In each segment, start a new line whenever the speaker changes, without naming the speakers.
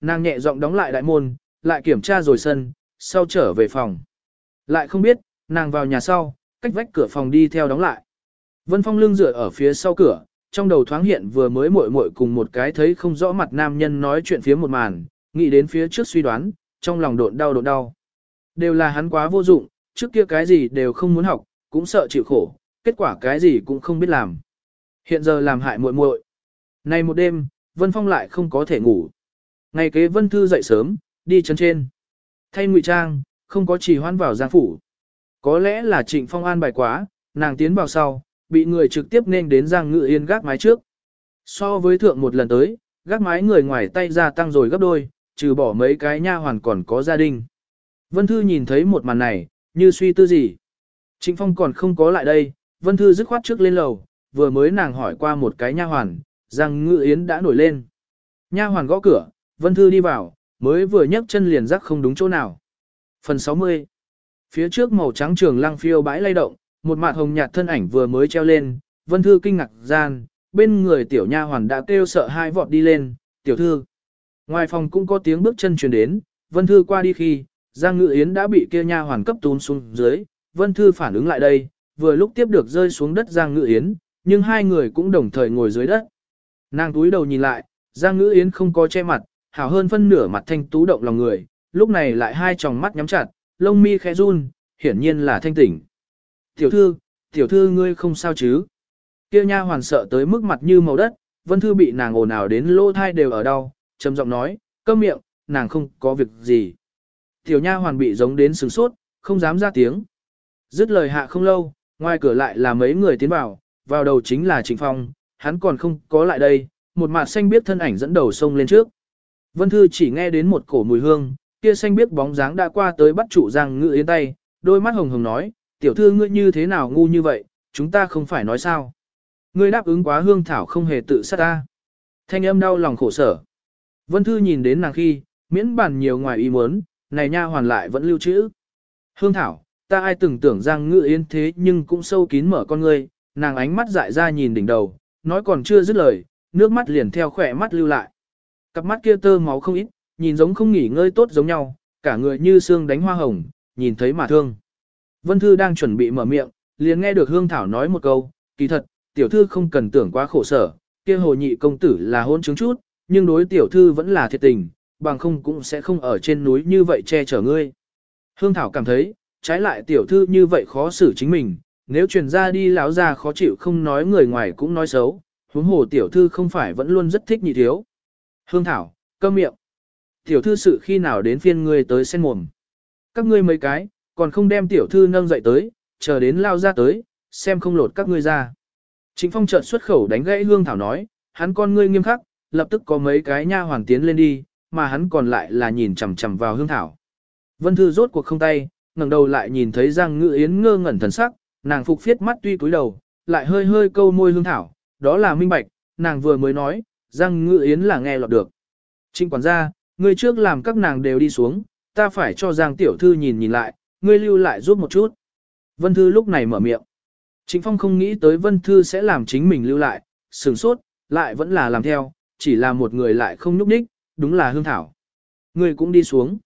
Nàng nhẹ giọng đóng lại đại môn, lại kiểm tra rồi sân, sau trở về phòng. Lại không biết, nàng vào nhà sau, cách vách cửa phòng đi theo đóng lại. Vân Phong lưng dựa ở phía sau cửa, trong đầu thoáng hiện vừa mới muội muội cùng một cái thấy không rõ mặt nam nhân nói chuyện phía một màn, nghĩ đến phía trước suy đoán, trong lòng độn đau độn đau. Đều là hắn quá vô dụng, trước kia cái gì đều không muốn học, cũng sợ chịu khổ, kết quả cái gì cũng không biết làm. Hiện giờ làm hại muội muội. Nay một đêm, Vân Phong lại không có thể ngủ. Ngày kế Vân Thư dậy sớm, đi chân trên. Thay ngụy trang, không có chỉ hoan vào giang phủ. Có lẽ là trịnh phong an bài quá, nàng tiến vào sau, bị người trực tiếp nên đến giang ngự yên gác mái trước. So với thượng một lần tới, gác mái người ngoài tay ra tăng rồi gấp đôi, trừ bỏ mấy cái nha hoàn còn có gia đình. Vân Thư nhìn thấy một màn này, như suy tư gì. Trịnh Phong còn không có lại đây, Vân Thư dứt khoát trước lên lầu, vừa mới nàng hỏi qua một cái nha hoàn, rằng Ngự Yến đã nổi lên. Nha hoàn gõ cửa, Vân Thư đi vào, mới vừa nhấc chân liền rắc không đúng chỗ nào. Phần 60 Phía trước màu trắng trường lăng phiêu bãi lay động, một mạt hồng nhạt thân ảnh vừa mới treo lên, Vân Thư kinh ngạc gian, bên người tiểu nha hoàn đã kêu sợ hai vọt đi lên, tiểu thư. Ngoài phòng cũng có tiếng bước chân truyền đến, Vân Thư qua đi khi, Giang Ngự Yến đã bị kia nha hoàn cấp tún xuống dưới, Vân Thư phản ứng lại đây, vừa lúc tiếp được rơi xuống đất Giang Ngự Yến, nhưng hai người cũng đồng thời ngồi dưới đất. Nàng túi đầu nhìn lại, Giang Ngự Yến không có che mặt, hảo hơn phân nửa mặt thanh tú động lòng người, lúc này lại hai tròng mắt nhắm chặt, lông mi khẽ run, hiển nhiên là thanh tỉnh. Tiểu thư, tiểu thư ngươi không sao chứ? Kia nha hoàn sợ tới mức mặt như màu đất, Vân Thư bị nàng ồn ào đến lỗ thai đều ở đau, trầm giọng nói, câm miệng, nàng không có việc gì. Tiểu nha hoàn bị giống đến sừng sốt, không dám ra tiếng. Dứt lời hạ không lâu, ngoài cửa lại là mấy người tiến vào, vào đầu chính là Trịnh Phong, hắn còn không có lại đây, một mặt xanh biết thân ảnh dẫn đầu sông lên trước. Vân Thư chỉ nghe đến một cổ mùi hương, kia xanh biết bóng dáng đã qua tới bắt trụ Giang Ngự Yến tay, đôi mắt hồng hồng nói, tiểu thư ngươi như thế nào ngu như vậy, chúng ta không phải nói sao. Ngươi đáp ứng quá hương thảo không hề tự sát ta. Thanh âm đau lòng khổ sở. Vân Thư nhìn đến nàng khi, miễn bàn nhiều ngoài ý muốn, này nha hoàn lại vẫn lưu trữ. Hương thảo, ta ai từng tưởng Giang Ngự Yến thế nhưng cũng sâu kín mở con ngươi, nàng ánh mắt dại ra nhìn đỉnh đầu, nói còn chưa dứt lời, nước mắt liền theo khỏe mắt lưu lại. Cặp mắt kia tơ máu không ít, nhìn giống không nghỉ ngơi tốt giống nhau, cả người như xương đánh hoa hồng, nhìn thấy mà thương. Vân Thư đang chuẩn bị mở miệng, liền nghe được Hương Thảo nói một câu, kỳ thật, tiểu thư không cần tưởng quá khổ sở, kia hồ nhị công tử là hôn chứng chút, nhưng đối tiểu thư vẫn là thiệt tình, bằng không cũng sẽ không ở trên núi như vậy che chở ngươi. Hương Thảo cảm thấy, trái lại tiểu thư như vậy khó xử chính mình, nếu truyền ra đi lão ra khó chịu không nói người ngoài cũng nói xấu, huống hồ tiểu thư không phải vẫn luôn rất thích nhị thiếu. Hương Thảo, câm miệng. Tiểu thư sự khi nào đến phiên ngươi tới sen mồm. Các ngươi mấy cái, còn không đem tiểu thư nâng dậy tới, chờ đến lao ra tới, xem không lột các ngươi ra. Trịnh Phong chợt xuất khẩu đánh gãy Hương Thảo nói, hắn con ngươi nghiêm khắc, lập tức có mấy cái nha hoàng tiến lên đi, mà hắn còn lại là nhìn chằm chằm vào Hương Thảo. Vân Thư rốt cuộc không tay, ngẩng đầu lại nhìn thấy Giang Ngự Yến ngơ ngẩn thần sắc, nàng phục phiết mắt tuy cúi đầu, lại hơi hơi câu môi Hương Thảo, đó là minh bạch, nàng vừa mới nói, Giang Ngự Yến là nghe lọt được. Trịnh quản gia, ngươi trước làm các nàng đều đi xuống, ta phải cho Giang tiểu thư nhìn nhìn lại, ngươi lưu lại giúp một chút. Vân Thư lúc này mở miệng. Trịnh Phong không nghĩ tới Vân Thư sẽ làm chính mình lưu lại, sửng sốt, lại vẫn là làm theo, chỉ là một người lại không nhúc đích, đúng là hương thảo. Ngươi cũng đi xuống.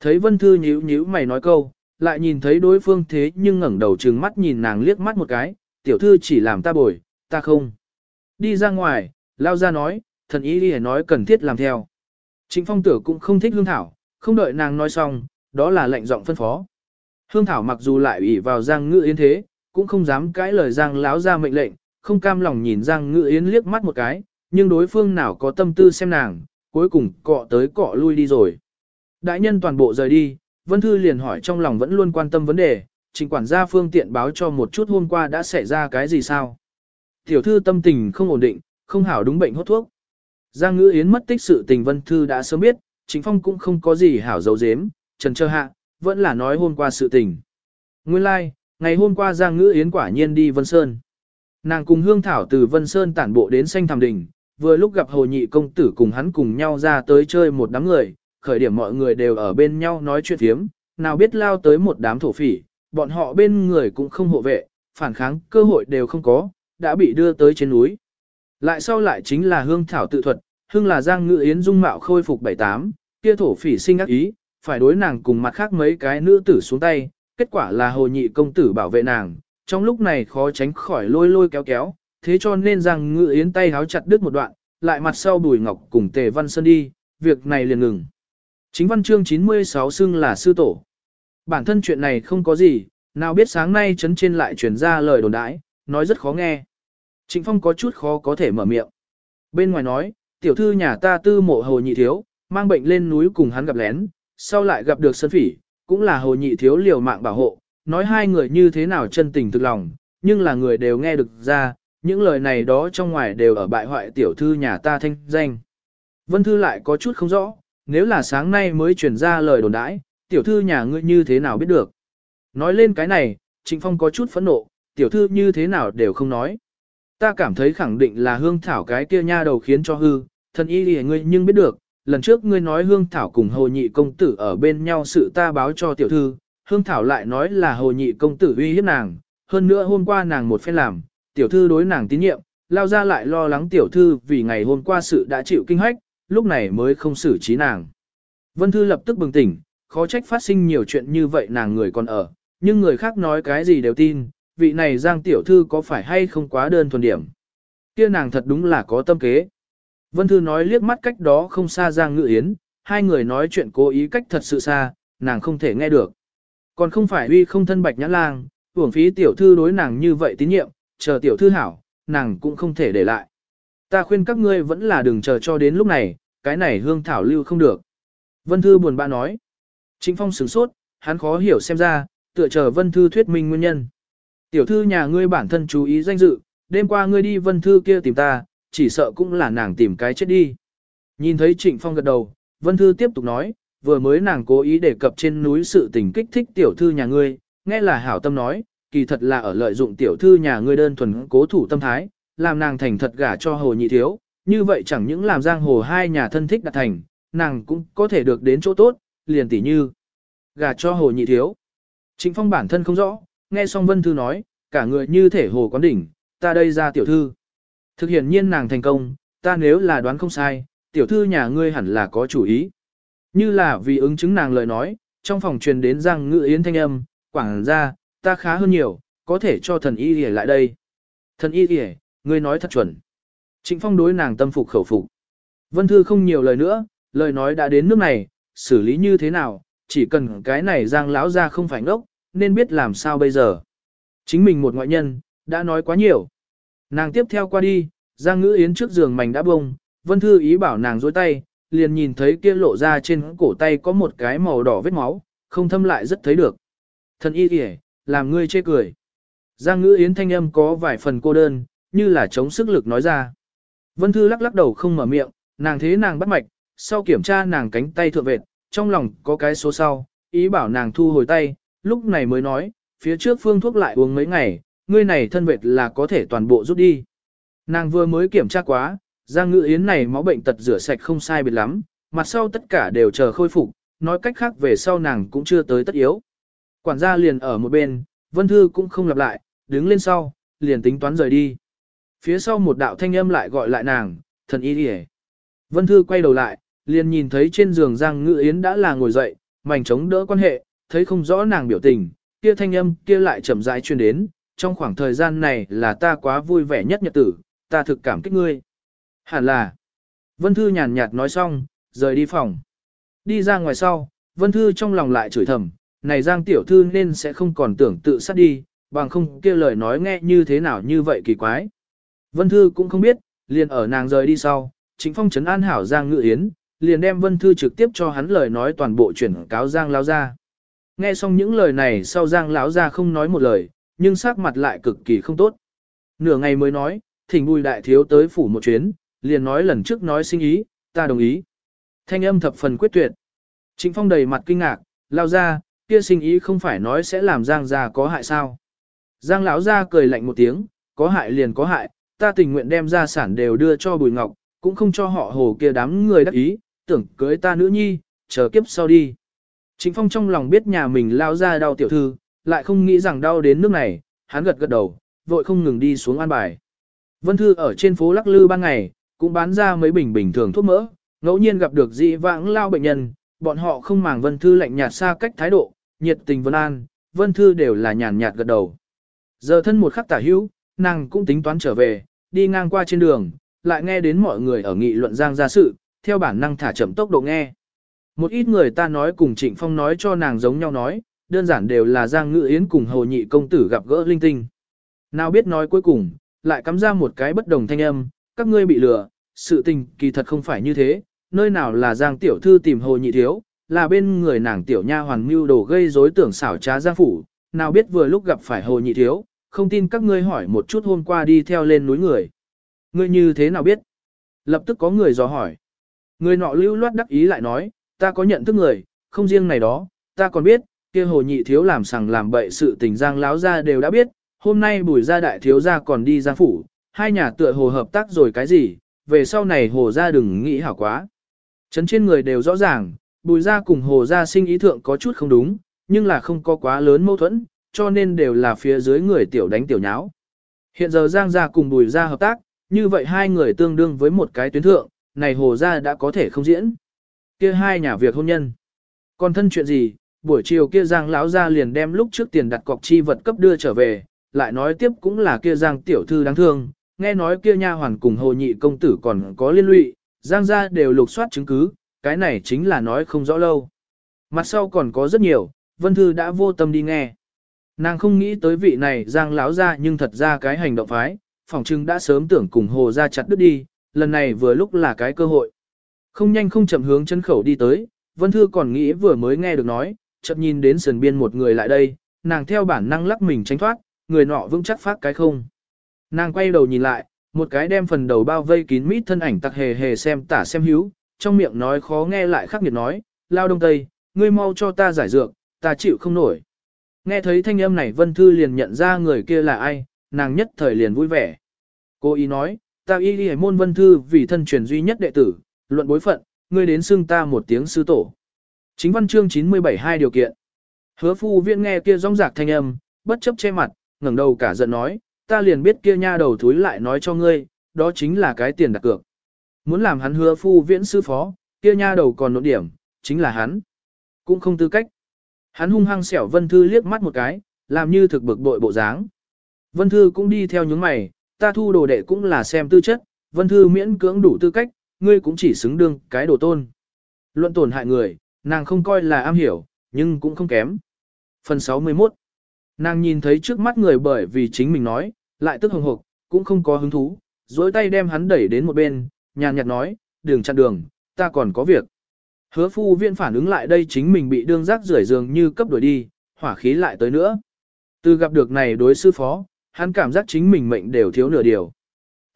Thấy Vân Thư nhíu nhíu mày nói câu, lại nhìn thấy đối phương thế nhưng ngẩng đầu trừng mắt nhìn nàng liếc mắt một cái, tiểu thư chỉ làm ta bồi, ta không. Đi ra ngoài, lao ra nói, thần ý đi nói cần thiết làm theo. Trịnh Phong tử cũng không thích hương thảo, không đợi nàng nói xong, đó là lệnh giọng phân phó. Hương thảo mặc dù lại ủy vào Giang Ngự Yến thế, cũng không dám cãi lời Giang láo ra mệnh lệnh, không cam lòng nhìn Giang Ngự Yến liếc mắt một cái, nhưng đối phương nào có tâm tư xem nàng, cuối cùng cọ tới cọ lui đi rồi. Đại nhân toàn bộ rời đi, Vân Thư liền hỏi trong lòng vẫn luôn quan tâm vấn đề, trình quản gia phương tiện báo cho một chút hôm qua đã xảy ra cái gì sao. Tiểu thư tâm tình không ổn định, không hảo đúng bệnh hốt thuốc. Giang Ngữ Yến mất tích sự tình Vân Thư đã sớm biết, Chính Phong cũng không có gì hảo dấu dếm, trần trơ hạ, vẫn là nói hôm qua sự tình. Nguyên lai, like, ngày hôm qua Giang Ngữ Yến quả nhiên đi Vân Sơn. Nàng cùng Hương Thảo từ Vân Sơn tản bộ đến Xanh Thảm Đỉnh, vừa lúc gặp Hồ Nhị Công Tử cùng hắn cùng nhau ra tới chơi một đám người, khởi điểm mọi người đều ở bên nhau nói chuyện thiếm, nào biết lao tới một đám thổ phỉ, bọn họ bên người cũng không hộ vệ, phản kháng cơ hội đều không có, đã bị đưa tới trên núi. Lại sau lại chính là Hương Thảo tự thuật, Hương là Giang Ngự Yến dung mạo khôi phục bảy tám, kia thổ phỉ sinh ác ý, phải đối nàng cùng mặt khác mấy cái nữ tử xuống tay, kết quả là hồ nhị công tử bảo vệ nàng, trong lúc này khó tránh khỏi lôi lôi kéo kéo, thế cho nên Giang Ngự Yến tay háo chặt đứt một đoạn, lại mặt sau Bùi Ngọc cùng Tề Văn Sơn đi, việc này liền ngừng. Chính văn chương 96 xưng là sư tổ. Bản thân chuyện này không có gì, nào biết sáng nay chấn trên lại truyền ra lời đồn đãi, nói rất khó nghe. Trịnh Phong có chút khó có thể mở miệng. Bên ngoài nói, tiểu thư nhà ta tư mộ hồ nhị thiếu, mang bệnh lên núi cùng hắn gặp lén, sau lại gặp được sơn phỉ, cũng là hồ nhị thiếu liều mạng bảo hộ, nói hai người như thế nào chân tình thực lòng, nhưng là người đều nghe được ra, những lời này đó trong ngoài đều ở bại hoại tiểu thư nhà ta thanh danh. Vân Thư lại có chút không rõ, nếu là sáng nay mới truyền ra lời đồn đãi, tiểu thư nhà ngươi như thế nào biết được. Nói lên cái này, Trịnh Phong có chút phẫn nộ, tiểu thư như thế nào đều không nói. Ta cảm thấy khẳng định là hương thảo cái kia nha đầu khiến cho hư, thân y lìa ngươi nhưng biết được, lần trước ngươi nói hương thảo cùng hồ nhị công tử ở bên nhau sự ta báo cho tiểu thư, hương thảo lại nói là hồ nhị công tử uy hiếp nàng, hơn nữa hôm qua nàng một phen làm, tiểu thư đối nàng tín nhiệm, lao ra lại lo lắng tiểu thư vì ngày hôm qua sự đã chịu kinh hách, lúc này mới không xử trí nàng. Vân Thư lập tức bừng tỉnh, khó trách phát sinh nhiều chuyện như vậy nàng người còn ở, nhưng người khác nói cái gì đều tin, vị này Giang tiểu thư có phải hay không quá đơn thuần điểm. Kia nàng thật đúng là có tâm kế. Vân Thư nói liếc mắt cách đó không xa Giang Ngự Yến, hai người nói chuyện cố ý cách thật sự xa, nàng không thể nghe được. Còn không phải uy không thân bạch nhã lang, uổng phí tiểu thư đối nàng như vậy tín nhiệm, chờ tiểu thư hảo, nàng cũng không thể để lại. Ta khuyên các ngươi vẫn là đừng chờ cho đến lúc này, cái này hương thảo lưu không được. Vân Thư buồn bã nói. Trịnh Phong sửng sốt, hắn khó hiểu xem ra, tựa chờ Vân Thư thuyết minh nguyên nhân. Tiểu thư nhà ngươi bản thân chú ý danh dự, đêm qua ngươi đi Vân Thư kia tìm ta, chỉ sợ cũng là nàng tìm cái chết đi. Nhìn thấy Trịnh Phong gật đầu, Vân Thư tiếp tục nói, vừa mới nàng cố ý đề cập trên núi sự tình kích thích tiểu thư nhà ngươi, nghe là hảo tâm nói, kỳ thật là ở lợi dụng tiểu thư nhà ngươi đơn thuần cố thủ tâm thái, làm nàng thành thật gả cho hồ nhị thiếu, như vậy chẳng những làm giang hồ hai nhà thân thích đạt thành, nàng cũng có thể được đến chỗ tốt, liền tỉ như gả cho hồ nhị thiếu. Trịnh Phong bản thân không rõ, nghe xong Vân Thư nói, cả người như thể hồ quán đỉnh, ta đây ra tiểu thư. Thực hiện nhiên nàng thành công, ta nếu là đoán không sai, tiểu thư nhà ngươi hẳn là có chủ ý. Như là vì ứng chứng nàng lời nói, trong phòng truyền đến rằng ngự yến thanh âm, quảng ra, ta khá hơn nhiều, có thể cho thần y hề lại đây. Thần y hề, ngươi nói thật chuẩn. Trịnh Phong đối nàng tâm phục khẩu phục. Vân Thư không nhiều lời nữa, lời nói đã đến nước này, xử lý như thế nào, chỉ cần cái này giang lão ra không phải ngốc, nên biết làm sao bây giờ. Chính mình một ngoại nhân, đã nói quá nhiều. Nàng tiếp theo qua đi, Giang Ngữ Yến trước giường mảnh đã bông, Vân Thư ý bảo nàng dối tay, liền nhìn thấy kia lộ ra trên cổ tay có một cái màu đỏ vết máu, không thâm lại rất thấy được. Thần y kìa, làm ngươi chê cười. Giang Ngữ Yến thanh âm có vài phần cô đơn, như là chống sức lực nói ra. Vân Thư lắc lắc đầu không mở miệng, nàng thế nàng bắt mạch, sau kiểm tra nàng cánh tay thượng vệt, trong lòng có cái số sau, ý bảo nàng thu hồi tay, lúc này mới nói, phía trước phương thuốc lại uống mấy ngày, ngươi này thân vệt là có thể toàn bộ rút đi. Nàng vừa mới kiểm tra quá, Giang Ngự Yến này máu bệnh tật rửa sạch không sai biệt lắm, mặt sau tất cả đều chờ khôi phục, nói cách khác về sau nàng cũng chưa tới tất yếu. Quản gia liền ở một bên, Vân Thư cũng không lặp lại, đứng lên sau, liền tính toán rời đi. Phía sau một đạo thanh âm lại gọi lại nàng, thần y đi Vân Thư quay đầu lại, liền nhìn thấy trên giường Giang Ngự Yến đã là ngồi dậy, mảnh chống đỡ quan hệ, thấy không rõ nàng biểu tình, kia thanh âm kia lại chậm rãi truyền đến, trong khoảng thời gian này là ta quá vui vẻ nhất nhật tử, ta thực cảm kích ngươi. Hẳn là. Vân Thư nhàn nhạt nói xong, rời đi phòng. Đi ra ngoài sau, Vân Thư trong lòng lại chửi thầm, này Giang tiểu thư nên sẽ không còn tưởng tự sát đi, bằng không kia lời nói nghe như thế nào như vậy kỳ quái. Vân Thư cũng không biết, liền ở nàng rời đi sau, chính phong trấn an hảo Giang Ngự Yến, liền đem Vân Thư trực tiếp cho hắn lời nói toàn bộ chuyển cáo Giang lao ra. Nghe xong những lời này sau Giang lão ra không nói một lời, nhưng sắc mặt lại cực kỳ không tốt. Nửa ngày mới nói, thỉnh bùi đại thiếu tới phủ một chuyến, liền nói lần trước nói sinh ý, ta đồng ý. Thanh âm thập phần quyết tuyệt. Trịnh Phong đầy mặt kinh ngạc, lao ra, kia sinh ý không phải nói sẽ làm Giang gia có hại sao. Giang lão ra cười lạnh một tiếng, có hại liền có hại, ta tình nguyện đem gia sản đều đưa cho Bùi Ngọc, cũng không cho họ hồ kia đám người đắc ý, tưởng cưới ta nữ nhi, chờ kiếp sau đi. Trịnh Phong trong lòng biết nhà mình lao ra đau tiểu thư, lại không nghĩ rằng đau đến nước này, hắn gật gật đầu, vội không ngừng đi xuống an bài. Vân Thư ở trên phố lắc lư ban ngày, cũng bán ra mấy bình bình thường thuốc mỡ, ngẫu nhiên gặp được dị vãng lao bệnh nhân, bọn họ không màng Vân Thư lạnh nhạt xa cách thái độ, nhiệt tình vân an, Vân Thư đều là nhàn nhạt gật đầu. Giờ thân một khắc tả hữu, nàng cũng tính toán trở về, đi ngang qua trên đường, lại nghe đến mọi người ở nghị luận giang ra sự, theo bản năng thả chậm tốc độ nghe. Một ít người ta nói cùng Trịnh Phong nói cho nàng giống nhau nói, đơn giản đều là Giang Ngự Yến cùng Hồ Nhị công tử gặp gỡ linh tinh. Nào biết nói cuối cùng, lại cắm ra một cái bất đồng thanh âm, các ngươi bị lừa, sự tình kỳ thật không phải như thế, nơi nào là Giang tiểu thư tìm Hồ Nhị thiếu, là bên người nàng tiểu nha Hoàng mưu đồ gây rối tưởng xảo trá Giang phủ, nào biết vừa lúc gặp phải Hồ Nhị thiếu, không tin các ngươi hỏi một chút hôm qua đi theo lên núi người. Ngươi như thế nào biết? Lập tức có người dò hỏi. Người nọ lưu loát đắc ý lại nói, ta có nhận thức người, không riêng này đó, ta còn biết, kia hồ nhị thiếu làm sằng làm bậy sự tình giang láo ra đều đã biết, hôm nay bùi gia đại thiếu gia còn đi giang phủ, hai nhà tựa hồ hợp tác rồi cái gì, về sau này hồ gia đừng nghĩ hảo quá. Chấn trên người đều rõ ràng, bùi gia cùng hồ gia sinh ý thượng có chút không đúng, nhưng là không có quá lớn mâu thuẫn, cho nên đều là phía dưới người tiểu đánh tiểu nháo. Hiện giờ giang gia cùng bùi gia hợp tác, như vậy hai người tương đương với một cái tuyến thượng, này hồ gia đã có thể không diễn. Kia hai nhà việc hôn nhân. Còn thân chuyện gì, buổi chiều kia Giang lão gia liền đem lúc trước tiền đặt cọc chi vật cấp đưa trở về, lại nói tiếp cũng là kia Giang tiểu thư đáng thương, nghe nói kia nha hoàn cùng hồ nhị công tử còn có liên lụy, Giang gia đều lục soát chứng cứ, cái này chính là nói không rõ lâu. Mặt sau còn có rất nhiều, Vân Thư đã vô tâm đi nghe. Nàng không nghĩ tới vị này Giang lão gia nhưng thật ra cái hành động phái, phòng trưng đã sớm tưởng cùng hồ gia chặt đứt đi, lần này vừa lúc là cái cơ hội. Không nhanh không chậm hướng chân khẩu đi tới, Vân Thư còn nghĩ vừa mới nghe được nói, chợt nhìn đến sườn biên một người lại đây, nàng theo bản năng lắc mình tránh thoát, người nọ vững chắc phát cái không. Nàng quay đầu nhìn lại, một cái đem phần đầu bao vây kín mít thân ảnh tặc hề hề xem tả xem hữu, trong miệng nói khó nghe lại khắc nghiệt nói, lao đông tây, ngươi mau cho ta giải dược, ta chịu không nổi. Nghe thấy thanh âm này Vân Thư liền nhận ra người kia là ai, nàng nhất thời liền vui vẻ. Cô ý nói, ta y đi môn Vân Thư vì thân truyền duy nhất đệ tử, luận bối phận, ngươi đến xưng ta một tiếng sư tổ. Chính văn chương 97 hai điều kiện. Hứa phu viện nghe kia rong rạc thanh âm, bất chấp che mặt, ngẩng đầu cả giận nói, ta liền biết kia nha đầu thúi lại nói cho ngươi, đó chính là cái tiền đặt cược. Muốn làm hắn hứa phu viễn sư phó, kia nha đầu còn nỗ điểm, chính là hắn. Cũng không tư cách. Hắn hung hăng xẻo Vân Thư liếc mắt một cái, làm như thực bực bội bộ dáng. Vân Thư cũng đi theo những mày, ta thu đồ đệ cũng là xem tư chất, Vân Thư miễn cưỡng đủ tư cách, ngươi cũng chỉ xứng đương cái đồ tôn. Luận tổn hại người, nàng không coi là am hiểu, nhưng cũng không kém. Phần 61 Nàng nhìn thấy trước mắt người bởi vì chính mình nói, lại tức hồng hộc, cũng không có hứng thú, dối tay đem hắn đẩy đến một bên, nhàn nhạt nói, đường chặn đường, ta còn có việc. Hứa phu viện phản ứng lại đây chính mình bị đương rác rưởi dường như cấp đuổi đi, hỏa khí lại tới nữa. Từ gặp được này đối sư phó, hắn cảm giác chính mình mệnh đều thiếu nửa điều.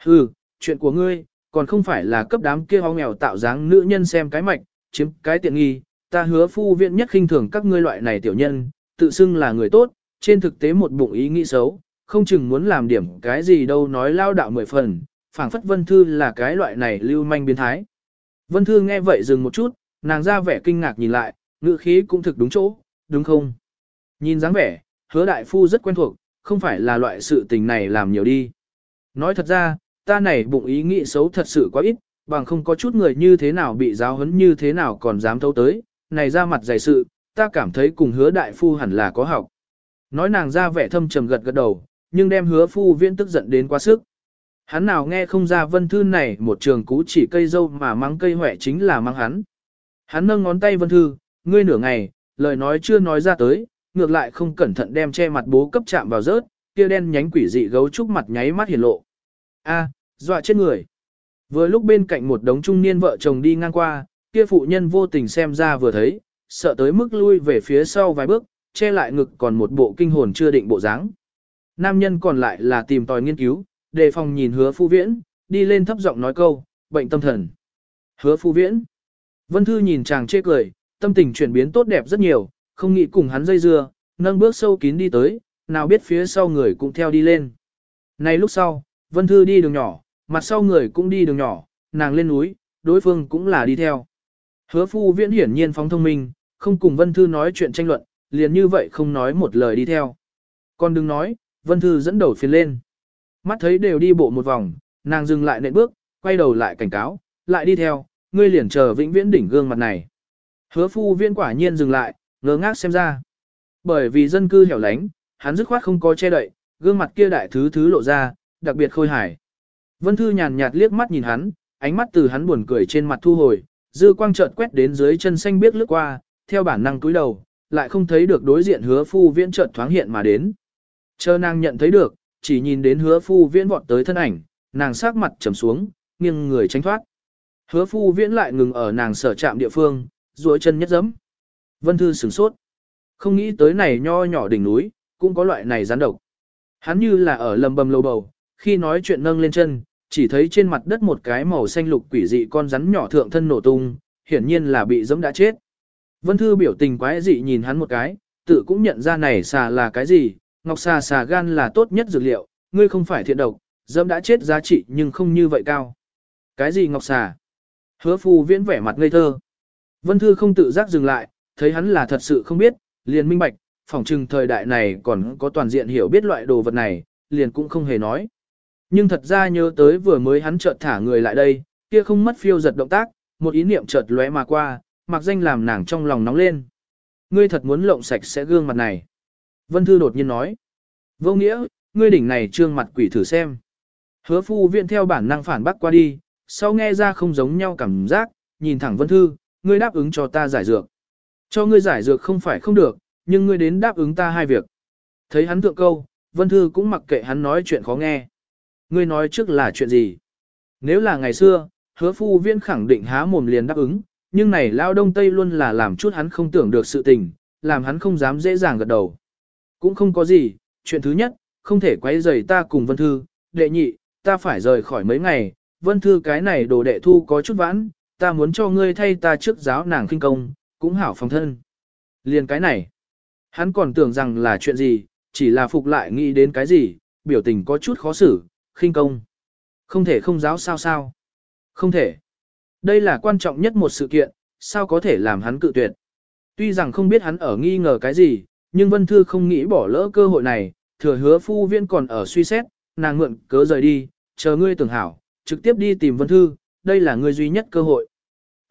Hừ, chuyện của ngươi, còn không phải là cấp đám kia ho nghèo tạo dáng nữ nhân xem cái mạch, chiếm cái tiện nghi, ta hứa phu viện nhất khinh thường các ngươi loại này tiểu nhân, tự xưng là người tốt, trên thực tế một bụng ý nghĩ xấu, không chừng muốn làm điểm cái gì đâu nói lao đạo mười phần, phảng phất Vân Thư là cái loại này lưu manh biến thái. Vân Thư nghe vậy dừng một chút, nàng ra vẻ kinh ngạc nhìn lại, ngữ khí cũng thực đúng chỗ, đúng không? Nhìn dáng vẻ, hứa đại phu rất quen thuộc, không phải là loại sự tình này làm nhiều đi. Nói thật ra, ta này bụng ý nghĩ xấu thật sự quá ít, bằng không có chút người như thế nào bị giáo huấn như thế nào còn dám thâu tới, này ra mặt dày sự, ta cảm thấy cùng hứa đại phu hẳn là có học. Nói nàng ra vẻ thâm trầm gật gật đầu, nhưng đem hứa phu viễn tức giận đến quá sức. Hắn nào nghe không ra vân thư này một trường cú chỉ cây dâu mà mắng cây hỏe chính là mắng hắn. Hắn nâng ngón tay vân thư, ngươi nửa ngày, lời nói chưa nói ra tới, ngược lại không cẩn thận đem che mặt bố cấp chạm vào rớt, kia đen nhánh quỷ dị gấu trúc mặt nháy mắt hiển lộ. A, dọa chết người. Vừa lúc bên cạnh một đống trung niên vợ chồng đi ngang qua, kia phụ nhân vô tình xem ra vừa thấy, sợ tới mức lui về phía sau vài bước, che lại ngực còn một bộ kinh hồn chưa định bộ dáng. Nam nhân còn lại là tìm tòi nghiên cứu, đề phòng nhìn hứa phu viễn, đi lên thấp giọng nói câu, bệnh tâm thần. Hứa phu viễn. Vân Thư nhìn chàng chê cười, tâm tình chuyển biến tốt đẹp rất nhiều, không nghĩ cùng hắn dây dưa, nâng bước sâu kín đi tới, nào biết phía sau người cũng theo đi lên. Này lúc sau, Vân Thư đi đường nhỏ, mặt sau người cũng đi đường nhỏ, nàng lên núi, đối phương cũng là đi theo. Hứa phu viễn hiển nhiên phóng thông minh, không cùng Vân Thư nói chuyện tranh luận, liền như vậy không nói một lời đi theo. Còn đừng nói, Vân Thư dẫn đầu phiền lên. Mắt thấy đều đi bộ một vòng, nàng dừng lại nện bước, quay đầu lại cảnh cáo, lại đi theo, ngươi liền chờ vĩnh viễn đỉnh gương mặt này. Hứa phu viễn quả nhiên dừng lại, ngơ ngác xem ra. Bởi vì dân cư hẻo lánh, hắn dứt khoát không có che đậy, gương mặt kia đại thứ thứ lộ ra, đặc biệt khôi hài. Vân Thư nhàn nhạt liếc mắt nhìn hắn, ánh mắt từ hắn buồn cười trên mặt thu hồi, dư quang chợt quét đến dưới chân xanh biếc lướt qua, theo bản năng cúi đầu, lại không thấy được đối diện hứa phu viễn chợt thoáng hiện mà đến. Chờ nàng nhận thấy được, chỉ nhìn đến hứa phu viễn vọt tới thân ảnh, nàng sắc mặt trầm xuống, nghiêng người tránh thoát. Hứa phu viễn lại ngừng ở nàng sở trạm địa phương, duỗi chân nhất dẫm. Vân Thư sửng sốt. Không nghĩ tới này nho nhỏ đỉnh núi, cũng có loại này gián độc. Hắn như là ở lầm bầm lâu bầu, khi nói chuyện nâng lên chân, chỉ thấy trên mặt đất một cái màu xanh lục quỷ dị con rắn nhỏ thượng thân nổ tung, hiển nhiên là bị dẫm đã chết. Vân Thư biểu tình quái dị nhìn hắn một cái, tự cũng nhận ra này xà là cái gì, ngọc xà xà gan là tốt nhất dược liệu, ngươi không phải thiện độc, dẫm đã chết giá trị nhưng không như vậy cao. Cái gì ngọc xà? Hứa phu viễn vẻ mặt ngây thơ. Vân Thư không tự giác dừng lại, thấy hắn là thật sự không biết, liền minh bạch, phỏng chừng thời đại này còn có toàn diện hiểu biết loại đồ vật này, liền cũng không hề nói. Nhưng thật ra nhớ tới vừa mới hắn chợt thả người lại đây, kia không mất phiêu giật động tác, một ý niệm chợt lóe mà qua, mặc danh làm nàng trong lòng nóng lên. Ngươi thật muốn lộng sạch sẽ gương mặt này. Vân Thư đột nhiên nói. Vô nghĩa, ngươi đỉnh này trương mặt quỷ thử xem. Hứa phu viện theo bản năng phản bác qua đi, sau nghe ra không giống nhau cảm giác, nhìn thẳng Vân Thư, ngươi đáp ứng cho ta giải dược. Cho ngươi giải dược không phải không được, nhưng ngươi đến đáp ứng ta hai việc. Thấy hắn thượng câu, Vân Thư cũng mặc kệ hắn nói chuyện khó nghe. Ngươi nói trước là chuyện gì? Nếu là ngày xưa, hứa phu viên khẳng định há mồm liền đáp ứng, nhưng này lao đông tây luôn là làm chút hắn không tưởng được sự tình, làm hắn không dám dễ dàng gật đầu. Cũng không có gì, chuyện thứ nhất, không thể quấy rầy ta cùng Vân Thư, đệ nhị, ta phải rời khỏi mấy ngày, Vân Thư cái này đồ đệ thu có chút vãn, ta muốn cho ngươi thay ta trước giáo nàng kinh công, cũng hảo phòng thân. Liền cái này, hắn còn tưởng rằng là chuyện gì, chỉ là phục lại nghĩ đến cái gì, biểu tình có chút khó xử, khinh công. Không thể không giáo sao sao. Không thể. Đây là quan trọng nhất một sự kiện, sao có thể làm hắn cự tuyệt. Tuy rằng không biết hắn ở nghi ngờ cái gì, nhưng Vân Thư không nghĩ bỏ lỡ cơ hội này, thừa hứa phu viên còn ở suy xét, nàng mượn cớ rời đi, chờ ngươi tưởng hảo, trực tiếp đi tìm Vân Thư, đây là ngươi duy nhất cơ hội.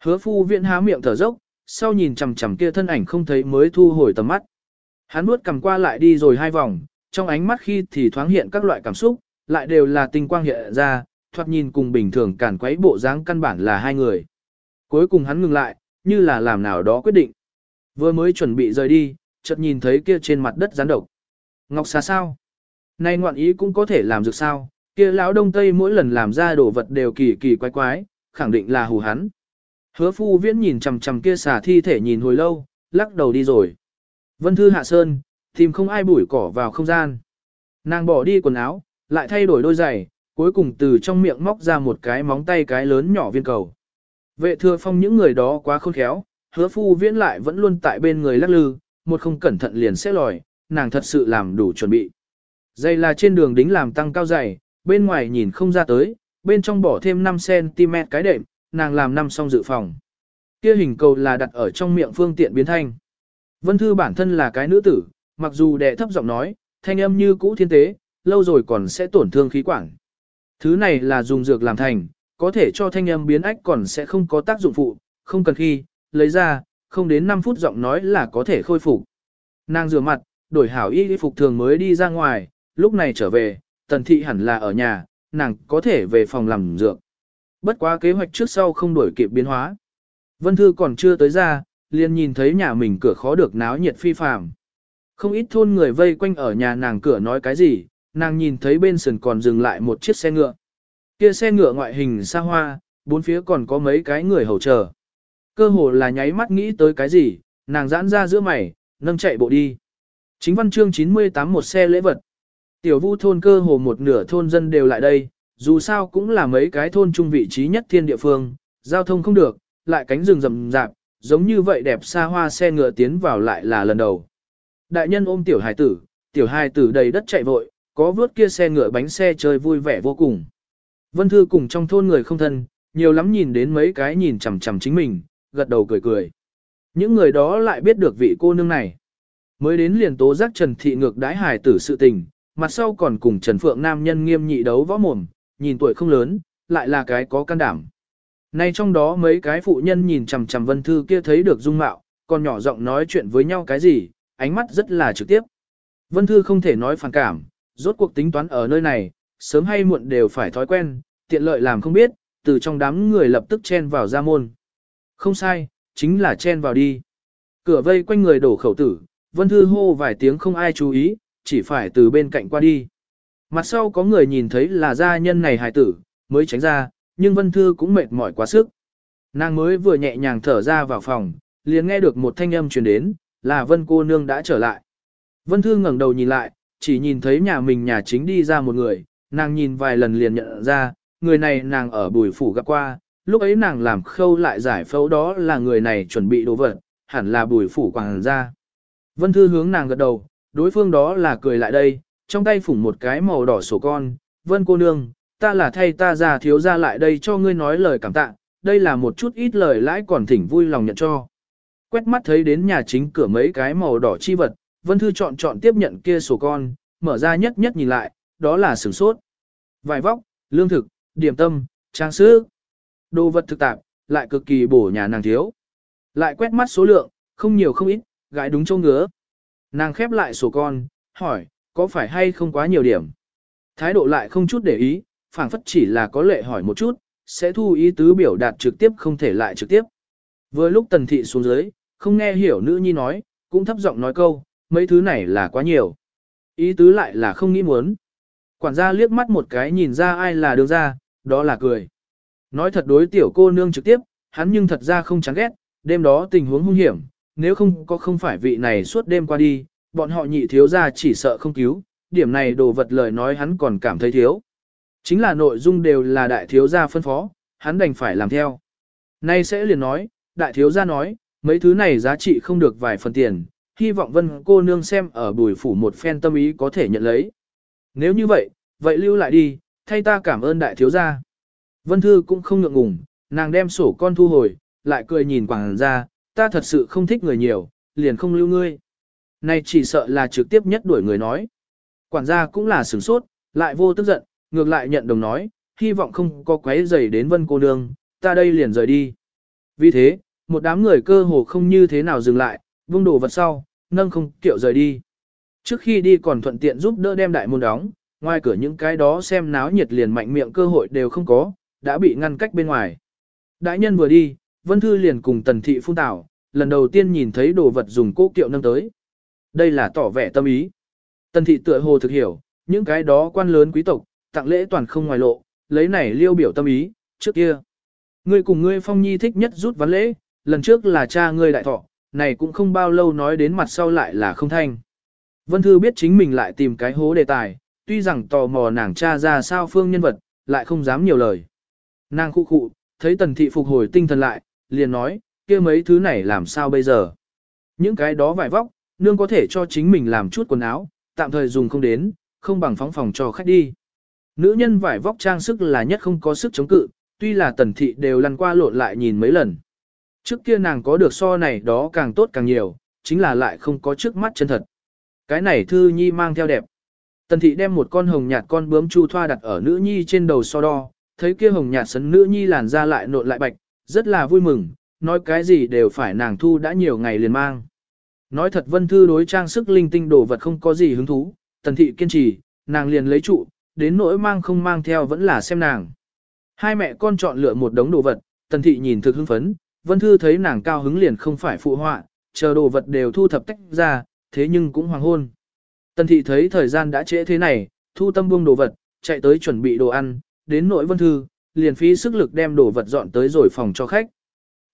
Hứa phu viện há miệng thở dốc, sau nhìn chằm chằm kia thân ảnh không thấy mới thu hồi tầm mắt. Hắn nuốt cầm qua lại đi rồi hai vòng, trong ánh mắt khi thì thoáng hiện các loại cảm xúc, lại đều là tinh quang hiện ra, thoạt nhìn cùng bình thường cản quấy bộ dáng căn bản là hai người. Cuối cùng hắn ngừng lại, như là làm nào đó quyết định. Vừa mới chuẩn bị rời đi, chợt nhìn thấy kia trên mặt đất rắn độc. Ngọc xà sao? Này ngoạn ý cũng có thể làm được sao? Kia lão đông tây mỗi lần làm ra đồ vật đều kỳ kỳ quái quái, khẳng định là hù hắn. Hứa phu viễn nhìn chằm chằm kia xà thi thể nhìn hồi lâu, lắc đầu đi rồi. Vân Thư hạ sơn, tìm không ai bủi cỏ vào không gian. Nàng bỏ đi quần áo, lại thay đổi đôi giày, cuối cùng từ trong miệng móc ra một cái móng tay cái lớn nhỏ viên cầu. Vệ thừa phong những người đó quá khôn khéo, hứa phu viễn lại vẫn luôn tại bên người lắc lư, một không cẩn thận liền sẽ lòi, nàng thật sự làm đủ chuẩn bị. Dây là trên đường đính làm tăng cao dày, bên ngoài nhìn không ra tới, bên trong bỏ thêm 5cm cái đệm, nàng làm năm xong dự phòng. Kia hình cầu là đặt ở trong miệng phương tiện biến thanh. Vân Thư bản thân là cái nữ tử, mặc dù đệ thấp giọng nói, thanh âm như cũ thiên tế, lâu rồi còn sẽ tổn thương khí quản. Thứ này là dùng dược làm thành, có thể cho thanh âm biến ách còn sẽ không có tác dụng phụ, không cần khi, lấy ra, không đến 5 phút giọng nói là có thể khôi phục. Nàng rửa mặt, đổi hảo y phục thường mới đi ra ngoài, lúc này trở về, tần thị hẳn là ở nhà, nàng có thể về phòng làm dược. Bất quá kế hoạch trước sau không đổi kịp biến hóa. Vân Thư còn chưa tới ra, liền nhìn thấy nhà mình cửa khó được náo nhiệt phi phàm. Không ít thôn người vây quanh ở nhà nàng cửa nói cái gì, nàng nhìn thấy bên sườn còn dừng lại một chiếc xe ngựa. Kia xe ngựa ngoại hình xa hoa, bốn phía còn có mấy cái người hầu chờ. Cơ hồ là nháy mắt nghĩ tới cái gì, nàng giãn ra giữa mày, nâng chạy bộ đi. Chính văn chương 98 một xe lễ vật. Tiểu vu thôn cơ hồ một nửa thôn dân đều lại đây, dù sao cũng là mấy cái thôn trung vị trí nhất thiên địa phương, giao thông không được, lại cánh rừng rậm rạp, giống như vậy đẹp xa hoa xe ngựa tiến vào lại là lần đầu. Đại nhân ôm tiểu hài tử, tiểu hài tử đầy đất chạy vội, có vớt kia xe ngựa bánh xe chơi vui vẻ vô cùng. Vân Thư cùng trong thôn người không thân, nhiều lắm nhìn đến mấy cái nhìn chằm chằm chính mình, gật đầu cười cười. Những người đó lại biết được vị cô nương này. Mới đến liền tố giác Trần Thị ngược đái hài tử sự tình, mặt sau còn cùng Trần Phượng nam nhân nghiêm nhị đấu võ mồm, nhìn tuổi không lớn, lại là cái có can đảm. Nay trong đó mấy cái phụ nhân nhìn chằm chằm Vân Thư kia thấy được dung mạo, còn nhỏ giọng nói chuyện với nhau cái gì, ánh mắt rất là trực tiếp. Vân Thư không thể nói phản cảm, rốt cuộc tính toán ở nơi này, sớm hay muộn đều phải thói quen, tiện lợi làm không biết, từ trong đám người lập tức chen vào ra môn. Không sai, chính là chen vào đi. Cửa vây quanh người đổ khẩu tử, Vân Thư hô vài tiếng không ai chú ý, chỉ phải từ bên cạnh qua đi. Mặt sau có người nhìn thấy là gia nhân này hài tử, mới tránh ra, nhưng Vân Thư cũng mệt mỏi quá sức. Nàng mới vừa nhẹ nhàng thở ra vào phòng, liền nghe được một thanh âm truyền đến, là Vân cô nương đã trở lại. Vân Thư ngẩng đầu nhìn lại, chỉ nhìn thấy nhà mình nhà chính đi ra một người, nàng nhìn vài lần liền nhận ra, người này nàng ở bùi phủ gặp qua, lúc ấy nàng làm khâu lại giải phẫu đó là người này chuẩn bị đồ vật, hẳn là bùi phủ quảng ra. Vân Thư hướng nàng gật đầu, đối phương đó là cười lại đây, trong tay phủng một cái màu đỏ sổ con, Vân cô nương, ta là thay ta già thiếu ra lại đây cho ngươi nói lời cảm tạ, đây là một chút ít lời lãi còn thỉnh vui lòng nhận cho. Quét mắt thấy đến nhà chính cửa mấy cái màu đỏ chi vật, Vân Thư chọn chọn tiếp nhận kia sổ con, mở ra nhất nhất nhìn lại, đó là sửng sốt. Vài vóc, lương thực, điểm tâm, trang sức, đồ vật thực tạp, lại cực kỳ bổ nhà nàng thiếu. Lại quét mắt số lượng, không nhiều không ít, gái đúng châu ngứa. Nàng khép lại sổ con, hỏi, có phải hay không quá nhiều điểm? Thái độ lại không chút để ý, phảng phất chỉ là có lệ hỏi một chút, sẽ thu ý tứ biểu đạt trực tiếp không thể lại trực tiếp. Vừa lúc tần thị xuống dưới, không nghe hiểu nữ nhi nói, cũng thấp giọng nói câu, mấy thứ này là quá nhiều. Ý tứ lại là không nghĩ muốn. Quản gia liếc mắt một cái nhìn ra ai là đường ra, đó là cười. Nói thật đối tiểu cô nương trực tiếp, hắn nhưng thật ra không chán ghét, đêm đó tình huống hung hiểm, nếu không có không phải vị này suốt đêm qua đi, bọn họ nhị thiếu ra chỉ sợ không cứu, điểm này đồ vật lời nói hắn còn cảm thấy thiếu. Chính là nội dung đều là đại thiếu gia phân phó, hắn đành phải làm theo. Nay sẽ liền nói, đại thiếu gia nói, mấy thứ này giá trị không được vài phần tiền, hy vọng vân cô nương xem ở bùi phủ một phen tâm ý có thể nhận lấy. Nếu như vậy, vậy lưu lại đi, thay ta cảm ơn đại thiếu gia. Vân Thư cũng không ngượng ngùng, nàng đem sổ con thu hồi, lại cười nhìn quảng ra, ta thật sự không thích người nhiều, liền không lưu ngươi. Này chỉ sợ là trực tiếp nhất đuổi người nói. Quản gia cũng là sửng sốt, lại vô tức giận, ngược lại nhận đồng nói, hy vọng không có quấy rầy đến vân cô nương, ta đây liền rời đi. Vì thế, một đám người cơ hồ không như thế nào dừng lại, vung đồ vật sau, nâng không kiệu rời đi. Trước khi đi còn thuận tiện giúp đỡ đem đại môn đóng, ngoài cửa những cái đó xem náo nhiệt liền mạnh miệng cơ hội đều không có, đã bị ngăn cách bên ngoài. Đại nhân vừa đi, Vân Thư liền cùng tần thị phun tảo, lần đầu tiên nhìn thấy đồ vật dùng cố kiệu nâng tới. Đây là tỏ vẻ tâm ý. Tần thị tựa hồ thực hiểu, những cái đó quan lớn quý tộc, tặng lễ toàn không ngoài lộ, lấy này liêu biểu tâm ý, trước kia. Ngươi cùng ngươi phong nhi thích nhất rút ván lễ, lần trước là cha ngươi đại thọ, này cũng không bao lâu nói đến mặt sau lại là không thanh. Vân Thư biết chính mình lại tìm cái hố đề tài, tuy rằng tò mò nàng cha ra sao phương nhân vật, lại không dám nhiều lời. Nàng khu khụ, thấy tần thị phục hồi tinh thần lại, liền nói, kia mấy thứ này làm sao bây giờ. Những cái đó vải vóc, nương có thể cho chính mình làm chút quần áo, tạm thời dùng không đến, không bằng phóng phòng cho khách đi. Nữ nhân vải vóc trang sức là nhất không có sức chống cự, tuy là tần thị đều lăn qua lộn lại nhìn mấy lần. Trước kia nàng có được so này đó càng tốt càng nhiều, chính là lại không có trước mắt chân thật. Cái này thư nhi mang theo đẹp. Tần thị đem một con hồng nhạt con bướm chu thoa đặt ở nữ nhi trên đầu so đo, thấy kia hồng nhạt sấn nữ nhi làn ra lại nộn lại bạch, rất là vui mừng, nói cái gì đều phải nàng thu đã nhiều ngày liền mang. Nói thật vân thư đối trang sức linh tinh đồ vật không có gì hứng thú, tần thị kiên trì, nàng liền lấy trụ, đến nỗi mang không mang theo vẫn là xem nàng. Hai mẹ con chọn lựa một đống đồ vật, tần thị nhìn thực hưng phấn, vân thư thấy nàng cao hứng liền không phải phụ họa, chờ đồ vật đều thu thập tách ra, thế nhưng cũng hoàng hôn. Tần thị thấy thời gian đã trễ thế này, thu tâm buông đồ vật, chạy tới chuẩn bị đồ ăn, đến nỗi vân thư, liền phí sức lực đem đồ vật dọn tới rồi phòng cho khách.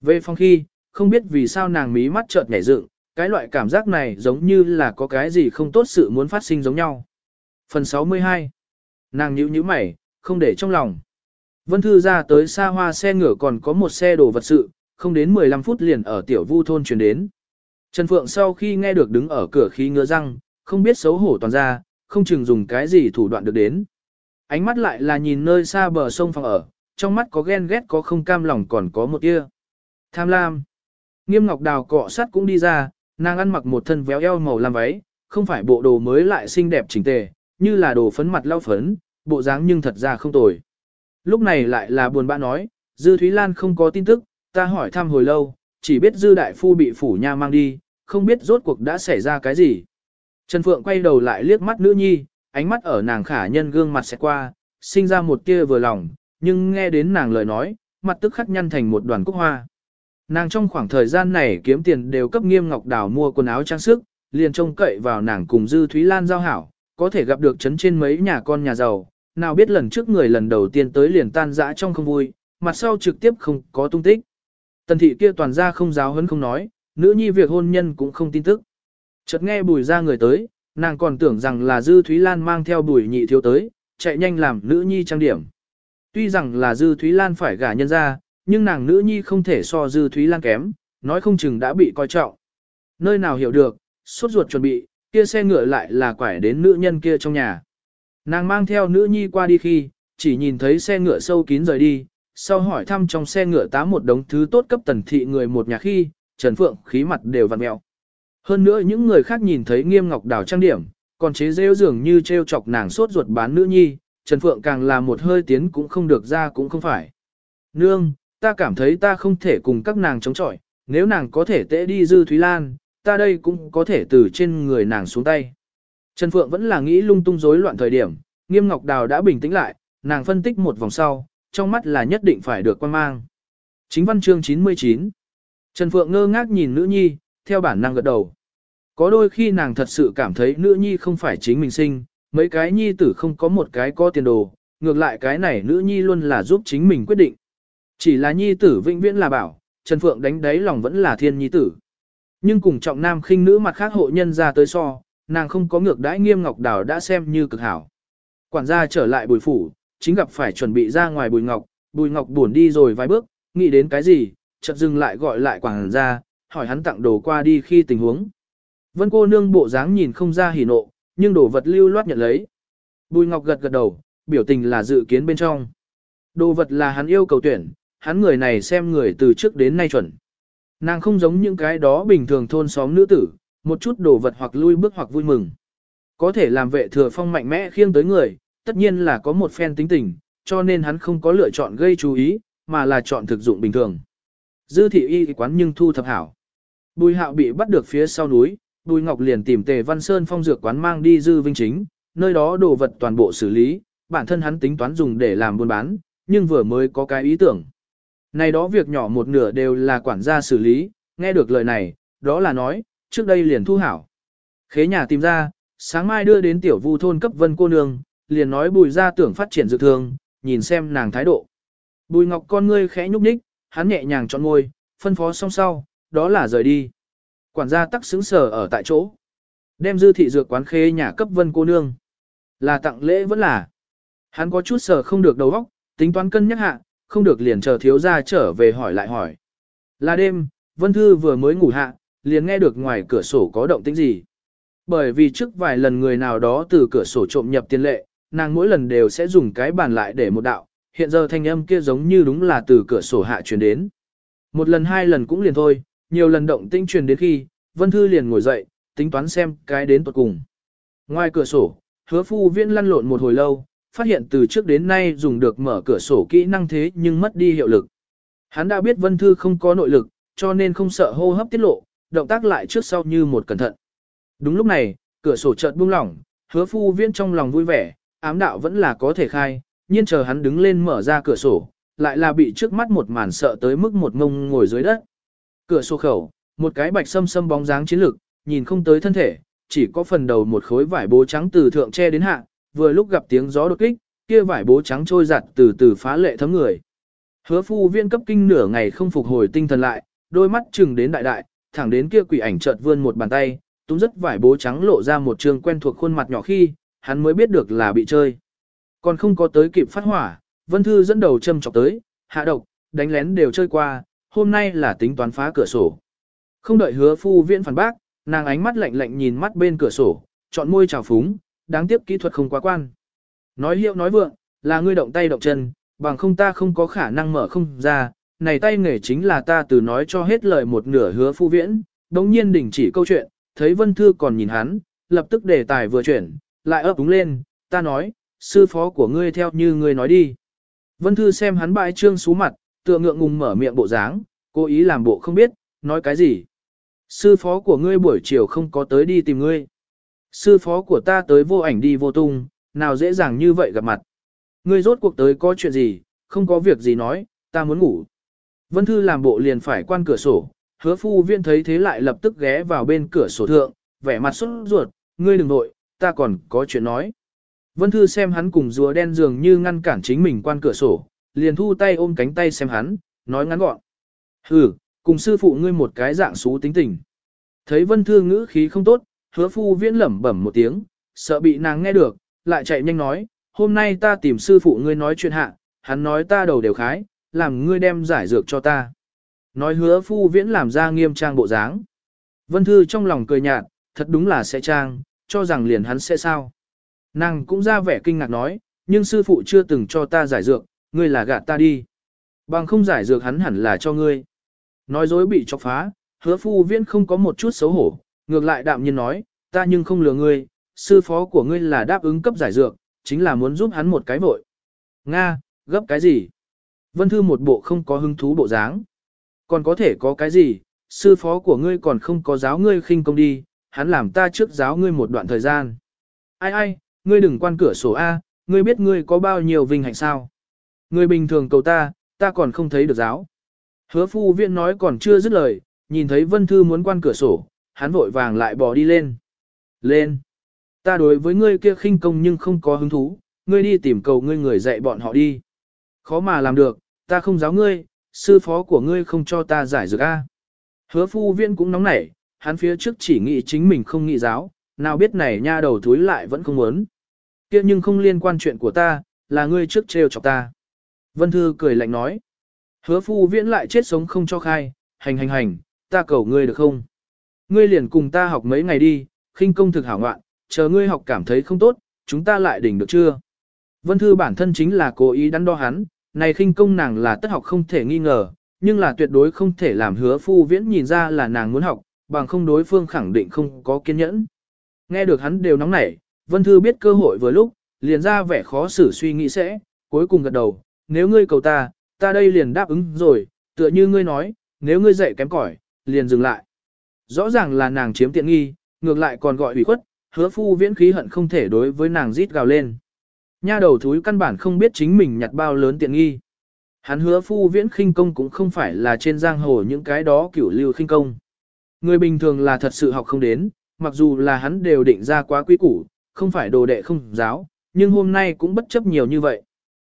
Về phòng khi, không biết vì sao nàng mí mắt chợt nhảy dựng, cái loại cảm giác này giống như là có cái gì không tốt sự muốn phát sinh giống nhau. Phần 62 Nàng nhíu nhíu mày, không để trong lòng. Vân Thư ra tới xa hoa xe ngựa còn có một xe đồ vật sự, không đến 15 phút liền ở tiểu vu thôn chuyển đến. Trần Phượng sau khi nghe được đứng ở cửa khí ngứa răng, không biết xấu hổ toàn ra, không chừng dùng cái gì thủ đoạn được đến. Ánh mắt lại là nhìn nơi xa bờ sông phòng ở, trong mắt có ghen ghét có không cam lòng còn có một tia. Tham lam. Nghiêm Ngọc Đào cọ sắt cũng đi ra, nàng ăn mặc một thân véo eo màu lam váy, không phải bộ đồ mới lại xinh đẹp chỉnh tề, như là đồ phấn mặt lau phấn, bộ dáng nhưng thật ra không tồi. Lúc này lại là buồn bã nói, Dư Thúy Lan không có tin tức, ta hỏi thăm hồi lâu, chỉ biết Dư Đại Phu bị phủ nha mang đi, không biết rốt cuộc đã xảy ra cái gì. Trần Phượng quay đầu lại liếc mắt nữ nhi, ánh mắt ở nàng khả nhân gương mặt sẽ qua, sinh ra một kia vừa lòng, nhưng nghe đến nàng lời nói, mặt tức khắc nhăn thành một đoàn cúc hoa. Nàng trong khoảng thời gian này kiếm tiền đều cấp nghiêm ngọc đào mua quần áo trang sức, liền trông cậy vào nàng cùng Dư Thúy Lan giao hảo, có thể gặp được chấn trên mấy nhà con nhà giàu, nào biết lần trước người lần đầu tiên tới liền tan dã trong không vui, mặt sau trực tiếp không có tung tích. Tần thị kia toàn ra không giáo hấn không nói, nữ nhi việc hôn nhân cũng không tin tức. Chợt nghe bùi ra người tới, nàng còn tưởng rằng là Dư Thúy Lan mang theo bùi nhị thiếu tới, chạy nhanh làm nữ nhi trang điểm. Tuy rằng là Dư Thúy Lan phải gả nhân ra, nhưng nàng nữ nhi không thể so Dư Thúy Lan kém, nói không chừng đã bị coi trọng. Nơi nào hiểu được, suốt ruột chuẩn bị, kia xe ngựa lại là quải đến nữ nhân kia trong nhà. Nàng mang theo nữ nhi qua đi khi, chỉ nhìn thấy xe ngựa sâu kín rời đi, sau hỏi thăm trong xe ngựa tá một đống thứ tốt cấp tần thị người một nhà khi, Trần Phượng khí mặt đều vặn mẹo. Hơn nữa những người khác nhìn thấy nghiêm ngọc đào trang điểm, còn chế rêu dường như treo chọc nàng sốt ruột bán nữ nhi, Trần Phượng càng là một hơi tiến cũng không được ra cũng không phải. Nương, ta cảm thấy ta không thể cùng các nàng chống chọi, nếu nàng có thể tễ đi dư Thúy Lan, ta đây cũng có thể từ trên người nàng xuống tay. Trần Phượng vẫn là nghĩ lung tung rối loạn thời điểm, Nghiêm Ngọc Đào đã bình tĩnh lại, nàng phân tích một vòng sau, trong mắt là nhất định phải được quan mang. Chính văn chương 99 Trần Phượng ngơ ngác nhìn nữ nhi, theo bản năng gật đầu. Có đôi khi nàng thật sự cảm thấy nữ nhi không phải chính mình sinh, mấy cái nhi tử không có một cái có tiền đồ, ngược lại cái này nữ nhi luôn là giúp chính mình quyết định. Chỉ là nhi tử vĩnh viễn là bảo, Trần Phượng đánh đáy lòng vẫn là thiên nhi tử. Nhưng cùng trọng nam khinh nữ mặt khác hộ nhân ra tới so, nàng không có ngược đãi nghiêm ngọc đào đã xem như cực hảo. Quản gia trở lại bùi phủ, chính gặp phải chuẩn bị ra ngoài bùi ngọc, bùi ngọc buồn đi rồi vài bước, nghĩ đến cái gì, chợt dừng lại gọi lại quản gia, hỏi hắn tặng đồ qua đi khi tình huống. Vân cô nương bộ dáng nhìn không ra hỉ nộ, nhưng đồ vật lưu loát nhận lấy. Bùi ngọc gật gật đầu, biểu tình là dự kiến bên trong. Đồ vật là hắn yêu cầu tuyển, hắn người này xem người từ trước đến nay chuẩn. Nàng không giống những cái đó bình thường thôn xóm nữ tử, một chút đồ vật hoặc lui bước hoặc vui mừng. Có thể làm vệ thừa phong mạnh mẽ khiêng tới người, tất nhiên là có một phen tính tình, cho nên hắn không có lựa chọn gây chú ý, mà là chọn thực dụng bình thường. Dư thị y quán nhưng thu thập hảo. Bùi hạo bị bắt được phía sau núi, Bùi Ngọc liền tìm Tề Văn Sơn phong dược quán mang đi dư vinh chính, nơi đó đồ vật toàn bộ xử lý, bản thân hắn tính toán dùng để làm buôn bán, nhưng vừa mới có cái ý tưởng. Này đó việc nhỏ một nửa đều là quản gia xử lý, nghe được lời này, đó là nói, trước đây liền thu hảo. Khế nhà tìm ra, sáng mai đưa đến tiểu vu thôn cấp vân cô nương, liền nói bùi ra tưởng phát triển dược thương, nhìn xem nàng thái độ. Bùi ngọc con ngươi khẽ nhúc nhích, hắn nhẹ nhàng chọn ngôi, phân phó xong sau, đó là rời đi. Quản gia tắc xứng sở ở tại chỗ. Đem dư thị dược quán khê nhà cấp vân cô nương. Là tặng lễ vẫn là. Hắn có chút sở không được đầu óc, tính toán cân nhắc hạ, không được liền chờ thiếu gia trở về hỏi lại hỏi. Là đêm, Vân Thư vừa mới ngủ hạ, liền nghe được ngoài cửa sổ có động tĩnh gì. Bởi vì trước vài lần người nào đó từ cửa sổ trộm nhập tiền lệ, nàng mỗi lần đều sẽ dùng cái bàn lại để một đạo, hiện giờ thanh âm kia giống như đúng là từ cửa sổ hạ truyền đến. Một lần hai lần cũng liền thôi, nhiều lần động tĩnh truyền đến khi, Vân Thư liền ngồi dậy, tính toán xem cái đến tuột cùng. Ngoài cửa sổ, hứa phu viễn lăn lộn một hồi lâu, phát hiện từ trước đến nay dùng được mở cửa sổ kỹ năng thế nhưng mất đi hiệu lực. Hắn đã biết Vân Thư không có nội lực, cho nên không sợ hô hấp tiết lộ, động tác lại trước sau như một cẩn thận. Đúng lúc này, cửa sổ chợt buông lỏng, hứa phu viễn trong lòng vui vẻ, ám đạo vẫn là có thể khai, nhiên chờ hắn đứng lên mở ra cửa sổ, lại là bị trước mắt một màn sợ tới mức một ngông ngồi dưới đất. Cửa sổ khẩu, một cái bạch sâm sâm bóng dáng chiến lực, nhìn không tới thân thể, chỉ có phần đầu một khối vải bố trắng từ thượng che đến hạ, vừa lúc gặp tiếng gió đột kích, kia vải bố trắng trôi giặt từ từ phá lệ thấm người. Hứa phu viên cấp kinh nửa ngày không phục hồi tinh thần lại, đôi mắt chừng đến đại đại, thẳng đến kia quỷ ảnh chợt vươn một bàn tay, túm rất vải bố trắng lộ ra một trường quen thuộc khuôn mặt nhỏ khi, hắn mới biết được là bị chơi. Còn không có tới kịp phát hỏa, Vân Thư dẫn đầu châm chọc tới, hạ độc, đánh lén đều chơi qua, hôm nay là tính toán phá cửa sổ. Không đợi hứa phu viễn phản bác, nàng ánh mắt lạnh lạnh nhìn mắt bên cửa sổ, chọn môi trào phúng, đáng tiếc kỹ thuật không quá quan. Nói hiệu nói vượng, là ngươi động tay động chân, bằng không ta không có khả năng mở không ra, này tay nghề chính là ta từ nói cho hết lời một nửa hứa phu viễn, đồng nhiên đình chỉ câu chuyện, thấy Vân Thư còn nhìn hắn, lập tức đề tài vừa chuyển, lại ấp úng lên, ta nói, sư phó của ngươi theo như ngươi nói đi. Vân Thư xem hắn bãi trương xú mặt, tựa ngượng ngùng mở miệng bộ dáng, cố ý làm bộ không biết, nói cái gì. Sư phó của ngươi buổi chiều không có tới đi tìm ngươi. Sư phó của ta tới vô ảnh đi vô tung, nào dễ dàng như vậy gặp mặt. Ngươi rốt cuộc tới có chuyện gì, không có việc gì nói, ta muốn ngủ. Vân Thư làm bộ liền phải quan cửa sổ, hứa phu viên thấy thế lại lập tức ghé vào bên cửa sổ thượng, vẻ mặt xuất ruột, ngươi đừng nội, ta còn có chuyện nói. Vân Thư xem hắn cùng rùa đen dường như ngăn cản chính mình quan cửa sổ, liền thu tay ôm cánh tay xem hắn, nói ngắn gọn. Hừ, cùng sư phụ ngươi một cái dạng xú tính tình. Thấy Vân Thư ngữ khí không tốt, hứa phu viễn lẩm bẩm một tiếng, sợ bị nàng nghe được, lại chạy nhanh nói, hôm nay ta tìm sư phụ ngươi nói chuyện hạ, hắn nói ta đầu đều khái, làm ngươi đem giải dược cho ta. Nói hứa phu viễn làm ra nghiêm trang bộ dáng. Vân Thư trong lòng cười nhạt, thật đúng là sẽ trang, cho rằng liền hắn sẽ sao. Nàng cũng ra vẻ kinh ngạc nói, nhưng sư phụ chưa từng cho ta giải dược, ngươi là gạt ta đi. Bằng không giải dược hắn hẳn là cho ngươi. Nói dối bị chọc phá, hứa phu viễn không có một chút xấu hổ, ngược lại đạm nhiên nói, ta nhưng không lừa ngươi, sư phó của ngươi là đáp ứng cấp giải dược, chính là muốn giúp hắn một cái vội. Nga, gấp cái gì? Vân Thư một bộ không có hứng thú bộ dáng. Còn có thể có cái gì, sư phó của ngươi còn không có giáo ngươi khinh công đi, hắn làm ta trước giáo ngươi một đoạn thời gian. Ai ai, ngươi đừng quan cửa sổ A, ngươi biết ngươi có bao nhiêu vinh hạnh sao. Ngươi bình thường cầu ta, ta còn không thấy được giáo. Hứa phu viện nói còn chưa dứt lời, nhìn thấy Vân Thư muốn quan cửa sổ, hắn vội vàng lại bỏ đi lên. Lên! Ta đối với ngươi kia khinh công nhưng không có hứng thú, ngươi đi tìm cầu ngươi người dạy bọn họ đi. Khó mà làm được, ta không giáo ngươi, sư phó của ngươi không cho ta giải dược A. Hứa phu viện cũng nóng nảy, hắn phía trước chỉ nghĩ chính mình không nghĩ giáo, nào biết này nha đầu thúi lại vẫn không muốn. kia nhưng không liên quan chuyện của ta, là ngươi trước trêu chọc ta. Vân Thư cười lạnh nói. Hứa phu viễn lại chết sống không cho khai, hành hành hành, ta cầu ngươi được không? Ngươi liền cùng ta học mấy ngày đi, khinh công thực hảo ngoạn, chờ ngươi học cảm thấy không tốt, chúng ta lại đỉnh được chưa? Vân Thư bản thân chính là cố ý đắn đo hắn, này khinh công nàng là tất học không thể nghi ngờ, nhưng là tuyệt đối không thể làm hứa phu viễn nhìn ra là nàng muốn học, bằng không đối phương khẳng định không có kiên nhẫn. Nghe được hắn đều nóng nảy, Vân Thư biết cơ hội vừa lúc, liền ra vẻ khó xử suy nghĩ sẽ, cuối cùng gật đầu, nếu ngươi cầu ta, ta đây liền đáp ứng rồi, tựa như ngươi nói, nếu ngươi dạy kém cỏi, liền dừng lại. Rõ ràng là nàng chiếm tiện nghi, ngược lại còn gọi ủy khuất, hứa phu viễn khí hận không thể đối với nàng rít gào lên. Nha đầu thúi căn bản không biết chính mình nhặt bao lớn tiện nghi. Hắn hứa phu viễn khinh công cũng không phải là trên giang hồ những cái đó kiểu lưu khinh công. Người bình thường là thật sự học không đến, mặc dù là hắn đều định ra quá quý củ, không phải đồ đệ không giáo, nhưng hôm nay cũng bất chấp nhiều như vậy.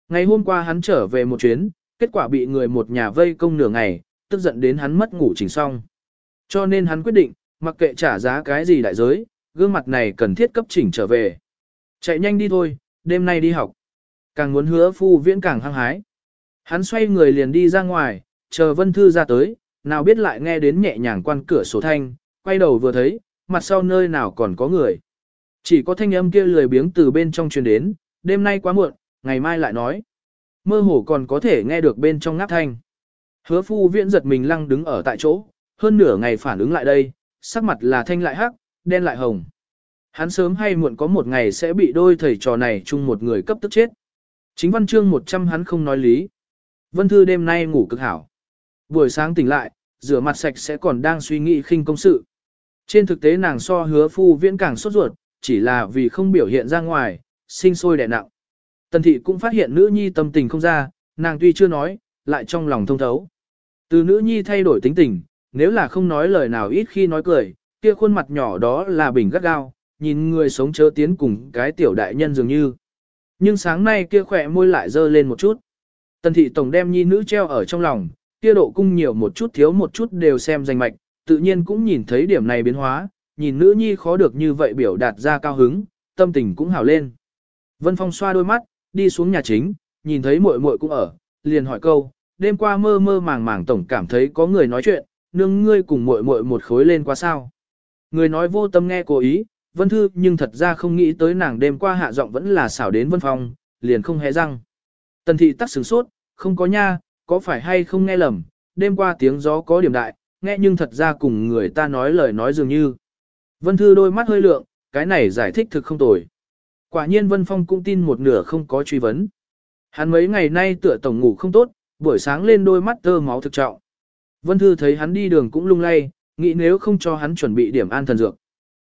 Ngày hôm qua hắn trở về một chuyến, kết quả bị người một nhà vây công nửa ngày, tức giận đến hắn mất ngủ chỉnh xong. Cho nên hắn quyết định, mặc kệ trả giá cái gì đại giới, gương mặt này cần thiết cấp chỉnh trở về. Chạy nhanh đi thôi, đêm nay đi học. Càng muốn hứa phu viễn càng hăng hái. Hắn xoay người liền đi ra ngoài, chờ Vân Thư ra tới, nào biết lại nghe đến nhẹ nhàng quan cửa sổ thanh, quay đầu vừa thấy, mặt sau nơi nào còn có người. Chỉ có thanh âm kia lười biếng từ bên trong truyền đến, đêm nay quá muộn, ngày mai lại nói. Mơ hồ còn có thể nghe được bên trong ngáp thanh. Hứa phu viễn giật mình lăng đứng ở tại chỗ, hơn nửa ngày phản ứng lại đây, sắc mặt là thanh lại hắc, đen lại hồng. Hắn sớm hay muộn có một ngày sẽ bị đôi thầy trò này chung một người cấp tức chết. Chính văn chương 100 hắn không nói lý. Vân Thư đêm nay ngủ cực hảo. Buổi sáng tỉnh lại, rửa mặt sạch sẽ còn đang suy nghĩ khinh công sự. Trên thực tế nàng so hứa phu viễn càng sốt ruột, chỉ là vì không biểu hiện ra ngoài, sinh sôi đẻ nặng. Tần thị cũng phát hiện nữ nhi tâm tình không ra, nàng tuy chưa nói, lại trong lòng thông thấu. Từ nữ nhi thay đổi tính tình, nếu là không nói lời nào ít khi nói cười, kia khuôn mặt nhỏ đó là bình gắt gao, nhìn người sống chớ tiến cùng cái tiểu đại nhân dường như. Nhưng sáng nay kia khỏe môi lại dơ lên một chút. Tần thị tổng đem nhi nữ treo ở trong lòng, kia độ cung nhiều một chút thiếu một chút đều xem danh mạch, tự nhiên cũng nhìn thấy điểm này biến hóa, nhìn nữ nhi khó được như vậy biểu đạt ra cao hứng, tâm tình cũng hào lên. Vân Phong xoa đôi mắt, đi xuống nhà chính, nhìn thấy muội muội cũng ở, liền hỏi câu, đêm qua mơ mơ màng màng tổng cảm thấy có người nói chuyện, nương ngươi cùng muội muội một khối lên qua sao. Người nói vô tâm nghe cố ý, Vân Thư nhưng thật ra không nghĩ tới nàng đêm qua hạ giọng vẫn là xảo đến Vân Phong, liền không hé răng. Tần thị tắc sửng sốt, không có nha, có phải hay không nghe lầm, đêm qua tiếng gió có điểm đại, nghe nhưng thật ra cùng người ta nói lời nói dường như. Vân Thư đôi mắt hơi lượng, cái này giải thích thực không tồi. Quả nhiên Vân Phong cũng tin một nửa không có truy vấn. Hắn mấy ngày nay tựa tổng ngủ không tốt, buổi sáng lên đôi mắt tơ máu thực trọng. Vân Thư thấy hắn đi đường cũng lung lay, nghĩ nếu không cho hắn chuẩn bị điểm an thần dược.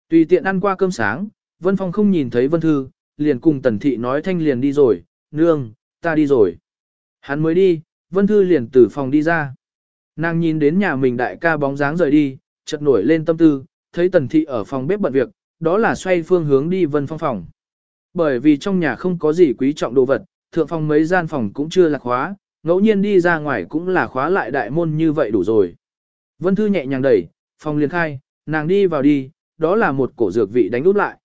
Tùy tiện ăn qua cơm sáng, Vân Phong không nhìn thấy Vân Thư, liền cùng Tần Thị nói thanh liền đi rồi, nương, ta đi rồi. Hắn mới đi, Vân Thư liền từ phòng đi ra. Nàng nhìn đến nhà mình đại ca bóng dáng rời đi, chợt nổi lên tâm tư, thấy Tần Thị ở phòng bếp bận việc, đó là xoay phương hướng đi Vân Phong phòng. Bởi vì trong nhà không có gì quý trọng đồ vật, thượng phòng mấy gian phòng cũng chưa là khóa, ngẫu nhiên đi ra ngoài cũng là khóa lại đại môn như vậy đủ rồi. Vân Thư nhẹ nhàng đẩy, phòng liền khai, nàng đi vào đi, đó là một cổ dược vị đánh út lại.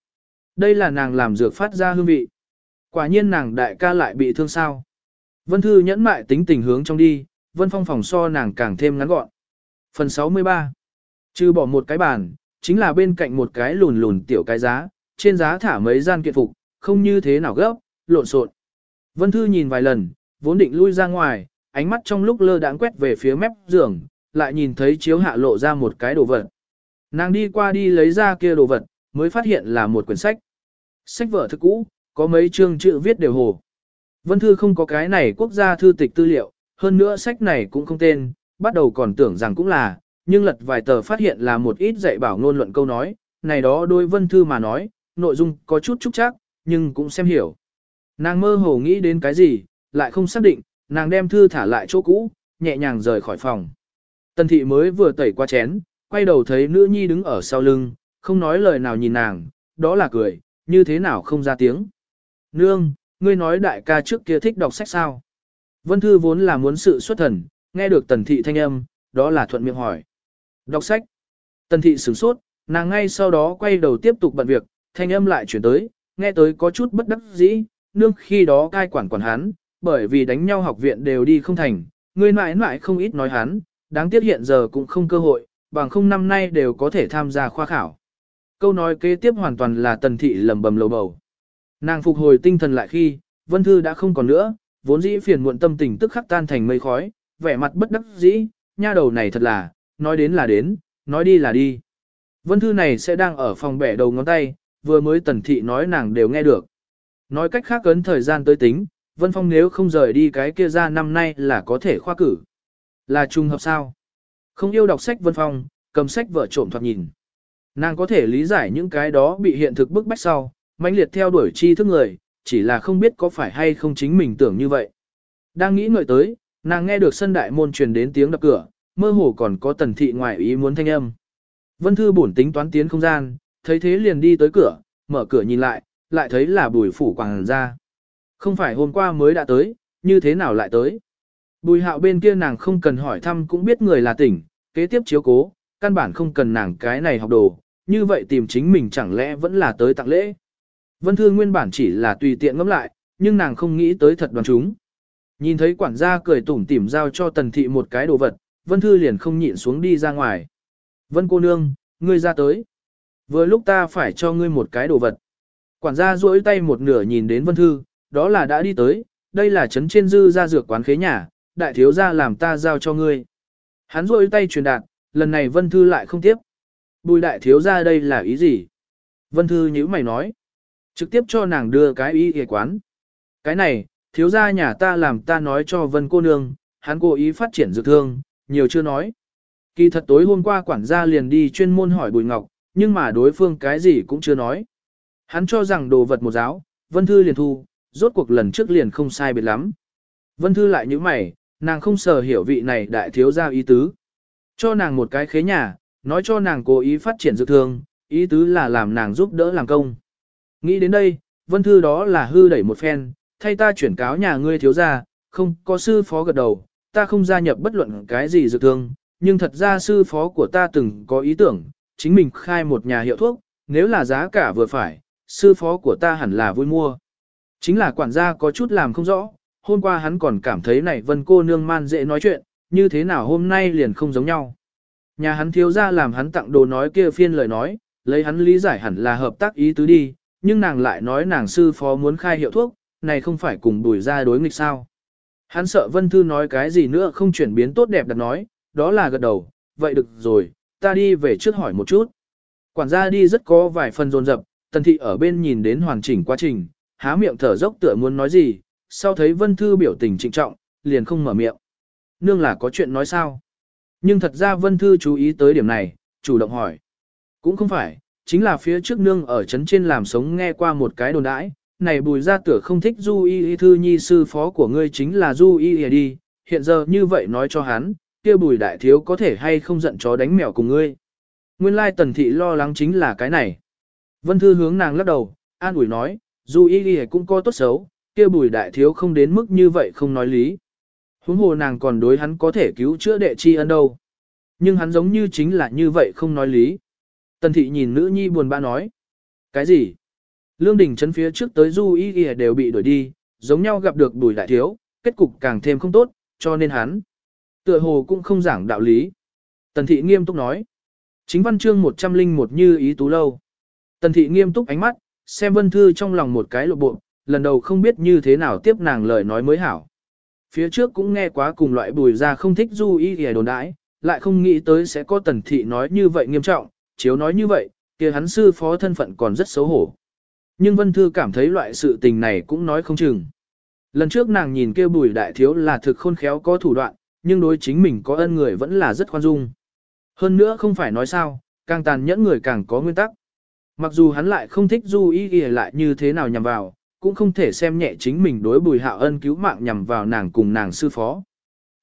Đây là nàng làm dược phát ra hương vị. Quả nhiên nàng đại ca lại bị thương sao. Vân Thư nhẫn mại tính tình hướng trong đi, Vân Phong phòng so nàng càng thêm ngắn gọn. Phần 63 Trừ bỏ một cái bàn, chính là bên cạnh một cái lùn lùn tiểu cái giá, trên giá thả mấy gian kiện phục, không như thế nào gấp, lộn xộn. Vân Thư nhìn vài lần, vốn định lui ra ngoài, ánh mắt trong lúc lơ đãng quét về phía mép giường, lại nhìn thấy chiếu hạ lộ ra một cái đồ vật. Nàng đi qua đi lấy ra kia đồ vật, mới phát hiện là một quyển sách. Sách vở thực cũ, có mấy chương chữ viết đều hồ. Vân Thư không có cái này quốc gia thư tịch tư liệu, hơn nữa sách này cũng không tên, bắt đầu còn tưởng rằng cũng là, nhưng lật vài tờ phát hiện là một ít dạy bảo ngôn luận câu nói, này đó đôi Vân Thư mà nói, nội dung có chút trúc chắc, nhưng cũng xem hiểu. Nàng mơ hồ nghĩ đến cái gì, lại không xác định, nàng đem thư thả lại chỗ cũ, nhẹ nhàng rời khỏi phòng. Tần thị mới vừa tẩy qua chén, quay đầu thấy nữ nhi đứng ở sau lưng, không nói lời nào nhìn nàng, đó là cười, như thế nào không ra tiếng. Nương, ngươi nói đại ca trước kia thích đọc sách sao? Vân Thư vốn là muốn sự xuất thần, nghe được tần thị thanh âm, đó là thuận miệng hỏi. Đọc sách. Tần thị sửng sốt, nàng ngay sau đó quay đầu tiếp tục bận việc, thanh âm lại chuyển tới, nghe tới có chút bất đắc dĩ, nương khi đó cai quản quản hắn, bởi vì đánh nhau học viện đều đi không thành, người mãi mãi không ít nói hắn, đáng tiếc hiện giờ cũng không cơ hội, bằng không năm nay đều có thể tham gia khoa khảo. Câu nói kế tiếp hoàn toàn là tần thị lầm bầm lầu bầu. Nàng phục hồi tinh thần lại khi, vân thư đã không còn nữa, vốn dĩ phiền muộn tâm tình tức khắc tan thành mây khói, vẻ mặt bất đắc dĩ, nha đầu này thật là, nói đến là đến, nói đi là đi. Vân thư này sẽ đang ở phòng bẻ đầu ngón tay, vừa mới tần thị nói nàng đều nghe được. Nói cách khác ấn thời gian tới tính, Vân Phong nếu không rời đi cái kia ra năm nay là có thể khoa cử. Là trùng hợp sao? Không yêu đọc sách Vân Phong, cầm sách vợ trộm thoạt nhìn. Nàng có thể lý giải những cái đó bị hiện thực bức bách sau, mãnh liệt theo đuổi chi thức người, chỉ là không biết có phải hay không chính mình tưởng như vậy. Đang nghĩ ngợi tới, nàng nghe được sân đại môn truyền đến tiếng đập cửa, mơ hồ còn có tần thị ngoại ý muốn thanh âm. Vân Thư bổn tính toán tiến không gian, thấy thế liền đi tới cửa, mở cửa nhìn lại, lại thấy là bùi phủ quảng ra. Không phải hôm qua mới đã tới, như thế nào lại tới. Bùi hạo bên kia nàng không cần hỏi thăm cũng biết người là tỉnh, kế tiếp chiếu cố, căn bản không cần nàng cái này học đồ, như vậy tìm chính mình chẳng lẽ vẫn là tới tặng lễ. Vân Thư nguyên bản chỉ là tùy tiện ngẫm lại, nhưng nàng không nghĩ tới thật đoàn chúng. Nhìn thấy quản gia cười tủm tỉm giao cho tần thị một cái đồ vật, Vân Thư liền không nhịn xuống đi ra ngoài. Vân cô nương, ngươi ra tới. Vừa lúc ta phải cho ngươi một cái đồ vật. Quản gia duỗi tay một nửa nhìn đến Vân Thư, đó là đã đi tới, đây là trấn trên dư ra dược quán khế nhà, đại thiếu gia làm ta giao cho ngươi. Hắn duỗi tay truyền đạt, lần này Vân Thư lại không tiếp. Bùi đại thiếu gia đây là ý gì? Vân Thư nhíu mày nói. Trực tiếp cho nàng đưa cái ý y quán. Cái này, thiếu gia nhà ta làm ta nói cho Vân cô nương, hắn cố ý phát triển dược thương, nhiều chưa nói. Kỳ thật tối hôm qua quản gia liền đi chuyên môn hỏi Bùi Ngọc, nhưng mà đối phương cái gì cũng chưa nói. Hắn cho rằng đồ vật một giáo, Vân Thư liền thu, rốt cuộc lần trước liền không sai biệt lắm. Vân Thư lại như mày, nàng không sở hiểu vị này đại thiếu gia ý tứ. Cho nàng một cái khế nhà, nói cho nàng cố ý phát triển dược thương, ý tứ là làm nàng giúp đỡ làm công. Nghĩ đến đây, Vân Thư đó là hư đẩy một phen, thay ta chuyển cáo nhà ngươi thiếu gia, không có sư phó gật đầu, ta không gia nhập bất luận cái gì dược thương, nhưng thật ra sư phó của ta từng có ý tưởng, chính mình khai một nhà hiệu thuốc, nếu là giá cả vừa phải, sư phó của ta hẳn là vui mua. Chính là quản gia có chút làm không rõ, hôm qua hắn còn cảm thấy này vân cô nương man dễ nói chuyện, như thế nào hôm nay liền không giống nhau. Nhà hắn thiếu ra làm hắn tặng đồ nói kia phiên lời nói, lấy hắn lý giải hẳn là hợp tác ý tứ đi, nhưng nàng lại nói nàng sư phó muốn khai hiệu thuốc, này không phải cùng đuổi ra đối nghịch sao. Hắn sợ Vân Thư nói cái gì nữa không chuyển biến tốt đẹp đặt nói, đó là gật đầu, vậy được rồi, ta đi về trước hỏi một chút. Quản gia đi rất có vài phần rồn rập tần thị ở bên nhìn đến hoàn chỉnh quá trình, há miệng thở dốc tựa muốn nói gì, sau thấy Vân Thư biểu tình trịnh trọng, liền không mở miệng. Nương là có chuyện nói sao? Nhưng thật ra Vân Thư chú ý tới điểm này, chủ động hỏi. Cũng không phải, chính là phía trước nương ở trấn trên làm sống nghe qua một cái đồn đãi, này bùi ra tửa không thích du y y thư nhi sư phó của ngươi chính là du y y đi, hiện giờ như vậy nói cho hắn, kia bùi đại thiếu có thể hay không giận chó đánh mèo cùng ngươi. Nguyên lai tần thị lo lắng chính là cái này. Vân Thư hướng nàng lắc đầu, an ủi nói, du y y cũng có tốt xấu, kia bùi đại thiếu không đến mức như vậy không nói lý. Huống hồ nàng còn đối hắn có thể cứu chữa đệ chi ân đâu. Nhưng hắn giống như chính là như vậy không nói lý. Tần thị nhìn nữ nhi buồn bã nói. Cái gì? Lương đình chấn phía trước tới du y y đều bị đuổi đi, giống nhau gặp được bùi đại thiếu, kết cục càng thêm không tốt, cho nên hắn. Tựa hồ cũng không giảng đạo lý. Tần thị nghiêm túc nói. Chính văn chương 101 như ý tú lâu. Tần thị nghiêm túc ánh mắt, xem vân thư trong lòng một cái lộ bộ, lần đầu không biết như thế nào tiếp nàng lời nói mới hảo. Phía trước cũng nghe quá cùng loại bùi ra không thích du y hề đồn đãi, lại không nghĩ tới sẽ có tần thị nói như vậy nghiêm trọng, chiếu nói như vậy, kia hắn sư phó thân phận còn rất xấu hổ. Nhưng Vân Thư cảm thấy loại sự tình này cũng nói không chừng. Lần trước nàng nhìn kêu bùi đại thiếu là thực khôn khéo có thủ đoạn, nhưng đối chính mình có ân người vẫn là rất khoan dung. Hơn nữa không phải nói sao, càng tàn nhẫn người càng có nguyên tắc. Mặc dù hắn lại không thích du ý ghi lại như thế nào nhằm vào, cũng không thể xem nhẹ chính mình đối bùi hạo ân cứu mạng nhằm vào nàng cùng nàng sư phó.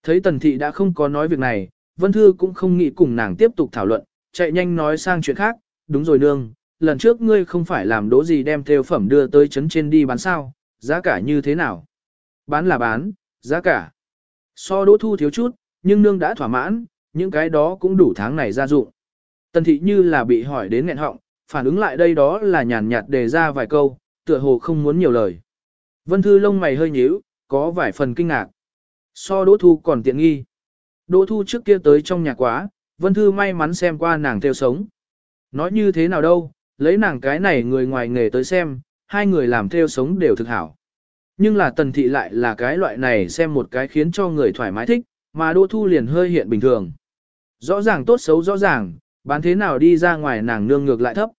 Thấy tần thị đã không có nói việc này, Vân Thư cũng không nghĩ cùng nàng tiếp tục thảo luận, chạy nhanh nói sang chuyện khác, đúng rồi nương, lần trước ngươi không phải làm đố gì đem theo phẩm đưa tới chấn trên đi bán sao, giá cả như thế nào? Bán là bán, giá cả. So đỗ thu thiếu chút, nhưng nương đã thỏa mãn, những cái đó cũng đủ tháng này ra dụng. Tần thị như là bị hỏi đến nghẹn họng, phản ứng lại đây đó là nhàn nhạt đề ra vài câu, tựa hồ không muốn nhiều lời. Vân Thư lông mày hơi nhíu, có vài phần kinh ngạc. So Đỗ Thu còn tiện nghi. Đỗ Thu trước kia tới trong nhà quá, Vân Thư may mắn xem qua nàng theo sống. Nói như thế nào đâu, lấy nàng cái này người ngoài nghề tới xem, hai người làm theo sống đều thực hảo. Nhưng là tần thị lại là cái loại này xem một cái khiến cho người thoải mái thích, mà Đỗ Thu liền hơi hiện bình thường. Rõ ràng tốt xấu rõ ràng, bán thế nào đi ra ngoài nàng nương ngược lại thấp.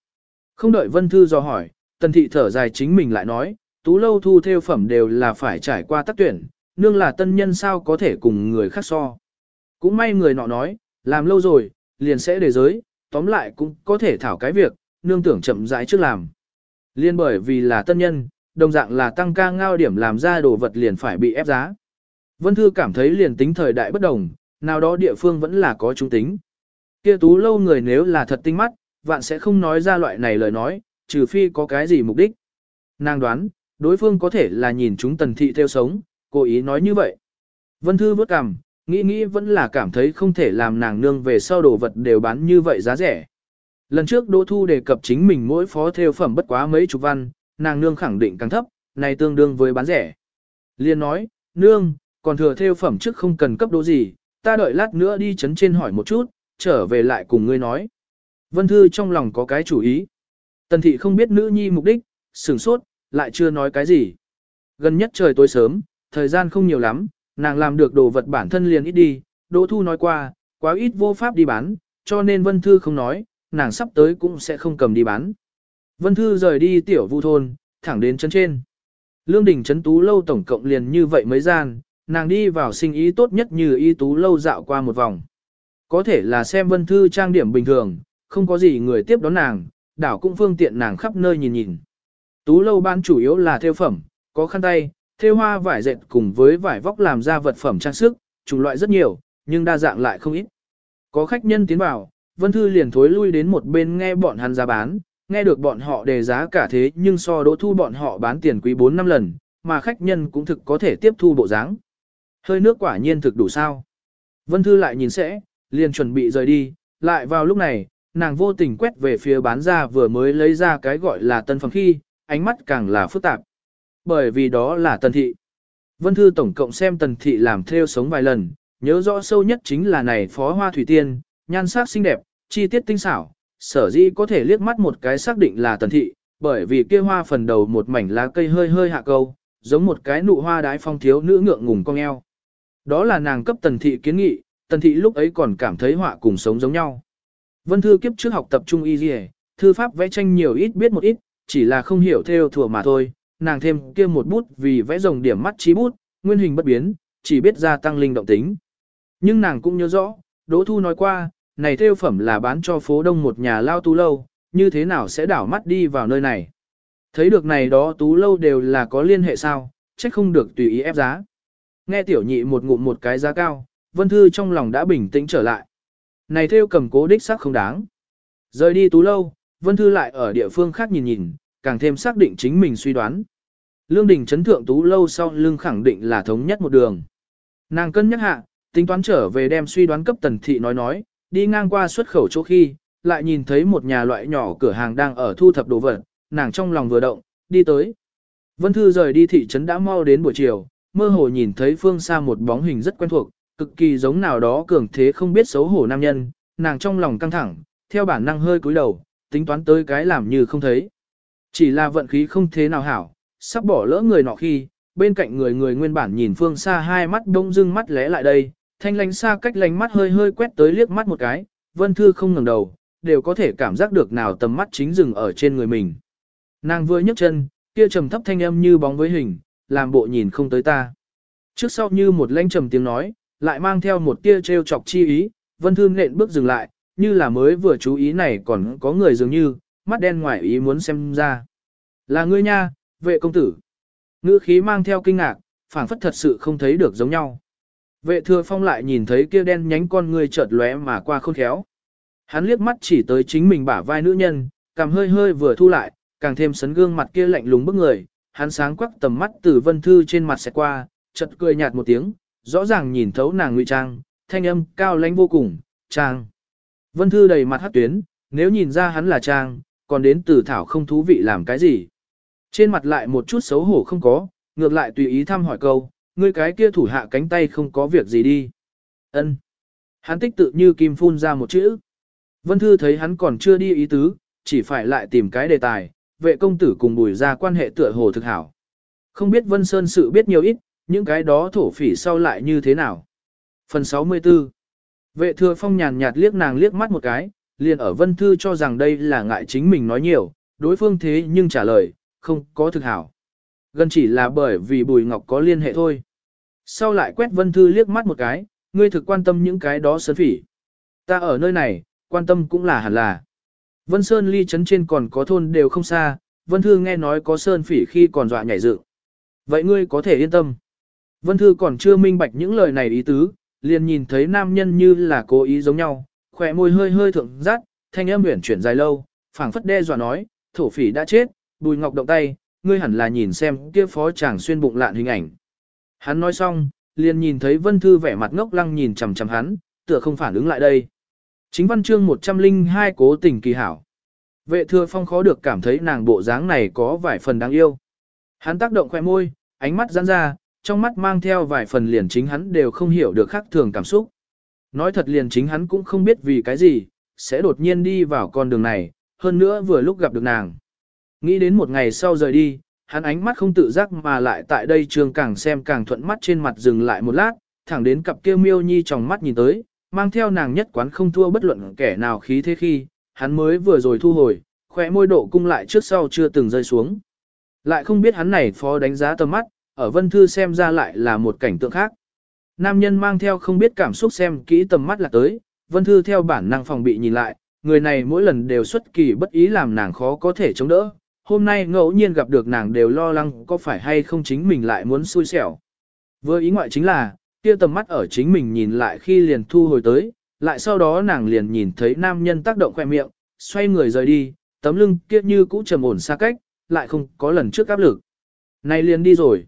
Không đợi Vân Thư do hỏi, tần thị thở dài chính mình lại nói, tú lâu thu theo phẩm đều là phải trải qua tác tuyển, nương là tân nhân sao có thể cùng người khác so. Cũng may người nọ nói, làm lâu rồi, liền sẽ để giới, tóm lại cũng có thể thảo cái việc, nương tưởng chậm rãi trước làm. Liên bởi vì là tân nhân, đồng dạng là tăng ca ngao điểm làm ra đồ vật liền phải bị ép giá. Vân Thư cảm thấy liền tính thời đại bất đồng, nào đó địa phương vẫn là có trung tính. Kia tú lâu người nếu là thật tinh mắt, vạn sẽ không nói ra loại này lời nói, trừ phi có cái gì mục đích. Nàng đoán, đối phương có thể là nhìn chúng tần thị theo sống, cố ý nói như vậy. Vân Thư vớt cằm, nghĩ nghĩ vẫn là cảm thấy không thể làm nàng nương về sau đồ vật đều bán như vậy giá rẻ. Lần trước Đỗ Thu đề cập chính mình mỗi phó theo phẩm bất quá mấy chục văn, nàng nương khẳng định càng thấp, này tương đương với bán rẻ. Liên nói, nương, còn thừa theo phẩm trước không cần cấp đỗ gì, ta đợi lát nữa đi chấn trên hỏi một chút, trở về lại cùng ngươi nói. Vân Thư trong lòng có cái chủ ý. Tần thị không biết nữ nhi mục đích, sửng sốt, lại chưa nói cái gì. Gần nhất trời tối sớm, thời gian không nhiều lắm, nàng làm được đồ vật bản thân liền ít đi, Đỗ Thu nói qua, quá ít vô pháp đi bán, cho nên Vân Thư không nói, nàng sắp tới cũng sẽ không cầm đi bán. Vân Thư rời đi tiểu vu thôn, thẳng đến chân trên. Lương đỉnh trấn tú lâu tổng cộng liền như vậy mấy gian, nàng đi vào sinh ý tốt nhất như y tú lâu dạo qua một vòng. Có thể là xem Vân Thư trang điểm bình thường, không có gì người tiếp đón nàng, đảo cũng phương tiện nàng khắp nơi nhìn nhìn. Tú lâu ban chủ yếu là theo phẩm, có khăn tay, theo hoa vải dệt cùng với vải vóc làm ra vật phẩm trang sức, chủng loại rất nhiều, nhưng đa dạng lại không ít. Có khách nhân tiến vào, Vân Thư liền thối lui đến một bên nghe bọn hắn giá bán, nghe được bọn họ đề giá cả thế nhưng so đỗ thu bọn họ bán tiền quý 4 năm lần, mà khách nhân cũng thực có thể tiếp thu bộ dáng. Hơi nước quả nhiên thực đủ sao. Vân Thư lại nhìn sẽ, liền chuẩn bị rời đi, lại vào lúc này, nàng vô tình quét về phía bán ra vừa mới lấy ra cái gọi là tân phẩm khi, ánh mắt càng là phức tạp. Bởi vì đó là tần thị. Vân Thư tổng cộng xem tần thị làm theo sống vài lần, nhớ rõ sâu nhất chính là này phó hoa thủy tiên, nhan sắc xinh đẹp, chi tiết tinh xảo, sở dĩ có thể liếc mắt một cái xác định là tần thị, bởi vì kia hoa phần đầu một mảnh lá cây hơi hơi hạ câu, giống một cái nụ hoa đái phong thiếu nữ ngượng ngùng cong eo. Đó là nàng cấp tần thị kiến nghị, tần thị lúc ấy còn cảm thấy họa cùng sống giống nhau. Vân Thư kiếp trước học tập trung y dì thư pháp vẽ tranh nhiều ít biết một ít, chỉ là không hiểu theo thừa mà thôi, nàng thêm kia một bút vì vẽ rồng điểm mắt trí bút, nguyên hình bất biến, chỉ biết gia tăng linh động tính. Nhưng nàng cũng nhớ rõ, Đỗ Thu nói qua, này theo phẩm là bán cho phố đông một nhà lao tú lâu, như thế nào sẽ đảo mắt đi vào nơi này. Thấy được này đó tú lâu đều là có liên hệ sao, chắc không được tùy ý ép giá. Nghe tiểu nhị một ngụm một cái giá cao, Vân Thư trong lòng đã bình tĩnh trở lại. Này theo cầm cố đích xác không đáng. Rời đi tú lâu, Vân Thư lại ở địa phương khác nhìn nhìn, càng thêm xác định chính mình suy đoán. Lương đình chấn thượng tú lâu sau lương khẳng định là thống nhất một đường. Nàng cân nhắc hạ, tính toán trở về đem suy đoán cấp tần thị nói nói, đi ngang qua xuất khẩu chỗ khi, lại nhìn thấy một nhà loại nhỏ cửa hàng đang ở thu thập đồ vật, nàng trong lòng vừa động, đi tới. Vân Thư rời đi thị trấn đã mau đến buổi chiều, mơ hồ nhìn thấy phương xa một bóng hình rất quen thuộc, cực kỳ giống nào đó cường thế không biết xấu hổ nam nhân, nàng trong lòng căng thẳng, theo bản năng hơi cúi đầu, tính toán tới cái làm như không thấy. Chỉ là vận khí không thế nào hảo, sắp bỏ lỡ người nọ khi, bên cạnh người người nguyên bản nhìn phương xa hai mắt đông dưng mắt lé lại đây, thanh lánh xa cách lánh mắt hơi hơi quét tới liếc mắt một cái, vân thư không ngẩng đầu, đều có thể cảm giác được nào tầm mắt chính dừng ở trên người mình. Nàng vừa nhấc chân, kia trầm thấp thanh âm như bóng với hình, làm bộ nhìn không tới ta. Trước sau như một lanh trầm tiếng nói, lại mang theo một tia trêu chọc chi ý, vân thư nện bước dừng lại, như là mới vừa chú ý này còn có người dường như, mắt đen ngoài ý muốn xem ra. Là ngươi nha, vệ công tử. Ngữ khí mang theo kinh ngạc, phảng phất thật sự không thấy được giống nhau. Vệ thừa phong lại nhìn thấy kia đen nhánh con người chợt lóe mà qua khôn khéo. Hắn liếc mắt chỉ tới chính mình bả vai nữ nhân, cảm hơi hơi vừa thu lại, càng thêm sấn gương mặt kia lạnh lùng bức người. Hắn sáng quắc tầm mắt từ vân thư trên mặt xẹt qua, chợt cười nhạt một tiếng, rõ ràng nhìn thấu nàng ngụy trang, thanh âm cao lãnh vô cùng, trang. Vân thư đầy mặt hát tuyến, nếu nhìn ra hắn là trang, còn đến từ thảo không thú vị làm cái gì. Trên mặt lại một chút xấu hổ không có, ngược lại tùy ý thăm hỏi câu, ngươi cái kia thủ hạ cánh tay không có việc gì đi. Ân. Hắn tích tự như kim phun ra một chữ. Vân Thư thấy hắn còn chưa đi ý tứ, chỉ phải lại tìm cái đề tài, vệ công tử cùng bùi ra quan hệ tựa hồ thực hảo. Không biết Vân Sơn sự biết nhiều ít, những cái đó thổ phỉ sau lại như thế nào. Phần 64 Vệ thừa phong nhàn nhạt liếc nàng liếc mắt một cái, liền ở Vân Thư cho rằng đây là ngại chính mình nói nhiều, đối phương thế nhưng trả lời, không có thực hảo. Gần chỉ là bởi vì Bùi Ngọc có liên hệ thôi. Sau lại quét Vân Thư liếc mắt một cái, ngươi thực quan tâm những cái đó sơn phỉ. Ta ở nơi này, quan tâm cũng là hẳn là. Vân Sơn ly trấn trên còn có thôn đều không xa, Vân Thư nghe nói có sơn phỉ khi còn dọa nhảy dựng. Vậy ngươi có thể yên tâm. Vân Thư còn chưa minh bạch những lời này ý tứ, liền nhìn thấy nam nhân như là cố ý giống nhau, khỏe môi hơi hơi thượng rát, thanh âm huyền chuyển dài lâu, phảng phất đe dọa nói, thổ phỉ đã chết, Bùi Ngọc động tay, ngươi hẳn là nhìn xem kia phó chàng xuyên bụng lạn hình ảnh. Hắn nói xong, liền nhìn thấy Vân Thư vẻ mặt ngốc lăng nhìn chằm chằm hắn, tựa không phản ứng lại đây. Chính văn chương 102 cố tình kỳ hảo. Vệ thừa phong khó được cảm thấy nàng bộ dáng này có vài phần đáng yêu. Hắn tác động khoe môi, ánh mắt giãn ra, trong mắt mang theo vài phần liền chính hắn đều không hiểu được khác thường cảm xúc. Nói thật liền chính hắn cũng không biết vì cái gì, sẽ đột nhiên đi vào con đường này, hơn nữa vừa lúc gặp được nàng. Nghĩ đến một ngày sau rời đi, hắn ánh mắt không tự giác mà lại tại đây trường càng xem càng thuận mắt trên mặt dừng lại một lát, thẳng đến cặp kia miêu nhi trong mắt nhìn tới, mang theo nàng nhất quán không thua bất luận kẻ nào khí thế khi, hắn mới vừa rồi thu hồi, khỏe môi độ cung lại trước sau chưa từng rơi xuống. Lại không biết hắn này phó đánh giá tầm mắt, ở vân thư xem ra lại là một cảnh tượng khác. Nam nhân mang theo không biết cảm xúc xem kỹ tầm mắt là tới, vân thư theo bản năng phòng bị nhìn lại, người này mỗi lần đều xuất kỳ bất ý làm nàng khó có thể chống đỡ, hôm nay ngẫu nhiên gặp được nàng đều lo lắng có phải hay không chính mình lại muốn xui xẻo. Với ý ngoại chính là, kia tầm mắt ở chính mình nhìn lại khi liền thu hồi tới, lại sau đó nàng liền nhìn thấy nam nhân tác động khoe miệng, xoay người rời đi, tấm lưng kia như cũ trầm ổn xa cách, lại không có lần trước áp lực. Này liền đi rồi.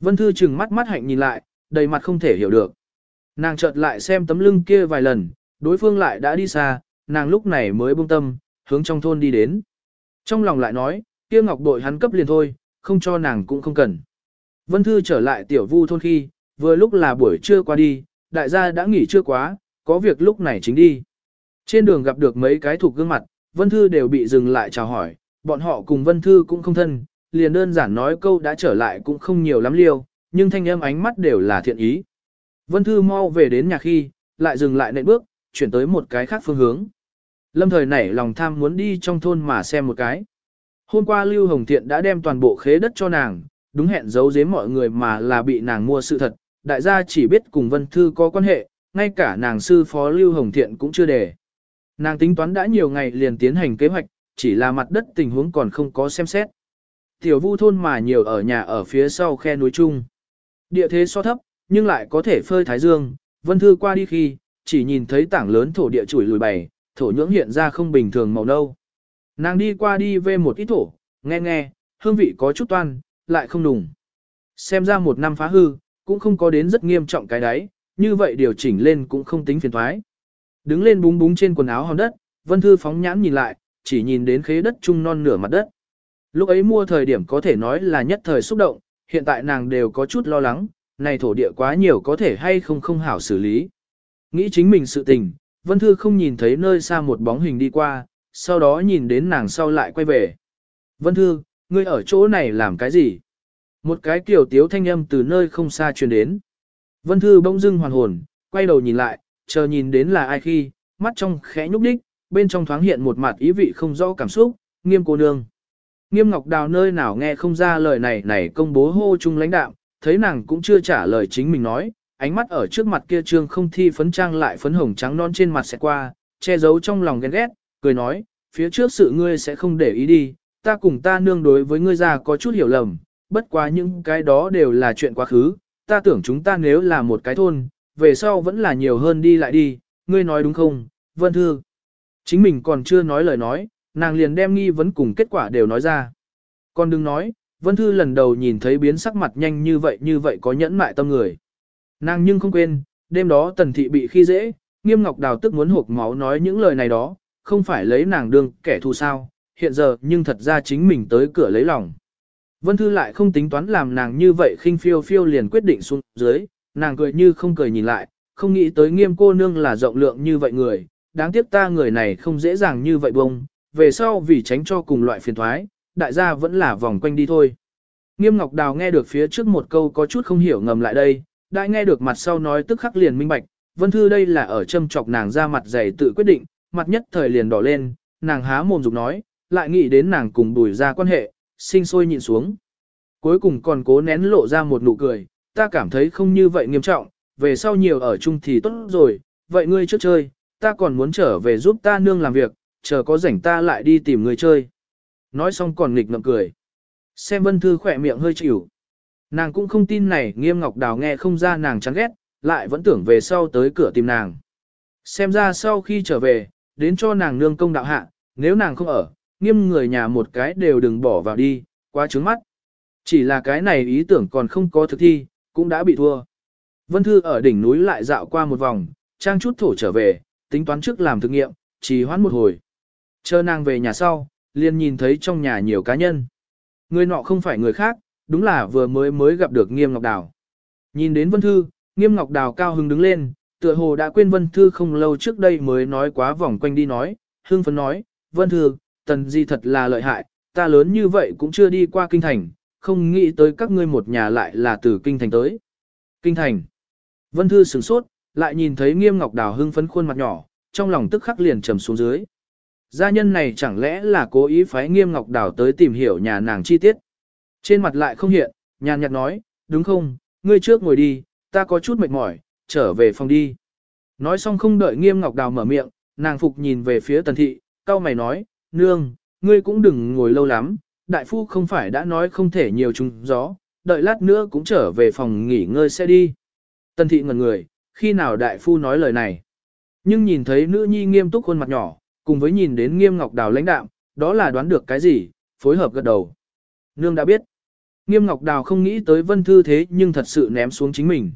Vân Thư chừng mắt mắt hạnh nhìn lại, đầy mặt không thể hiểu được. Nàng chợt lại xem tấm lưng kia vài lần, đối phương lại đã đi xa, nàng lúc này mới buông tâm, hướng trong thôn đi đến. Trong lòng lại nói, kia ngọc bội hắn cấp liền thôi, không cho nàng cũng không cần. Vân Thư trở lại tiểu vu thôn khi, vừa lúc là buổi trưa qua đi, đại gia đã nghỉ trưa quá, có việc lúc này chính đi. Trên đường gặp được mấy cái thuộc gương mặt, Vân Thư đều bị dừng lại chào hỏi, bọn họ cùng Vân Thư cũng không thân, liền đơn giản nói câu đã trở lại cũng không nhiều lắm liêu, nhưng thanh âm ánh mắt đều là thiện ý. Vân Thư mau về đến nhà khi, lại dừng lại nệm bước, chuyển tới một cái khác phương hướng. Lâm thời nảy lòng tham muốn đi trong thôn mà xem một cái. Hôm qua Lưu Hồng Thiện đã đem toàn bộ khế đất cho nàng, đúng hẹn giấu giếm mọi người mà là bị nàng mua sự thật, đại gia chỉ biết cùng Vân Thư có quan hệ, ngay cả nàng sư phó Lưu Hồng Thiện cũng chưa để. Nàng tính toán đã nhiều ngày liền tiến hành kế hoạch, chỉ là mặt đất tình huống còn không có xem xét. Tiểu vu thôn mà nhiều ở nhà ở phía sau khe núi chung, Địa thế so thấp, nhưng lại có thể phơi thái dương, Vân Thư qua đi khi, chỉ nhìn thấy tảng lớn thổ địa chủi lùi bày, thổ nhưỡng hiện ra không bình thường màu nâu. Nàng đi qua đi về một ít thổ, nghe nghe, hương vị có chút toan, lại không đùng. Xem ra một năm phá hư, cũng không có đến rất nghiêm trọng cái đấy, như vậy điều chỉnh lên cũng không tính phiền thoái. Đứng lên búng búng trên quần áo hòn đất, Vân Thư phóng nhãn nhìn lại, chỉ nhìn đến khế đất trung non nửa mặt đất. Lúc ấy mua thời điểm có thể nói là nhất thời xúc động, hiện tại nàng đều có chút lo lắng, này thổ địa quá nhiều có thể hay không không hảo xử lý. Nghĩ chính mình sự tình, Vân Thư không nhìn thấy nơi xa một bóng hình đi qua, sau đó nhìn đến nàng sau lại quay về. Vân Thư, ngươi ở chỗ này làm cái gì? Một cái kiểu tiếu thanh âm từ nơi không xa truyền đến. Vân Thư bỗng dưng hoàn hồn, quay đầu nhìn lại, chờ nhìn đến là ai khi, mắt trong khẽ nhúc đích, bên trong thoáng hiện một mặt ý vị không rõ cảm xúc, nghiêm cô nương. Nghiêm Ngọc Đào nơi nào nghe không ra lời này này công bố hô chung lãnh đạo, thấy nàng cũng chưa trả lời chính mình nói, ánh mắt ở trước mặt kia trương không thi phấn trang lại phấn hồng trắng non trên mặt sẽ qua, che giấu trong lòng ghen ghét, cười nói, phía trước sự ngươi sẽ không để ý đi, ta cùng ta nương đối với ngươi già có chút hiểu lầm, bất quá những cái đó đều là chuyện quá khứ, ta tưởng chúng ta nếu là một cái thôn, về sau vẫn là nhiều hơn đi lại đi, ngươi nói đúng không, vân thư. Chính mình còn chưa nói lời nói, nàng liền đem nghi vấn cùng kết quả đều nói ra. Còn đừng nói, Vân Thư lần đầu nhìn thấy biến sắc mặt nhanh như vậy như vậy có nhẫn mại tâm người. Nàng nhưng không quên, đêm đó tần thị bị khi dễ, nghiêm ngọc đào tức muốn hộp máu nói những lời này đó, không phải lấy nàng đương kẻ thù sao, hiện giờ nhưng thật ra chính mình tới cửa lấy lòng. Vân Thư lại không tính toán làm nàng như vậy khinh phiêu phiêu liền quyết định xuống dưới, nàng cười như không cười nhìn lại, không nghĩ tới nghiêm cô nương là rộng lượng như vậy người, đáng tiếc ta người này không dễ dàng như vậy bông, về sau vì tránh cho cùng loại phiền thoái, đại gia vẫn là vòng quanh đi thôi. Nghiêm Ngọc Đào nghe được phía trước một câu có chút không hiểu ngầm lại đây, đại nghe được mặt sau nói tức khắc liền minh bạch, Vân Thư đây là ở châm chọc nàng ra mặt dày tự quyết định, mặt nhất thời liền đỏ lên, nàng há mồm dục nói, lại nghĩ đến nàng cùng đùi ra quan hệ, sinh sôi nhịn xuống. Cuối cùng còn cố nén lộ ra một nụ cười, ta cảm thấy không như vậy nghiêm trọng, về sau nhiều ở chung thì tốt rồi, vậy ngươi trước chơi, ta còn muốn trở về giúp ta nương làm việc, chờ có rảnh ta lại đi tìm người chơi. Nói xong còn nghịch ngậm cười. Xem vân thư khỏe miệng hơi chịu. Nàng cũng không tin này nghiêm ngọc đào nghe không ra nàng chán ghét, lại vẫn tưởng về sau tới cửa tìm nàng. Xem ra sau khi trở về, đến cho nàng nương công đạo hạ, nếu nàng không ở, nghiêm người nhà một cái đều đừng bỏ vào đi, quá trướng mắt. Chỉ là cái này ý tưởng còn không có thực thi, cũng đã bị thua. Vân Thư ở đỉnh núi lại dạo qua một vòng, trang chút thổ trở về, tính toán trước làm thực nghiệm, chỉ hoãn một hồi. Chờ nàng về nhà sau, liền nhìn thấy trong nhà nhiều cá nhân. Người nọ không phải người khác, đúng là vừa mới mới gặp được Nghiêm Ngọc Đào. Nhìn đến Vân Thư, Nghiêm Ngọc Đào cao hứng đứng lên, tựa hồ đã quên Vân Thư không lâu trước đây mới nói quá vòng quanh đi nói, hương phấn nói, Vân Thư, tần di thật là lợi hại, ta lớn như vậy cũng chưa đi qua kinh thành, không nghĩ tới các ngươi một nhà lại là từ kinh thành tới. Kinh thành. Vân Thư sửng sốt, lại nhìn thấy Nghiêm Ngọc Đào hưng phấn khuôn mặt nhỏ, trong lòng tức khắc liền trầm xuống dưới. Gia nhân này chẳng lẽ là cố ý phái Nghiêm Ngọc Đào tới tìm hiểu nhà nàng chi tiết. Trên mặt lại không hiện, nhàn nhạt nói, đúng không, ngươi trước ngồi đi, ta có chút mệt mỏi, trở về phòng đi. Nói xong không đợi Nghiêm Ngọc Đào mở miệng, nàng phục nhìn về phía Tần Thị, cao mày nói, nương, ngươi cũng đừng ngồi lâu lắm, đại phu không phải đã nói không thể nhiều trùng gió, đợi lát nữa cũng trở về phòng nghỉ ngơi sẽ đi. Tần Thị ngẩn người, khi nào đại phu nói lời này. Nhưng nhìn thấy nữ nhi nghiêm túc khuôn mặt nhỏ, cùng với nhìn đến nghiêm ngọc đào lãnh đạm, đó là đoán được cái gì, phối hợp gật đầu. Nương đã biết. Nghiêm ngọc đào không nghĩ tới vân thư thế nhưng thật sự ném xuống chính mình.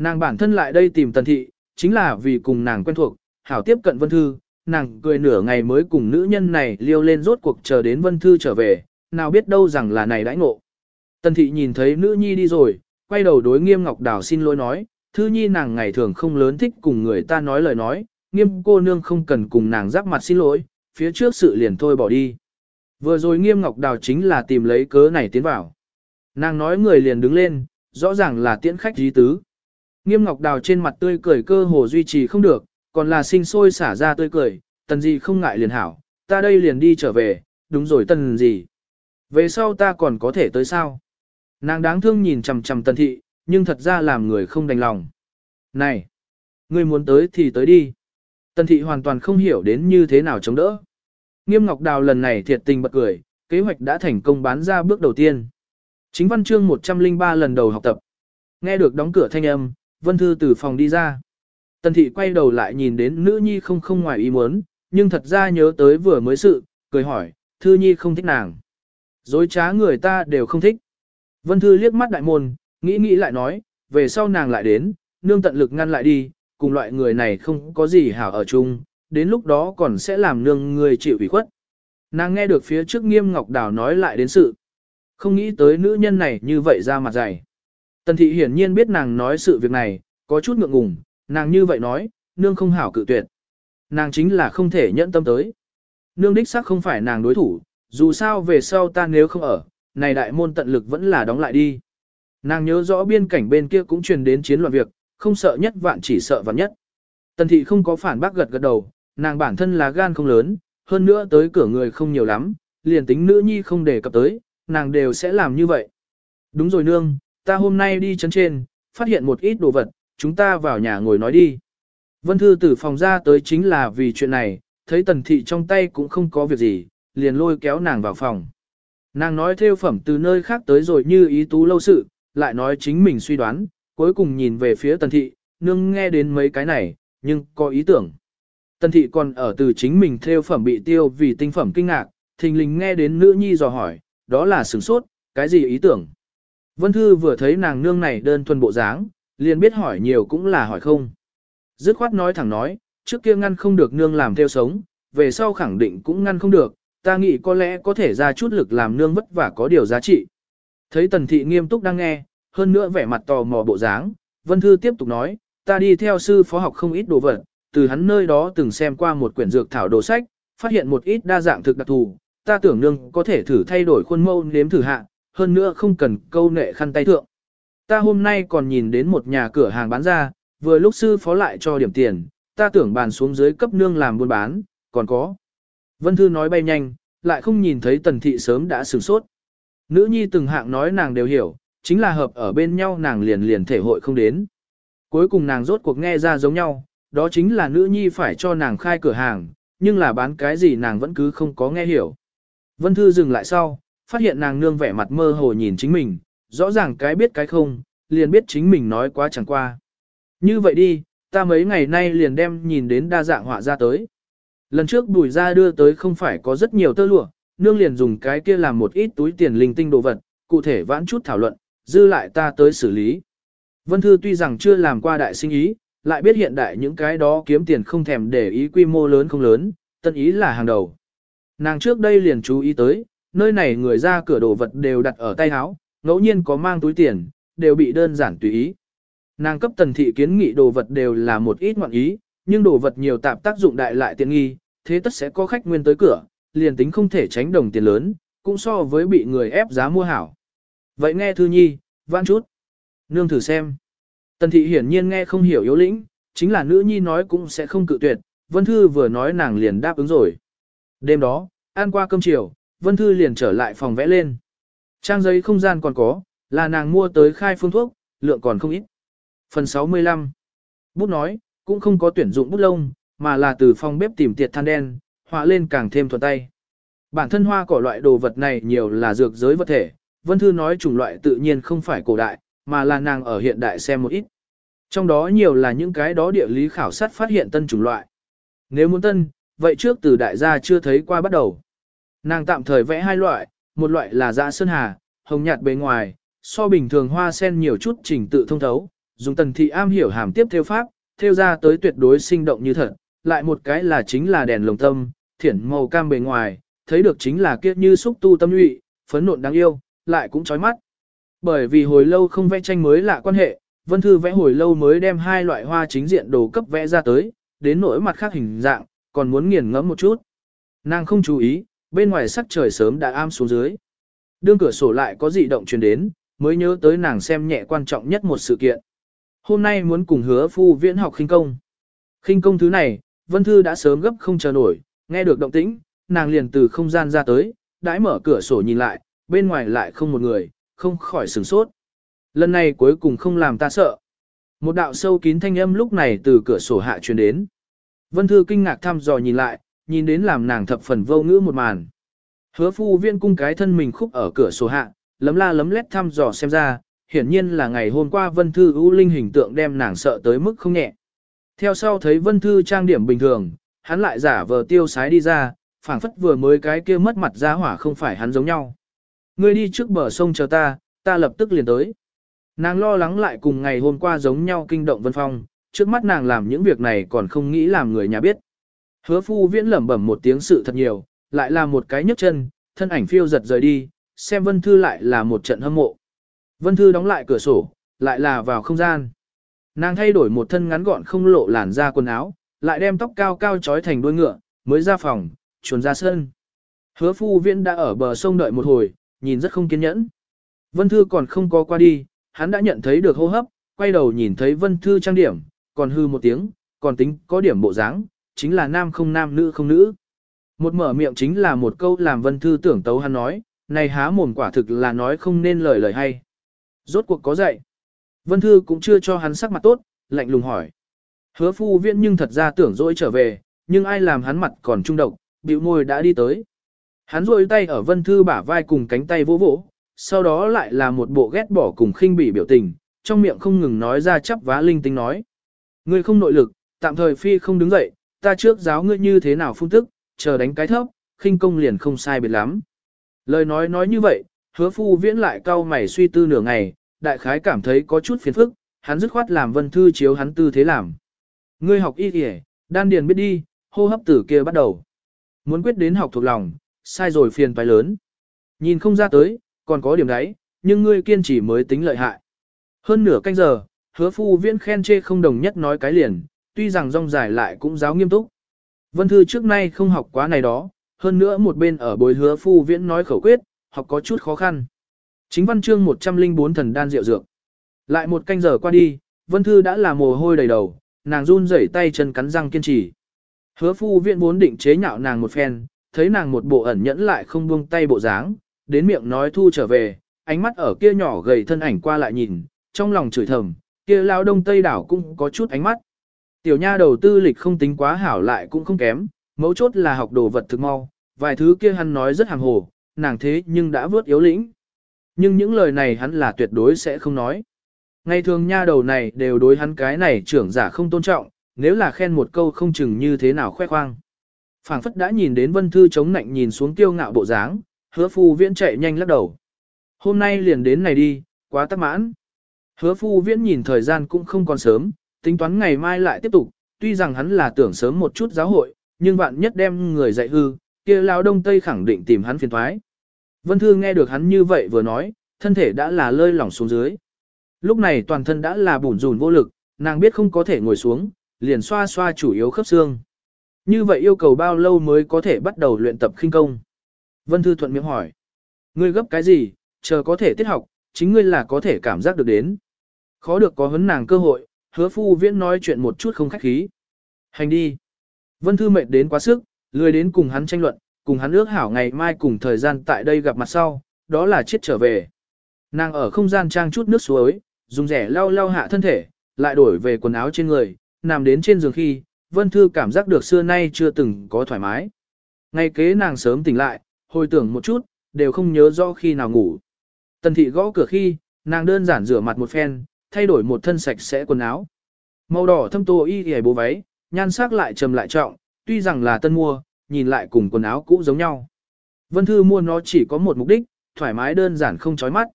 Nàng bản thân lại đây tìm tần thị, chính là vì cùng nàng quen thuộc, hảo tiếp cận vân thư, nàng cười nửa ngày mới cùng nữ nhân này liêu lên rốt cuộc chờ đến vân thư trở về, nào biết đâu rằng là này đãi ngộ. Tần thị nhìn thấy nữ nhi đi rồi, quay đầu đối nghiêm ngọc đào xin lỗi nói, thư nhi nàng ngày thường không lớn thích cùng người ta nói lời nói, nghiêm cô nương không cần cùng nàng giáp mặt xin lỗi, phía trước sự liền thôi bỏ đi. Vừa rồi nghiêm ngọc đào chính là tìm lấy cớ này tiến vào. Nàng nói người liền đứng lên, rõ ràng là tiễn khách dí tứ. Nghiêm ngọc đào trên mặt tươi cười cơ hồ duy trì không được, còn là sinh sôi xả ra tươi cười, tần gì không ngại liền hảo, ta đây liền đi trở về, đúng rồi tần gì. Về sau ta còn có thể tới sao? Nàng đáng thương nhìn chằm chằm tần thị, nhưng thật ra làm người không đành lòng. Này! Ngươi muốn tới thì tới đi. Tần thị hoàn toàn không hiểu đến như thế nào chống đỡ. Nghiêm Ngọc Đào lần này thiệt tình bật cười, kế hoạch đã thành công bán ra bước đầu tiên. Chính văn chương 103 lần đầu học tập. Nghe được đóng cửa thanh âm, Vân Thư từ phòng đi ra. Tần thị quay đầu lại nhìn đến nữ nhi không không ngoài ý muốn, nhưng thật ra nhớ tới vừa mới sự, cười hỏi, Thư nhi không thích nàng. Dối trá người ta đều không thích. Vân Thư liếc mắt đại môn, nghĩ nghĩ lại nói, về sau nàng lại đến, nương tận lực ngăn lại đi, cùng loại người này không có gì hảo ở chung, đến lúc đó còn sẽ làm nương người chịu ủy khuất. Nàng nghe được phía trước nghiêm ngọc đào nói lại đến sự. Không nghĩ tới nữ nhân này như vậy ra mặt dày. Tần thị hiển nhiên biết nàng nói sự việc này, có chút ngượng ngùng, nàng như vậy nói, nương không hảo cự tuyệt. Nàng chính là không thể nhẫn tâm tới. Nương đích xác không phải nàng đối thủ, dù sao về sau ta nếu không ở, này đại môn tận lực vẫn là đóng lại đi. Nàng nhớ rõ biên cảnh bên kia cũng truyền đến chiến loạn việc, không sợ nhất vạn chỉ sợ vạn nhất. Tần thị không có phản bác gật gật đầu, nàng bản thân là gan không lớn, hơn nữa tới cửa người không nhiều lắm, liền tính nữ nhi không đề cập tới, nàng đều sẽ làm như vậy. Đúng rồi nương, ta hôm nay đi chân trên, phát hiện một ít đồ vật, chúng ta vào nhà ngồi nói đi. Vân Thư từ phòng ra tới chính là vì chuyện này, thấy tần thị trong tay cũng không có việc gì, liền lôi kéo nàng vào phòng. Nàng nói theo phẩm từ nơi khác tới rồi như ý tú lâu sự, lại nói chính mình suy đoán, cuối cùng nhìn về phía tần thị, nương nghe đến mấy cái này, nhưng có ý tưởng. Tần thị còn ở từ chính mình theo phẩm bị tiêu vì tinh phẩm kinh ngạc, thình lình nghe đến nữ nhi dò hỏi, đó là sửng sốt, cái gì ý tưởng. Vân Thư vừa thấy nàng nương này đơn thuần bộ dáng, liền biết hỏi nhiều cũng là hỏi không. Dứt khoát nói thẳng nói, trước kia ngăn không được nương làm theo sống, về sau khẳng định cũng ngăn không được, ta nghĩ có lẽ có thể ra chút lực làm nương vất vả có điều giá trị. Thấy tần thị nghiêm túc đang nghe, hơn nữa vẻ mặt tò mò bộ dáng, Vân Thư tiếp tục nói, ta đi theo sư phó học không ít đồ vật, từ hắn nơi đó từng xem qua một quyển dược thảo đồ sách, phát hiện một ít đa dạng thực đặc thù, ta tưởng nương có thể thử thay đổi khuôn mẫu nếm thử hạ, hơn nữa không cần câu nệ khăn tay thượng. Ta hôm nay còn nhìn đến một nhà cửa hàng bán ra, vừa lúc sư phó lại cho điểm tiền, ta tưởng bàn xuống dưới cấp nương làm buôn bán, còn có. Vân Thư nói bay nhanh, lại không nhìn thấy tần thị sớm đã sửng sốt. Nữ nhi từng hạng nói nàng đều hiểu, chính là hợp ở bên nhau nàng liền liền thể hội không đến. Cuối cùng nàng rốt cuộc nghe ra giống nhau, đó chính là nữ nhi phải cho nàng khai cửa hàng, nhưng là bán cái gì nàng vẫn cứ không có nghe hiểu. Vân Thư dừng lại sau, phát hiện nàng nương vẻ mặt mơ hồ nhìn chính mình, rõ ràng cái biết cái không, liền biết chính mình nói quá chẳng qua. Như vậy đi, ta mấy ngày nay liền đem nhìn đến đa dạng họa ra tới. Lần trước bùi ra đưa tới không phải có rất nhiều tơ lụa, nương liền dùng cái kia làm một ít túi tiền linh tinh đồ vật, cụ thể vãn chút thảo luận, dư lại ta tới xử lý. Vân Thư tuy rằng chưa làm qua đại sinh ý, lại biết hiện đại những cái đó kiếm tiền không thèm để ý quy mô lớn không lớn, tân ý là hàng đầu. Nàng trước đây liền chú ý tới, nơi này người ra cửa đồ vật đều đặt ở tay áo, ngẫu nhiên có mang túi tiền, đều bị đơn giản tùy ý. Nàng cấp tần thị kiến nghị đồ vật đều là một ít ngoạn ý, nhưng đồ vật nhiều tạp tác dụng đại lại tiện nghi, thế tất sẽ có khách nguyên tới cửa, liền tính không thể tránh đồng tiền lớn, cũng so với bị người ép giá mua hảo. Vậy nghe thư nhi, vãn chút. Nương thử xem. Tần thị hiển nhiên nghe không hiểu yếu lĩnh, chính là nữ nhi nói cũng sẽ không cự tuyệt, Vân Thư vừa nói nàng liền đáp ứng rồi. Đêm đó, ăn qua cơm chiều, Vân Thư liền trở lại phòng vẽ lên. Trang giấy không gian còn có, là nàng mua tới khai phương thuốc, lượng còn không ít. Phần 65 Bút nói, cũng không có tuyển dụng bút lông, mà là từ phòng bếp tìm tiệt than đen, họa lên càng thêm thuận tay. Bản thân hoa cỏ loại đồ vật này nhiều là dược giới vật thể, Vân Thư nói chủng loại tự nhiên không phải cổ đại, mà là nàng ở hiện đại xem một ít. Trong đó nhiều là những cái đó địa lý khảo sát phát hiện tân chủng loại. Nếu muốn tân, vậy trước từ đại gia chưa thấy qua bắt đầu. Nàng tạm thời vẽ hai loại, một loại là dạ sơn hà, hồng nhạt bề ngoài, so bình thường hoa sen nhiều chút trình tự thông thấu, dùng tần thị am hiểu hàm tiếp theo pháp, theo ra tới tuyệt đối sinh động như thật, lại một cái là chính là đèn lồng tâm, thiển màu cam bề ngoài, thấy được chính là kiếp như xúc tu tâm nhụy, phấn nộn đáng yêu, lại cũng chói mắt. Bởi vì hồi lâu không vẽ tranh mới lạ quan hệ, Vân Thư vẽ hồi lâu mới đem hai loại hoa chính diện đồ cấp vẽ ra tới, đến nỗi mặt khác hình dạng, còn muốn nghiền ngẫm một chút. Nàng không chú ý, bên ngoài sắc trời sớm đã am xuống dưới. Đương cửa sổ lại có dị động truyền đến, mới nhớ tới nàng xem nhẹ quan trọng nhất một sự kiện. Hôm nay muốn cùng hứa phu viễn học khinh công. Khinh công thứ này, Vân Thư đã sớm gấp không chờ nổi, nghe được động tĩnh, nàng liền từ không gian ra tới, đãi mở cửa sổ nhìn lại, bên ngoài lại không một người, không khỏi sửng sốt. Lần này cuối cùng không làm ta sợ. Một đạo sâu kín thanh âm lúc này từ cửa sổ hạ truyền đến. Vân Thư kinh ngạc thăm dò nhìn lại, nhìn đến làm nàng thập phần vô ngữ một màn. Hứa phu viên cung cái thân mình khúc ở cửa sổ hạ, lấm la lấm lét thăm dò xem ra, hiển nhiên là ngày hôm qua Vân Thư ưu linh hình tượng đem nàng sợ tới mức không nhẹ. Theo sau thấy Vân Thư trang điểm bình thường, hắn lại giả vờ tiêu sái đi ra, phảng phất vừa mới cái kia mất mặt ra hỏa không phải hắn giống nhau. Ngươi đi trước bờ sông chờ ta, ta lập tức liền tới. Nàng lo lắng lại cùng ngày hôm qua giống nhau kinh động Vân Phong, trước mắt nàng làm những việc này còn không nghĩ làm người nhà biết. Hứa phu viễn lẩm bẩm một tiếng sự thật nhiều, lại là một cái nhấc chân, thân ảnh phiêu giật rời đi, xem Vân Thư lại là một trận hâm mộ. Vân Thư đóng lại cửa sổ, lại là vào không gian. Nàng thay đổi một thân ngắn gọn không lộ làn da quần áo, lại đem tóc cao cao trói thành đuôi ngựa, mới ra phòng, chuồn ra sân. Hứa phu viễn đã ở bờ sông đợi một hồi, nhìn rất không kiên nhẫn. Vân Thư còn không có qua đi, hắn đã nhận thấy được hô hấp, quay đầu nhìn thấy Vân Thư trang điểm, còn hư một tiếng, còn tính có điểm bộ dáng, chính là nam không nam nữ không nữ. Một mở miệng chính là một câu làm Vân Thư tưởng tấu hắn nói, này há mồm quả thực là nói không nên lời lời hay. Rốt cuộc có dạy. Vân Thư cũng chưa cho hắn sắc mặt tốt, lạnh lùng hỏi. Hứa phu viện nhưng thật ra tưởng dỗi trở về, nhưng ai làm hắn mặt còn trung độc, bĩu môi đã đi tới. Hắn rôi tay ở Vân Thư bả vai cùng cánh tay vỗ vỗ, sau đó lại là một bộ ghét bỏ cùng khinh bỉ biểu tình, trong miệng không ngừng nói ra chắp vá linh tinh nói. Ngươi không nội lực, tạm thời phi không đứng dậy, ta trước giáo ngươi như thế nào phun tức, chờ đánh cái thấp, khinh công liền không sai biệt lắm. Lời nói nói như vậy, hứa phu viễn lại cau mày suy tư nửa ngày, đại khái cảm thấy có chút phiền phức, hắn dứt khoát làm vân thư chiếu hắn tư thế làm. Ngươi học y kìa, đan điền biết đi, hô hấp tử kia bắt đầu. Muốn quyết đến học thuộc lòng, sai rồi phiền phải lớn. Nhìn không ra tới, còn có điểm đấy, nhưng ngươi kiên trì mới tính lợi hại. Hơn nửa canh giờ, hứa phu viễn khen chê không đồng nhất nói cái liền, tuy rằng rong dài lại cũng giáo nghiêm túc. Vân Thư trước nay không học quá này đó, hơn nữa một bên ở bồi hứa phu viễn nói khẩu quyết, học có chút khó khăn. Chính văn chương 104 thần đan rượu dược. Lại một canh giờ qua đi, Vân Thư đã là mồ hôi đầy đầu, nàng run rẩy tay chân cắn răng kiên trì. Hứa phu viễn vốn định chế nhạo nàng một phen, thấy nàng một bộ ẩn nhẫn lại không buông tay bộ dáng, đến miệng nói thu trở về, ánh mắt ở kia nhỏ gầy thân ảnh qua lại nhìn, trong lòng chửi thầm, kia lao đông tây đảo cũng có chút ánh mắt. Tiểu nha đầu tư lịch không tính quá hảo lại cũng không kém, mấu chốt là học đồ vật thực mau, vài thứ kia hắn nói rất hàng hồ, nàng thế nhưng đã vớt yếu lĩnh. Nhưng những lời này hắn là tuyệt đối sẽ không nói. Ngày thường nha đầu này đều đối hắn cái này trưởng giả không tôn trọng, nếu là khen một câu không chừng như thế nào khoe khoang. phảng phất đã nhìn đến vân thư chống nạnh nhìn xuống tiêu ngạo bộ dáng, hứa phu viễn chạy nhanh lắc đầu. Hôm nay liền đến này đi, quá tắc mãn. Hứa phu viễn nhìn thời gian cũng không còn sớm, tính toán ngày mai lại tiếp tục, tuy rằng hắn là tưởng sớm một chút giáo hội, nhưng vạn nhất đem người dạy hư, kia lão đông tây khẳng định tìm hắn phiền thoái. Vân Thư nghe được hắn như vậy vừa nói, thân thể đã là lơi lỏng xuống dưới. Lúc này toàn thân đã là bủn rủn vô lực, nàng biết không có thể ngồi xuống, liền xoa xoa chủ yếu khớp xương. Như vậy yêu cầu bao lâu mới có thể bắt đầu luyện tập khinh công? Vân Thư thuận miệng hỏi. Ngươi gấp cái gì, chờ có thể tiết học, chính ngươi là có thể cảm giác được đến. Khó được có hấn nàng cơ hội, hứa phu viễn nói chuyện một chút không khách khí. Hành đi. Vân Thư mệt đến quá sức, lười đến cùng hắn tranh luận, cùng hắn ước hảo ngày mai cùng thời gian tại đây gặp mặt sau, đó là chết trở về. Nàng ở không gian trang chút nước suối, dùng rẻ lau lau hạ thân thể, lại đổi về quần áo trên người, nằm đến trên giường khi, Vân Thư cảm giác được xưa nay chưa từng có thoải mái. Ngay kế nàng sớm tỉnh lại, hồi tưởng một chút, đều không nhớ rõ khi nào ngủ. Tần thị gõ cửa khi, nàng đơn giản rửa mặt một phen, thay đổi một thân sạch sẽ quần áo. Màu đỏ thâm tô y y bố váy, nhan sắc lại trầm lại trọng, tuy rằng là tân mua, nhìn lại cùng quần áo cũ giống nhau. Vân Thư mua nó chỉ có một mục đích, thoải mái đơn giản không chói mắt.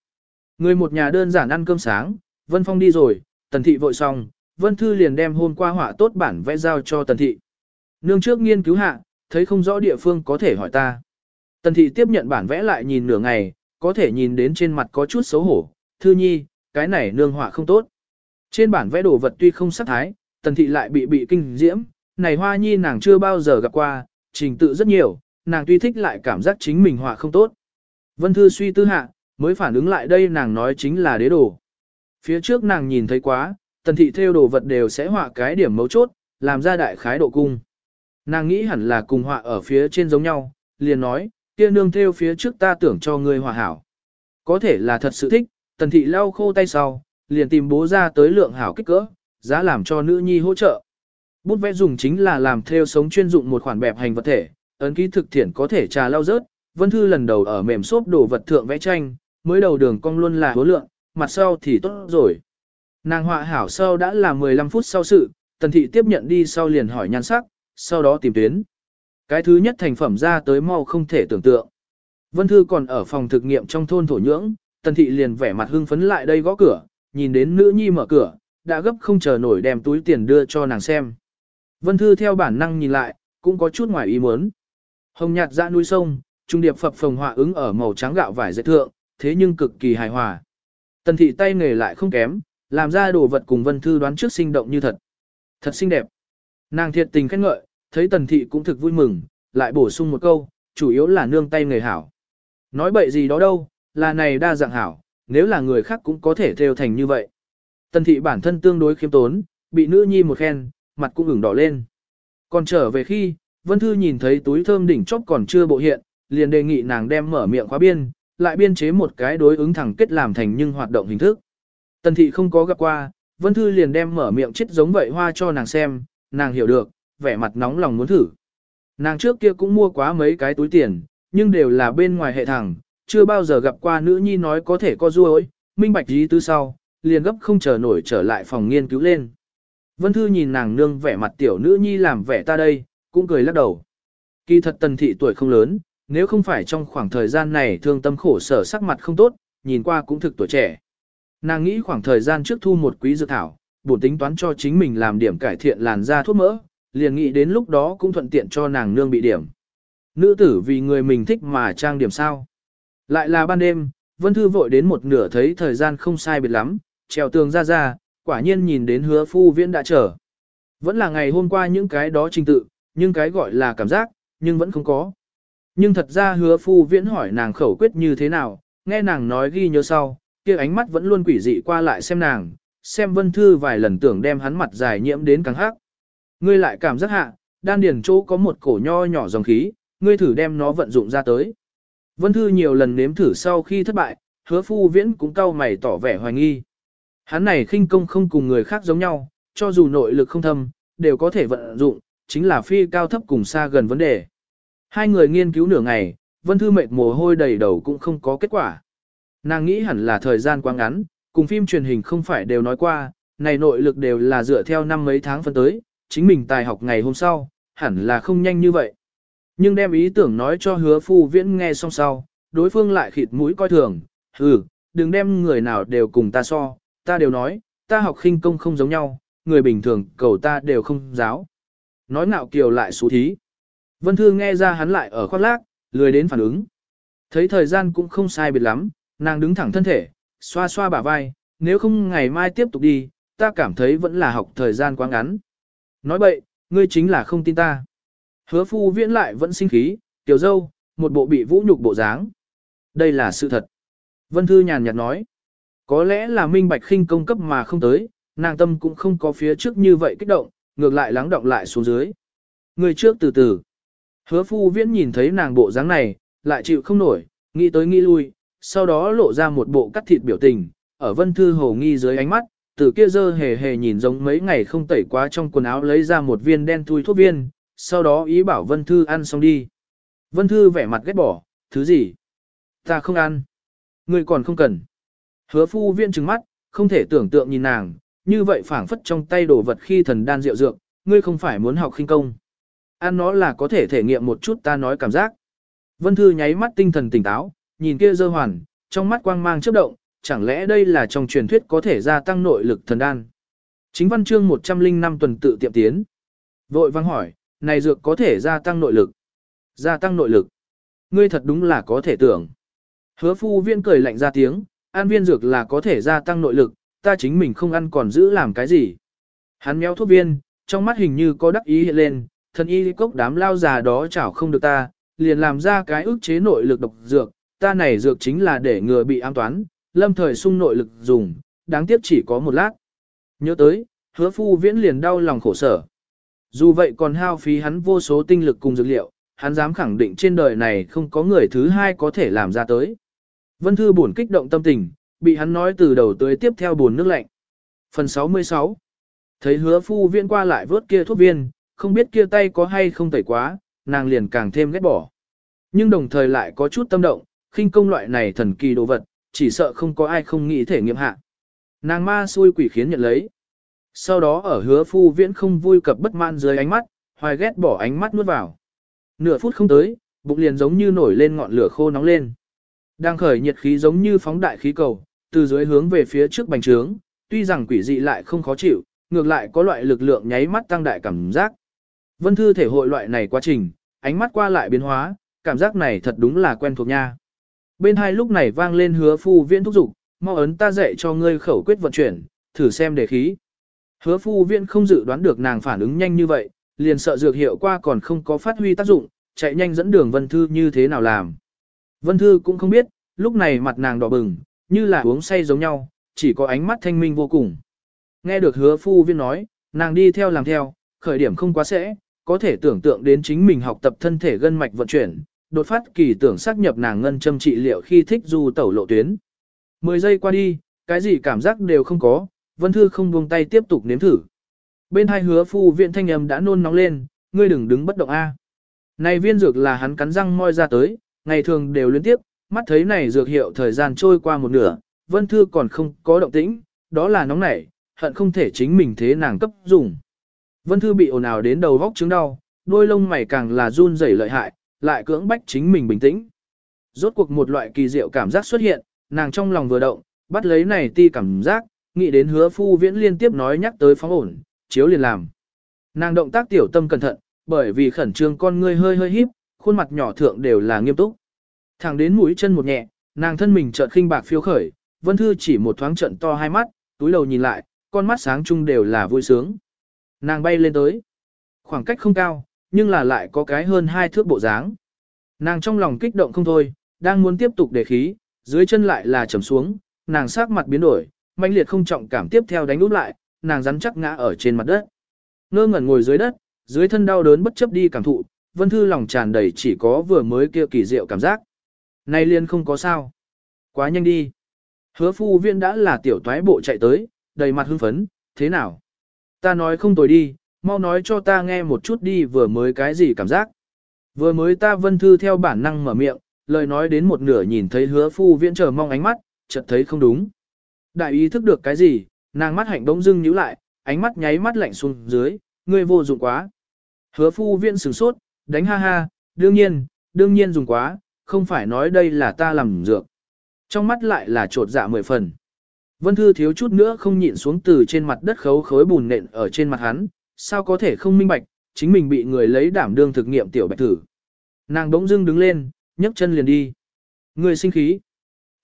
Người một nhà đơn giản ăn cơm sáng, Vân Phong đi rồi, Tần Thị vội xong, Vân Thư liền đem hôm qua họa tốt bản vẽ giao cho Tần Thị. Nương trước nghiên cứu hạ, thấy không rõ địa phương có thể hỏi ta. Tần Thị tiếp nhận bản vẽ lại nhìn nửa ngày, có thể nhìn đến trên mặt có chút xấu hổ. Thư nhi, cái này nương họa không tốt. Trên bản vẽ đồ vật tuy không sắc thái, Tần Thị lại bị bị kinh diễm, này hoa nhi nàng chưa bao giờ gặp qua, trình tự rất nhiều, nàng tuy thích lại cảm giác chính mình họa không tốt. Vân Thư suy tư hạ, mới phản ứng lại đây nàng nói chính là đế đồ. Phía trước nàng nhìn thấy quá, tần thị theo đồ vật đều sẽ họa cái điểm mấu chốt, làm ra đại khái độ cung. Nàng nghĩ hẳn là cùng họa ở phía trên giống nhau, liền nói, kia nương theo phía trước ta tưởng cho ngươi họa hảo. Có thể là thật sự thích, tần thị lau khô tay sau, liền tìm bố ra tới lượng hảo kích cỡ, giá làm cho nữ nhi hỗ trợ. Bút vẽ dùng chính là làm theo sống chuyên dụng một khoản bẹp hành vật thể, ấn ký thực thiện có thể trà lau rớt, Vân Thư lần đầu ở mềm xốp đồ vật thượng vẽ tranh, mới đầu đường cong luôn là hứa lượng, mặt sau thì tốt rồi. Nàng họa hảo sau đã là 15 phút sau sự, tần thị tiếp nhận đi sau liền hỏi nhan sắc, sau đó tìm tuyến. Cái thứ nhất thành phẩm ra tới mau không thể tưởng tượng. Vân Thư còn ở phòng thực nghiệm trong thôn thổ nhưỡng, tần thị liền vẻ mặt hưng phấn lại đây gõ cửa, nhìn đến nữ nhi mở cửa, đã gấp không chờ nổi đem túi tiền đưa cho nàng xem. Vân Thư theo bản năng nhìn lại, cũng có chút ngoài ý muốn. Hồng nhạt ra núi sông, trung điệp phập phồng họa ứng ở màu trắng gạo vải dệt thượng, thế nhưng cực kỳ hài hòa. Tần thị tay nghề lại không kém, làm ra đồ vật cùng Vân Thư đoán trước sinh động như thật. Thật xinh đẹp. Nàng thiệt tình khen ngợi, thấy Tần thị cũng thực vui mừng, lại bổ sung một câu, chủ yếu là nương tay nghề hảo. Nói bậy gì đó đâu, là này đa dạng hảo, nếu là người khác cũng có thể theo thành như vậy. Tần thị bản thân tương đối khiêm tốn, bị nữ nhi một khen, mặt cũng ửng đỏ lên. Còn trở về khi, Vân Thư nhìn thấy túi thơm đỉnh chóp còn chưa bộ hiện, liền đề nghị nàng đem mở miệng khóa biên, lại biên chế một cái đối ứng thẳng kết làm thành nhưng hoạt động hình thức. Tần thị không có gặp qua, Vân Thư liền đem mở miệng chết giống vậy hoa cho nàng xem, nàng hiểu được, vẻ mặt nóng lòng muốn thử. Nàng trước kia cũng mua quá mấy cái túi tiền, nhưng đều là bên ngoài hệ thẳng, chưa bao giờ gặp qua nữ nhi nói có thể co ruôi, minh bạch ý tứ sau, liền gấp không chờ nổi trở lại phòng nghiên cứu lên. Vân Thư nhìn nàng nương vẻ mặt tiểu nữ nhi làm vẻ ta đây, cũng cười lắc đầu. Kỳ thật tần thị tuổi không lớn, nếu không phải trong khoảng thời gian này thương tâm khổ sở sắc mặt không tốt, nhìn qua cũng thực tuổi trẻ. Nàng nghĩ khoảng thời gian trước thu một quý dược thảo, bổn tính toán cho chính mình làm điểm cải thiện làn da thuốc mỡ, liền nghĩ đến lúc đó cũng thuận tiện cho nàng nương bị điểm. Nữ tử vì người mình thích mà trang điểm sao. Lại là ban đêm, Vân Thư vội đến một nửa thấy thời gian không sai biệt lắm, trèo tường ra ra, quả nhiên nhìn đến hứa phu viễn đã chờ. Vẫn là ngày hôm qua những cái đó trình tự, nhưng cái gọi là cảm giác, nhưng vẫn không có. Nhưng thật ra hứa phu viễn hỏi nàng khẩu quyết như thế nào, nghe nàng nói ghi nhớ sau, kia ánh mắt vẫn luôn quỷ dị qua lại xem nàng, xem vân thư vài lần tưởng đem hắn mặt dài nhiễm đến càng hắc. Ngươi lại cảm giác hạ, đan điền chỗ có một cổ nho nhỏ dòng khí, ngươi thử đem nó vận dụng ra tới. Vân thư nhiều lần nếm thử sau khi thất bại, hứa phu viễn cũng cau mày tỏ vẻ hoài nghi. Hắn này khinh công không cùng người khác giống nhau, cho dù nội lực không thâm, đều có thể vận dụng, chính là phi cao thấp cùng xa gần vấn đề. Hai người nghiên cứu nửa ngày, Vân Thư mệt mồ hôi đầy đầu cũng không có kết quả. Nàng nghĩ hẳn là thời gian quá ngắn, cùng phim truyền hình không phải đều nói qua, này nội lực đều là dựa theo năm mấy tháng phân tới, chính mình tài học ngày hôm sau, hẳn là không nhanh như vậy. Nhưng đem ý tưởng nói cho hứa phu viễn nghe xong sau, đối phương lại khịt mũi coi thường, ừ, đừng đem người nào đều cùng ta so, ta đều nói, ta học khinh công không giống nhau, người bình thường cầu ta đều không giáo. Nói nạo kiều lại xú thí. Vân Thư nghe ra hắn lại ở khoác lác, lười đến phản ứng. Thấy thời gian cũng không sai biệt lắm, nàng đứng thẳng thân thể, xoa xoa bả vai, nếu không ngày mai tiếp tục đi, ta cảm thấy vẫn là học thời gian quá ngắn. Nói bậy, ngươi chính là không tin ta. Hứa phu viễn lại vẫn sinh khí, tiểu dâu, một bộ bị vũ nhục bộ dáng. Đây là sự thật. Vân Thư nhàn nhạt nói. Có lẽ là minh bạch khinh công cấp mà không tới, nàng tâm cũng không có phía trước như vậy kích động, ngược lại lắng động lại xuống dưới. Người trước từ từ. Hứa phu viễn nhìn thấy nàng bộ dáng này, lại chịu không nổi, nghĩ tới nghĩ lui, sau đó lộ ra một bộ cắt thịt biểu tình, ở vân thư hồ nghi dưới ánh mắt, từ kia dơ hề hề nhìn giống mấy ngày không tẩy quá trong quần áo lấy ra một viên đen thui thuốc viên, sau đó ý bảo vân thư ăn xong đi. Vân thư vẻ mặt ghét bỏ, thứ gì? Ta không ăn. Ngươi còn không cần. Hứa phu viên trừng mắt, không thể tưởng tượng nhìn nàng, như vậy phảng phất trong tay đồ vật khi thần đan rượu dược, ngươi không phải muốn học khinh công. Ăn nó là có thể thể nghiệm một chút ta nói cảm giác. Vân Thư nháy mắt tinh thần tỉnh táo, nhìn kia dơ hoàn, trong mắt quang mang chớp động, chẳng lẽ đây là trong truyền thuyết có thể gia tăng nội lực thần đan. Chính văn chương 105 tuần tự tiệm tiến. Vội vang hỏi, này dược có thể gia tăng nội lực. Gia tăng nội lực. Ngươi thật đúng là có thể tưởng. Hứa phu viên cười lạnh ra tiếng, ăn viên dược là có thể gia tăng nội lực, ta chính mình không ăn còn giữ làm cái gì. Hắn méo thuốc viên, trong mắt hình như có đắc ý hiện lên, thần y cốc đám lao già đó chảo không được ta, liền làm ra cái ức chế nội lực độc dược, ta này dược chính là để ngừa bị an toán, lâm thời sung nội lực dùng, đáng tiếc chỉ có một lát. Nhớ tới, hứa phu viễn liền đau lòng khổ sở. Dù vậy còn hao phí hắn vô số tinh lực cùng dược liệu, hắn dám khẳng định trên đời này không có người thứ hai có thể làm ra tới. Vân Thư buồn kích động tâm tình, bị hắn nói từ đầu tới tiếp theo buồn nước lạnh. Phần 66 Thấy hứa phu viện qua lại vớt kia thuốc viên, không biết kia tay có hay không tẩy quá, nàng liền càng thêm ghét bỏ. Nhưng đồng thời lại có chút tâm động, khinh công loại này thần kỳ đồ vật, chỉ sợ không có ai không nghĩ thể nghiệm hạ. Nàng ma xui quỷ khiến nhận lấy. Sau đó ở hứa phu viễn không vui cập bất mãn dưới ánh mắt, hoài ghét bỏ ánh mắt nuốt vào. Nửa phút không tới, bụng liền giống như nổi lên ngọn lửa khô nóng lên. Đang khởi nhiệt khí giống như phóng đại khí cầu, từ dưới hướng về phía trước bành trướng, tuy rằng quỷ dị lại không khó chịu, ngược lại có loại lực lượng nháy mắt tăng đại cảm giác. Vân Thư thể hội loại này quá trình, ánh mắt qua lại biến hóa, cảm giác này thật đúng là quen thuộc nha. Bên hai lúc này vang lên hứa phu viễn thúc dục mau ấn ta dạy cho ngươi khẩu quyết vận chuyển, thử xem đề khí. Hứa phu viễn không dự đoán được nàng phản ứng nhanh như vậy, liền sợ dược hiệu qua còn không có phát huy tác dụng, chạy nhanh dẫn đường Vân Thư như thế nào làm. Vân Thư cũng không biết, lúc này mặt nàng đỏ bừng, như là uống say giống nhau, chỉ có ánh mắt thanh minh vô cùng. Nghe được hứa phu viên nói, nàng đi theo làm theo, khởi điểm không quá sẽ, có thể tưởng tượng đến chính mình học tập thân thể gân mạch vận chuyển, đột phát kỳ tưởng xác nhập nàng ngân châm trị liệu khi thích du tẩu lộ tuyến. Mười giây qua đi, cái gì cảm giác đều không có, Vân Thư không buông tay tiếp tục nếm thử. Bên hai hứa phu viện thanh âm đã nôn nóng lên, ngươi đừng đứng bất động a. Này viên dược là hắn cắn răng moi ra tới, ngày thường đều liên tiếp, mắt thấy này dược hiệu thời gian trôi qua một nửa, Vân Thư còn không có động tĩnh, đó là nóng nảy, hận không thể chính mình thế nàng cấp dùng. Vân Thư bị ồn ào đến đầu vóc chứng đau, đôi lông mày càng là run rẩy lợi hại, lại cưỡng bách chính mình bình tĩnh. Rốt cuộc một loại kỳ diệu cảm giác xuất hiện, nàng trong lòng vừa động, bắt lấy này ti cảm giác, nghĩ đến hứa phu viễn liên tiếp nói nhắc tới phóng ổn, chiếu liền làm. Nàng động tác tiểu tâm cẩn thận, bởi vì khẩn trương con ngươi hơi hơi híp, khuôn mặt nhỏ thượng đều là nghiêm túc. Thẳng đến mũi chân một nhẹ, nàng thân mình chợt khinh bạc phiêu khởi, Vân Thư chỉ một thoáng trận to hai mắt, túi đầu nhìn lại, con mắt sáng chung đều là vui sướng. Nàng bay lên tới. Khoảng cách không cao, nhưng là lại có cái hơn hai thước bộ dáng. Nàng trong lòng kích động không thôi, đang muốn tiếp tục để khí, dưới chân lại là trầm xuống, nàng sắc mặt biến đổi, mãnh liệt không trọng cảm tiếp theo đánh úp lại, nàng rắn chắc ngã ở trên mặt đất. Ngơ ngẩn ngồi dưới đất, dưới thân đau đớn bất chấp đi cảm thụ, vân thư lòng tràn đầy chỉ có vừa mới kia kỳ diệu cảm giác. Nay liên không có sao. Quá nhanh đi. Hứa phu viên đã là tiểu toái bộ chạy tới, đầy mặt hưng phấn, thế nào? Ta nói không tồi đi, mau nói cho ta nghe một chút đi vừa mới cái gì cảm giác. Vừa mới ta vân thư theo bản năng mở miệng, lời nói đến một nửa nhìn thấy hứa phu viễn chờ mong ánh mắt, chợt thấy không đúng. Đại ý thức được cái gì, nàng mắt hạnh bỗng dưng nhíu lại, ánh mắt nháy mắt lạnh xuống dưới, ngươi vô dụng quá. Hứa phu viễn sửng sốt, đánh ha ha, đương nhiên, đương nhiên dùng quá, không phải nói đây là ta làm dược. Trong mắt lại là trột dạ mười phần. Vân Thư thiếu chút nữa không nhịn xuống từ trên mặt đất khấu khối bùn nện ở trên mặt hắn, sao có thể không minh bạch, chính mình bị người lấy đảm đương thực nghiệm tiểu bạch thử. Nàng đống dưng đứng lên, nhấc chân liền đi. Người sinh khí.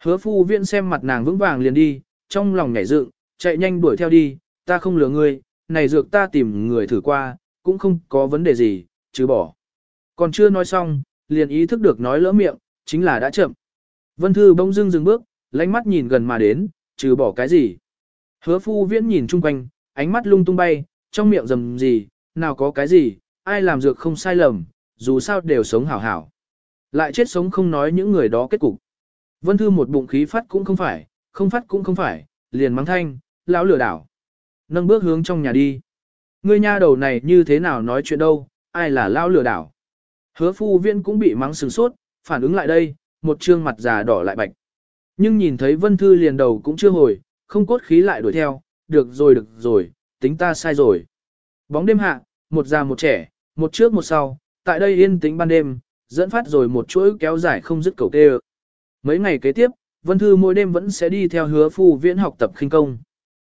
Hứa phu viện xem mặt nàng vững vàng liền đi, trong lòng nhảy dựng, chạy nhanh đuổi theo đi, ta không lừa ngươi, này dược ta tìm người thử qua, cũng không có vấn đề gì, chứ bỏ. Còn chưa nói xong, liền ý thức được nói lỡ miệng, chính là đã chậm. Vân Thư bỗng dưng dừng bước, lánh mắt nhìn gần mà đến, trừ bỏ cái gì. Hứa phu viễn nhìn chung quanh, ánh mắt lung tung bay, trong miệng rầm gì, nào có cái gì, ai làm dược không sai lầm, dù sao đều sống hảo hảo. Lại chết sống không nói những người đó kết cục. Vân Thư một bụng khí phát cũng không phải, không phát cũng không phải, liền mắng thanh, lão lừa đảo. Nâng bước hướng trong nhà đi. Ngươi nha đầu này như thế nào nói chuyện đâu, ai là lão lừa đảo. Hứa phu viên cũng bị mắng sừng sốt, phản ứng lại đây, một trương mặt già đỏ lại bạch. Nhưng nhìn thấy Vân Thư liền đầu cũng chưa hồi, không cốt khí lại đuổi theo, được rồi được rồi, tính ta sai rồi. Bóng đêm hạ, một già một trẻ, một trước một sau, tại đây yên tĩnh ban đêm, dẫn phát rồi một chuỗi kéo dài không dứt cầu tê Mấy ngày kế tiếp, Vân Thư mỗi đêm vẫn sẽ đi theo hứa phu viễn học tập khinh công.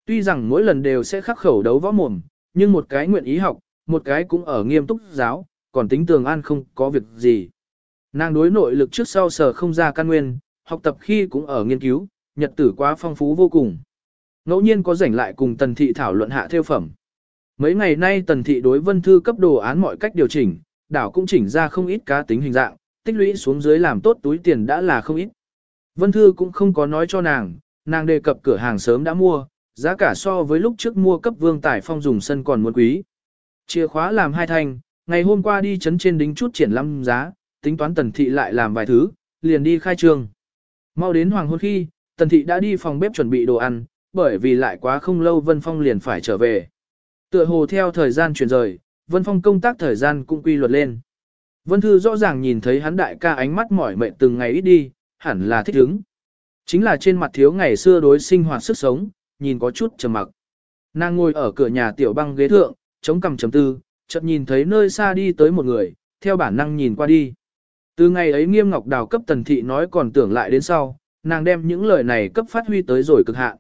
Tuy rằng mỗi lần đều sẽ khắc khẩu đấu võ mồm, nhưng một cái nguyện ý học, một cái cũng ở nghiêm túc giáo, còn tính tường an không có việc gì. Nàng đối nội lực trước sau sở không ra căn nguyên, học tập khi cũng ở nghiên cứu, nhật tử quá phong phú vô cùng. Ngẫu nhiên có rảnh lại cùng Tần Thị thảo luận hạ theo phẩm. Mấy ngày nay Tần Thị đối Vân Thư cấp đồ án mọi cách điều chỉnh, đảo cũng chỉnh ra không ít cá tính hình dạng, tích lũy xuống dưới làm tốt túi tiền đã là không ít. Vân Thư cũng không có nói cho nàng, nàng đề cập cửa hàng sớm đã mua, giá cả so với lúc trước mua cấp vương tải phong dùng sân còn muốn quý. Chìa khóa làm hai thành, ngày hôm qua đi chấn trên đính chút triển lâm giá, tính toán tần thị lại làm vài thứ, liền đi khai trương. Mau đến hoàng hôn khi, tần thị đã đi phòng bếp chuẩn bị đồ ăn, bởi vì lại quá không lâu Vân Phong liền phải trở về. Tựa hồ theo thời gian chuyển rời, Vân Phong công tác thời gian cũng quy luật lên. Vân Thư rõ ràng nhìn thấy hắn đại ca ánh mắt mỏi mệt từng ngày ít đi, hẳn là thích ứng. Chính là trên mặt thiếu ngày xưa đối sinh hoạt sức sống, nhìn có chút trầm mặc. Nàng ngồi ở cửa nhà tiểu băng ghế thượng, chống cằm chấm tư, chợt nhìn thấy nơi xa đi tới một người, theo bản năng nhìn qua đi. Từ ngày ấy nghiêm ngọc đào cấp tần thị nói còn tưởng lại đến sau, nàng đem những lời này cấp phát huy tới rồi cực hạn.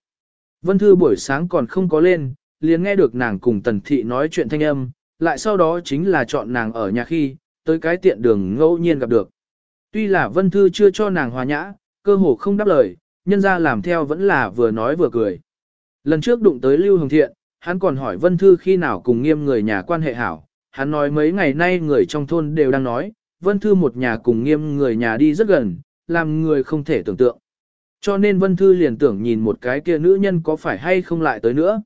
Vân Thư buổi sáng còn không có lên, liền nghe được nàng cùng tần thị nói chuyện thanh âm, lại sau đó chính là chọn nàng ở nhà khi, tới cái tiện đường ngẫu nhiên gặp được. Tuy là Vân Thư chưa cho nàng hòa nhã, cơ hồ không đáp lời, nhân ra làm theo vẫn là vừa nói vừa cười. Lần trước đụng tới Lưu Hồng Thiện, hắn còn hỏi Vân Thư khi nào cùng nghiêm người nhà quan hệ hảo, hắn nói mấy ngày nay người trong thôn đều đang nói, Vân Thư một nhà cùng nghiêm người nhà đi rất gần, làm người không thể tưởng tượng. Cho nên Vân Thư liền tưởng nhìn một cái kia nữ nhân có phải hay không lại tới nữa.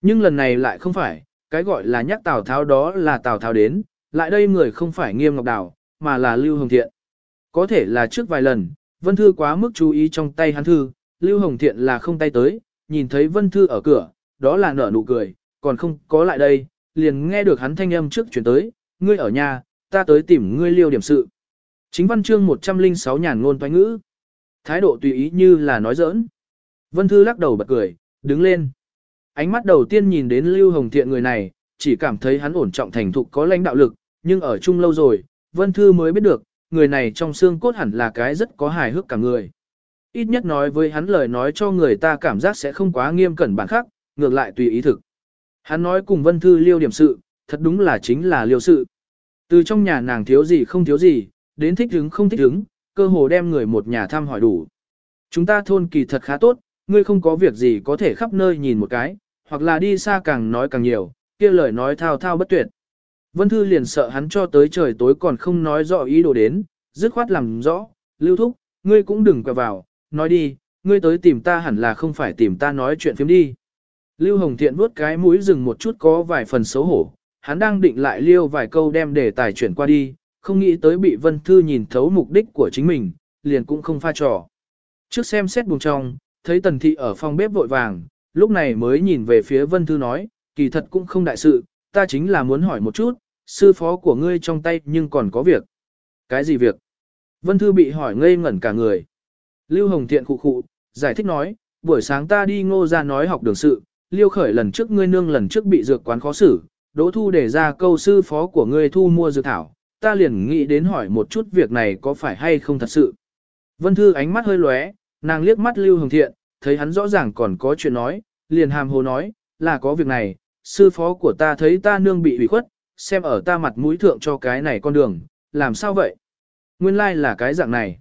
Nhưng lần này lại không phải, cái gọi là nhắc Tào Tháo đó là Tào Tháo đến, lại đây người không phải Nghiêm Ngọc Đào, mà là Lưu Hồng Thiện. Có thể là trước vài lần, Vân Thư quá mức chú ý trong tay hắn thư, Lưu Hồng Thiện là không tay tới, nhìn thấy Vân Thư ở cửa, đó là nở nụ cười, còn không có lại đây, liền nghe được hắn thanh âm trước chuyển tới, ngươi ở nhà, ta tới tìm ngươi liêu điểm sự. Chính văn chương 106 nhàn ngôn toán ngữ. Thái độ tùy ý như là nói giỡn. Vân Thư lắc đầu bật cười, đứng lên. Ánh mắt đầu tiên nhìn đến Lưu Hồng Thiện người này, chỉ cảm thấy hắn ổn trọng thành thục có lãnh đạo lực, nhưng ở chung lâu rồi, Vân Thư mới biết được, người này trong xương cốt hẳn là cái rất có hài hước cả người. Ít nhất nói với hắn lời nói cho người ta cảm giác sẽ không quá nghiêm cẩn bản khắc, ngược lại tùy ý thực. Hắn nói cùng Vân Thư liêu điểm sự, thật đúng là chính là liêu sự. Từ trong nhà nàng thiếu gì không thiếu gì, đến thích hứng không thích hứng, cơ hồ đem người một nhà thăm hỏi đủ. Chúng ta thôn kỳ thật khá tốt, ngươi không có việc gì có thể khắp nơi nhìn một cái, hoặc là đi xa càng nói càng nhiều, kia lời nói thao thao bất tuyệt. Vân Thư liền sợ hắn cho tới trời tối còn không nói rõ ý đồ đến, dứt khoát làm rõ, lưu thúc, ngươi cũng đừng quẹo vào, nói đi, ngươi tới tìm ta hẳn là không phải tìm ta nói chuyện phiếm đi. Lưu Hồng Thiện vuốt cái mũi dừng một chút có vài phần xấu hổ, hắn đang định lại liêu vài câu đem để tài chuyển qua đi, không nghĩ tới bị Vân Thư nhìn thấu mục đích của chính mình, liền cũng không pha trò. Trước xem xét buồng trong, thấy Tần Thị ở phòng bếp vội vàng, lúc này mới nhìn về phía Vân Thư nói, kỳ thật cũng không đại sự, ta chính là muốn hỏi một chút, sư phó của ngươi trong tay nhưng còn có việc. Cái gì việc? Vân Thư bị hỏi ngây ngẩn cả người. Lưu Hồng Thiện khụ khụ, giải thích nói, buổi sáng ta đi ngô ra nói học đường sự, liêu khởi lần trước ngươi nương lần trước bị dược quán khó xử, đỗ thu để ra câu sư phó của ngươi thu mua dược thảo, ta liền nghĩ đến hỏi một chút việc này có phải hay không thật sự. Vân Thư ánh mắt hơi lóe, nàng liếc mắt Lưu Hồng Thiện, thấy hắn rõ ràng còn có chuyện nói, liền hàm hồ nói, là có việc này, sư phó của ta thấy ta nương bị ủy khuất, xem ở ta mặt mũi thượng cho cái này con đường, làm sao vậy? Nguyên lai like là cái dạng này.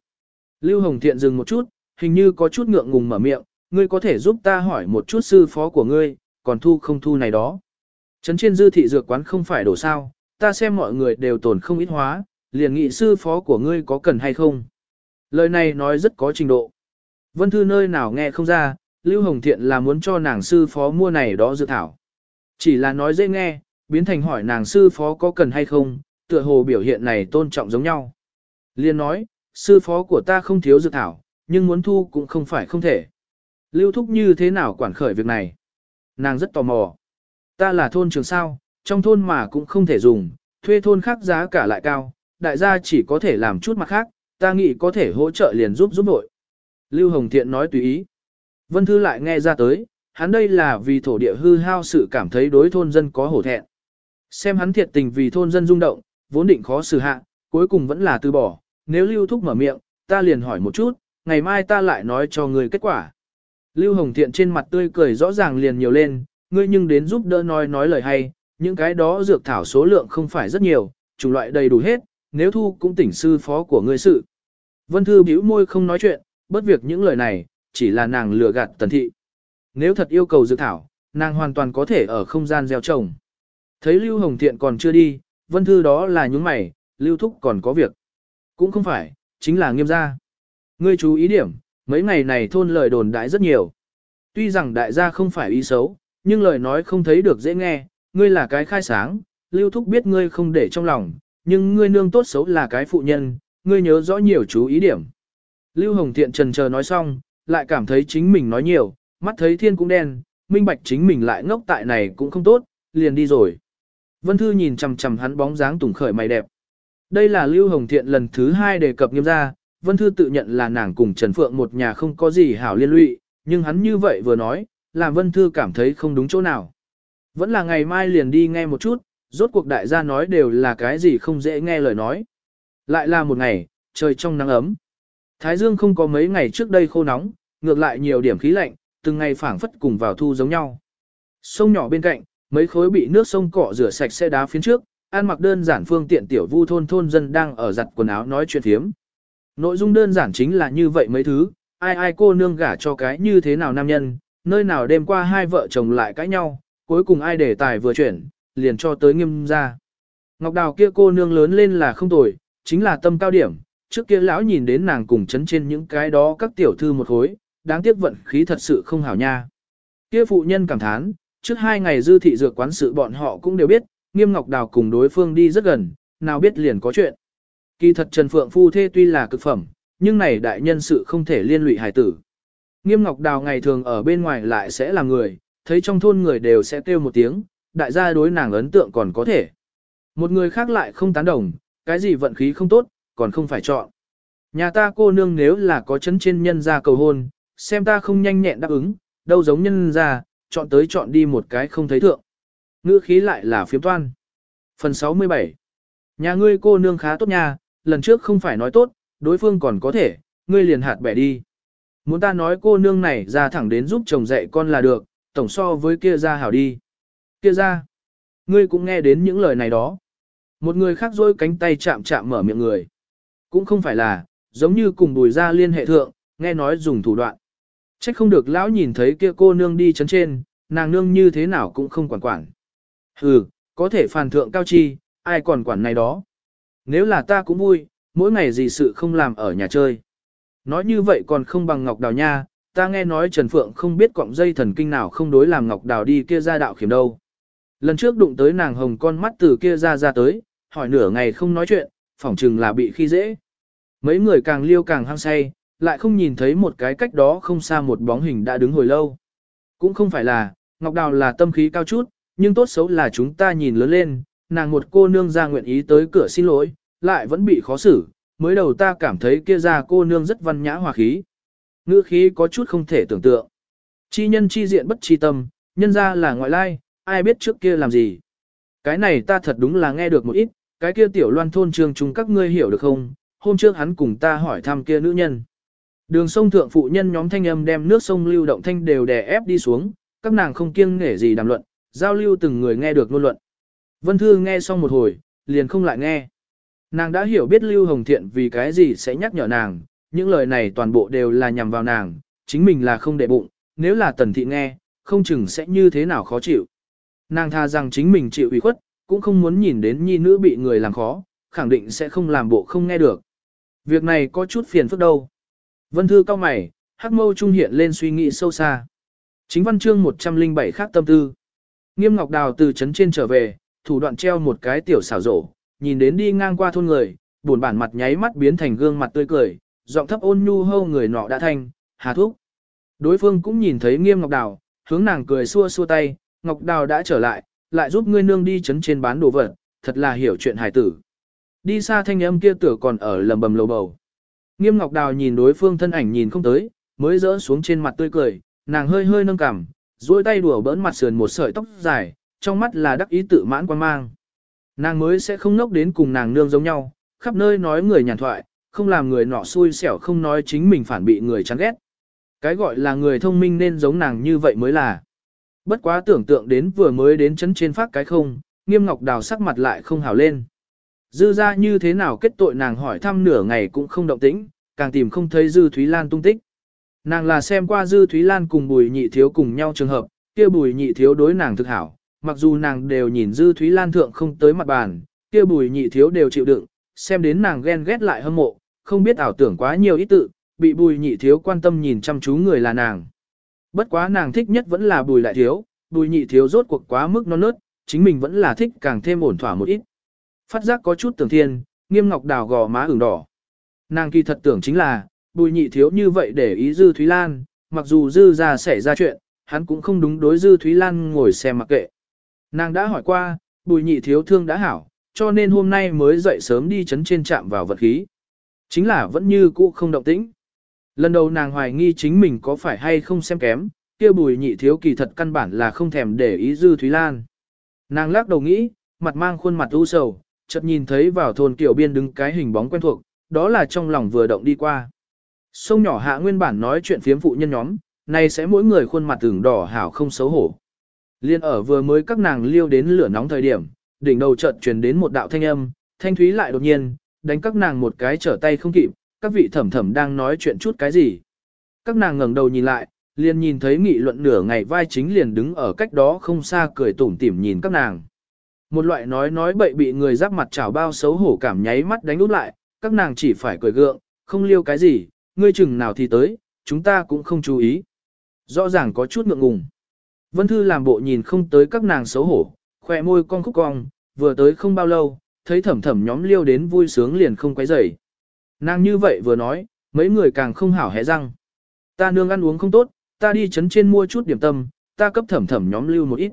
Lưu Hồng Thiện dừng một chút, hình như có chút ngượng ngùng mở miệng, ngươi có thể giúp ta hỏi một chút sư phó của ngươi, còn thu không thu này đó. Trấn trên dư thị dược quán không phải đổ sao, ta xem mọi người đều tổn không ít hóa, liền nghị sư phó của ngươi có cần hay không. Lời này nói rất có trình độ. Vân Thư nơi nào nghe không ra, Lưu Hồng Thiện là muốn cho nàng sư phó mua này đó dược thảo. Chỉ là nói dễ nghe, biến thành hỏi nàng sư phó có cần hay không, tựa hồ biểu hiện này tôn trọng giống nhau. Liên nói, sư phó của ta không thiếu dược thảo, nhưng muốn thu cũng không phải không thể. Lưu thúc như thế nào quản khởi việc này? Nàng rất tò mò. Ta là thôn trường sao, trong thôn mà cũng không thể dùng, thuê thôn khác giá cả lại cao, đại gia chỉ có thể làm chút mặt khác, ta nghĩ có thể hỗ trợ liền giúp giúp nội. Lưu Hồng Thiện nói tùy ý. Vân Thư lại nghe ra tới, hắn đây là vì thổ địa hư hao sự cảm thấy đối thôn dân có hổ thẹn. Xem hắn thiệt tình vì thôn dân rung động, vốn định khó xử hạ, cuối cùng vẫn là từ bỏ, nếu Lưu Thúc mở miệng, ta liền hỏi một chút, ngày mai ta lại nói cho người kết quả. Lưu Hồng Thiện trên mặt tươi cười rõ ràng liền nhiều lên, ngươi nhưng đến giúp đỡ nói nói lời hay, những cái đó dược thảo số lượng không phải rất nhiều, chủng loại đầy đủ hết, nếu thu cũng tỉnh sư phó của ngươi sự. Vân Thư bĩu môi không nói chuyện, bất việc những lời này, chỉ là nàng lừa gạt tần thị. Nếu thật yêu cầu dược thảo, nàng hoàn toàn có thể ở không gian gieo trồng. Thấy Lưu Hồng Thiện còn chưa đi, Vân Thư đó là những mày, Lưu Thúc còn có việc. Cũng không phải, chính là nghiêm gia. Ngươi chú ý điểm, mấy ngày này thôn lời đồn đại rất nhiều. Tuy rằng đại gia không phải ý xấu, nhưng lời nói không thấy được dễ nghe, ngươi là cái khai sáng, Lưu Thúc biết ngươi không để trong lòng, nhưng ngươi nương tốt xấu là cái phụ nhân, ngươi nhớ rõ nhiều chú ý điểm. Lưu Hồng Thiện trần chờ nói xong, lại cảm thấy chính mình nói nhiều, mắt thấy thiên cũng đen, minh bạch chính mình lại ngốc tại này cũng không tốt, liền đi rồi. Vân Thư nhìn chằm chằm hắn bóng dáng tùng khởi mày đẹp. Đây là Lưu Hồng Thiện lần thứ hai đề cập nghiêm ra, Vân Thư tự nhận là nàng cùng Trần Phượng một nhà không có gì hảo liên lụy, nhưng hắn như vậy vừa nói, làm Vân Thư cảm thấy không đúng chỗ nào. Vẫn là ngày mai liền đi nghe một chút, rốt cuộc đại gia nói đều là cái gì không dễ nghe lời nói. Lại là một ngày, trời trong nắng ấm. Thái dương không có mấy ngày trước đây khô nóng, ngược lại nhiều điểm khí lạnh, từng ngày phảng phất cùng vào thu giống nhau. Sông nhỏ bên cạnh, mấy khối bị nước sông cọ rửa sạch xe đá phía trước, ăn mặc đơn giản phương tiện tiểu vu thôn thôn dân đang ở giặt quần áo nói chuyện thiếm. Nội dung đơn giản chính là như vậy mấy thứ, ai ai cô nương gả cho cái như thế nào nam nhân, nơi nào đêm qua hai vợ chồng lại cãi nhau, cuối cùng ai để tài vừa chuyển, liền cho tới nghiêm ra. Ngọc Đào kia cô nương lớn lên là không tồi, chính là tâm cao điểm, trước kia lão nhìn đến nàng cùng chấn trên những cái đó các tiểu thư một khối, đáng tiếc vận khí thật sự không hảo nha. Kia phụ nhân cảm thán, trước hai ngày dư thị dược quán sự bọn họ cũng đều biết, nghiêm Ngọc Đào cùng đối phương đi rất gần, nào biết liền có chuyện. Kỳ thật Trần Phượng phu thê tuy là cực phẩm, nhưng này đại nhân sự không thể liên lụy hải tử. Nghiêm Ngọc Đào ngày thường ở bên ngoài lại sẽ là người, thấy trong thôn người đều sẽ kêu một tiếng, đại gia đối nàng ấn tượng còn có thể. Một người khác lại không tán đồng, cái gì vận khí không tốt, còn không phải chọn. Nhà ta cô nương nếu là có chấn trên nhân ra cầu hôn, xem ta không nhanh nhẹn đáp ứng, đâu giống nhân ra, chọn tới chọn đi một cái không thấy thượng. Ngữ khí lại là phiếm toan. Phần 67 Nhà ngươi cô nương khá tốt nha, lần trước không phải nói tốt, đối phương còn có thể, ngươi liền hạt bẻ đi. Muốn ta nói cô nương này ra thẳng đến giúp chồng dạy con là được, tổng so với kia ra hảo đi. Kia ra, ngươi cũng nghe đến những lời này đó. Một người khác dôi cánh tay chạm chạm mở miệng người. Cũng không phải là, giống như cùng bùi ra liên hệ thượng, nghe nói dùng thủ đoạn. Trách không được lão nhìn thấy kia cô nương đi chấn trên, nàng nương như thế nào cũng không quản quản. Hừ, có thể phàn thượng cao chi, ai còn quản này đó. Nếu là ta cũng vui, mỗi ngày gì sự không làm ở nhà chơi. Nói như vậy còn không bằng Ngọc Đào nha, ta nghe nói Trần Phượng không biết cọng dây thần kinh nào không đối làm Ngọc Đào đi kia ra đạo khiểm đâu. Lần trước đụng tới nàng hồng con mắt từ kia ra ra tới, hỏi nửa ngày không nói chuyện, phỏng chừng là bị khi dễ. Mấy người càng liêu càng hăng say, lại không nhìn thấy một cái cách đó không xa một bóng hình đã đứng hồi lâu. Cũng không phải là, Ngọc Đào là tâm khí cao chút, nhưng tốt xấu là chúng ta nhìn lớn lên, nàng một cô nương ra nguyện ý tới cửa xin lỗi, lại vẫn bị khó xử, mới đầu ta cảm thấy kia ra cô nương rất văn nhã hòa khí. Ngữ khí có chút không thể tưởng tượng. Chi nhân chi diện bất chi tâm, nhân ra là ngoại lai, ai biết trước kia làm gì. Cái này ta thật đúng là nghe được một ít, cái kia tiểu loan thôn trường chúng các ngươi hiểu được không, hôm trước hắn cùng ta hỏi thăm kia nữ nhân. Đường sông thượng phụ nhân nhóm thanh âm đem nước sông lưu động thanh đều đè ép đi xuống, các nàng không kiêng nể gì đàm luận, giao lưu từng người nghe được ngôn luận. Vân Thư nghe xong một hồi, liền không lại nghe. Nàng đã hiểu biết Lưu Hồng Thiện vì cái gì sẽ nhắc nhở nàng, những lời này toàn bộ đều là nhằm vào nàng, chính mình là không để bụng, nếu là tần thị nghe, không chừng sẽ như thế nào khó chịu. Nàng tha rằng chính mình chịu ủy khuất, cũng không muốn nhìn đến nhi nữ bị người làm khó, khẳng định sẽ không làm bộ không nghe được. Việc này có chút phiền phức đâu. Vân Thư cao mày, hắc mâu trung hiện lên suy nghĩ sâu xa. Chính văn chương 107 khác tâm tư. Nghiêm Ngọc Đào từ trấn trên trở về, thủ đoạn treo một cái tiểu xảo rổ, nhìn đến đi ngang qua thôn người, buồn bản mặt nháy mắt biến thành gương mặt tươi cười, giọng thấp ôn nhu hâu người nọ đã thanh, hà thúc. Đối phương cũng nhìn thấy Nghiêm Ngọc Đào, hướng nàng cười xua xua tay, Ngọc Đào đã trở lại, lại giúp ngươi nương đi trấn trên bán đồ vật, thật là hiểu chuyện hài tử. Đi xa thanh âm kia tử còn ở lầm bầm lầu bầu. Nghiêm Ngọc Đào nhìn đối phương thân ảnh nhìn không tới, mới rỡ xuống trên mặt tươi cười, nàng hơi hơi nâng cằm, duỗi tay đùa bỡn mặt sườn một sợi tóc dài, trong mắt là đắc ý tự mãn quan mang. Nàng mới sẽ không nốc đến cùng nàng nương giống nhau, khắp nơi nói người nhàn thoại, không làm người nọ xui xẻo không nói chính mình phản bị người chán ghét. Cái gọi là người thông minh nên giống nàng như vậy mới là. Bất quá tưởng tượng đến vừa mới đến chấn trên phát cái không, nghiêm ngọc đào sắc mặt lại không hào lên. Dư ra như thế nào kết tội nàng hỏi thăm nửa ngày cũng không động tĩnh, càng tìm không thấy Dư Thúy Lan tung tích. Nàng là xem qua Dư Thúy Lan cùng Bùi Nhị Thiếu cùng nhau trường hợp, kia Bùi Nhị Thiếu đối nàng thực hảo, mặc dù nàng đều nhìn Dư Thúy Lan thượng không tới mặt bàn, kia Bùi Nhị Thiếu đều chịu đựng, xem đến nàng ghen ghét lại hâm mộ, không biết ảo tưởng quá nhiều ý tự, bị Bùi Nhị Thiếu quan tâm nhìn chăm chú người là nàng. Bất quá nàng thích nhất vẫn là Bùi Đại Thiếu, Bùi Nhị Thiếu rốt cuộc quá mức non nớt, chính mình vẫn là thích càng thêm ổn thỏa một ít. Phát giác có chút tưởng thiên, nghiêm ngọc đào gò má ửng đỏ. Nàng kỳ thật tưởng chính là, bùi nhị thiếu như vậy để ý Dư Thúy Lan, mặc dù Dư ra xảy ra chuyện, hắn cũng không đúng đối Dư Thúy Lan ngồi xem mặc kệ. Nàng đã hỏi qua, bùi nhị thiếu thương đã hảo, cho nên hôm nay mới dậy sớm đi chấn trên trạm vào vật khí. Chính là vẫn như cũ không động tĩnh. Lần đầu nàng hoài nghi chính mình có phải hay không xem kém, kia bùi nhị thiếu kỳ thật căn bản là không thèm để ý Dư Thúy Lan. Nàng lắc đầu nghĩ, mặt mang khuôn mặt u sầu, chợt nhìn thấy vào thôn kiểu biên đứng cái hình bóng quen thuộc, đó là trong lòng vừa động đi qua. Sông nhỏ hạ nguyên bản nói chuyện phiếm phụ nhân nhóm, này sẽ mỗi người khuôn mặt tưởng đỏ hảo không xấu hổ. Liên ở vừa mới các nàng liêu đến lửa nóng thời điểm, đỉnh đầu chợt truyền đến một đạo thanh âm, thanh thúy lại đột nhiên, đánh các nàng một cái trở tay không kịp, các vị thẩm thẩm đang nói chuyện chút cái gì. Các nàng ngẩng đầu nhìn lại, liền nhìn thấy nghị luận nửa ngày vai chính liền đứng ở cách đó không xa cười tủm tỉm nhìn các nàng. Một loại nói nói bậy bị người giáp mặt chảo bao xấu hổ cảm nháy mắt đánh út lại, các nàng chỉ phải cười gượng, không liêu cái gì, ngươi chừng nào thì tới, chúng ta cũng không chú ý. Rõ ràng có chút ngượng ngùng. Vân Thư làm bộ nhìn không tới các nàng xấu hổ, khỏe môi cong khúc cong, vừa tới không bao lâu, thấy thẩm thẩm nhóm liêu đến vui sướng liền không quấy rầy. Nàng như vậy vừa nói, mấy người càng không hảo hé răng. Ta nương ăn uống không tốt, ta đi chấn trên mua chút điểm tâm, ta cấp thẩm thẩm nhóm lưu một ít.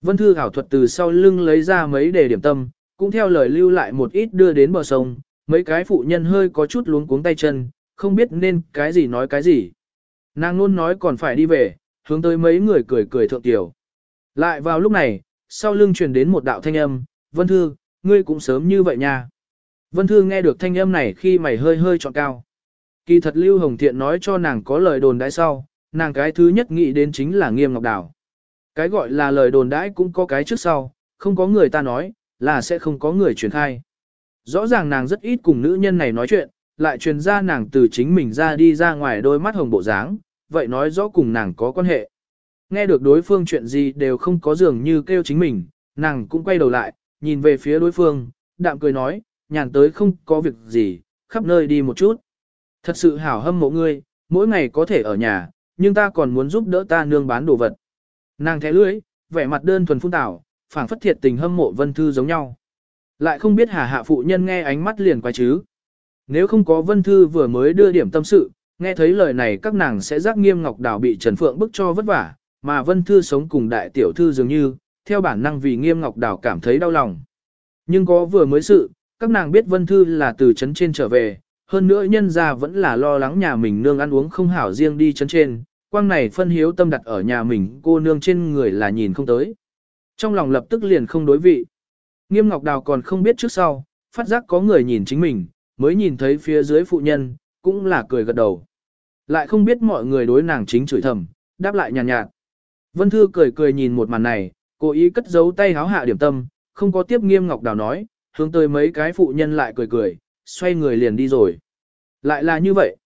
Vân Thư ảo thuật từ sau lưng lấy ra mấy đề điểm tâm, cũng theo lời lưu lại một ít đưa đến bờ sông, mấy cái phụ nhân hơi có chút luống cuống tay chân, không biết nên cái gì nói cái gì. Nàng luôn nói còn phải đi về, hướng tới mấy người cười cười thượng tiểu. Lại vào lúc này, sau lưng truyền đến một đạo thanh âm, Vân Thư, ngươi cũng sớm như vậy nha. Vân Thư nghe được thanh âm này khi mày hơi hơi trọn cao. Kỳ thật Lưu Hồng Thiện nói cho nàng có lời đồn đãi sau, nàng cái thứ nhất nghĩ đến chính là nghiêm ngọc đảo. Cái gọi là lời đồn đãi cũng có cái trước sau, không có người ta nói, là sẽ không có người truyền khai. Rõ ràng nàng rất ít cùng nữ nhân này nói chuyện, lại truyền ra nàng từ chính mình ra đi ra ngoài đôi mắt hồng bộ dáng, vậy nói rõ cùng nàng có quan hệ. Nghe được đối phương chuyện gì đều không có dường như kêu chính mình, nàng cũng quay đầu lại, nhìn về phía đối phương, đạm cười nói, nhàn tới không có việc gì, khắp nơi đi một chút. Thật sự hảo hâm mộ ngươi, mỗi ngày có thể ở nhà, nhưng ta còn muốn giúp đỡ ta nương bán đồ vật. Nàng thẻ lưỡi, vẻ mặt đơn thuần phun tảo, phảng phất thiệt tình hâm mộ vân thư giống nhau. Lại không biết hà hạ phụ nhân nghe ánh mắt liền quay chứ. Nếu không có vân thư vừa mới đưa điểm tâm sự, nghe thấy lời này các nàng sẽ giác nghiêm ngọc đảo bị Trần Phượng bức cho vất vả, mà vân thư sống cùng đại tiểu thư dường như, theo bản năng vì nghiêm ngọc đảo cảm thấy đau lòng. Nhưng có vừa mới sự, các nàng biết vân thư là từ trấn trên trở về, hơn nữa nhân ra vẫn là lo lắng nhà mình nương ăn uống không hảo riêng đi trấn trên, quang này phân hiếu tâm đặt ở nhà mình cô nương trên người là nhìn không tới. Trong lòng lập tức liền không đối vị. Nghiêm Ngọc Đào còn không biết trước sau, phát giác có người nhìn chính mình, mới nhìn thấy phía dưới phụ nhân, cũng là cười gật đầu. Lại không biết mọi người đối nàng chính chửi thầm, đáp lại nhàn nhạt, nhạt. Vân Thư cười cười nhìn một màn này, cố ý cất giấu tay háo hạ điểm tâm, không có tiếp Nghiêm Ngọc Đào nói, hướng tới mấy cái phụ nhân lại cười cười, xoay người liền đi rồi. Lại là như vậy.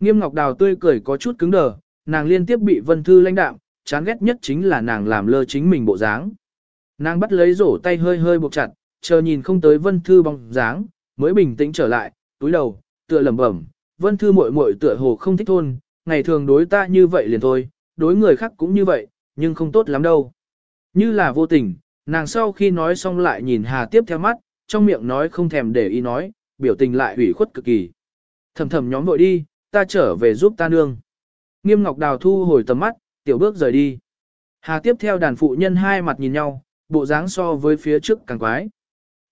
Nghiêm Ngọc Đào tươi cười có chút cứng đờ, nàng liên tiếp bị Vân Thư lãnh đạm, chán ghét nhất chính là nàng làm lơ chính mình bộ dáng. Nàng bắt lấy rổ tay hơi hơi buộc chặt, chờ nhìn không tới Vân Thư bóng dáng, mới bình tĩnh trở lại, túi đầu, tựa lẩm bẩm, Vân Thư muội muội tựa hồ không thích thôn, ngày thường đối ta như vậy liền thôi, đối người khác cũng như vậy, nhưng không tốt lắm đâu. Như là vô tình, nàng sau khi nói xong lại nhìn Hà tiếp theo mắt, trong miệng nói không thèm để ý nói, biểu tình lại ủy khuất cực kỳ. Thầm thầm nhóm vội đi, ta trở về giúp ta nương. Nghiêm Ngọc Đào thu hồi tầm mắt, tiểu bước rời đi. Hà tiếp theo đàn phụ nhân hai mặt nhìn nhau, bộ dáng so với phía trước càng quái.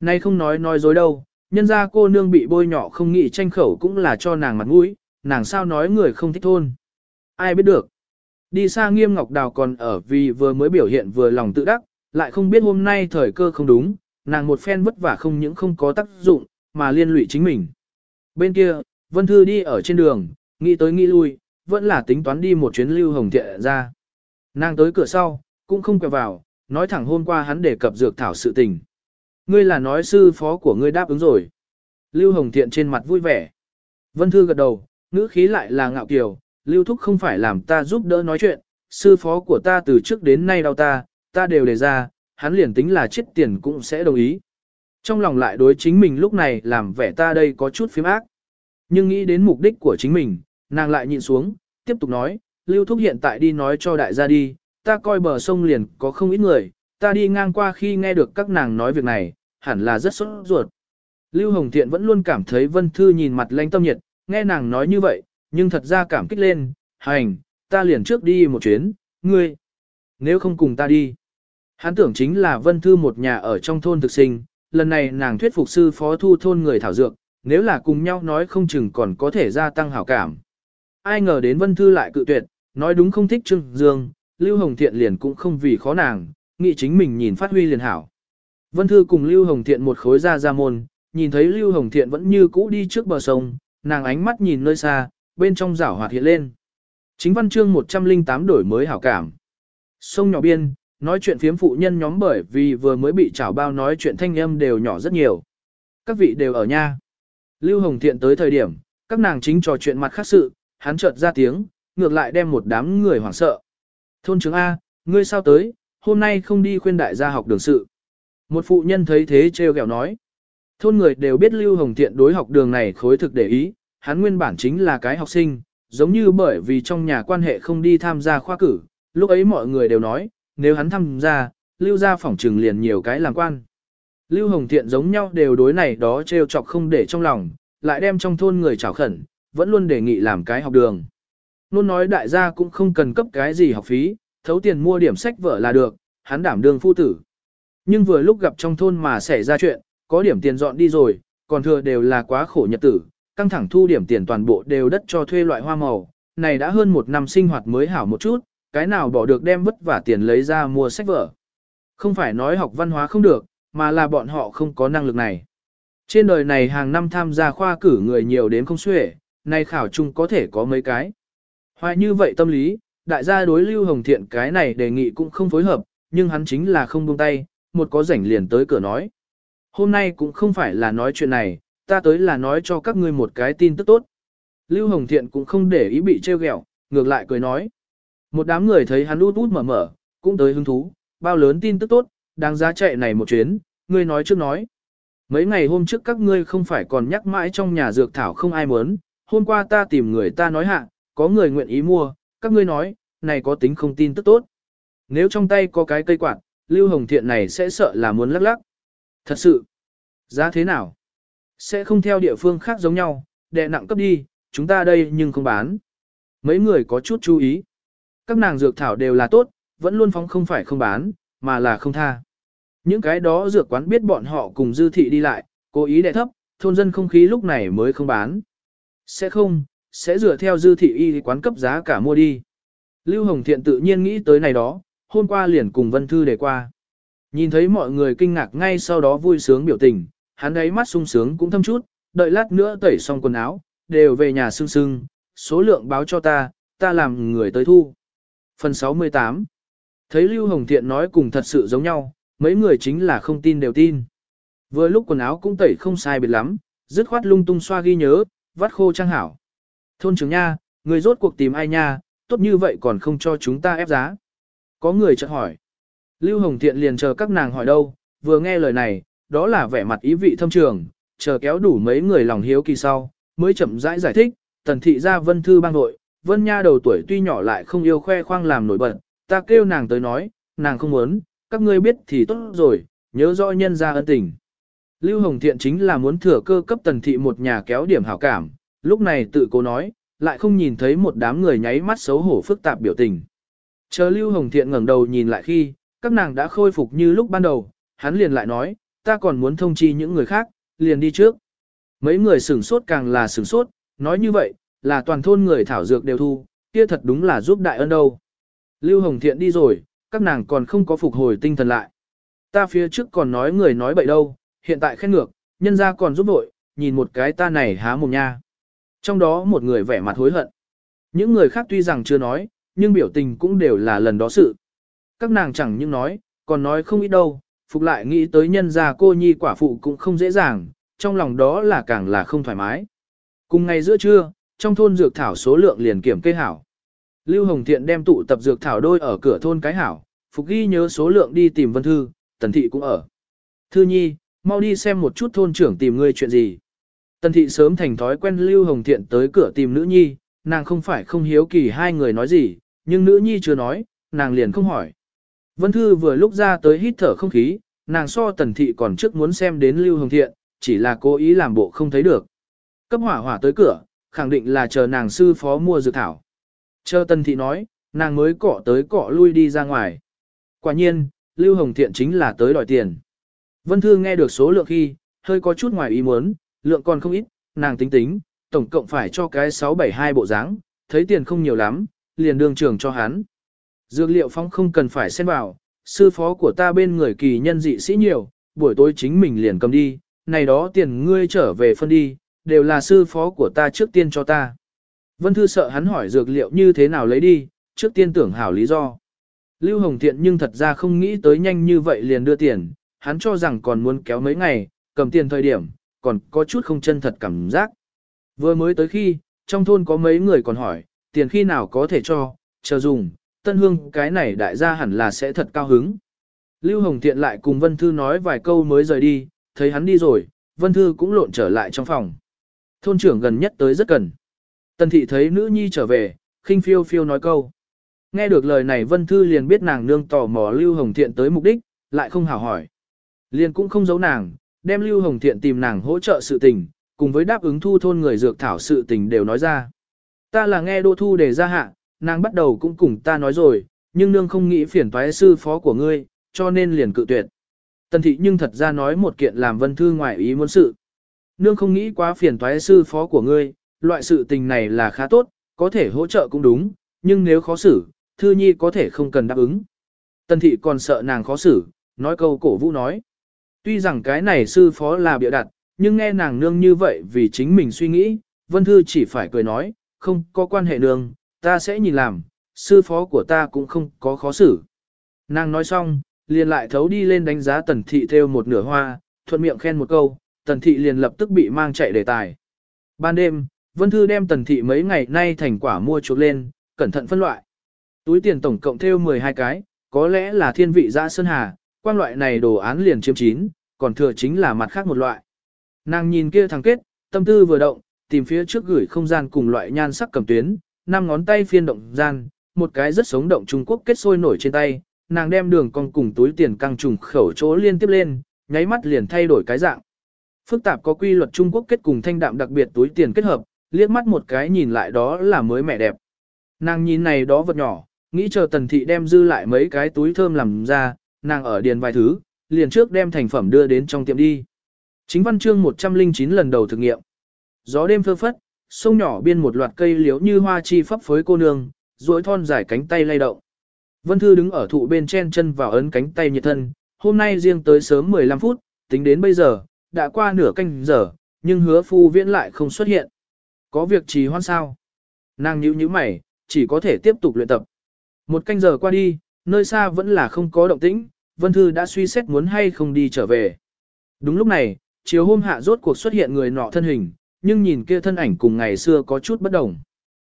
Nay không nói nói dối đâu, nhân ra cô nương bị bôi nhọ không nghĩ tranh khẩu cũng là cho nàng mặt mũi, nàng sao nói người không thích thôn. Ai biết được. Đi xa nghiêm ngọc đào còn ở vì vừa mới biểu hiện vừa lòng tự đắc, lại không biết hôm nay thời cơ không đúng, nàng một phen vất vả không những không có tác dụng, mà liên lụy chính mình. Bên kia, Vân Thư đi ở trên đường, nghĩ tới nghĩ lui, vẫn là tính toán đi một chuyến lưu hồng thiện ra. Nàng tới cửa sau, cũng không quẹo vào, nói thẳng hôm qua hắn đề cập dược thảo sự tình. Ngươi là nói sư phó của ngươi đáp ứng rồi. Lưu Hồng Thiện trên mặt vui vẻ. Vân Thư gật đầu, ngữ khí lại là ngạo kiều, Lưu Thúc không phải làm ta giúp đỡ nói chuyện, sư phó của ta từ trước đến nay đau ta, ta đều đề ra, hắn liền tính là chết tiền cũng sẽ đồng ý. Trong lòng lại đối chính mình lúc này làm vẻ ta đây có chút phím ác. Nhưng nghĩ đến mục đích của chính mình, nàng lại nhịn xuống, tiếp tục nói, Lưu Thúc hiện tại đi nói cho đại gia đi, ta coi bờ sông liền có không ít người, ta đi ngang qua khi nghe được các nàng nói việc này, hẳn là rất sốt ruột. Lưu Hồng Thiện vẫn luôn cảm thấy Vân Thư nhìn mặt lãnh tâm nhiệt, nghe nàng nói như vậy, nhưng thật ra cảm kích lên, hành, ta liền trước đi một chuyến, ngươi, nếu không cùng ta đi. Hắn tưởng chính là Vân Thư một nhà ở trong thôn thực sinh, lần này nàng thuyết phục sư phó thu thôn người thảo dược, nếu là cùng nhau nói không chừng còn có thể gia tăng hảo cảm. Ai ngờ đến Vân Thư lại cự tuyệt, nói đúng không thích Trương Dương, Lưu Hồng Thiện liền cũng không vì khó nàng, nghĩ chính mình nhìn phát huy liền hảo. Vân Thư cùng Lưu Hồng Thiện một khối ra ra môn, nhìn thấy Lưu Hồng Thiện vẫn như cũ đi trước bờ sông, nàng ánh mắt nhìn nơi xa, bên trong rảo hoạt hiện lên. Chính văn chương 108 đổi mới hảo cảm. Sông nhỏ biên, nói chuyện phiếm phụ nhân nhóm bởi vì vừa mới bị chảo bao nói chuyện thanh âm đều nhỏ rất nhiều. Các vị đều ở nha. Lưu Hồng Thiện tới thời điểm, các nàng chính trò chuyện mặt khác sự, hắn chợt ra tiếng, ngược lại đem một đám người hoảng sợ. Thôn trưởng A, ngươi sao tới, hôm nay không đi khuyên đại gia học đường sự. Một phụ nhân thấy thế trêu ghẹo nói. Thôn người đều biết Lưu Hồng Thiện đối học đường này khối thực để ý, hắn nguyên bản chính là cái học sinh, giống như bởi vì trong nhà quan hệ không đi tham gia khoa cử, lúc ấy mọi người đều nói, nếu hắn tham gia, Lưu gia phỏng trừng liền nhiều cái làm quan. Lưu Hồng Thiện giống nhau đều đối này đó trêu chọc không để trong lòng, lại đem trong thôn người chào khẩn, vẫn luôn đề nghị làm cái học đường. Luôn nói đại gia cũng không cần cấp cái gì học phí, thấu tiền mua điểm sách vở là được, hắn đảm đương phu tử. Nhưng vừa lúc gặp trong thôn mà xảy ra chuyện, có điểm tiền dọn đi rồi, còn thừa đều là quá khổ nhật tử, căng thẳng thu điểm tiền toàn bộ đều đất cho thuê loại hoa màu, này đã hơn một năm sinh hoạt mới hảo một chút, cái nào bỏ được đem vất vả tiền lấy ra mua sách vở. Không phải nói học văn hóa không được, mà là bọn họ không có năng lực này. Trên đời này hàng năm tham gia khoa cử người nhiều đến không xuể, nay khảo chung có thể có mấy cái. Hoài như vậy tâm lý, đại gia đối Lưu Hồng Thiện cái này đề nghị cũng không phối hợp, nhưng hắn chính là không buông tay, một có rảnh liền tới cửa nói. Hôm nay cũng không phải là nói chuyện này, ta tới là nói cho các ngươi một cái tin tức tốt. Lưu Hồng Thiện cũng không để ý bị trêu ghẹo, ngược lại cười nói. Một đám người thấy hắn út út mở mở, cũng tới hứng thú, bao lớn tin tức tốt, đáng giá chạy này một chuyến, ngươi nói trước nói. Mấy ngày hôm trước các ngươi không phải còn nhắc mãi trong nhà dược thảo không ai muốn, hôm qua ta tìm người ta nói hạ, có người nguyện ý mua, các ngươi nói, này có tính không tin tức tốt. Nếu trong tay có cái cây quạt, Lưu Hồng Thiện này sẽ sợ là muốn lắc lắc. Thật sự, giá thế nào? Sẽ không theo địa phương khác giống nhau, đệ nặng cấp đi, chúng ta đây nhưng không bán. Mấy người có chút chú ý. Các nàng dược thảo đều là tốt, vẫn luôn phóng không phải không bán, mà là không tha. Những cái đó dược quán biết bọn họ cùng dư thị đi lại, cố ý đệ thấp, thôn dân không khí lúc này mới không bán. Sẽ không, sẽ dựa theo dư thị y quán cấp giá cả mua đi. Lưu Hồng Thiện tự nhiên nghĩ tới này đó, hôm qua liền cùng Vân Thư để qua. Nhìn thấy mọi người kinh ngạc ngay sau đó vui sướng biểu tình, hắn ấy mắt sung sướng cũng thâm chút, đợi lát nữa tẩy xong quần áo, đều về nhà sưng sưng, số lượng báo cho ta, ta làm người tới thu. Phần 68 Thấy Lưu Hồng Thiện nói cùng thật sự giống nhau, mấy người chính là không tin đều tin. Vừa lúc quần áo cũng tẩy không sai biệt lắm, dứt khoát lung tung xoa ghi nhớ, vắt khô trang hảo. Thôn trưởng nha, người rốt cuộc tìm ai nha, tốt như vậy còn không cho chúng ta ép giá. Có người chợt hỏi. Lưu Hồng Thiện liền chờ các nàng hỏi đâu, vừa nghe lời này, đó là vẻ mặt ý vị thâm trường, chờ kéo đủ mấy người lòng hiếu kỳ sau, mới chậm rãi giải, giải thích, tần thị ra vân thư bang nội, vân nha đầu tuổi tuy nhỏ lại không yêu khoe khoang làm nổi bật, ta kêu nàng tới nói, nàng không muốn, các ngươi biết thì tốt rồi, nhớ rõ nhân ra ân tình. Lưu Hồng Thiện chính là muốn thừa cơ cấp tần thị một nhà kéo điểm hảo cảm, lúc này tự cố nói, lại không nhìn thấy một đám người nháy mắt xấu hổ phức tạp biểu tình. Chờ Lưu Hồng Thiện ngẩng đầu nhìn lại khi, các nàng đã khôi phục như lúc ban đầu, hắn liền lại nói, ta còn muốn thông chi những người khác, liền đi trước. Mấy người sửng sốt càng là sửng sốt, nói như vậy, là toàn thôn người thảo dược đều thu, kia thật đúng là giúp đại ân đâu. Lưu Hồng Thiện đi rồi, các nàng còn không có phục hồi tinh thần lại. Ta phía trước còn nói người nói bậy đâu, hiện tại khen ngược, nhân ra còn giúp đội, nhìn một cái ta này há mồm nha. Trong đó một người vẻ mặt hối hận. Những người khác tuy rằng chưa nói, nhưng biểu tình cũng đều là lần đó sự. Các nàng chẳng những nói, còn nói không ít đâu, phục lại nghĩ tới nhân gia cô nhi quả phụ cũng không dễ dàng, trong lòng đó là càng là không thoải mái. Cùng ngày giữa trưa, trong thôn dược thảo số lượng liền kiểm kê hảo. Lưu Hồng Thiện đem tụ tập dược thảo đôi ở cửa thôn cái hảo, phục ghi nhớ số lượng đi tìm Vân Thư, Tần Thị cũng ở. Thư Nhi, mau đi xem một chút thôn trưởng tìm ngươi chuyện gì. Tần Thị sớm thành thói quen Lưu Hồng Thiện tới cửa tìm nữ nhi, nàng không phải không hiếu kỳ hai người nói gì, nhưng nữ nhi chưa nói, nàng liền không hỏi. Vân Thư vừa lúc ra tới hít thở không khí, nàng so Tần Thị còn trước muốn xem đến Lưu Hồng Thiện, chỉ là cố ý làm bộ không thấy được. Cấp hỏa hỏa tới cửa, khẳng định là chờ nàng sư phó mua dược thảo. Chờ Tần Thị nói, nàng mới cọ tới cọ lui đi ra ngoài. Quả nhiên, Lưu Hồng Thiện chính là tới đòi tiền. Vân Thư nghe được số lượng khi, hơi có chút ngoài ý muốn, lượng còn không ít, nàng tính tính, tổng cộng phải cho cái 672 bộ dáng, thấy tiền không nhiều lắm, liền đương trường cho hắn. Dược liệu phong không cần phải xen vào, sư phó của ta bên người kỳ nhân dị sĩ nhiều, buổi tối chính mình liền cầm đi, này đó tiền ngươi trở về phân đi, đều là sư phó của ta trước tiên cho ta. Vân Thư sợ hắn hỏi dược liệu như thế nào lấy đi, trước tiên tưởng hảo lý do. Lưu Hồng Thiện nhưng thật ra không nghĩ tới nhanh như vậy liền đưa tiền, hắn cho rằng còn muốn kéo mấy ngày, cầm tiền thời điểm, còn có chút không chân thật cảm giác. Vừa mới tới khi, trong thôn có mấy người còn hỏi, tiền khi nào có thể cho, chờ dùng, tân hương cái này đại gia hẳn là sẽ thật cao hứng. Lưu Hồng Thiện lại cùng Vân Thư nói vài câu mới rời đi, thấy hắn đi rồi, Vân Thư cũng lộn trở lại trong phòng. Thôn trưởng gần nhất tới rất cần. Tần thị thấy nữ nhi trở về, khinh phiêu phiêu nói câu. Nghe được lời này Vân Thư liền biết nàng nương tò mò Lưu Hồng Thiện tới mục đích, lại không hào hỏi liên cũng không giấu nàng, đem Lưu Hồng Thiện tìm nàng hỗ trợ sự tình, cùng với đáp ứng thu thôn người dược thảo sự tình đều nói ra. Ta là nghe Đỗ Thu để ra hạ, nàng bắt đầu cũng cùng ta nói rồi, nhưng nương không nghĩ phiền toái sư phó của ngươi, cho nên liền cự tuyệt. Tần thị nhưng thật ra nói một kiện làm Vân Thư ngoại ý muốn sự. Nương không nghĩ quá phiền toái sư phó của ngươi, loại sự tình này là khá tốt, có thể hỗ trợ cũng đúng, nhưng nếu khó xử, Thư Nhi có thể không cần đáp ứng. Tần thị còn sợ nàng khó xử, nói câu cổ vũ nói. Tuy rằng cái này sư phó là bịa đặt, nhưng nghe nàng nương như vậy vì chính mình suy nghĩ, Vân Thư chỉ phải cười nói, không có quan hệ nương, ta sẽ nhìn làm, sư phó của ta cũng không có khó xử. Nàng nói xong, liền lại thấu đi lên đánh giá tần thị theo một nửa hoa, thuận miệng khen một câu, tần thị liền lập tức bị mang chạy đề tài. Ban đêm, Vân Thư đem tần thị mấy ngày nay thành quả mua chuộc lên, cẩn thận phân loại. Túi tiền tổng cộng theo 12 cái, có lẽ là thiên vị giã sơn hà, quang loại này đồ án liền chiếm 9, còn thừa chính là mặt khác một loại. Nàng nhìn kia thằng kết, tâm tư vừa động, tìm phía trước gửi không gian cùng loại nhan sắc cầm tuyến, năm ngón tay phiên động gian, một cái rất sống động Trung Quốc kết sôi nổi trên tay, nàng đem đường con cùng túi tiền căng trùng khẩu chỗ liên tiếp lên, nháy mắt liền thay đổi cái dạng. Phức tạp có quy luật Trung Quốc kết cùng thanh đạm đặc biệt túi tiền kết hợp, liếc mắt một cái nhìn lại đó là mới mẹ đẹp. Nàng nhìn này đó vật nhỏ, nghĩ chờ tần thị đem dư lại mấy cái túi thơm làm ra, nàng ở điền vài thứ, liền trước đem thành phẩm đưa đến trong tiệm đi. Chính văn chương 109 lần đầu thực nghiệm. Gió đêm phơ phất, sông nhỏ biên một loạt cây liễu như hoa chi phấp phới cô nương, duỗi thon dài cánh tay lay động. Vân Thư đứng ở thụ bên chen chân vào ấn cánh tay nhiệt thân, hôm nay riêng tới sớm 15 phút, tính đến bây giờ, đã qua nửa canh giờ, nhưng hứa phu viễn lại không xuất hiện. Có việc trì hoãn sao? Nàng nhíu nhíu mày, chỉ có thể tiếp tục luyện tập. Một canh giờ qua đi, nơi xa vẫn là không có động tĩnh, Vân Thư đã suy xét muốn hay không đi trở về. Đúng lúc này, chiều hôm hạ rốt cuộc xuất hiện người nọ thân hình, nhưng nhìn kia thân ảnh cùng ngày xưa có chút bất đồng.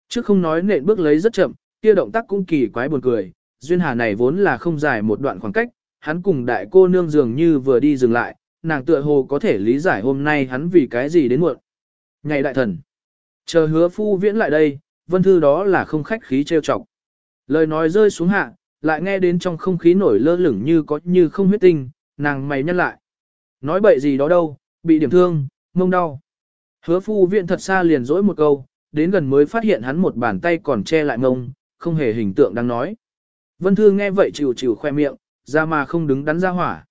Trước không nói nện bước lấy rất chậm, kia động tác cũng kỳ quái buồn cười, duyên hà này vốn là không dài một đoạn khoảng cách, hắn cùng đại cô nương dường như vừa đi dừng lại, nàng tựa hồ có thể lý giải hôm nay hắn vì cái gì đến muộn. Ngày đại thần, chờ hứa phu viễn lại đây, vân thư đó là không khách khí trêu chọc. Lời nói rơi xuống hạ, lại nghe đến trong không khí nổi lơ lửng như có như không huyết tinh, nàng mày nhăn lại. Nói bậy gì đó đâu, bị điểm thương, mông đau. Hứa phu viện thật xa liền dỗi một câu, đến gần mới phát hiện hắn một bàn tay còn che lại mông, không hề hình tượng đang nói. Vân Thư nghe vậy chịu chịu khoe miệng, ra mà không đứng đắn ra hỏa.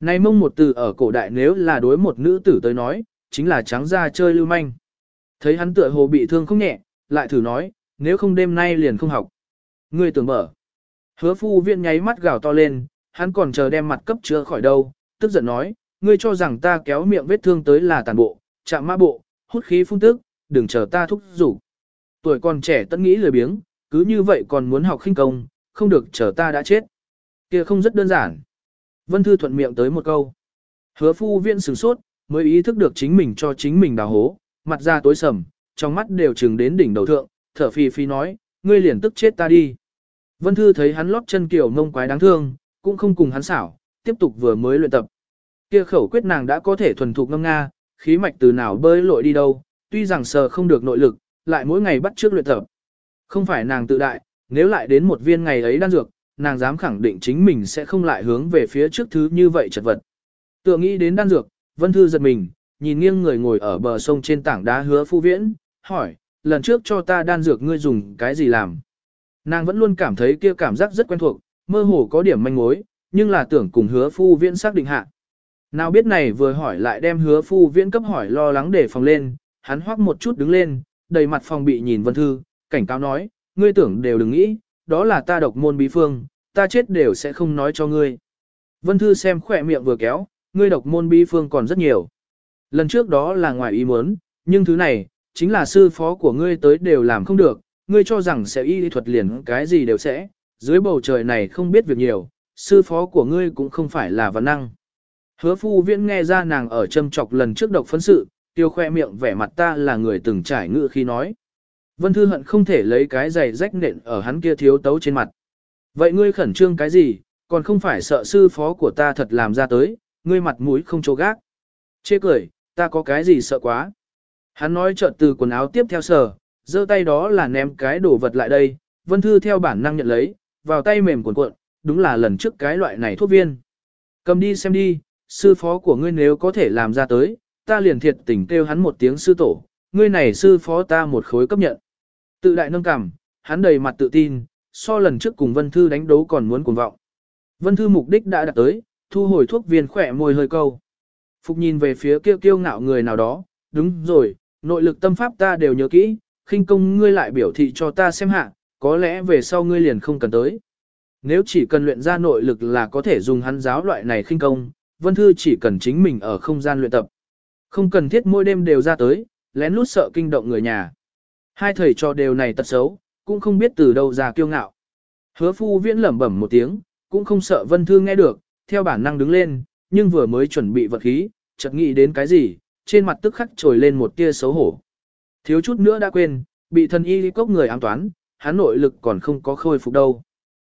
Này mông một từ ở cổ đại nếu là đối một nữ tử tới nói, chính là trắng ra chơi lưu manh. Thấy hắn tựa hồ bị thương không nhẹ, lại thử nói, nếu không đêm nay liền không học. Ngươi tưởng mở. Hứa phu viện nháy mắt gào to lên, hắn còn chờ đem mặt cấp chữa khỏi đâu, tức giận nói, ngươi cho rằng ta kéo miệng vết thương tới là tàn bộ, chạm mã bộ, hút khí phun tức, đừng chờ ta thúc rủ. Tuổi còn trẻ tất nghĩ lười biếng, cứ như vậy còn muốn học khinh công, không được chờ ta đã chết. kia không rất đơn giản. Vân Thư thuận miệng tới một câu. Hứa phu viện sửng sốt, mới ý thức được chính mình cho chính mình đào hố, mặt ra tối sầm, trong mắt đều trừng đến đỉnh đầu thượng, thở phì phì nói, ngươi liền tức chết ta đi. Vân Thư thấy hắn lót chân kiểu mông quái đáng thương, cũng không cùng hắn xảo, tiếp tục vừa mới luyện tập. Kia khẩu quyết nàng đã có thể thuần thục ngâm nga, khí mạch từ nào bơi lội đi đâu, tuy rằng sờ không được nội lực, lại mỗi ngày bắt trước luyện tập. Không phải nàng tự đại, nếu lại đến một viên ngày ấy đan dược, nàng dám khẳng định chính mình sẽ không lại hướng về phía trước thứ như vậy chật vật. Tựa nghĩ đến đan dược, Vân Thư giật mình, nhìn nghiêng người ngồi ở bờ sông trên tảng đá hứa phu viễn, hỏi, lần trước cho ta đan dược ngươi dùng cái gì làm. Nàng vẫn luôn cảm thấy kia cảm giác rất quen thuộc, mơ hồ có điểm manh mối, nhưng là tưởng cùng hứa phu viễn xác định hạ. Nào biết này vừa hỏi lại đem hứa phu viễn cấp hỏi lo lắng để phòng lên, hắn hoắc một chút đứng lên, đầy mặt phòng bị nhìn vân thư, cảnh cáo nói, ngươi tưởng đều đừng nghĩ, đó là ta độc môn bí phương, ta chết đều sẽ không nói cho ngươi. Vân thư xem khỏe miệng vừa kéo, ngươi độc môn bí phương còn rất nhiều. Lần trước đó là ngoài ý muốn, nhưng thứ này, chính là sư phó của ngươi tới đều làm không được, ngươi cho rằng sẽ y thuật liền cái gì đều sẽ, dưới bầu trời này không biết việc nhiều, sư phó của ngươi cũng không phải là văn năng. Hứa phu viễn nghe ra nàng ở châm chọc lần trước độc phấn sự, tiêu khoe miệng vẻ mặt ta là người từng trải ngự khi nói. Vân Thư hận không thể lấy cái giày rách nện ở hắn kia thiếu tấu trên mặt. Vậy ngươi khẩn trương cái gì, còn không phải sợ sư phó của ta thật làm ra tới, ngươi mặt mũi không chỗ gác. Chê cười, ta có cái gì sợ quá. Hắn nói chợt từ quần áo tiếp theo sờ, giơ tay đó là ném cái đồ vật lại đây, Vân Thư theo bản năng nhận lấy, vào tay mềm cuộn cuộn, đúng là lần trước cái loại này thuốc viên. Cầm đi xem đi, sư phó của ngươi nếu có thể làm ra tới, ta liền thiệt tình kêu hắn một tiếng sư tổ, ngươi này sư phó ta một khối cấp nhận. Tự đại nâng cảm, hắn đầy mặt tự tin, so lần trước cùng Vân Thư đánh đấu còn muốn cuồng vọng. Vân Thư mục đích đã đạt tới, thu hồi thuốc viên khỏe môi hơi câu. Phục nhìn về phía kia kiêu ngạo người nào đó, đúng rồi, nội lực tâm pháp ta đều nhớ kỹ, khinh công ngươi lại biểu thị cho ta xem hạ, có lẽ về sau ngươi liền không cần tới. Nếu chỉ cần luyện ra nội lực là có thể dùng hắn giáo loại này khinh công, Vân Thư chỉ cần chính mình ở không gian luyện tập. Không cần thiết mỗi đêm đều ra tới, lén lút sợ kinh động người nhà. Hai thầy trò đều này tật xấu, cũng không biết từ đâu ra kiêu ngạo. Hứa phu viễn lẩm bẩm một tiếng, cũng không sợ Vân Thư nghe được, theo bản năng đứng lên, nhưng vừa mới chuẩn bị vật khí, chợt nghĩ đến cái gì, trên mặt tức khắc trồi lên một tia xấu hổ. Thiếu chút nữa đã quên, bị thần y cốc người ám toán, hắn nội lực còn không có khôi phục đâu.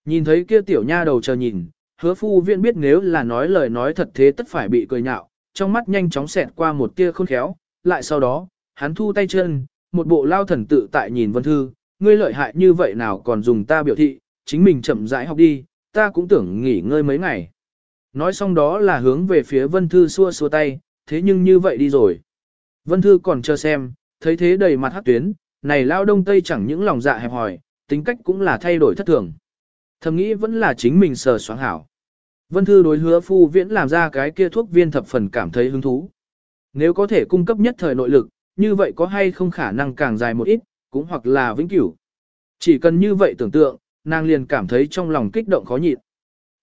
Nhìn thấy kia tiểu nha đầu chờ nhìn, hứa phu viện biết nếu là nói lời nói thật thế tất phải bị cười nhạo, trong mắt nhanh chóng xẹt qua một tia khôn khéo, lại sau đó, hắn thu tay chân, một bộ lao thần tự tại nhìn vân thư, ngươi lợi hại như vậy nào còn dùng ta biểu thị, chính mình chậm rãi học đi, ta cũng tưởng nghỉ ngơi mấy ngày. Nói xong đó là hướng về phía vân thư xua xua tay, thế nhưng như vậy đi rồi. Vân thư còn chờ xem, thấy thế đầy mặt hát tuyến, này lao đông tây chẳng những lòng dạ hẹp hòi, tính cách cũng là thay đổi thất thường. Thầm nghĩ vẫn là chính mình sờ soáng hảo. Vân Thư đối hứa phu viễn làm ra cái kia thuốc viên thập phần cảm thấy hứng thú. Nếu có thể cung cấp nhất thời nội lực, như vậy có hay không khả năng càng dài một ít, cũng hoặc là vĩnh cửu. Chỉ cần như vậy tưởng tượng, nàng liền cảm thấy trong lòng kích động khó nhịn.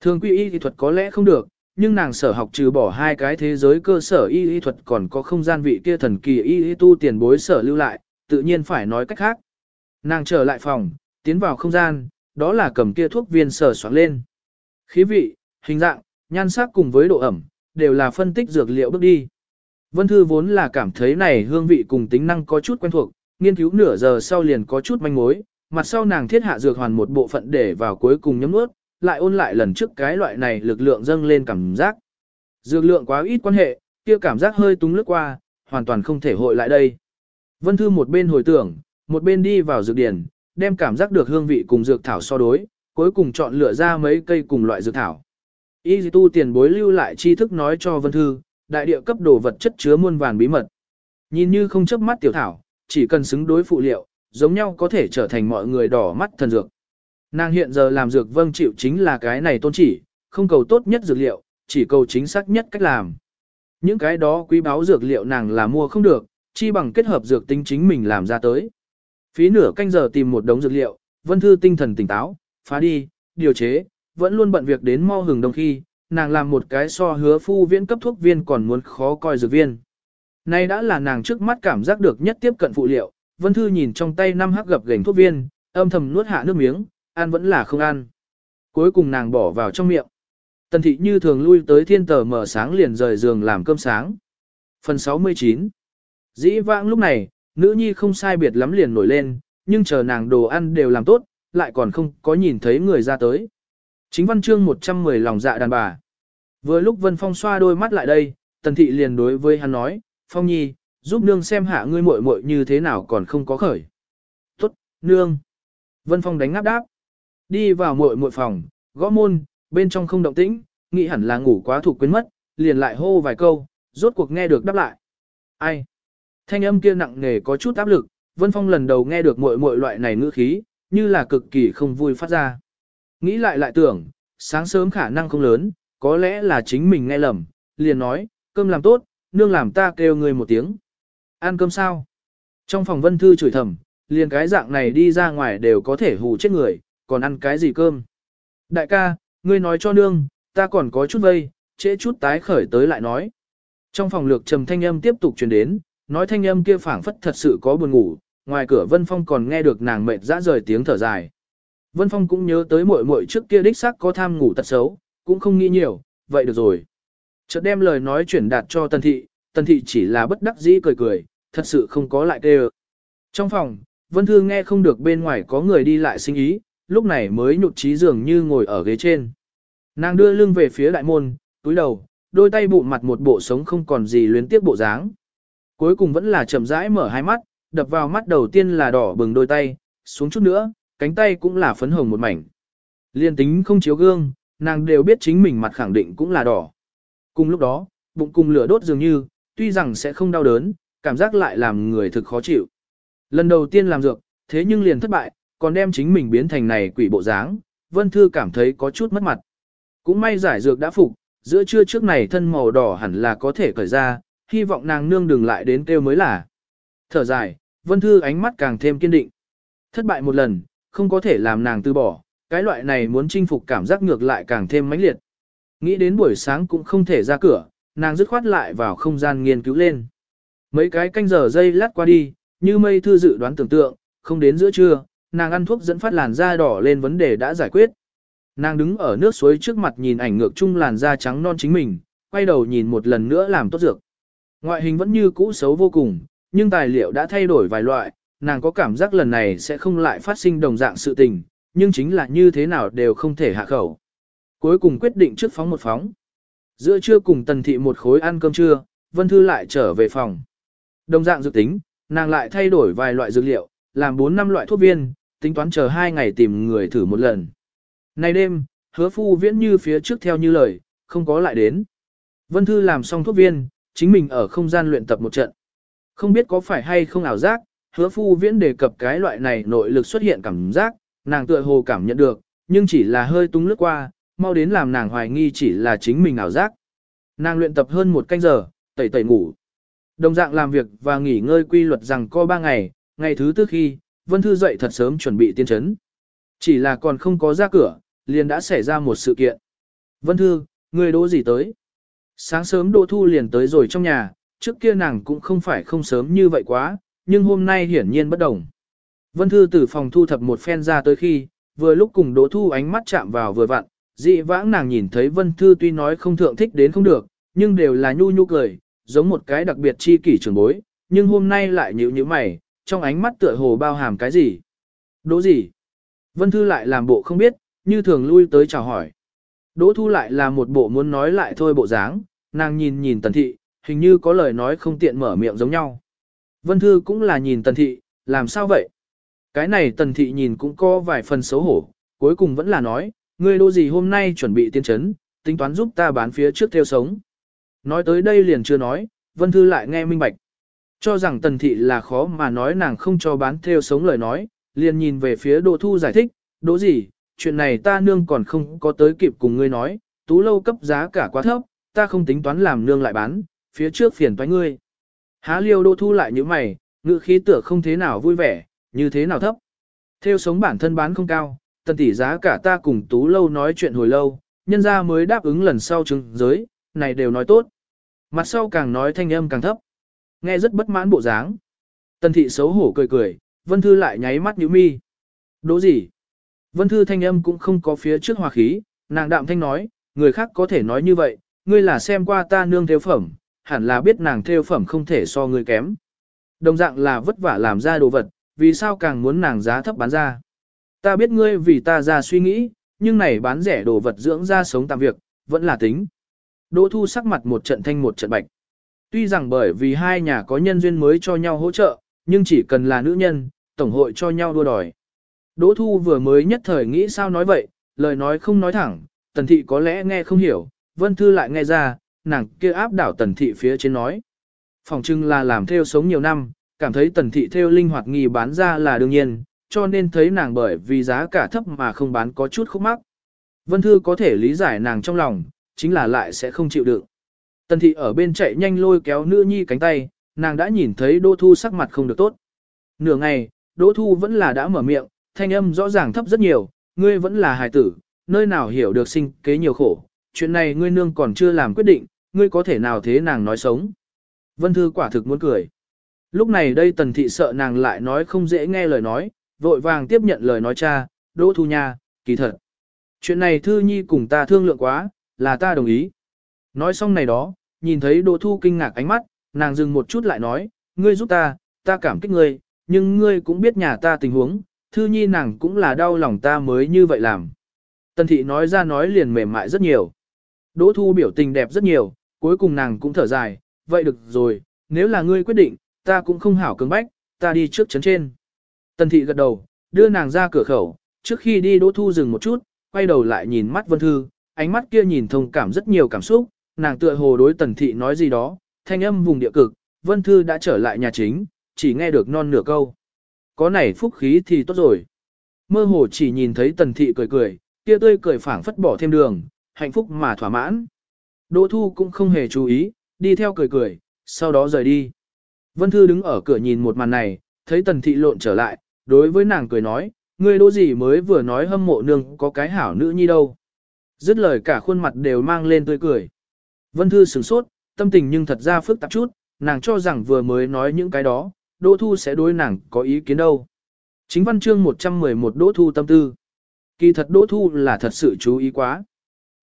Thường quy y y thuật có lẽ không được, nhưng nàng sở học trừ bỏ hai cái thế giới cơ sở y y thuật còn có không gian vị kia thần kỳ y y tu tiền bối sở lưu lại, tự nhiên phải nói cách khác. Nàng trở lại phòng, tiến vào không gian, đó là cầm kia thuốc viên sở soạn lên. Khí vị, hình dạng, nhan sắc cùng với độ ẩm, đều là phân tích dược liệu bước đi. Vân Thư vốn là cảm thấy này hương vị cùng tính năng có chút quen thuộc, nghiên cứu nửa giờ sau liền có chút manh mối, mặt sau nàng thiết hạ dược hoàn một bộ phận để vào cuối cùng nhấm nuốt, lại ôn lại lần trước cái loại này lực lượng dâng lên cảm giác. Dược lượng quá ít quan hệ, kia cảm giác hơi túng lướt qua, hoàn toàn không thể hội lại đây. Vân Thư một bên hồi tưởng, một bên đi vào dược điển, đem cảm giác được hương vị cùng dược thảo so đối, cuối cùng chọn lựa ra mấy cây cùng loại dược thảo. Y tu tiền bối lưu lại tri thức nói cho Vân Thư, đại địa cấp đồ vật chất chứa muôn vàn bí mật. Nhìn như không chớp mắt tiểu thảo, chỉ cần xứng đối phụ liệu, giống nhau có thể trở thành mọi người đỏ mắt thần dược. Nàng hiện giờ làm dược vâng chịu chính là cái này tôn chỉ, không cầu tốt nhất dược liệu, chỉ cầu chính xác nhất cách làm. Những cái đó quý báu dược liệu nàng là mua không được, chi bằng kết hợp dược tính chính mình làm ra tới. Phí nửa canh giờ tìm một đống dược liệu, Vân Thư tinh thần tỉnh táo, phá đi, điều chế, vẫn luôn bận việc đến mau hừng đông khi, nàng làm một cái so hứa phu viễn cấp thuốc viên còn muốn khó coi dược viên. Nay đã là nàng trước mắt cảm giác được nhất tiếp cận phụ liệu, Vân Thư nhìn trong tay năm hắc gập gành thuốc viên, âm thầm nuốt hạ nước miếng, ăn vẫn là không ăn. Cuối cùng nàng bỏ vào trong miệng. Tần thị như thường lui tới thiên tờ mở sáng liền rời giường làm cơm sáng. Phần 69 Dĩ vãng lúc này, nữ nhi không sai biệt lắm liền nổi lên, nhưng chờ nàng đồ ăn đều làm tốt, lại còn không có nhìn thấy người ra tới. Chính văn chương 110 lòng dạ đàn bà. Vừa lúc Vân Phong xoa đôi mắt lại đây, Tần Thị liền đối với hắn nói, Phong Nhi, giúp nương xem hạ ngươi muội muội như thế nào còn không có khởi. Tốt, nương. Vân Phong đánh ngáp đáp. Đi vào muội muội phòng, gõ môn, bên trong không động tĩnh, nghĩ hẳn là ngủ quá thuộc quên mất, liền lại hô vài câu, rốt cuộc nghe được đáp lại. Ai? Thanh âm kia nặng nề có chút áp lực, Vân Phong lần đầu nghe được muội muội loại này ngữ khí, như là cực kỳ không vui phát ra. Nghĩ lại lại tưởng, sáng sớm khả năng không lớn, có lẽ là chính mình nghe lầm, liền nói, cơm làm tốt, nương làm ta kêu người một tiếng. Ăn cơm sao? Trong phòng Vân Thư chửi thầm, liền cái dạng này đi ra ngoài đều có thể hù chết người, còn ăn cái gì cơm? Đại ca, ngươi nói cho nương, ta còn có chút vây, trễ chút tái khởi tới lại nói. Trong phòng lược trầm thanh âm tiếp tục truyền đến, nói thanh âm kia phảng phất thật sự có buồn ngủ, ngoài cửa Vân Phong còn nghe được nàng mệt dã rời tiếng thở dài. Vân Phong cũng nhớ tới muội muội trước kia đích xác có tham ngủ tật xấu, cũng không nghĩ nhiều, vậy được rồi. Chợt đem lời nói chuyển đạt cho Tần Thị, Tần Thị chỉ là bất đắc dĩ cười cười, thật sự không có lại kêu. Trong phòng, Vân Thư nghe không được bên ngoài có người đi lại sinh ý, lúc này mới nhụt chí dường như ngồi ở ghế trên. Nàng đưa lưng về phía đại môn, túi đầu, đôi tay bụng mặt một bộ sống không còn gì luyến tiếc bộ dáng. Cuối cùng vẫn là chậm rãi mở hai mắt, đập vào mắt đầu tiên là đỏ bừng đôi tay, xuống chút nữa, cánh tay cũng là phấn hồng một mảnh. Liên tính không chiếu gương, nàng đều biết chính mình mặt khẳng định cũng là đỏ. Cùng lúc đó, bụng cùng lửa đốt dường như, tuy rằng sẽ không đau đớn, cảm giác lại làm người thực khó chịu. Lần đầu tiên làm dược, thế nhưng liền thất bại, còn đem chính mình biến thành này quỷ bộ dáng, Vân Thư cảm thấy có chút mất mặt. Cũng may giải dược đã phục, giữa trưa trước này thân màu đỏ hẳn là có thể cởi ra, hy vọng nàng nương đừng lại đến kêu mới là. Thở dài, Vân Thư ánh mắt càng thêm kiên định. Thất bại một lần, không có thể làm nàng từ bỏ, cái loại này muốn chinh phục cảm giác ngược lại càng thêm mãnh liệt. Nghĩ đến buổi sáng cũng không thể ra cửa, nàng dứt khoát lại vào không gian nghiên cứu lên. Mấy cái canh giờ dây lát qua đi, như mây thư dự đoán tưởng tượng, không đến giữa trưa, nàng ăn thuốc dẫn phát làn da đỏ lên vấn đề đã giải quyết. Nàng đứng ở nước suối trước mặt nhìn ảnh ngược chung làn da trắng non chính mình, quay đầu nhìn một lần nữa làm tốt dược. Ngoại hình vẫn như cũ xấu vô cùng, nhưng tài liệu đã thay đổi vài loại, nàng có cảm giác lần này sẽ không lại phát sinh đồng dạng sự tình, nhưng chính là như thế nào đều không thể hạ khẩu. Cuối cùng quyết định trước phóng một phóng. Giữa trưa cùng tần thị một khối ăn cơm trưa, Vân Thư lại trở về phòng. Đồng dạng dược tính, nàng lại thay đổi vài loại dược liệu, làm 4 năm loại thuốc viên, tính toán chờ hai ngày tìm người thử một lần. Nay đêm, hứa phu viễn như phía trước theo như lời, không có lại đến. Vân Thư làm xong thuốc viên, chính mình ở không gian luyện tập một trận. Không biết có phải hay không ảo giác, hứa phu viễn đề cập cái loại này nội lực xuất hiện cảm giác, nàng tựa hồ cảm nhận được, nhưng chỉ là hơi tung lướt qua, mau đến làm nàng hoài nghi chỉ là chính mình ảo giác. Nàng luyện tập hơn một canh giờ, tẩy tẩy ngủ. Đồng dạng làm việc và nghỉ ngơi quy luật rằng co ba ngày, ngày thứ tư khi, Vân Thư dậy thật sớm chuẩn bị tiên chấn. Chỉ là còn không có ra cửa, liền đã xảy ra một sự kiện. Vân Thư, người đỗ gì tới? Sáng sớm Đỗ Thu liền tới rồi trong nhà, trước kia nàng cũng không phải không sớm như vậy quá, nhưng hôm nay hiển nhiên bất đồng. Vân Thư từ phòng thu thập một phen ra tới khi, vừa lúc cùng Đỗ Thu ánh mắt chạm vào vừa vặn, dị vãng nàng nhìn thấy Vân Thư tuy nói không thượng thích đến không được, nhưng đều là nhu nhu cười, giống một cái đặc biệt chi kỷ trường bối, nhưng hôm nay lại nhíu như mày, trong ánh mắt tựa hồ bao hàm cái gì. Đỗ gì? Vân Thư lại làm bộ không biết, như thường lui tới chào hỏi. Đỗ Thu lại là một bộ muốn nói lại thôi bộ dáng, nàng nhìn nhìn Tần Thị, hình như có lời nói không tiện mở miệng giống nhau. Vân Thư cũng là nhìn Tần Thị, làm sao vậy? Cái này Tần Thị nhìn cũng có vài phần xấu hổ, cuối cùng vẫn là nói, ngươi đô gì hôm nay chuẩn bị tiên chấn, tính toán giúp ta bán phía trước theo sống. Nói tới đây liền chưa nói, Vân Thư lại nghe minh bạch. Cho rằng Tần Thị là khó mà nói nàng không cho bán theo sống lời nói, liền nhìn về phía Đỗ Thu giải thích, đỗ gì, chuyện này ta nương còn không có tới kịp cùng ngươi nói, tú lâu cấp giá cả quá thấp, ta không tính toán làm nương lại bán, phía trước phiền toái ngươi. Há liêu Đỗ Thu lại như mày, ngữ khí tựa không thế nào vui vẻ, như thế nào thấp. Theo sống bản thân bán không cao, tần tỷ giá cả ta cùng tú lâu nói chuyện hồi lâu, nhân ra mới đáp ứng lần sau chứng giới, này đều nói tốt. Mặt sau càng nói thanh âm càng thấp. Nghe rất bất mãn bộ dáng. Tần thị xấu hổ cười cười, Vân Thư lại nháy mắt nhíu mi. Đố gì? Vân Thư thanh âm cũng không có phía trước hòa khí, nàng đạm thanh nói, người khác có thể nói như vậy, ngươi là xem qua ta nương theo phẩm, hẳn là biết nàng theo phẩm không thể so ngươi kém. Đồng dạng là vất vả làm ra đồ vật, vì sao càng muốn nàng giá thấp bán ra. Ta biết ngươi vì ta ra suy nghĩ, nhưng này bán rẻ đồ vật dưỡng ra sống tạm việc, vẫn là tính. Đỗ Thu sắc mặt một trận thanh một trận bạch. Tuy rằng bởi vì hai nhà có nhân duyên mới cho nhau hỗ trợ, nhưng chỉ cần là nữ nhân, tổng hội cho nhau đua đòi. Đỗ Thu vừa mới nhất thời nghĩ sao nói vậy, lời nói không nói thẳng, Tần Thị có lẽ nghe không hiểu, Vân Thư lại nghe ra, nàng kia áp đảo Tần Thị phía trên nói. Phòng trưng là làm theo sống nhiều năm, cảm thấy tần thị theo linh hoạt nghi bán ra là đương nhiên, cho nên thấy nàng bởi vì giá cả thấp mà không bán có chút khúc mắc. Vân Thư có thể lý giải nàng trong lòng, chính là lại sẽ không chịu đựng. Tần thị ở bên chạy nhanh lôi kéo nữ nhi cánh tay, nàng đã nhìn thấy Đỗ Thu sắc mặt không được tốt. Nửa ngày, Đỗ Thu vẫn là đã mở miệng, thanh âm rõ ràng thấp rất nhiều, ngươi vẫn là hài tử, nơi nào hiểu được sinh kế nhiều khổ, chuyện này ngươi nương còn chưa làm quyết định, ngươi có thể nào thế nàng nói sống. Vân Thư quả thực muốn cười. Lúc này đây tần thị sợ nàng lại nói không dễ nghe lời nói, vội vàng tiếp nhận lời nói cha, Đỗ Thu Nha, kỳ thật. Chuyện này Thư Nhi cùng ta thương lượng quá, là ta đồng ý. Nói xong này đó, nhìn thấy Đỗ Thu kinh ngạc ánh mắt, nàng dừng một chút lại nói, ngươi giúp ta, ta cảm kích ngươi, nhưng ngươi cũng biết nhà ta tình huống, Thư Nhi nàng cũng là đau lòng ta mới như vậy làm. Tần thị nói ra nói liền mềm mại rất nhiều. Đỗ Thu biểu tình đẹp rất nhiều, cuối cùng nàng cũng thở dài, vậy được rồi, nếu là ngươi quyết định, ta cũng không hảo cứng bách, ta đi trước chấn trên. Tần thị gật đầu, đưa nàng ra cửa khẩu, trước khi đi Đỗ Thu dừng một chút, quay đầu lại nhìn mắt Vân Thư, ánh mắt kia nhìn thông cảm rất nhiều cảm xúc, nàng tựa hồ đối Tần thị nói gì đó, thanh âm vùng địa cực, Vân Thư đã trở lại nhà chính, chỉ nghe được non nửa câu. Có này phúc khí thì tốt rồi. Mơ hồ chỉ nhìn thấy Tần thị cười cười, kia tươi cười phảng phất bỏ thêm đường, hạnh phúc mà thỏa mãn. Đỗ Thu cũng không hề chú ý, đi theo cười cười, sau đó rời đi. Vân Thư đứng ở cửa nhìn một màn này, thấy Tần Thị lộn trở lại, đối với nàng cười nói, ngươi đỗ gì mới vừa nói hâm mộ nương có cái hảo nữ nhi đâu. Dứt lời cả khuôn mặt đều mang lên tươi cười. Vân Thư sửng sốt, tâm tình nhưng thật ra phức tạp chút, nàng cho rằng vừa mới nói những cái đó, Đỗ Thu sẽ đối nàng có ý kiến đâu. Chính văn chương 111 Đỗ Thu tâm tư. Kỳ thật Đỗ Thu là thật sự chú ý quá.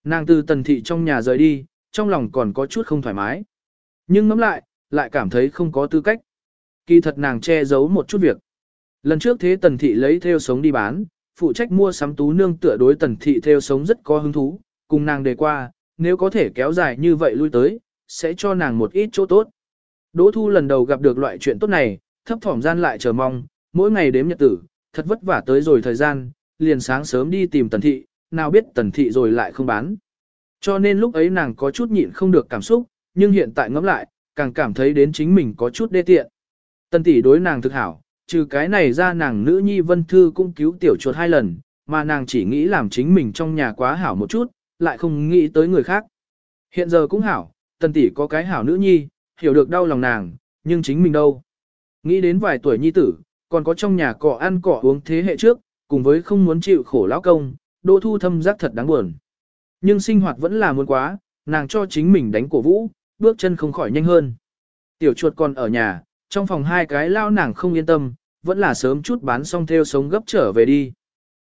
Nàng từ tần thị trong nhà rời đi, trong lòng còn có chút không thoải mái. Nhưng ngẫm lại, lại cảm thấy không có tư cách. Kỳ thật nàng che giấu một chút việc. Lần trước thế tần thị lấy theo sống đi bán, phụ trách mua sắm tú nương tựa đối tần thị theo sống rất có hứng thú, cùng nàng đề qua, nếu có thể kéo dài như vậy lui tới, sẽ cho nàng một ít chỗ tốt. Đỗ Thu lần đầu gặp được loại chuyện tốt này, thấp thỏm gian lại chờ mong, mỗi ngày đếm nhật tử, thật vất vả tới rồi thời gian, liền sáng sớm đi tìm tần thị, nào biết tần thị rồi lại không bán. Cho nên lúc ấy nàng có chút nhịn không được cảm xúc, nhưng hiện tại ngẫm lại, càng cảm thấy đến chính mình có chút đê tiện. Tần tỷ đối nàng thực hảo, trừ cái này ra nàng nữ nhi vân thư cũng cứu tiểu chuột hai lần, mà nàng chỉ nghĩ làm chính mình trong nhà quá hảo một chút, lại không nghĩ tới người khác. Hiện giờ cũng hảo, tần tỷ có cái hảo nữ nhi, hiểu được đau lòng nàng, nhưng chính mình đâu. Nghĩ đến vài tuổi nhi tử, còn có trong nhà cỏ ăn cỏ uống thế hệ trước, cùng với không muốn chịu khổ lão công, Đỗ Thu thâm giác thật đáng buồn. Nhưng sinh hoạt vẫn là muốn quá, nàng cho chính mình đánh cổ vũ, bước chân không khỏi nhanh hơn. Tiểu chuột còn ở nhà, trong phòng hai cái lao nàng không yên tâm, vẫn là sớm chút bán xong theo sống gấp trở về đi.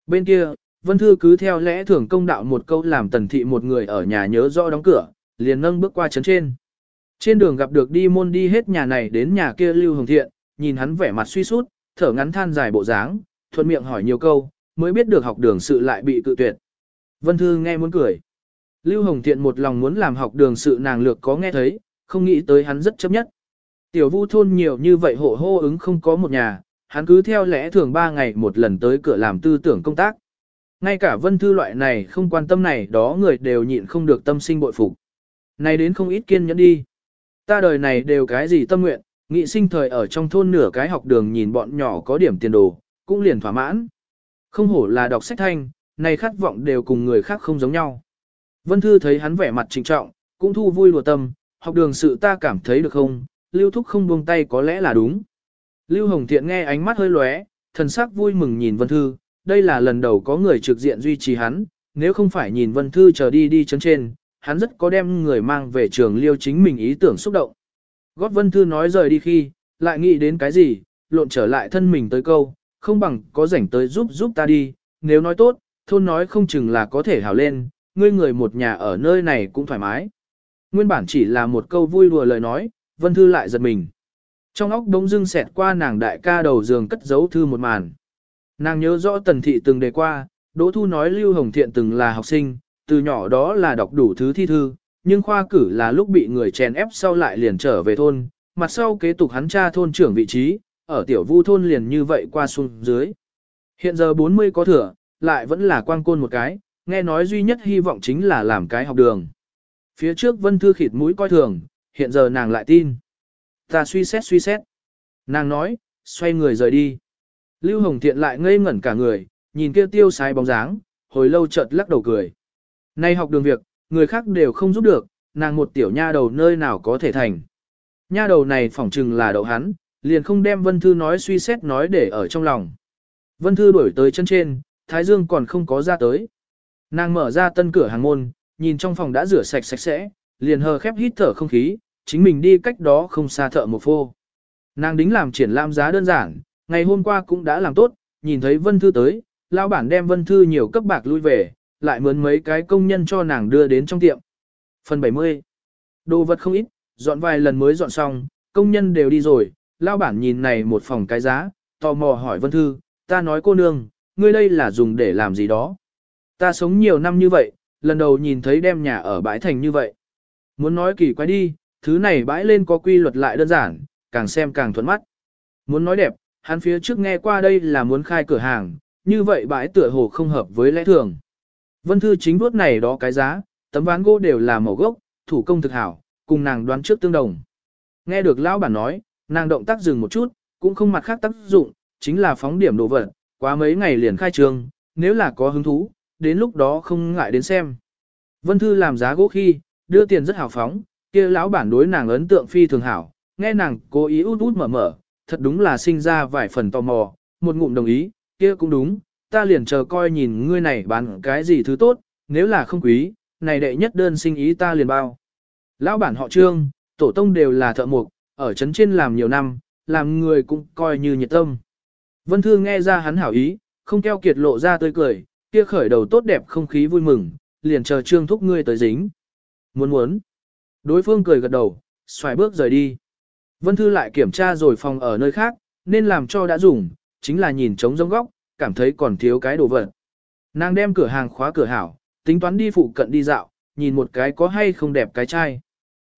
Bên kia, Vân Thư cứ theo lẽ thường công đạo một câu làm tần thị một người ở nhà nhớ rõ đóng cửa, liền nâng bước qua chấn trên. Trên đường gặp được đi môn đi hết nhà này đến nhà kia Lưu Hồng Thiện, nhìn hắn vẻ mặt suy sút, thở ngắn than dài bộ dáng, thuận miệng hỏi nhiều câu, mới biết được học đường sự lại bị cự tuyệt. Vân Thư nghe muốn cười. Lưu Hồng Thiện một lòng muốn làm học đường sự nàng lược có nghe thấy, không nghĩ tới hắn rất chấp nhất. Tiểu vu thôn nhiều như vậy hộ hô ứng không có một nhà, hắn cứ theo lẽ thường ba ngày một lần tới cửa làm tư tưởng công tác. Ngay cả vân thư loại này không quan tâm này đó người đều nhịn không được tâm sinh bội phục. Này đến không ít kiên nhẫn đi. Ta đời này đều cái gì tâm nguyện, nghị sinh thời ở trong thôn nửa cái học đường nhìn bọn nhỏ có điểm tiền đồ, cũng liền thỏa mãn. Không hổ là đọc sách thanh, này khát vọng đều cùng người khác không giống nhau. Vân Thư thấy hắn vẻ mặt trịnh trọng, cũng thu vui lùa tâm, học đường sự ta cảm thấy được không, Lưu Thúc không buông tay có lẽ là đúng. Lưu Hồng Thiện nghe ánh mắt hơi lóe, thần sắc vui mừng nhìn Vân Thư, đây là lần đầu có người trực diện duy trì hắn, nếu không phải nhìn Vân Thư chờ đi đi chấn trên, hắn rất có đem người mang về trường liêu chính mình ý tưởng xúc động. Gót Vân Thư nói rời đi khi, lại nghĩ đến cái gì, lộn trở lại thân mình tới câu, không bằng có rảnh tới giúp giúp ta đi, nếu nói tốt, thôn nói không chừng là có thể hảo lên, ngươi người một nhà ở nơi này cũng thoải mái. Nguyên bản chỉ là một câu vui đùa lời nói, Vân Thư lại giật mình. Trong óc đống dưng xẹt qua nàng đại ca đầu giường cất giấu thư một màn. Nàng nhớ rõ Tần Thị từng đề qua, Đỗ Thu nói Lưu Hồng Thiện từng là học sinh, từ nhỏ đó là đọc đủ thứ thi thư, nhưng khoa cử là lúc bị người chèn ép sau lại liền trở về thôn, mặt sau kế tục hắn cha thôn trưởng vị trí, ở tiểu vu thôn liền như vậy qua xuống dưới. Hiện giờ 40 có thừa, lại vẫn là quang côn một cái, nghe nói duy nhất hy vọng chính là làm cái học đường. Phía trước Vân Thư khịt mũi coi thường, hiện giờ nàng lại tin. Ta suy xét suy xét. Nàng nói, xoay người rời đi. Lưu Hồng Thiện lại ngây ngẩn cả người, nhìn kia tiêu sái bóng dáng, hồi lâu chợt lắc đầu cười. Nay học đường việc, người khác đều không giúp được, nàng một tiểu nha đầu nơi nào có thể thành. Nha đầu này phỏng chừng là đậu hắn, liền không đem Vân Thư nói suy xét nói để ở trong lòng. Vân Thư đuổi tới chân trên, Thái Dương còn không có ra tới. Nàng mở ra tân cửa hàng môn, nhìn trong phòng đã rửa sạch sạch sẽ, liền hờ khép hít thở không khí, chính mình đi cách đó không xa thợ một phô. Nàng đính làm triển lãm giá đơn giản, ngày hôm qua cũng đã làm tốt, nhìn thấy Vân Thư tới, lão bản đem Vân Thư nhiều cấp bạc lui về, lại mướn mấy cái công nhân cho nàng đưa đến trong tiệm. Phần 70 Đồ vật không ít, dọn vài lần mới dọn xong, công nhân đều đi rồi, lão bản nhìn này một phòng cái giá, tò mò hỏi Vân Thư, ta nói cô nương, ngươi đây là dùng để làm gì đó. Ta sống nhiều năm như vậy, lần đầu nhìn thấy đem nhà ở bãi thành như vậy. Muốn nói kỳ quái đi, thứ này bãi lên có quy luật lại đơn giản, càng xem càng thuận mắt. Muốn nói đẹp, hắn phía trước nghe qua đây là muốn khai cửa hàng, như vậy bãi tựa hồ không hợp với lẽ thường. Vân Thư chính vuốt này đó cái giá, tấm ván gỗ đều là màu gốc, thủ công thực hảo, cùng nàng đoán trước tương đồng. Nghe được lão bản nói, nàng động tác dừng một chút, cũng không mặt khác tác dụng, chính là phóng điểm đồ vật, quá mấy ngày liền khai trương, nếu là có hứng thú, đến lúc đó không ngại đến xem. Vân Thư làm giá gỗ khi, đưa tiền rất hào phóng, kia lão bản đối nàng ấn tượng phi thường hảo, nghe nàng cố ý út út mở mở, thật đúng là sinh ra vài phần tò mò, một ngụm đồng ý, kia cũng đúng, ta liền chờ coi nhìn ngươi này bán cái gì thứ tốt, nếu là không quý, này đệ nhất đơn sinh ý ta liền bao. Lão bản họ trương, tổ tông đều là thợ mộc, ở trấn trên làm nhiều năm, làm người cũng coi như nhiệt tâm. Vân Thư nghe ra hắn hảo ý, không keo kiệt lộ ra tươi cười, kia khởi đầu tốt đẹp không khí vui mừng, liền chờ trương thúc ngươi tới dính. Muốn muốn. Đối phương cười gật đầu, xoài bước rời đi. Vân Thư lại kiểm tra rồi phòng ở nơi khác, nên làm cho đã dùng, chính là nhìn trống rỗng góc, cảm thấy còn thiếu cái đồ vật. Nàng đem cửa hàng khóa cửa hảo, tính toán đi phụ cận đi dạo, nhìn một cái có hay không đẹp cái chai.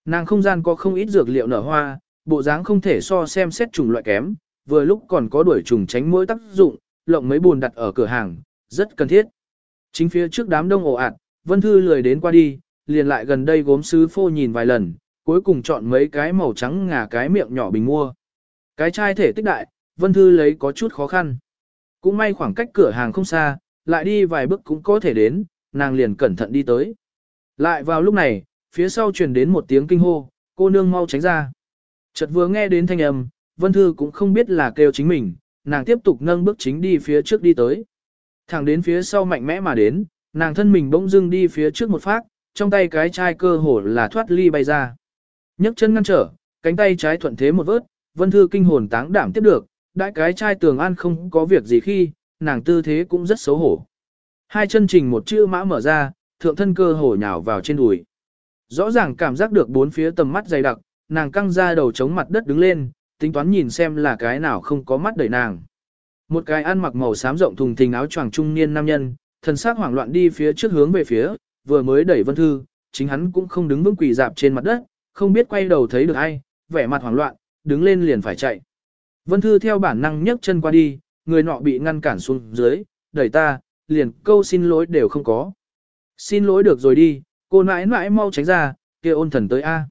Nàng không gian có không ít dược liệu nở hoa, bộ dáng không thể so xem xét chủng loại kém, vừa lúc còn có đuổi trùng tránh mỗi tác dụng, lộng mấy buồn đặt ở cửa hàng, rất cần thiết. Chính phía trước đám đông ồ ạt, Vân Thư lười đến qua đi, liền lại gần đây gốm sứ phô nhìn vài lần, cuối cùng chọn mấy cái màu trắng ngà cái miệng nhỏ bình mua. Cái chai thể tích đại, Vân Thư lấy có chút khó khăn. Cũng may khoảng cách cửa hàng không xa, lại đi vài bước cũng có thể đến, nàng liền cẩn thận đi tới. Lại vào lúc này, phía sau truyền đến một tiếng kinh hô, cô nương mau tránh ra. Chợt vừa nghe đến thanh âm, Vân Thư cũng không biết là kêu chính mình, nàng tiếp tục nâng bước chính đi phía trước đi tới. Thẳng đến phía sau mạnh mẽ mà đến, nàng thân mình bỗng dưng đi phía trước một phát, trong tay cái chai cơ hồ là thoát ly bay ra nhấc chân ngăn trở, cánh tay trái thuận thế một vớt, Vân Thư kinh hồn táng đảm tiếp được, đại cái trai tường an không có việc gì khi, nàng tư thế cũng rất xấu hổ. Hai chân trình một chữ mã mở ra, thượng thân cơ hổ nhào vào trên đùi. Rõ ràng cảm giác được bốn phía tầm mắt dày đặc, nàng căng ra đầu chống mặt đất đứng lên, tính toán nhìn xem là cái nào không có mắt đẩy nàng. Một cái ăn mặc màu xám rộng thùng thình áo choàng trung niên nam nhân, thần sắc hoảng loạn đi phía trước hướng về phía, vừa mới đẩy Vân Thư, chính hắn cũng không đứng vững quỳ dạp trên mặt đất, không biết quay đầu thấy được ai, vẻ mặt hoảng loạn, đứng lên liền phải chạy. Vân Thư theo bản năng nhấc chân qua đi, người nọ bị ngăn cản xuống dưới, đẩy ta, liền câu xin lỗi đều không có. Xin lỗi được rồi đi, cô nãi nãi mau tránh ra, kia ôn thần tới A.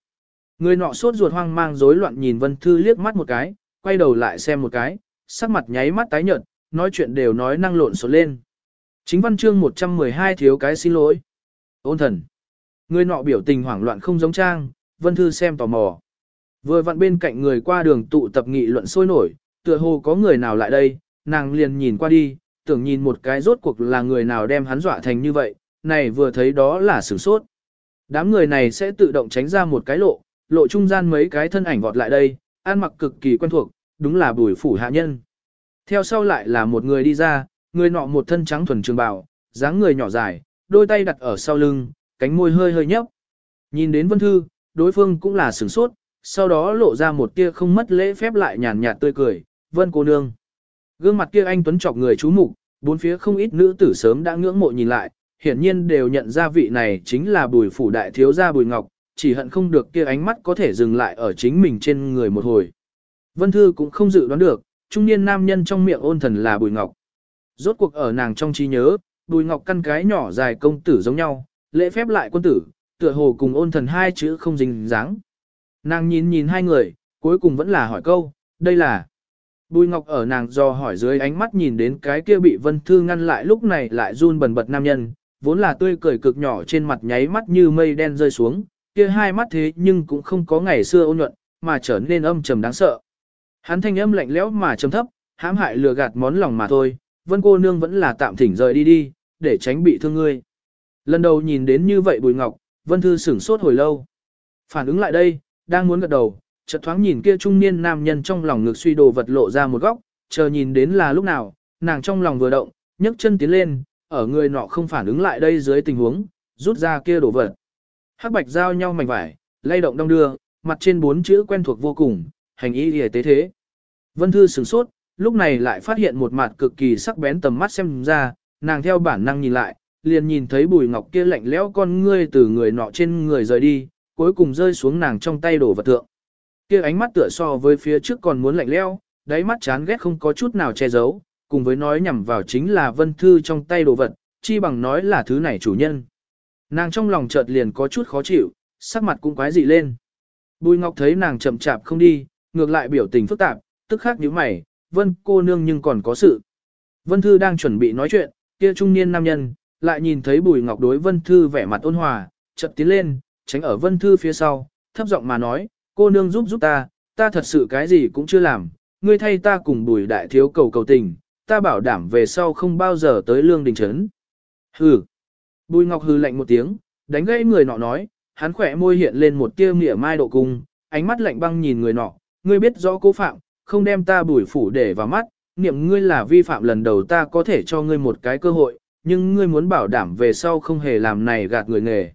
Người nọ sốt ruột hoang mang rối loạn nhìn Vân Thư liếc mắt một cái, quay đầu lại xem một cái, sắc mặt nháy mắt tái nhợt, nói chuyện đều nói năng lộn xộn lên. Chính văn chương 112 thiếu cái xin lỗi. Ôn thần. Người nọ biểu tình hoảng loạn không giống trang, Vân Thư xem tò mò. Vừa vặn bên cạnh người qua đường tụ tập nghị luận sôi nổi, tựa hồ có người nào lại đây, nàng liền nhìn qua đi, tưởng nhìn một cái rốt cuộc là người nào đem hắn dọa thành như vậy, này vừa thấy đó là sửng sốt. Đám người này sẽ tự động tránh ra một cái lộ, lộ trung gian mấy cái thân ảnh vọt lại đây, ăn mặc cực kỳ quen thuộc, đúng là bùi phủ hạ nhân. Theo sau lại là một người đi ra, người nọ một thân trắng thuần trường bào, dáng người nhỏ dài, đôi tay đặt ở sau lưng, cánh môi hơi hơi nhấp. Nhìn đến Vân Thư, đối phương cũng là sửng sốt, sau đó lộ ra một tia không mất lễ phép lại nhàn nhạt tươi cười, Vân cô nương. Gương mặt kia anh tuấn chọc người chú mục, bốn phía không ít nữ tử sớm đã ngưỡng mộ nhìn lại, hiển nhiên đều nhận ra vị này chính là bùi phủ đại thiếu gia bùi ngọc, chỉ hận không được kia ánh mắt có thể dừng lại ở chính mình trên người một hồi. Vân Thư cũng không dự đoán được, trung niên nam nhân trong miệng ôn thần là bùi ngọc. Rốt cuộc ở nàng trong trí nhớ, bùi ngọc căn cái nhỏ dài công tử giống nhau, lễ phép lại quân tử, tựa hồ cùng ôn thần hai chữ không dính dáng. Nàng nhìn nhìn hai người, cuối cùng vẫn là hỏi câu, đây là Bùi Ngọc ở nàng do hỏi dưới ánh mắt nhìn đến cái kia bị Vân Thư ngăn lại lúc này lại run bần bật nam nhân, vốn là tươi cười cực nhỏ trên mặt nháy mắt như mây đen rơi xuống, kia hai mắt thế nhưng cũng không có ngày xưa ôn nhuận, mà trở nên âm trầm đáng sợ. Hắn thanh âm lạnh lẽo mà trầm thấp, hãm hại lừa gạt món lòng mà thôi, Vân cô nương vẫn là tạm thỉnh rời đi đi, để tránh bị thương ngươi. Lần đầu nhìn đến như vậy Bùi Ngọc, Vân Thư sửng sốt hồi lâu. Phản ứng lại đây, đang muốn gật đầu, chợt thoáng nhìn kia trung niên nam nhân trong lòng ngực suy đồ vật lộ ra một góc, chờ nhìn đến là lúc nào, nàng trong lòng vừa động, nhấc chân tiến lên, ở người nọ không phản ứng lại đây dưới tình huống, rút ra kia đồ vật. Hắc bạch giao nhau mảnh vải, lay động đông đưa, mặt trên bốn chữ quen thuộc vô cùng, hành y y tế thế. Vân Thư sửng sốt, lúc này lại phát hiện một mặt cực kỳ sắc bén tầm mắt xem ra, nàng theo bản năng nhìn lại, liền nhìn thấy bùi ngọc kia lạnh lẽo con ngươi từ người nọ trên người rời đi, cuối cùng rơi xuống nàng trong tay đổ vật thượng. Kia ánh mắt tựa so với phía trước còn muốn lạnh lẽo, đáy mắt chán ghét không có chút nào che giấu, cùng với nói nhằm vào chính là vân thư trong tay đồ vật, chi bằng nói là thứ này chủ nhân. Nàng trong lòng chợt liền có chút khó chịu, sắc mặt cũng quái dị lên. Bùi Ngọc thấy nàng chậm chạp không đi, ngược lại biểu tình phức tạp, tức khắc nhíu mày, vân cô nương nhưng còn có sự. Vân Thư đang chuẩn bị nói chuyện, kia trung niên nam nhân, lại nhìn thấy Bùi Ngọc đối Vân Thư vẻ mặt ôn hòa, chợt tiến lên, tránh ở Vân Thư phía sau, thấp giọng mà nói, cô nương giúp giúp ta, ta thật sự cái gì cũng chưa làm, ngươi thay ta cùng Bùi đại thiếu cầu cầu tình, ta bảo đảm về sau không bao giờ tới lương đình trấn. Hừ. Bùi Ngọc hừ lạnh một tiếng, đánh gãy người nọ nói, hắn khỏe môi hiện lên một tia mỉa mai độ cung, ánh mắt lạnh băng nhìn người nọ, ngươi biết rõ cố phạm, không đem ta bùi phủ để vào mắt, niệm ngươi là vi phạm lần đầu ta có thể cho ngươi một cái cơ hội, nhưng ngươi muốn bảo đảm về sau không hề làm này gạt người nghề.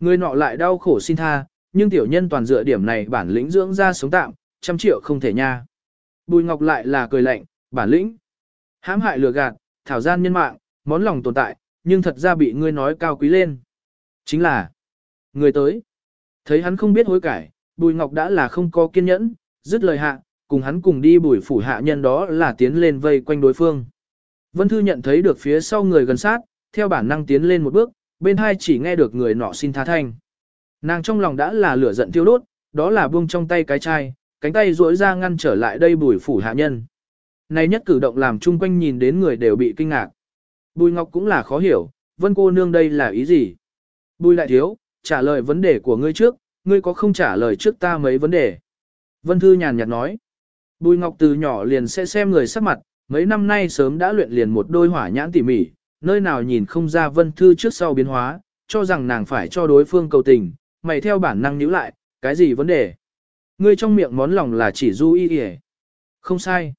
ngươi nọ lại đau khổ xin tha, nhưng tiểu nhân toàn dựa điểm này bản lĩnh dưỡng ra sống tạm, trăm triệu không thể nha. Bùi Ngọc lại là cười lạnh, bản lĩnh. hãm hại lừa gạt, thảo gian nhân mạng, món lòng tồn tại, nhưng thật ra bị ngươi nói cao quý lên. Chính là, người tới. Thấy hắn không biết hối cải, Bùi Ngọc đã là không có kiên nhẫn, dứt lời hạ, cùng hắn cùng đi bùi phủ hạ nhân đó là tiến lên vây quanh đối phương. Vân Thư nhận thấy được phía sau người gần sát, theo bản năng tiến lên một bước, bên hai chỉ nghe được người nọ xin tha thanh. Nàng trong lòng đã là lửa giận tiêu đốt, đó là buông trong tay cái chai, cánh tay duỗi ra ngăn trở lại đây bùi phủ hạ nhân. Này nhất cử động làm chung quanh nhìn đến người đều bị kinh ngạc. Bùi Ngọc cũng là khó hiểu, vân cô nương đây là ý gì? Bùi lại thiếu, trả lời vấn đề của ngươi trước, ngươi có không trả lời trước ta mấy vấn đề? Vân Thư nhàn nhạt nói. Bùi Ngọc từ nhỏ liền sẽ xem người sắc mặt, mấy năm nay sớm đã luyện liền một đôi hỏa nhãn tỉ mỉ, nơi nào nhìn không ra Vân Thư trước sau biến hóa, cho rằng nàng phải cho đối phương cầu tình, mày theo bản năng níu lại, cái gì vấn đề? Ngươi trong miệng món lòng là chỉ du y y Không sai.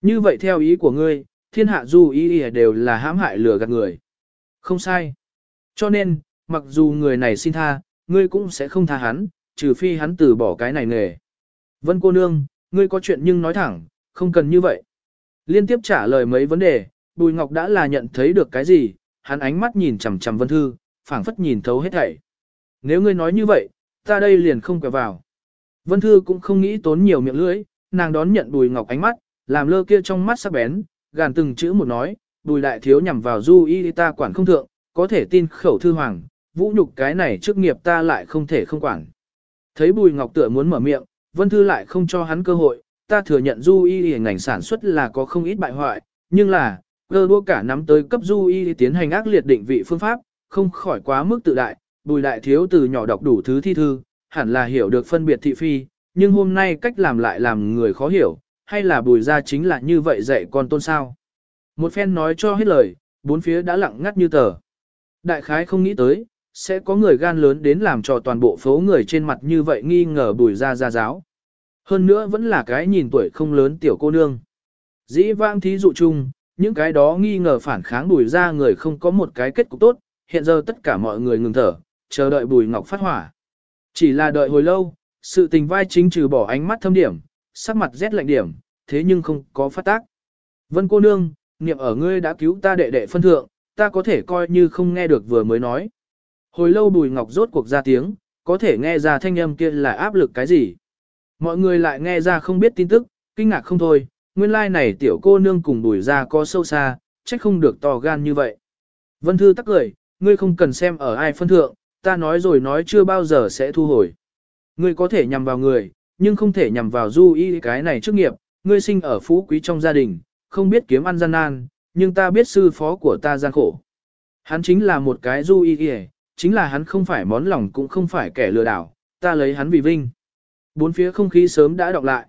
Như vậy theo ý của ngươi, thiên hạ du y y đều là hãm hại lừa gạt người. Không sai. Cho nên, mặc dù người này xin tha, ngươi cũng sẽ không tha hắn, trừ phi hắn từ bỏ cái này nghề. Vân cô nương, ngươi có chuyện nhưng nói thẳng, không cần như vậy. Liên tiếp trả lời mấy vấn đề, Bùi Ngọc đã là nhận thấy được cái gì, hắn ánh mắt nhìn chằm chằm Vân Thư, phảng phất nhìn thấu hết thảy. Nếu ngươi nói như vậy, ta đây liền không quẹo vào. Vân Thư cũng không nghĩ tốn nhiều miệng lưỡi, nàng đón nhận Bùi Ngọc ánh mắt, làm lơ kia trong mắt sắc bén, gàn từng chữ một nói, Bùi đại thiếu nhằm vào Du Y ta quản không thượng, có thể tin khẩu thư hoàng, vũ nhục cái này trước nghiệp ta lại không thể không quản. Thấy Bùi Ngọc tựa muốn mở miệng, Vân Thư lại không cho hắn cơ hội, ta thừa nhận du y ngành sản xuất là có không ít bại hoại, nhưng là, cơ đua cả nắm tới cấp du y tiến hành ác liệt định vị phương pháp, không khỏi quá mức tự đại, bùi đại thiếu từ nhỏ đọc đủ thứ thi thư, hẳn là hiểu được phân biệt thị phi, nhưng hôm nay cách làm lại làm người khó hiểu, hay là bùi ra chính là như vậy dạy con tôn sao. Một phen nói cho hết lời, bốn phía đã lặng ngắt như tờ. Đại khái không nghĩ tới, sẽ có người gan lớn đến làm cho toàn bộ phố người trên mặt như vậy nghi ngờ bùi ra ra giáo. Hơn nữa vẫn là cái nhìn tuổi không lớn tiểu cô nương. Dĩ vãng thí dụ chung, những cái đó nghi ngờ phản kháng bùi ra người không có một cái kết cục tốt, hiện giờ tất cả mọi người ngừng thở, chờ đợi bùi ngọc phát hỏa. Chỉ là đợi hồi lâu, sự tình vai chính trừ bỏ ánh mắt thâm điểm, sắc mặt rét lạnh điểm, thế nhưng không có phát tác. Vân cô nương, niệm ở ngươi đã cứu ta đệ đệ phân thượng, ta có thể coi như không nghe được vừa mới nói. Hồi lâu bùi ngọc rốt cuộc ra tiếng, có thể nghe ra thanh âm kia là áp lực cái gì. Mọi người lại nghe ra không biết tin tức, kinh ngạc không thôi, nguyên lai like này tiểu cô nương cùng bùi ra có sâu xa, trách không được to gan như vậy. Vân Thư tắc cười, ngươi không cần xem ở ai phân thượng, ta nói rồi nói chưa bao giờ sẽ thu hồi. Ngươi có thể nhằm vào người, nhưng không thể nhằm vào du y cái này trước nghiệp, ngươi sinh ở phú quý trong gia đình, không biết kiếm ăn gian nan, nhưng ta biết sư phó của ta gian khổ. Hắn chính là một cái du y y, chính là hắn không phải món lòng cũng không phải kẻ lừa đảo, ta lấy hắn vì vinh. Bốn phía không khí sớm đã đọc lại.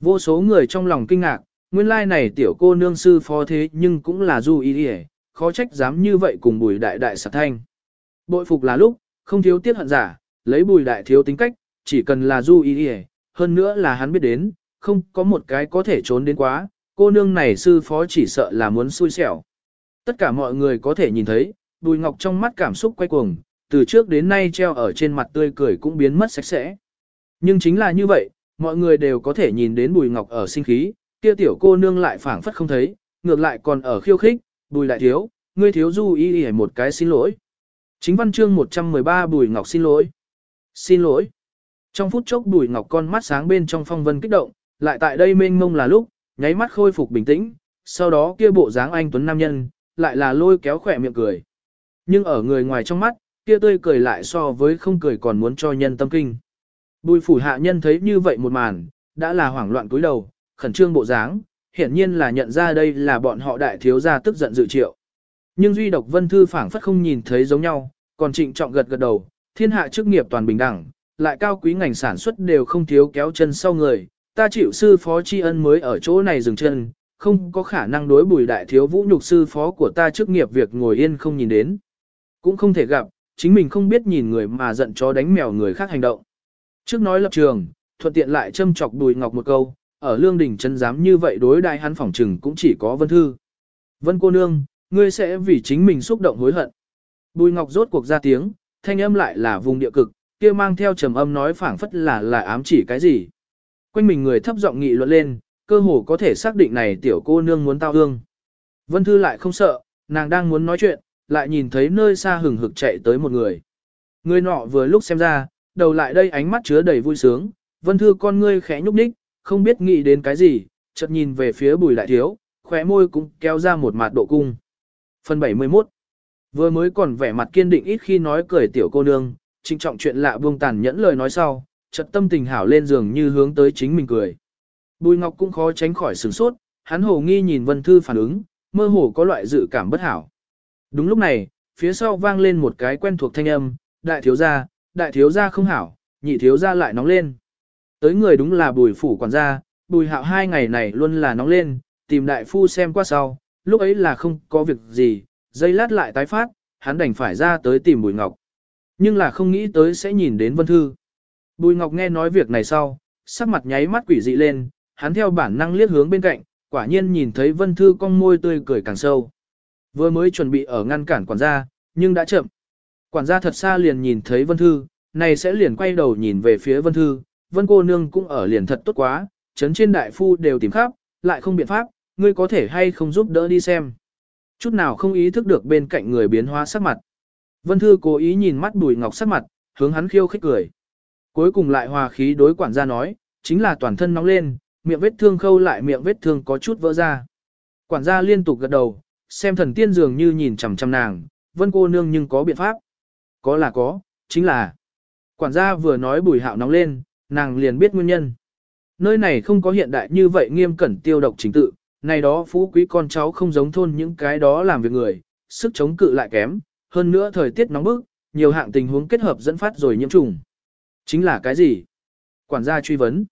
Vô số người trong lòng kinh ngạc, nguyên lai này tiểu cô nương sư phó thế nhưng cũng là du ý hề, khó trách dám như vậy cùng bùi đại đại sạc thanh. Bội phục là lúc, không thiếu tiết hận giả, lấy bùi đại thiếu tính cách, chỉ cần là du ý hề, hơn nữa là hắn biết đến, không có một cái có thể trốn đến quá, cô nương này sư phó chỉ sợ là muốn xui xẻo. Tất cả mọi người có thể nhìn thấy, Bùi Ngọc trong mắt cảm xúc quay cuồng, từ trước đến nay treo ở trên mặt tươi cười cũng biến mất sạch sẽ. Nhưng chính là như vậy, mọi người đều có thể nhìn đến Bùi Ngọc ở sinh khí, kia tiểu cô nương lại phảng phất không thấy, ngược lại còn ở khiêu khích, Bùi lại thiếu, ngươi thiếu du y y một cái xin lỗi. Chính văn chương 113 Bùi Ngọc xin lỗi. Xin lỗi. Trong phút chốc Bùi Ngọc con mắt sáng bên trong phong vân kích động, lại tại đây mênh mông là lúc, nháy mắt khôi phục bình tĩnh, sau đó kia bộ dáng anh tuấn nam nhân, lại là lôi kéo khỏe miệng cười. Nhưng ở người ngoài trong mắt, kia tươi cười lại so với không cười còn muốn cho nhân tâm kinh. Bùi phủ hạ nhân thấy như vậy một màn, đã là hoảng loạn cúi đầu, khẩn trương bộ dáng, hiển nhiên là nhận ra đây là bọn họ đại thiếu gia tức giận dự triệu. Nhưng duy độc vân thư phảng phất không nhìn thấy giống nhau, còn trịnh trọng gật gật đầu, thiên hạ chức nghiệp toàn bình đẳng, lại cao quý ngành sản xuất đều không thiếu kéo chân sau người, ta chịu sư phó tri ân mới ở chỗ này dừng chân, không có khả năng đối bùi đại thiếu vũ nhục sư phó của ta chức nghiệp việc ngồi yên không nhìn đến. Cũng không thể gặp, chính mình không biết nhìn người mà giận chó đánh mèo người khác hành động. Trước nói lập trường, thuận tiện lại châm chọc bùi ngọc một câu, ở lương đỉnh chân dám như vậy đối đại hắn phỏng trừng cũng chỉ có vân thư. Vân cô nương, ngươi sẽ vì chính mình xúc động hối hận. Bùi ngọc rốt cuộc ra tiếng, thanh âm lại là vùng địa cực, kia mang theo trầm âm nói phảng phất là là ám chỉ cái gì. Quanh mình người thấp giọng nghị luận lên, cơ hồ có thể xác định này tiểu cô nương muốn tao hương. Vân Thư lại không sợ, nàng đang muốn nói chuyện, lại nhìn thấy nơi xa hừng hực chạy tới một người. Người nọ vừa lúc xem ra, đầu lại đây ánh mắt chứa đầy vui sướng, Vân Thư con ngươi khẽ nhúc nhích, không biết nghĩ đến cái gì, chợt nhìn về phía bùi lại thiếu, khóe môi cũng kéo ra một mặt độ cung. Phần 71 Vừa mới còn vẻ mặt kiên định ít khi nói cười tiểu cô nương, trinh trọng chuyện lạ buông tàn nhẫn lời nói sau, chợt tâm tình hảo lên giường như hướng tới chính mình cười. Bùi Ngọc cũng khó tránh khỏi sửng sốt, hắn hồ nghi nhìn Vân Thư phản ứng, mơ hồ có loại dự cảm bất hảo. Đúng lúc này, phía sau vang lên một cái quen thuộc thanh âm, đại thiếu gia, đại thiếu gia không hảo, nhị thiếu gia lại nóng lên. Tới người đúng là bùi phủ quản gia, bùi hạo hai ngày này luôn là nóng lên, tìm đại phu xem qua sau, lúc ấy là không có việc gì, dây lát lại tái phát, hắn đành phải ra tới tìm bùi ngọc. Nhưng là không nghĩ tới sẽ nhìn đến Vân Thư. Bùi Ngọc nghe nói việc này sau, sắc mặt nháy mắt quỷ dị lên, hắn theo bản năng liếc hướng bên cạnh, quả nhiên nhìn thấy Vân Thư cong môi tươi cười càng sâu. Vừa mới chuẩn bị ở ngăn cản quản gia, nhưng đã chậm. Quản gia thật xa liền nhìn thấy Vân Thư, này sẽ liền quay đầu nhìn về phía Vân Thư, Vân cô nương cũng ở liền thật tốt quá, chấn trên đại phu đều tìm khắp, lại không biện pháp, ngươi có thể hay không giúp đỡ đi xem. Chút nào không ý thức được bên cạnh người biến hóa sắc mặt. Vân Thư cố ý nhìn mắt Bùi Ngọc sắc mặt, hướng hắn khiêu khích cười. Cuối cùng lại hòa khí đối quản gia nói, chính là toàn thân nóng lên, miệng vết thương khâu lại miệng vết thương có chút vỡ ra. Quản gia liên tục gật đầu, xem thần tiên dường như nhìn chằm chằm nàng, vân cô nương nhưng có biện pháp. Có là có, chính là. Quản gia vừa nói bùi hạo nóng lên, nàng liền biết nguyên nhân. Nơi này không có hiện đại như vậy nghiêm cẩn tiêu độc chính tự, này đó phú quý con cháu không giống thôn những cái đó làm việc người, sức chống cự lại kém, hơn nữa thời tiết nóng bức, nhiều hạng tình huống kết hợp dẫn phát rồi nhiễm trùng. Chính là cái gì? Quản gia truy vấn.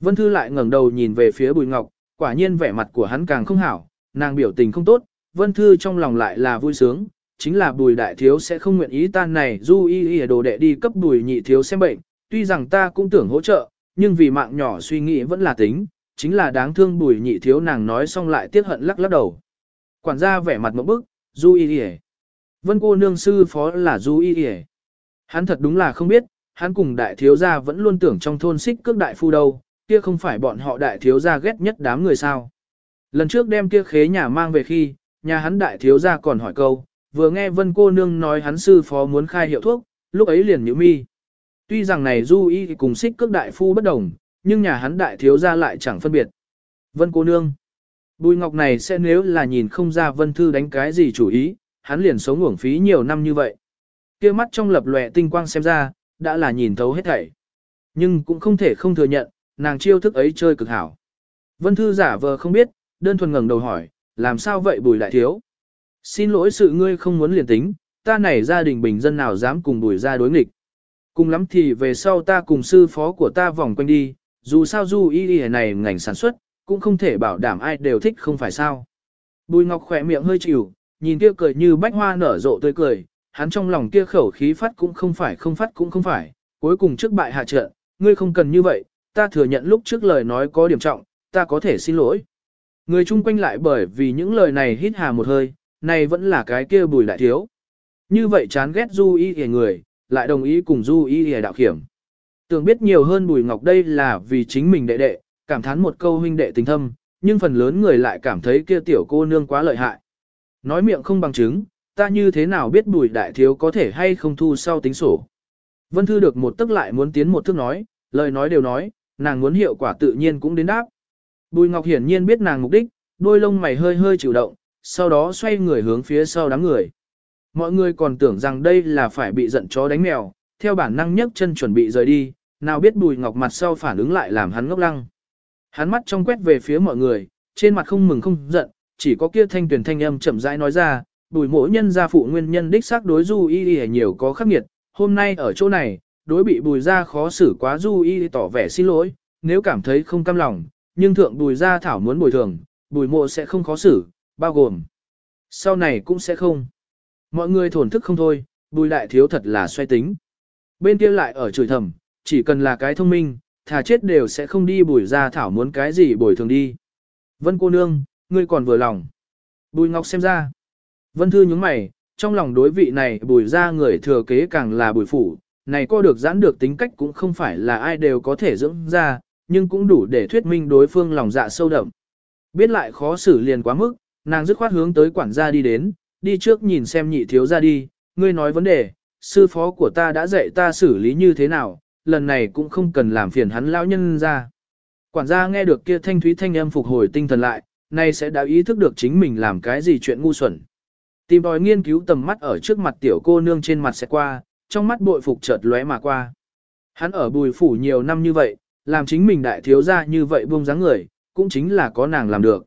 Vân Thư lại ngẩng đầu nhìn về phía Bùi Ngọc, quả nhiên vẻ mặt của hắn càng không hảo, nàng biểu tình không tốt, Vân Thư trong lòng lại là vui sướng, chính là Bùi Đại Thiếu sẽ không nguyện ý tan này du y y đồ đệ đi cấp Bùi Nhị Thiếu xem bệnh, tuy rằng ta cũng tưởng hỗ trợ, nhưng vì mạng nhỏ suy nghĩ vẫn là tính, chính là đáng thương Bùi Nhị Thiếu nàng nói xong lại tiếc hận lắc lắc đầu. Quản gia vẻ mặt một bức, du y y Vân cô nương sư phó là du y y Hắn thật đúng là không biết, hắn cùng đại thiếu gia vẫn luôn tưởng trong thôn xích cước đại phu đâu, kia không phải bọn họ đại thiếu gia ghét nhất đám người sao. Lần trước đem kia khế nhà mang về khi, nhà hắn đại thiếu gia còn hỏi câu, vừa nghe vân cô nương nói hắn sư phó muốn khai hiệu thuốc, lúc ấy liền nhíu mi. Tuy rằng này du y cùng xích cước đại phu bất đồng, nhưng nhà hắn đại thiếu gia lại chẳng phân biệt. Vân cô nương. Bùi ngọc này sẽ nếu là nhìn không ra vân thư đánh cái gì chủ ý, hắn liền sống uổng phí nhiều năm như vậy. kia mắt trong lập lòe tinh quang xem ra, đã là nhìn thấu hết thảy. Nhưng cũng không thể không thừa nhận, nàng chiêu thức ấy chơi cực hảo. Vân Thư giả vờ không biết, đơn thuần ngẩng đầu hỏi, làm sao vậy bùi đại thiếu? Xin lỗi sự ngươi không muốn liền tính, ta này gia đình bình dân nào dám cùng đuổi ra đối nghịch. Cùng lắm thì về sau ta cùng sư phó của ta vòng quanh đi, dù sao du y y này ngành sản xuất, cũng không thể bảo đảm ai đều thích không phải sao. Bùi Ngọc khỏe miệng hơi chịu, nhìn kia cười như bách hoa nở rộ tươi cười, hắn trong lòng kia khẩu khí phát cũng không phải không phát cũng không phải, cuối cùng trước bại hạ trận, ngươi không cần như vậy, ta thừa nhận lúc trước lời nói có điểm trọng, ta có thể xin lỗi. Người chung quanh lại bởi vì những lời này hít hà một hơi, này vẫn là cái kia bùi đại thiếu. Như vậy chán ghét du y hề người, lại đồng ý cùng du y hề đạo kiểm. Tưởng biết nhiều hơn bùi ngọc đây là vì chính mình đệ đệ, cảm thán một câu huynh đệ tình thâm, nhưng phần lớn người lại cảm thấy kia tiểu cô nương quá lợi hại. Nói miệng không bằng chứng, ta như thế nào biết bùi đại thiếu có thể hay không thu sau tính sổ. Vân Thư được một tức lại muốn tiến một thước nói, lời nói đều nói, nàng muốn hiệu quả tự nhiên cũng đến đáp. Bùi Ngọc hiển nhiên biết nàng mục đích, đôi lông mày hơi hơi chịu động, sau đó xoay người hướng phía sau đám người. Mọi người còn tưởng rằng đây là phải bị giận chó đánh mèo, theo bản năng nhấc chân chuẩn bị rời đi, nào biết Bùi Ngọc mặt sau phản ứng lại làm hắn ngốc lăng. Hắn mắt trong quét về phía mọi người, trên mặt không mừng không giận, chỉ có kia thanh tuyển thanh âm chậm rãi nói ra, Bùi mỗi nhân gia phụ nguyên nhân đích xác đối du y y nhiều có khắc nghiệt, hôm nay ở chỗ này, đối bị Bùi gia khó xử quá du y tỏ vẻ xin lỗi, nếu cảm thấy không cam lòng, nhưng thượng Bùi gia thảo muốn bồi thường, Bùi mộ sẽ không khó xử, bao gồm. Sau này cũng sẽ không. Mọi người thổn thức không thôi, Bùi đại thiếu thật là xoay tính. Bên kia lại ở chửi thầm, chỉ cần là cái thông minh, thà chết đều sẽ không đi bùi ra thảo muốn cái gì bồi thường đi. Vân cô nương, ngươi còn vừa lòng. Bùi ngọc xem ra. Vân thư nhướng mày, trong lòng đối vị này bùi ra người thừa kế càng là bùi phủ, này co được giãn được tính cách cũng không phải là ai đều có thể dưỡng ra, nhưng cũng đủ để thuyết minh đối phương lòng dạ sâu đậm. Biết lại khó xử liền quá mức, nàng dứt khoát hướng tới quản gia đi đến, đi trước nhìn xem nhị thiếu ra đi, ngươi nói vấn đề, sư phó của ta đã dạy ta xử lý như thế nào, lần này cũng không cần làm phiền hắn lão nhân ra. Quản gia nghe được kia thanh thúy thanh âm phục hồi tinh thần lại, nay sẽ đã ý thức được chính mình làm cái gì chuyện ngu xuẩn. Tìm đòi nghiên cứu tầm mắt ở trước mặt tiểu cô nương trên mặt sẽ qua, trong mắt bội phục chợt lóe mà qua. Hắn ở bùi phủ nhiều năm như vậy, làm chính mình đại thiếu gia như vậy buông dáng người, cũng chính là có nàng làm được.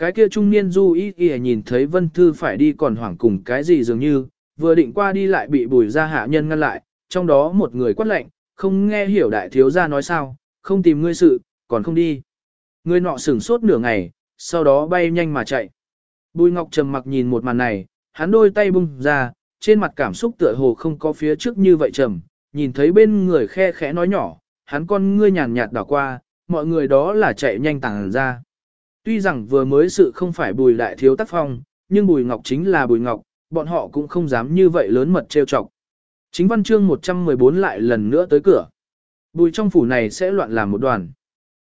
Cái kia trung niên du ý y nhìn thấy vân thư phải đi còn hoảng cùng cái gì dường như, vừa định qua đi lại bị bùi ra hạ nhân ngăn lại, trong đó một người quát lệnh, không nghe hiểu đại thiếu gia nói sao, không tìm ngươi sự, còn không đi. Người nọ sửng sốt nửa ngày, sau đó bay nhanh mà chạy. Bùi Ngọc trầm mặc nhìn một màn này, hắn đôi tay bung ra, trên mặt cảm xúc tựa hồ không có phía trước như vậy trầm, nhìn thấy bên người khe khẽ nói nhỏ, hắn con ngươi nhàn nhạt đảo qua, mọi người đó là chạy nhanh tàng ra. Tuy rằng vừa mới sự không phải bùi đại thiếu tác phong, nhưng bùi ngọc chính là bùi ngọc, bọn họ cũng không dám như vậy lớn mật trêu chọc. Chính văn chương 114 lại lần nữa tới cửa. Bùi trong phủ này sẽ loạn làm một đoàn.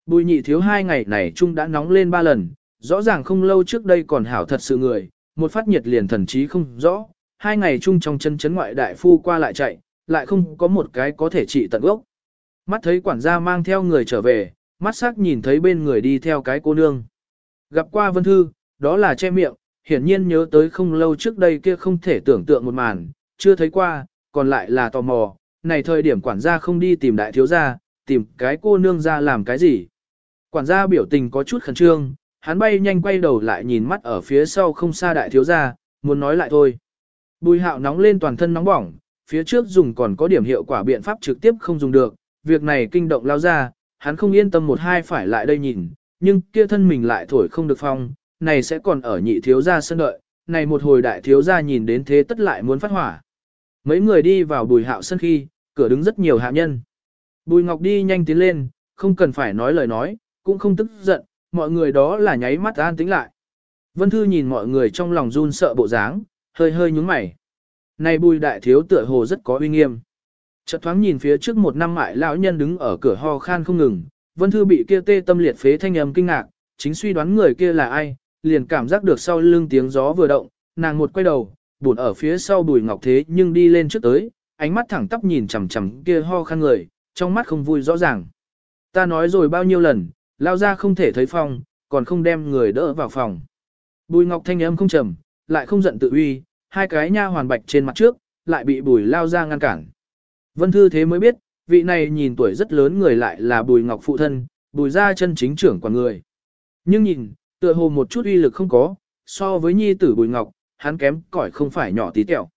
Bùi nhị thiếu hai ngày này chung đã nóng lên ba lần, rõ ràng không lâu trước đây còn hảo thật sự người, một phát nhiệt liền thần trí không rõ, hai ngày chung trong chân chấn ngoại đại phu qua lại chạy, lại không có một cái có thể trị tận gốc. Mắt thấy quản gia mang theo người trở về, mắt sắc nhìn thấy bên người đi theo cái cô nương. Gặp qua vân thư, đó là che miệng, hiển nhiên nhớ tới không lâu trước đây kia không thể tưởng tượng một màn, chưa thấy qua, còn lại là tò mò, này thời điểm quản gia không đi tìm đại thiếu gia, tìm cái cô nương ra làm cái gì. Quản gia biểu tình có chút khẩn trương, hắn bay nhanh quay đầu lại nhìn mắt ở phía sau không xa đại thiếu gia, muốn nói lại thôi. Bùi hạo nóng lên toàn thân nóng bỏng, phía trước dùng còn có điểm hiệu quả biện pháp trực tiếp không dùng được, việc này kinh động lao ra, hắn không yên tâm một hai phải lại đây nhìn, nhưng kia thân mình lại thổi không được phong, này sẽ còn ở nhị thiếu gia sân đợi, này một hồi đại thiếu gia nhìn đến thế tất lại muốn phát hỏa. Mấy người đi vào bùi hạo sân khi, cửa đứng rất nhiều hạ nhân. Bùi Ngọc đi nhanh tiến lên, không cần phải nói lời nói, cũng không tức giận, mọi người đó là nháy mắt an tĩnh lại. Vân Thư nhìn mọi người trong lòng run sợ bộ dáng, hơi hơi nhúng mày. Này bùi đại thiếu tựa hồ rất có uy nghiêm. Chợt thoáng nhìn phía trước một năm mại lão nhân đứng ở cửa ho khan không ngừng, Vân Thư bị kia tê tâm liệt phế thanh âm kinh ngạc, chính suy đoán người kia là ai, liền cảm giác được sau lưng tiếng gió vừa động, nàng một quay đầu, buồn ở phía sau bùi ngọc thế nhưng đi lên trước tới, ánh mắt thẳng tắp nhìn chằm chằm kia ho khăn người, trong mắt không vui rõ ràng. Ta nói rồi bao nhiêu lần, lao ra không thể thấy phòng, còn không đem người đỡ vào phòng. Bùi ngọc thanh âm không trầm, lại không giận tự uy, hai cái nha hoàn bạch trên mặt trước, lại bị bùi lao ra ngăn cản. Vân Thư thế mới biết, vị này nhìn tuổi rất lớn người lại là bùi ngọc phụ thân, bùi ra chân chính trưởng quản người. Nhưng nhìn, tựa hồ một chút uy lực không có, so với nhi tử Bùi Ngọc, hắn kém cỏi không phải nhỏ tí tẹo.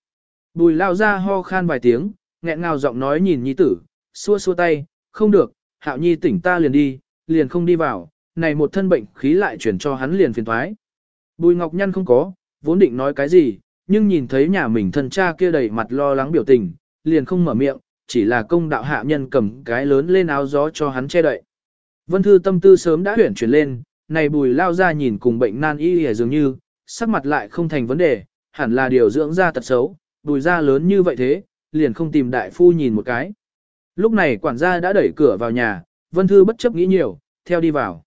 Bùi lao ra ho khan vài tiếng, nghẹn ngào giọng nói nhìn nhi tử, xua xua tay, không được, hạo nhi tỉnh ta liền đi, liền không đi vào, này một thân bệnh khí lại chuyển cho hắn liền phiền thoái. Bùi Ngọc Nhăn không có, vốn định nói cái gì, nhưng nhìn thấy nhà mình thân cha kia đầy mặt lo lắng biểu tình, liền không mở miệng, chỉ là công đạo hạ nhân cầm cái lớn lên áo gió cho hắn che đậy. Vân Thư tâm tư sớm đã huyển chuyển lên, này bùi lao ra nhìn cùng bệnh nan y hề dường như, sắc mặt lại không thành vấn đề, hẳn là điều dưỡng ra tật xấu, bùi ra lớn như vậy thế, liền không tìm đại phu nhìn một cái. Lúc này quản gia đã đẩy cửa vào nhà, Vân Thư bất chấp nghĩ nhiều, theo đi vào.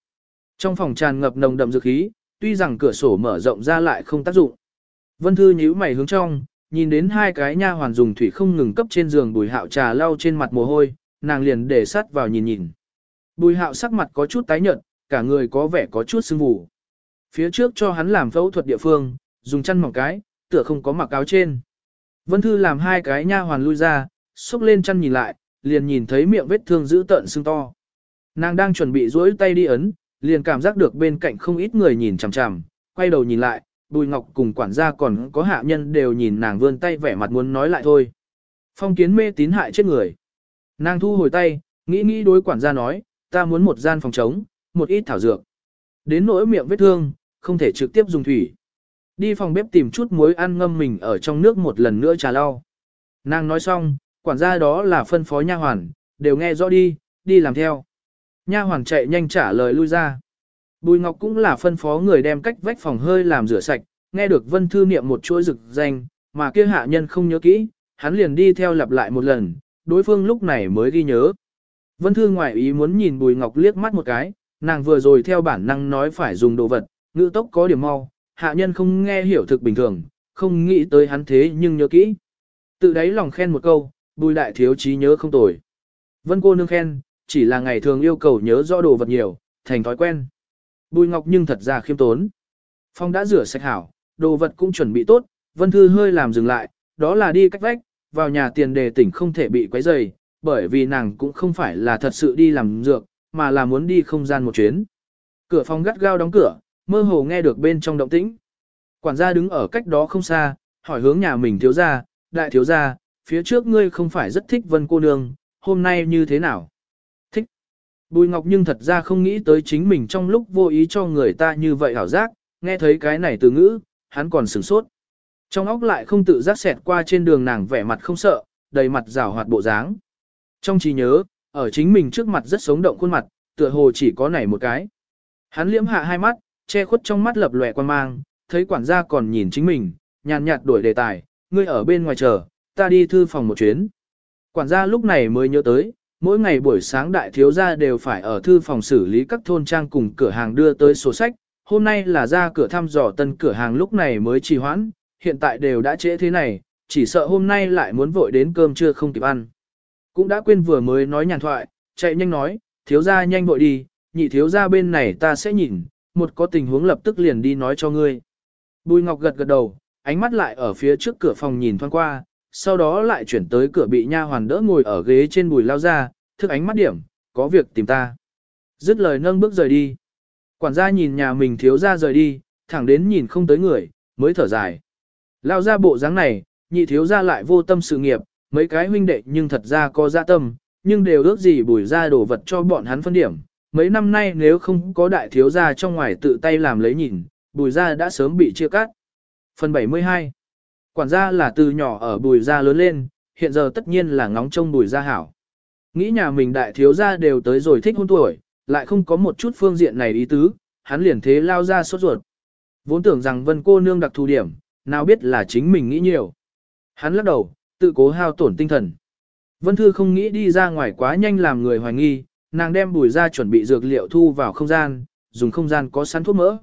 Trong phòng tràn ngập nồng đậm dược khí, tuy rằng cửa sổ mở rộng ra lại không tác dụng. Vân Thư nhíu mày hướng trong, nhìn đến hai cái nha hoàn dùng thủy không ngừng cấp trên giường bùi hạo trà lau trên mặt mồ hôi, nàng liền để sát vào nhìn nhìn. Bùi hạo sắc mặt có chút tái nhợt, cả người có vẻ có chút sưng vù. Phía trước cho hắn làm phẫu thuật địa phương, dùng chăn mỏng cái, tựa không có mặc áo trên. Vân Thư làm hai cái nha hoàn lui ra, xúc lên chăn nhìn lại, liền nhìn thấy miệng vết thương dữ tợn sưng to. Nàng đang chuẩn bị duỗi tay đi ấn, liền cảm giác được bên cạnh không ít người nhìn chằm chằm, quay đầu nhìn lại, Bùi Ngọc cùng quản gia còn có hạ nhân đều nhìn nàng vươn tay vẻ mặt muốn nói lại thôi. Phong kiến mê tín hại chết người. Nàng thu hồi tay, nghĩ nghĩ đối quản gia nói, ta muốn một gian phòng trống, một ít thảo dược. Đến nỗi miệng vết thương, không thể trực tiếp dùng thủy. Đi phòng bếp tìm chút muối ăn ngâm mình ở trong nước một lần nữa trà lau. Nàng nói xong, quản gia đó là phân phó nha hoàn, đều nghe rõ đi, đi làm theo. Nha hoàn chạy nhanh trả lời lui ra. Bùi Ngọc cũng là phân phó người đem cách vách phòng hơi làm rửa sạch, nghe được Vân Thư niệm một chuỗi rực danh, mà kia hạ nhân không nhớ kỹ, hắn liền đi theo lặp lại một lần, đối phương lúc này mới ghi nhớ. Vân Thư ngoại ý muốn nhìn Bùi Ngọc liếc mắt một cái, nàng vừa rồi theo bản năng nói phải dùng đồ vật, ngữ tốc có điểm mau, hạ nhân không nghe hiểu thực bình thường, không nghĩ tới hắn thế nhưng nhớ kỹ. Tự đáy lòng khen một câu, Bùi đại thiếu trí nhớ không tồi. Vân cô nương khen, chỉ là ngày thường yêu cầu nhớ rõ đồ vật nhiều, thành thói quen. Bùi Ngọc nhưng thật ra khiêm tốn. Phong đã rửa sạch hảo, đồ vật cũng chuẩn bị tốt, Vân Thư hơi làm dừng lại, đó là đi cách vách, vào nhà tiền đề tỉnh không thể bị quấy rầy, bởi vì nàng cũng không phải là thật sự đi làm dược, mà là muốn đi không gian một chuyến. Cửa phòng gắt gao đóng cửa, mơ hồ nghe được bên trong động tĩnh. Quản gia đứng ở cách đó không xa, hỏi hướng nhà mình thiếu gia, đại thiếu gia, phía trước ngươi không phải rất thích Vân cô nương, hôm nay như thế nào? Bùi Ngọc nhưng thật ra không nghĩ tới chính mình trong lúc vô ý cho người ta như vậy hảo giác, nghe thấy cái này từ ngữ, hắn còn sửng sốt. Trong óc lại không tự giác xẹt qua trên đường nàng vẻ mặt không sợ, đầy mặt rào hoạt bộ dáng. Trong trí nhớ, ở chính mình trước mặt rất sống động khuôn mặt, tựa hồ chỉ có nảy một cái. Hắn liễm hạ hai mắt, che khuất trong mắt lập lòe quan mang, thấy quản gia còn nhìn chính mình, nhàn nhạt đổi đề tài, ngươi ở bên ngoài chờ, ta đi thư phòng một chuyến. Quản gia lúc này mới nhớ tới, mỗi ngày buổi sáng đại thiếu gia đều phải ở thư phòng xử lý các thôn trang cùng cửa hàng đưa tới sổ sách, hôm nay là ra cửa thăm dò tân cửa hàng lúc này mới trì hoãn, hiện tại đều đã trễ thế này, chỉ sợ hôm nay lại muốn vội đến cơm trưa không kịp ăn. Cũng đã quên vừa mới nói nhàn thoại, chạy nhanh nói, thiếu gia nhanh vội đi, nhị thiếu gia bên này ta sẽ nhìn, một có tình huống lập tức liền đi nói cho ngươi. Bùi Ngọc gật gật đầu, ánh mắt lại ở phía trước cửa phòng nhìn thoáng qua, sau đó lại chuyển tới cửa bị nha hoàn đỡ ngồi ở ghế trên bùi lao ra, thức ánh mắt điểm, có việc tìm ta. Dứt lời nâng bước rời đi. Quản gia nhìn nhà mình thiếu ra rời đi, thẳng đến nhìn không tới người, mới thở dài. Lao ra bộ dáng này, nhị thiếu ra lại vô tâm sự nghiệp, mấy cái huynh đệ nhưng thật ra có dạ tâm, nhưng đều ước gì bùi ra đồ vật cho bọn hắn phân điểm. Mấy năm nay nếu không có đại thiếu gia trong ngoài tự tay làm lấy nhìn, bùi ra đã sớm bị chia cắt. Phần 72 Quản gia là từ nhỏ ở bùi gia lớn lên, hiện giờ tất nhiên là ngóng trông bùi gia hảo. Nghĩ nhà mình đại thiếu gia đều tới rồi thích hôn tuổi, lại không có một chút phương diện này ý tứ, hắn liền thế lao ra sốt ruột. Vốn tưởng rằng vân cô nương đặc thù điểm, nào biết là chính mình nghĩ nhiều. Hắn lắc đầu, tự cố hao tổn tinh thần. Vân Thư không nghĩ đi ra ngoài quá nhanh làm người hoài nghi, nàng đem bùi ra chuẩn bị dược liệu thu vào không gian, dùng không gian có sẵn thuốc mỡ.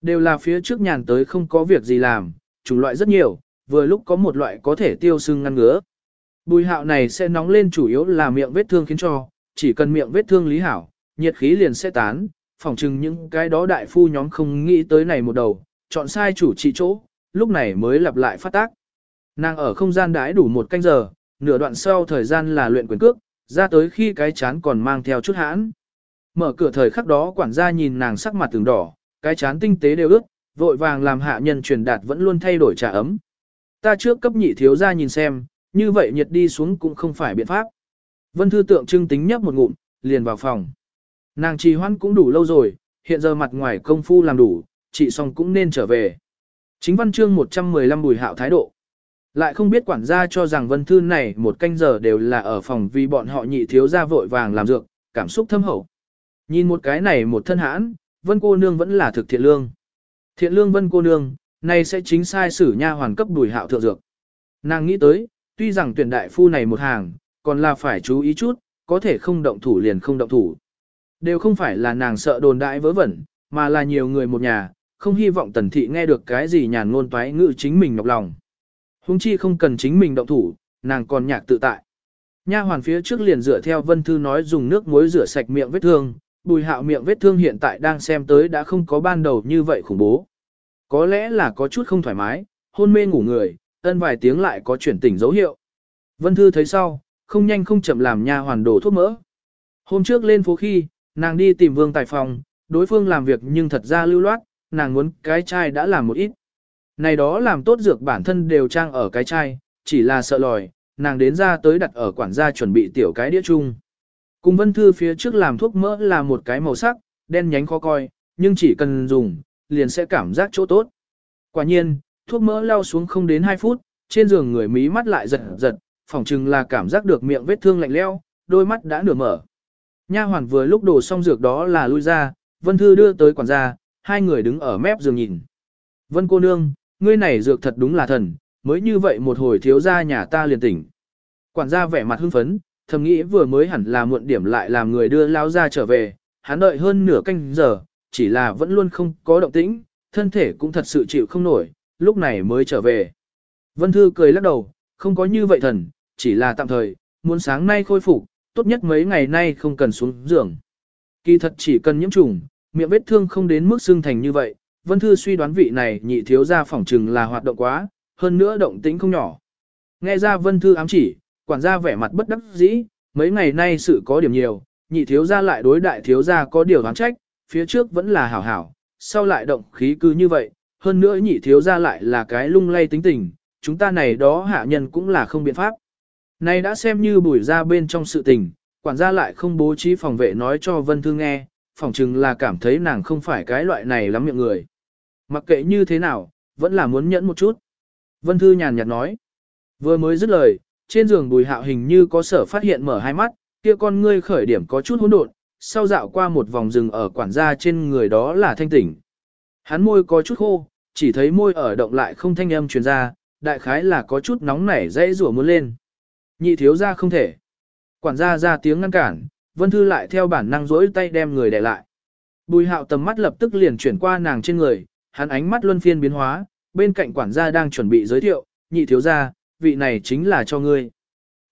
Đều là phía trước nhàn tới không có việc gì làm, chủng loại rất nhiều, vừa lúc có một loại có thể tiêu sưng ngăn ngứa. Bùi hạo này sẽ nóng lên chủ yếu là miệng vết thương khiến cho, chỉ cần miệng vết thương lý hảo, nhiệt khí liền sẽ tán, phỏng chừng những cái đó đại phu nhóm không nghĩ tới này một đầu, chọn sai chủ trị chỗ, lúc này mới lặp lại phát tác. Nàng ở không gian đãi đủ một canh giờ, nửa đoạn sau thời gian là luyện quyền cước, ra tới khi cái chán còn mang theo chút hãn. Mở cửa thời khắc đó quản gia nhìn nàng sắc mặt từng đỏ, cái chán tinh tế đều ướt, vội vàng làm hạ nhân truyền đạt vẫn luôn thay đổi trà ấm. Ta trước cấp nhị thiếu ra nhìn xem, như vậy nhiệt đi xuống cũng không phải biện pháp. Vân Thư tượng trưng tính nhấp một ngụm, liền vào phòng. Nàng trì hoãn cũng đủ lâu rồi, hiện giờ mặt ngoài công phu làm đủ, chị xong cũng nên trở về. Chính văn chương 115 bùi hạo thái độ. Lại không biết quản gia cho rằng vân thư này một canh giờ đều là ở phòng vì bọn họ nhị thiếu ra vội vàng làm dược, cảm xúc thâm hậu. Nhìn một cái này một thân hãn, vân cô nương vẫn là thực thiện lương. Thiện lương vân cô nương, nay sẽ chính sai sử nha hoàn cấp đùi hạo thượng dược. Nàng nghĩ tới, tuy rằng tuyển đại phu này một hàng, còn là phải chú ý chút, có thể không động thủ liền không động thủ. Đều không phải là nàng sợ đồn đại vớ vẩn, mà là nhiều người một nhà, không hy vọng tần thị nghe được cái gì nhàn ngôn toái ngự chính mình nhọc lòng. Hùng chi không cần chính mình động thủ, nàng còn nhạc tự tại. Nha hoàn phía trước liền dựa theo vân thư nói dùng nước muối rửa sạch miệng vết thương, bùi hạo miệng vết thương hiện tại đang xem tới đã không có ban đầu như vậy khủng bố. Có lẽ là có chút không thoải mái, hôn mê ngủ người, ân vài tiếng lại có chuyển tỉnh dấu hiệu. Vân thư thấy sau, không nhanh không chậm làm nha hoàn đổ thuốc mỡ. Hôm trước lên phố khi, nàng đi tìm vương tài phòng, đối phương làm việc nhưng thật ra lưu loát, nàng muốn cái chai đã làm một ít. Này đó làm tốt dược bản thân đều trang ở cái chai, chỉ là sợ lòi, nàng đến ra tới đặt ở quản gia chuẩn bị tiểu cái đĩa chung. Cùng vân thư phía trước làm thuốc mỡ là một cái màu sắc, đen nhánh khó coi, nhưng chỉ cần dùng, liền sẽ cảm giác chỗ tốt. Quả nhiên, thuốc mỡ lao xuống không đến 2 phút, trên giường người mí mắt lại giật giật, phỏng chừng là cảm giác được miệng vết thương lạnh leo, đôi mắt đã nửa mở. Nha hoàn vừa lúc đổ xong dược đó là lui ra, Vân Thư đưa tới quản gia, hai người đứng ở mép giường nhìn. Vân cô nương, ngươi này dược thật đúng là thần, mới như vậy một hồi thiếu gia nhà ta liền tỉnh. Quản gia vẻ mặt hưng phấn, thầm nghĩ vừa mới hẳn là muộn điểm lại làm người đưa lao ra trở về, hắn đợi hơn nửa canh giờ, chỉ là vẫn luôn không có động tĩnh, thân thể cũng thật sự chịu không nổi, lúc này mới trở về. Vân Thư cười lắc đầu, không có như vậy thần, chỉ là tạm thời, muốn sáng nay khôi phục, tốt nhất mấy ngày nay không cần xuống giường. Kỳ thật chỉ cần nhiễm trùng, miệng vết thương không đến mức xương thành như vậy, Vân Thư suy đoán vị này nhị thiếu gia phỏng trừng là hoạt động quá, hơn nữa động tĩnh không nhỏ. Nghe ra Vân Thư ám chỉ, quản gia vẻ mặt bất đắc dĩ, mấy ngày nay sự có điểm nhiều, nhị thiếu gia lại đối đại thiếu gia có điều đoán trách, phía trước vẫn là hảo hảo, sau lại động khí cứ như vậy, hơn nữa nhị thiếu gia lại là cái lung lay tính tình, chúng ta này đó hạ nhân cũng là không biện pháp. Này đã xem như bùi ra bên trong sự tình, quản gia lại không bố trí phòng vệ nói cho Vân Thư nghe, phòng chừng là cảm thấy nàng không phải cái loại này lắm miệng người. Mặc kệ như thế nào, vẫn là muốn nhẫn một chút. Vân Thư nhàn nhạt nói. Vừa mới dứt lời, trên giường bùi hạo hình như có sở phát hiện mở hai mắt, kia con ngươi khởi điểm có chút hỗn độn, sau dạo qua một vòng rừng ở quản gia trên người đó là thanh tỉnh. Hắn môi có chút khô, chỉ thấy môi ở động lại không thanh âm truyền ra, đại khái là có chút nóng nảy dãy rủa muốn lên. Nhị thiếu ra không thể. Quản gia ra tiếng ngăn cản, Vân Thư lại theo bản năng rỗi tay đem người đè lại. Bùi hạo tầm mắt lập tức liền chuyển qua nàng trên người, hắn ánh mắt luân phiên biến hóa, bên cạnh quản gia đang chuẩn bị giới thiệu, nhị thiếu gia, vị này chính là cho ngươi.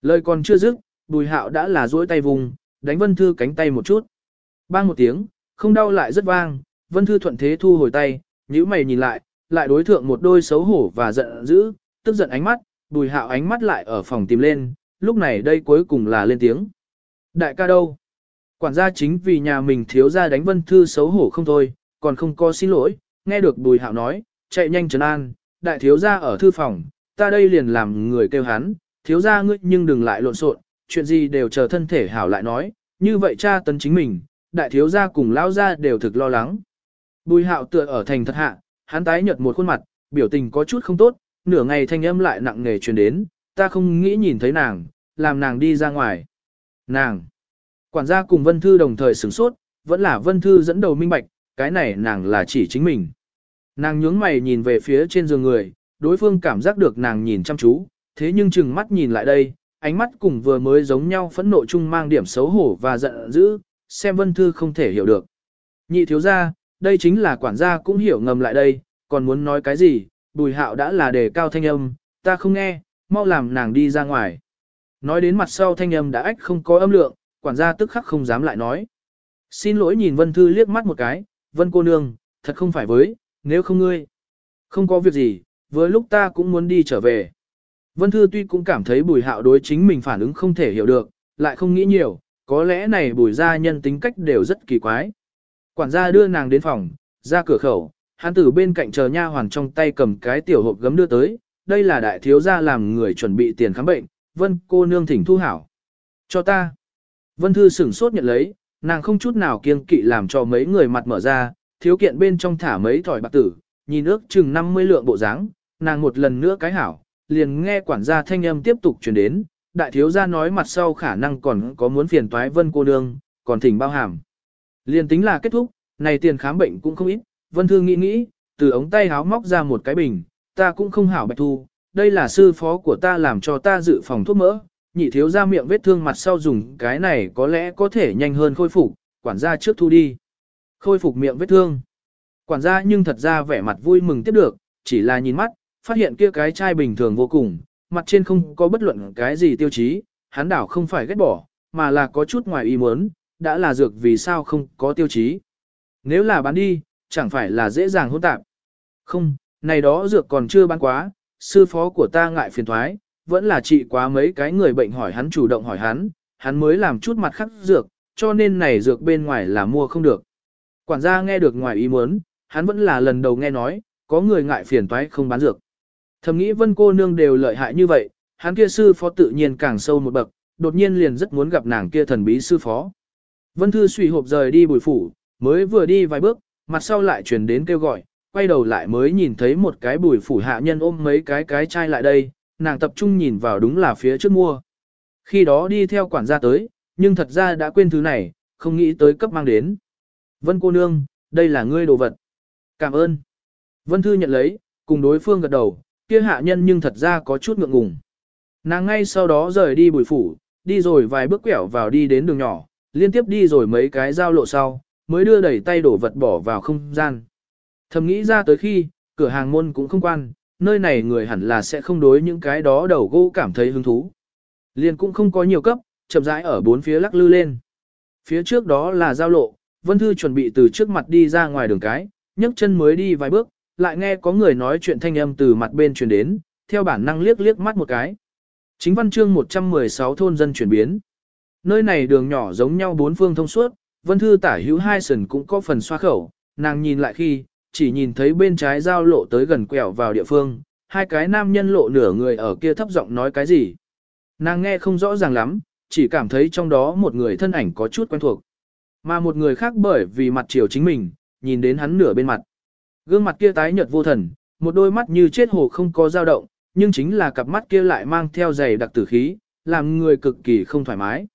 Lời còn chưa dứt, bùi hạo đã là rỗi tay vùng, đánh Vân Thư cánh tay một chút. Bang một tiếng, không đau lại rất vang, Vân Thư thuận thế thu hồi tay, nhíu mày nhìn lại, lại đối thượng một đôi xấu hổ và giận dữ, tức giận ánh mắt, bùi hạo ánh mắt lại ở phòng tìm lên, lúc này đây cuối cùng là lên tiếng. Đại ca đâu? Quản gia chính vì nhà mình thiếu ra đánh vân thư xấu hổ không thôi, còn không có xin lỗi, nghe được bùi hạo nói, chạy nhanh trấn an, đại thiếu ra ở thư phòng, ta đây liền làm người kêu hắn, thiếu ra ngươi nhưng đừng lại lộn xộn, chuyện gì đều chờ thân thể hảo lại nói, như vậy cha tấn chính mình, đại thiếu gia cùng lão gia đều thực lo lắng. Bùi hạo tựa ở thành thật hạ, hắn tái nhợt một khuôn mặt, biểu tình có chút không tốt, nửa ngày thanh âm lại nặng nề truyền đến, ta không nghĩ nhìn thấy nàng, làm nàng đi ra ngoài. Nàng. Quản gia cùng Vân Thư đồng thời sửng sốt, vẫn là Vân Thư dẫn đầu minh bạch, cái này nàng là chỉ chính mình. Nàng nhướng mày nhìn về phía trên giường người, đối phương cảm giác được nàng nhìn chăm chú, thế nhưng chừng mắt nhìn lại đây, ánh mắt cùng vừa mới giống nhau phẫn nộ chung mang điểm xấu hổ và giận dữ, xem Vân Thư không thể hiểu được. Nhị thiếu gia, đây chính là quản gia cũng hiểu ngầm lại đây, còn muốn nói cái gì, bùi hạo đã là đề cao thanh âm, ta không nghe, mau làm nàng đi ra ngoài. Nói đến mặt sau thanh âm đã ách không có âm lượng, quản gia tức khắc không dám lại nói. Xin lỗi nhìn Vân Thư liếc mắt một cái, Vân cô nương, thật không phải với, nếu không ngươi. Không có việc gì, với lúc ta cũng muốn đi trở về. Vân Thư tuy cũng cảm thấy bùi hạo đối chính mình phản ứng không thể hiểu được, lại không nghĩ nhiều, có lẽ này bùi gia nhân tính cách đều rất kỳ quái. Quản gia đưa nàng đến phòng, ra cửa khẩu, hắn từ bên cạnh chờ nha hoàn trong tay cầm cái tiểu hộp gấm đưa tới, đây là đại thiếu gia làm người chuẩn bị tiền khám bệnh, vân cô nương thỉnh thu hảo. Cho ta. Vân thư sửng sốt nhận lấy, nàng không chút nào kiêng kỵ làm cho mấy người mặt mở ra, thiếu kiện bên trong thả mấy thỏi bạc tử, nhìn ước chừng 50 lượng bộ dáng, nàng một lần nữa cái hảo, liền nghe quản gia thanh âm tiếp tục truyền đến, đại thiếu gia nói mặt sau khả năng còn có muốn phiền toái vân cô nương, còn thỉnh bao hàm. Liền tính là kết thúc, này tiền khám bệnh cũng không ít, vân thương nghĩ nghĩ, từ ống tay háo móc ra một cái bình, ta cũng không hảo bạch thu, đây là sư phó của ta làm cho ta dự phòng thuốc mỡ, nhị thiếu ra miệng vết thương mặt sau dùng cái này có lẽ có thể nhanh hơn khôi phục, quản gia trước thu đi. Khôi phục miệng vết thương. Quản gia nhưng thật ra vẻ mặt vui mừng tiếp được, chỉ là nhìn mắt, phát hiện kia cái chai bình thường vô cùng, mặt trên không có bất luận cái gì tiêu chí, hắn đảo không phải ghét bỏ, mà là có chút ngoài ý muốn, đã là dược vì sao không có tiêu chí. Nếu là bán đi, chẳng phải là dễ dàng hỗn tạp. Không, này đó dược còn chưa bán quá, sư phó của ta ngại phiền thoái, vẫn là trị quá mấy cái người bệnh hỏi hắn chủ động hỏi hắn, hắn mới làm chút mặt khắc dược, cho nên này dược bên ngoài là mua không được. Quản gia nghe được ngoài ý muốn, hắn vẫn là lần đầu nghe nói, có người ngại phiền toái không bán dược. Thầm nghĩ vân cô nương đều lợi hại như vậy, hắn kia sư phó tự nhiên càng sâu một bậc, đột nhiên liền rất muốn gặp nàng kia thần bí sư phó. Vân thư suy hộp rời đi bùi phủ, mới vừa đi vài bước, mặt sau lại truyền đến kêu gọi, quay đầu lại mới nhìn thấy một cái bùi phủ hạ nhân ôm mấy cái cái chai lại đây, nàng tập trung nhìn vào đúng là phía trước mua. Khi đó đi theo quản gia tới, nhưng thật ra đã quên thứ này, không nghĩ tới cấp mang đến. Vân cô nương, đây là ngươi đồ vật. Cảm ơn. Vân Thư nhận lấy, cùng đối phương gật đầu, kia hạ nhân nhưng thật ra có chút ngượng ngùng. Nàng ngay sau đó rời đi bùi phủ, đi rồi vài bước quẹo vào đi đến đường nhỏ, liên tiếp đi rồi mấy cái giao lộ sau, mới đưa đẩy tay đổ vật bỏ vào không gian. Thầm nghĩ ra tới khi, cửa hàng môn cũng không quan, nơi này người hẳn là sẽ không đối những cái đó đầu gỗ cảm thấy hứng thú. Liền cũng không có nhiều cấp, chậm rãi ở bốn phía lắc lư lên. Phía trước đó là giao lộ, Vân Thư chuẩn bị từ trước mặt đi ra ngoài đường cái, nhấc chân mới đi vài bước, lại nghe có người nói chuyện thanh âm từ mặt bên truyền đến, theo bản năng liếc liếc mắt một cái. Chính văn chương 116 thôn dân chuyển biến. Nơi này đường nhỏ giống nhau bốn phương thông suốt, Vân Thư tả hữu hai sần cũng có phần xoa khẩu, nàng nhìn lại khi, chỉ nhìn thấy bên trái giao lộ tới gần quẹo vào địa phương, hai cái nam nhân lộ nửa người ở kia thấp giọng nói cái gì. Nàng nghe không rõ ràng lắm, chỉ cảm thấy trong đó một người thân ảnh có chút quen thuộc. Mà một người khác bởi vì mặt chiều chính mình, nhìn đến hắn nửa bên mặt. Gương mặt kia tái nhợt vô thần, một đôi mắt như chết hồ không có dao động, nhưng chính là cặp mắt kia lại mang theo dày đặc tử khí, làm người cực kỳ không thoải mái.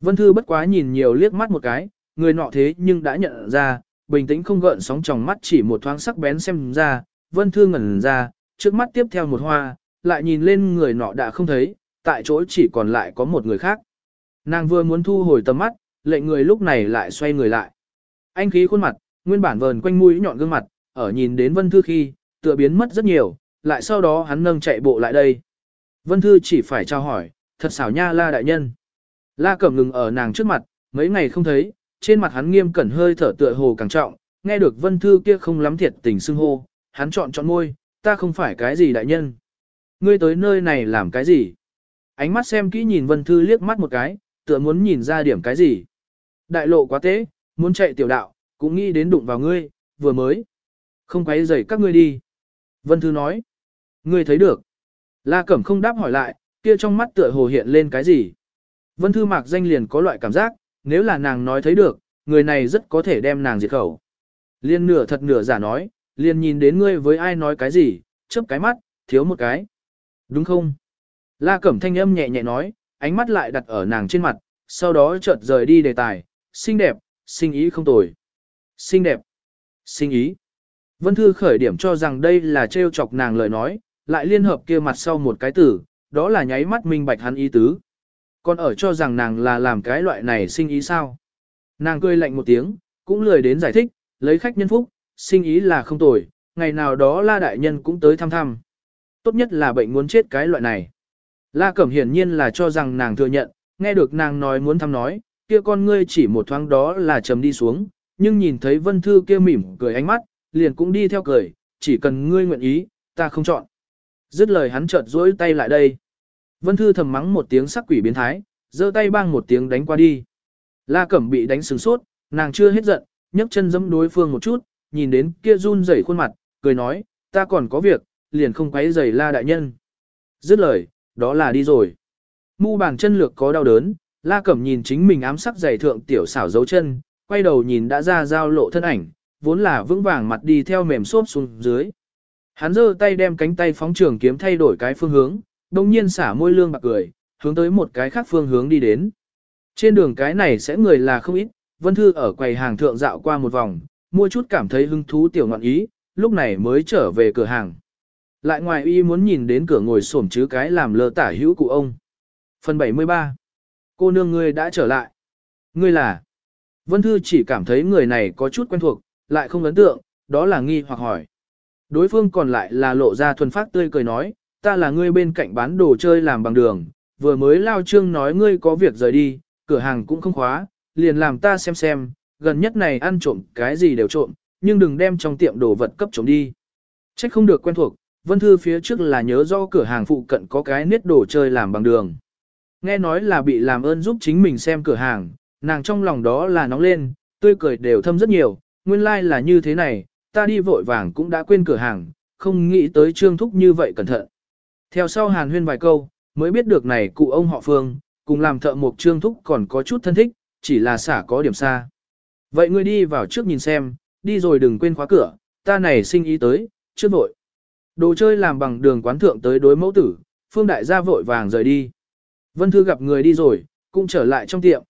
Vân Thư bất quá nhìn nhiều liếc mắt một cái, người nọ thế nhưng đã nhận ra, bình tĩnh không gợn sóng trong mắt chỉ một thoáng sắc bén xem ra, Vân Thư ngẩn ra, trước mắt tiếp theo một hoa, lại nhìn lên người nọ đã không thấy, tại chỗ chỉ còn lại có một người khác. Nàng vừa muốn thu hồi tầm mắt, lệnh người lúc này lại xoay người lại. Anh khí khuôn mặt, nguyên bản vờn quanh mũi nhọn gương mặt, ở nhìn đến Vân Thư khi, tựa biến mất rất nhiều, lại sau đó hắn nâng chạy bộ lại đây. Vân Thư chỉ phải trao hỏi, thật xảo nha la đại nhân. La cẩm ngừng ở nàng trước mặt, mấy ngày không thấy, trên mặt hắn nghiêm cẩn hơi thở tựa hồ càng trọng, nghe được Vân Thư kia không lắm thiệt tình xưng hô, hắn chọn chọn môi, ta không phải cái gì đại nhân. Ngươi tới nơi này làm cái gì? Ánh mắt xem kỹ nhìn Vân Thư liếc mắt một cái, tựa muốn nhìn ra điểm cái gì. Đại lộ quá tế, muốn chạy tiểu đạo, cũng nghĩ đến đụng vào ngươi, vừa mới. Không quấy rầy các ngươi đi. Vân Thư nói. Ngươi thấy được. La Cẩm không đáp hỏi lại, kia trong mắt tựa hồ hiện lên cái gì. Vân Thư mạc danh liền có loại cảm giác, nếu là nàng nói thấy được, người này rất có thể đem nàng diệt khẩu. Liên nửa thật nửa giả nói, liền nhìn đến ngươi với ai nói cái gì, chớp cái mắt, thiếu một cái. Đúng không? La Cẩm thanh âm nhẹ nhẹ nói, ánh mắt lại đặt ở nàng trên mặt, sau đó chợt rời đi đề tài, xinh đẹp, xinh ý không tồi. Xinh đẹp, xinh ý. Vân Thư khởi điểm cho rằng đây là trêu chọc nàng lời nói, lại liên hợp kia mặt sau một cái tử, đó là nháy mắt minh bạch hắn ý tứ. Còn ở cho rằng nàng là làm cái loại này sinh ý sao. Nàng cười lạnh một tiếng, cũng lười đến giải thích, lấy khách nhân phúc, sinh ý là không tồi, ngày nào đó la đại nhân cũng tới thăm thăm. Tốt nhất là bệnh muốn chết cái loại này. La Cẩm hiển nhiên là cho rằng nàng thừa nhận, nghe được nàng nói muốn thăm nói, kia con ngươi chỉ một thoáng đó là trầm đi xuống, nhưng nhìn thấy Vân Thư kia mỉm cười ánh mắt, liền cũng đi theo cười, chỉ cần ngươi nguyện ý, ta không chọn. Dứt lời hắn chợt duỗi tay lại đây. Vân Thư thầm mắng một tiếng sắc quỷ biến thái, giơ tay bang một tiếng đánh qua đi. La Cẩm bị đánh sừng sốt, nàng chưa hết giận, nhấc chân dẫm đối phương một chút, nhìn đến kia run rẩy khuôn mặt, cười nói, ta còn có việc, liền không quấy rầy La đại nhân. Dứt lời, đó là đi rồi. Mu bàn chân lược có đau đớn, La Cẩm nhìn chính mình ám sắc giày thượng tiểu xảo dấu chân, quay đầu nhìn đã ra giao lộ thân ảnh, vốn là vững vàng mặt đi theo mềm xốp xuống dưới. Hắn giơ tay đem cánh tay phóng trường kiếm thay đổi cái phương hướng, đồng nhiên xả môi lương bạc cười, hướng tới một cái khác phương hướng đi đến. Trên đường cái này sẽ người là không ít, Vân Thư ở quầy hàng thượng dạo qua một vòng, mua chút cảm thấy hứng thú tiểu ngọn ý, lúc này mới trở về cửa hàng. Lại ngoài y muốn nhìn đến cửa ngồi xổm chứ cái làm lơ tả hữu cụ ông. Phần 73 Cô nương ngươi đã trở lại. Ngươi là Vân Thư chỉ cảm thấy người này có chút quen thuộc, lại không ấn tượng, đó là nghi hoặc hỏi. Đối phương còn lại là lộ ra thuần phát tươi cười nói, ta là ngươi bên cạnh bán đồ chơi làm bằng đường, vừa mới lao trương nói ngươi có việc rời đi, cửa hàng cũng không khóa, liền làm ta xem xem, gần nhất này ăn trộm cái gì đều trộm, nhưng đừng đem trong tiệm đồ vật cấp trộm đi. Trách không được quen thuộc, Vân Thư phía trước là nhớ do cửa hàng phụ cận có cái niết đồ chơi làm bằng đường. Nghe nói là bị làm ơn giúp chính mình xem cửa hàng, nàng trong lòng đó là nóng lên, tươi cười đều thâm rất nhiều, nguyên lai like là như thế này, ta đi vội vàng cũng đã quên cửa hàng, không nghĩ tới trương thúc như vậy cẩn thận. Theo sau hàn huyên vài câu, mới biết được này cụ ông họ phương, cùng làm thợ mộc trương thúc còn có chút thân thích, chỉ là xả có điểm xa. Vậy ngươi đi vào trước nhìn xem, đi rồi đừng quên khóa cửa, ta này sinh ý tới, chưa vội. Đồ chơi làm bằng đường quán thượng tới đối mẫu tử, phương đại gia vội vàng rời đi. Vân Thư gặp người đi rồi, cũng trở lại trong tiệm.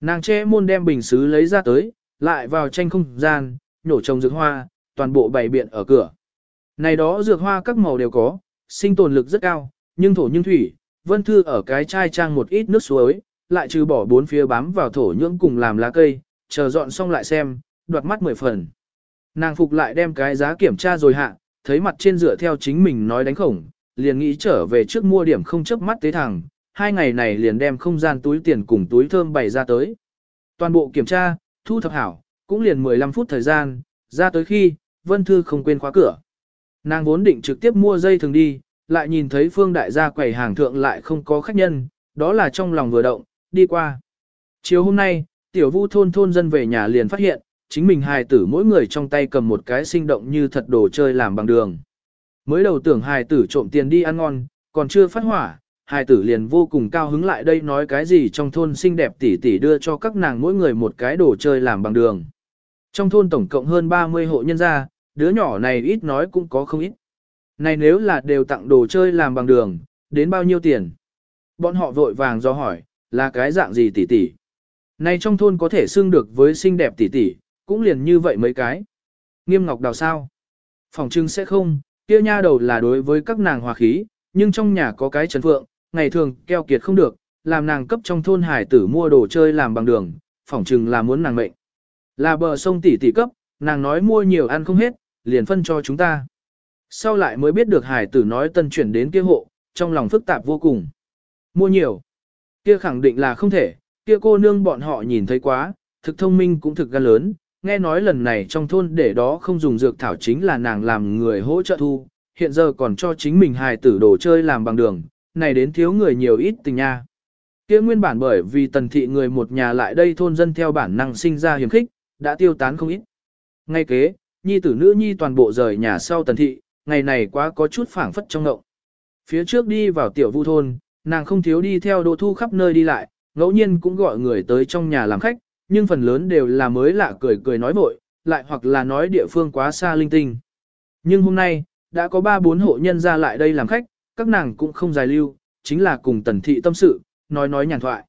Nàng che môn đem bình xứ lấy ra tới, lại vào tranh không gian, nhổ trồng dược hoa, toàn bộ bày biện ở cửa. Này đó dược hoa các màu đều có, sinh tồn lực rất cao, nhưng thổ nhưng thủy, Vân Thư ở cái chai trang một ít nước suối, lại trừ bỏ bốn phía bám vào thổ nhưỡng cùng làm lá cây, chờ dọn xong lại xem, đoạt mắt mười phần. Nàng phục lại đem cái giá kiểm tra rồi hạ, thấy mặt trên dựa theo chính mình nói đánh khổng, liền nghĩ trở về trước mua điểm không chấp mắt tế thẳng, hai ngày này liền đem không gian túi tiền cùng túi thơm bày ra tới. Toàn bộ kiểm tra, thu thập hảo, cũng liền 15 phút thời gian, ra tới khi, Vân Thư không quên khóa cửa. Nàng vốn định trực tiếp mua dây thường đi, lại nhìn thấy Phương Đại gia quầy hàng thượng lại không có khách nhân, đó là trong lòng vừa động, đi qua. Chiều hôm nay, tiểu vu thôn thôn dân về nhà liền phát hiện, chính mình hài tử mỗi người trong tay cầm một cái sinh động như thật đồ chơi làm bằng đường. Mới đầu tưởng hài tử trộm tiền đi ăn ngon, còn chưa phát hỏa, hai tử liền vô cùng cao hứng lại đây nói cái gì trong thôn xinh đẹp tỷ tỷ đưa cho các nàng mỗi người một cái đồ chơi làm bằng đường. Trong thôn tổng cộng hơn 30 hộ nhân gia, đứa nhỏ này ít nói cũng có không ít. Này nếu là đều tặng đồ chơi làm bằng đường, đến bao nhiêu tiền? Bọn họ vội vàng do hỏi, là cái dạng gì tỷ tỷ? Này trong thôn có thể xưng được với xinh đẹp tỷ tỷ, cũng liền như vậy mấy cái. Nghiêm ngọc đào sao? Phòng trưng sẽ không, kia nha đầu là đối với các nàng hòa khí, nhưng trong nhà có cái trần phượng, ngày thường keo kiệt không được, làm nàng cấp trong thôn hải tử mua đồ chơi làm bằng đường, phỏng chừng là muốn nàng mệnh. Là bờ sông tỷ tỷ cấp, nàng nói mua nhiều ăn không hết, liền phân cho chúng ta. Sau lại mới biết được hải tử nói tân chuyển đến kia hộ, trong lòng phức tạp vô cùng. Mua nhiều. Kia khẳng định là không thể, kia cô nương bọn họ nhìn thấy quá, thực thông minh cũng thực gan lớn, nghe nói lần này trong thôn để đó không dùng dược thảo chính là nàng làm người hỗ trợ thu, hiện giờ còn cho chính mình hài tử đồ chơi làm bằng đường, này đến thiếu người nhiều ít tình nha. Kia nguyên bản bởi vì tần thị người một nhà lại đây thôn dân theo bản năng sinh ra hiểm khích, đã tiêu tán không ít. Ngay kế, nhi tử nữ nhi toàn bộ rời nhà sau tần thị, ngày này quá có chút phảng phất trong ngộng. Phía trước đi vào tiểu vu thôn, nàng không thiếu đi theo đô thu khắp nơi đi lại, ngẫu nhiên cũng gọi người tới trong nhà làm khách, nhưng phần lớn đều là mới lạ cười cười nói vội, lại hoặc là nói địa phương quá xa linh tinh. Nhưng hôm nay, đã có ba bốn hộ nhân ra lại đây làm khách, các nàng cũng không dài lưu, chính là cùng tần thị tâm sự, nói nói nhàn thoại.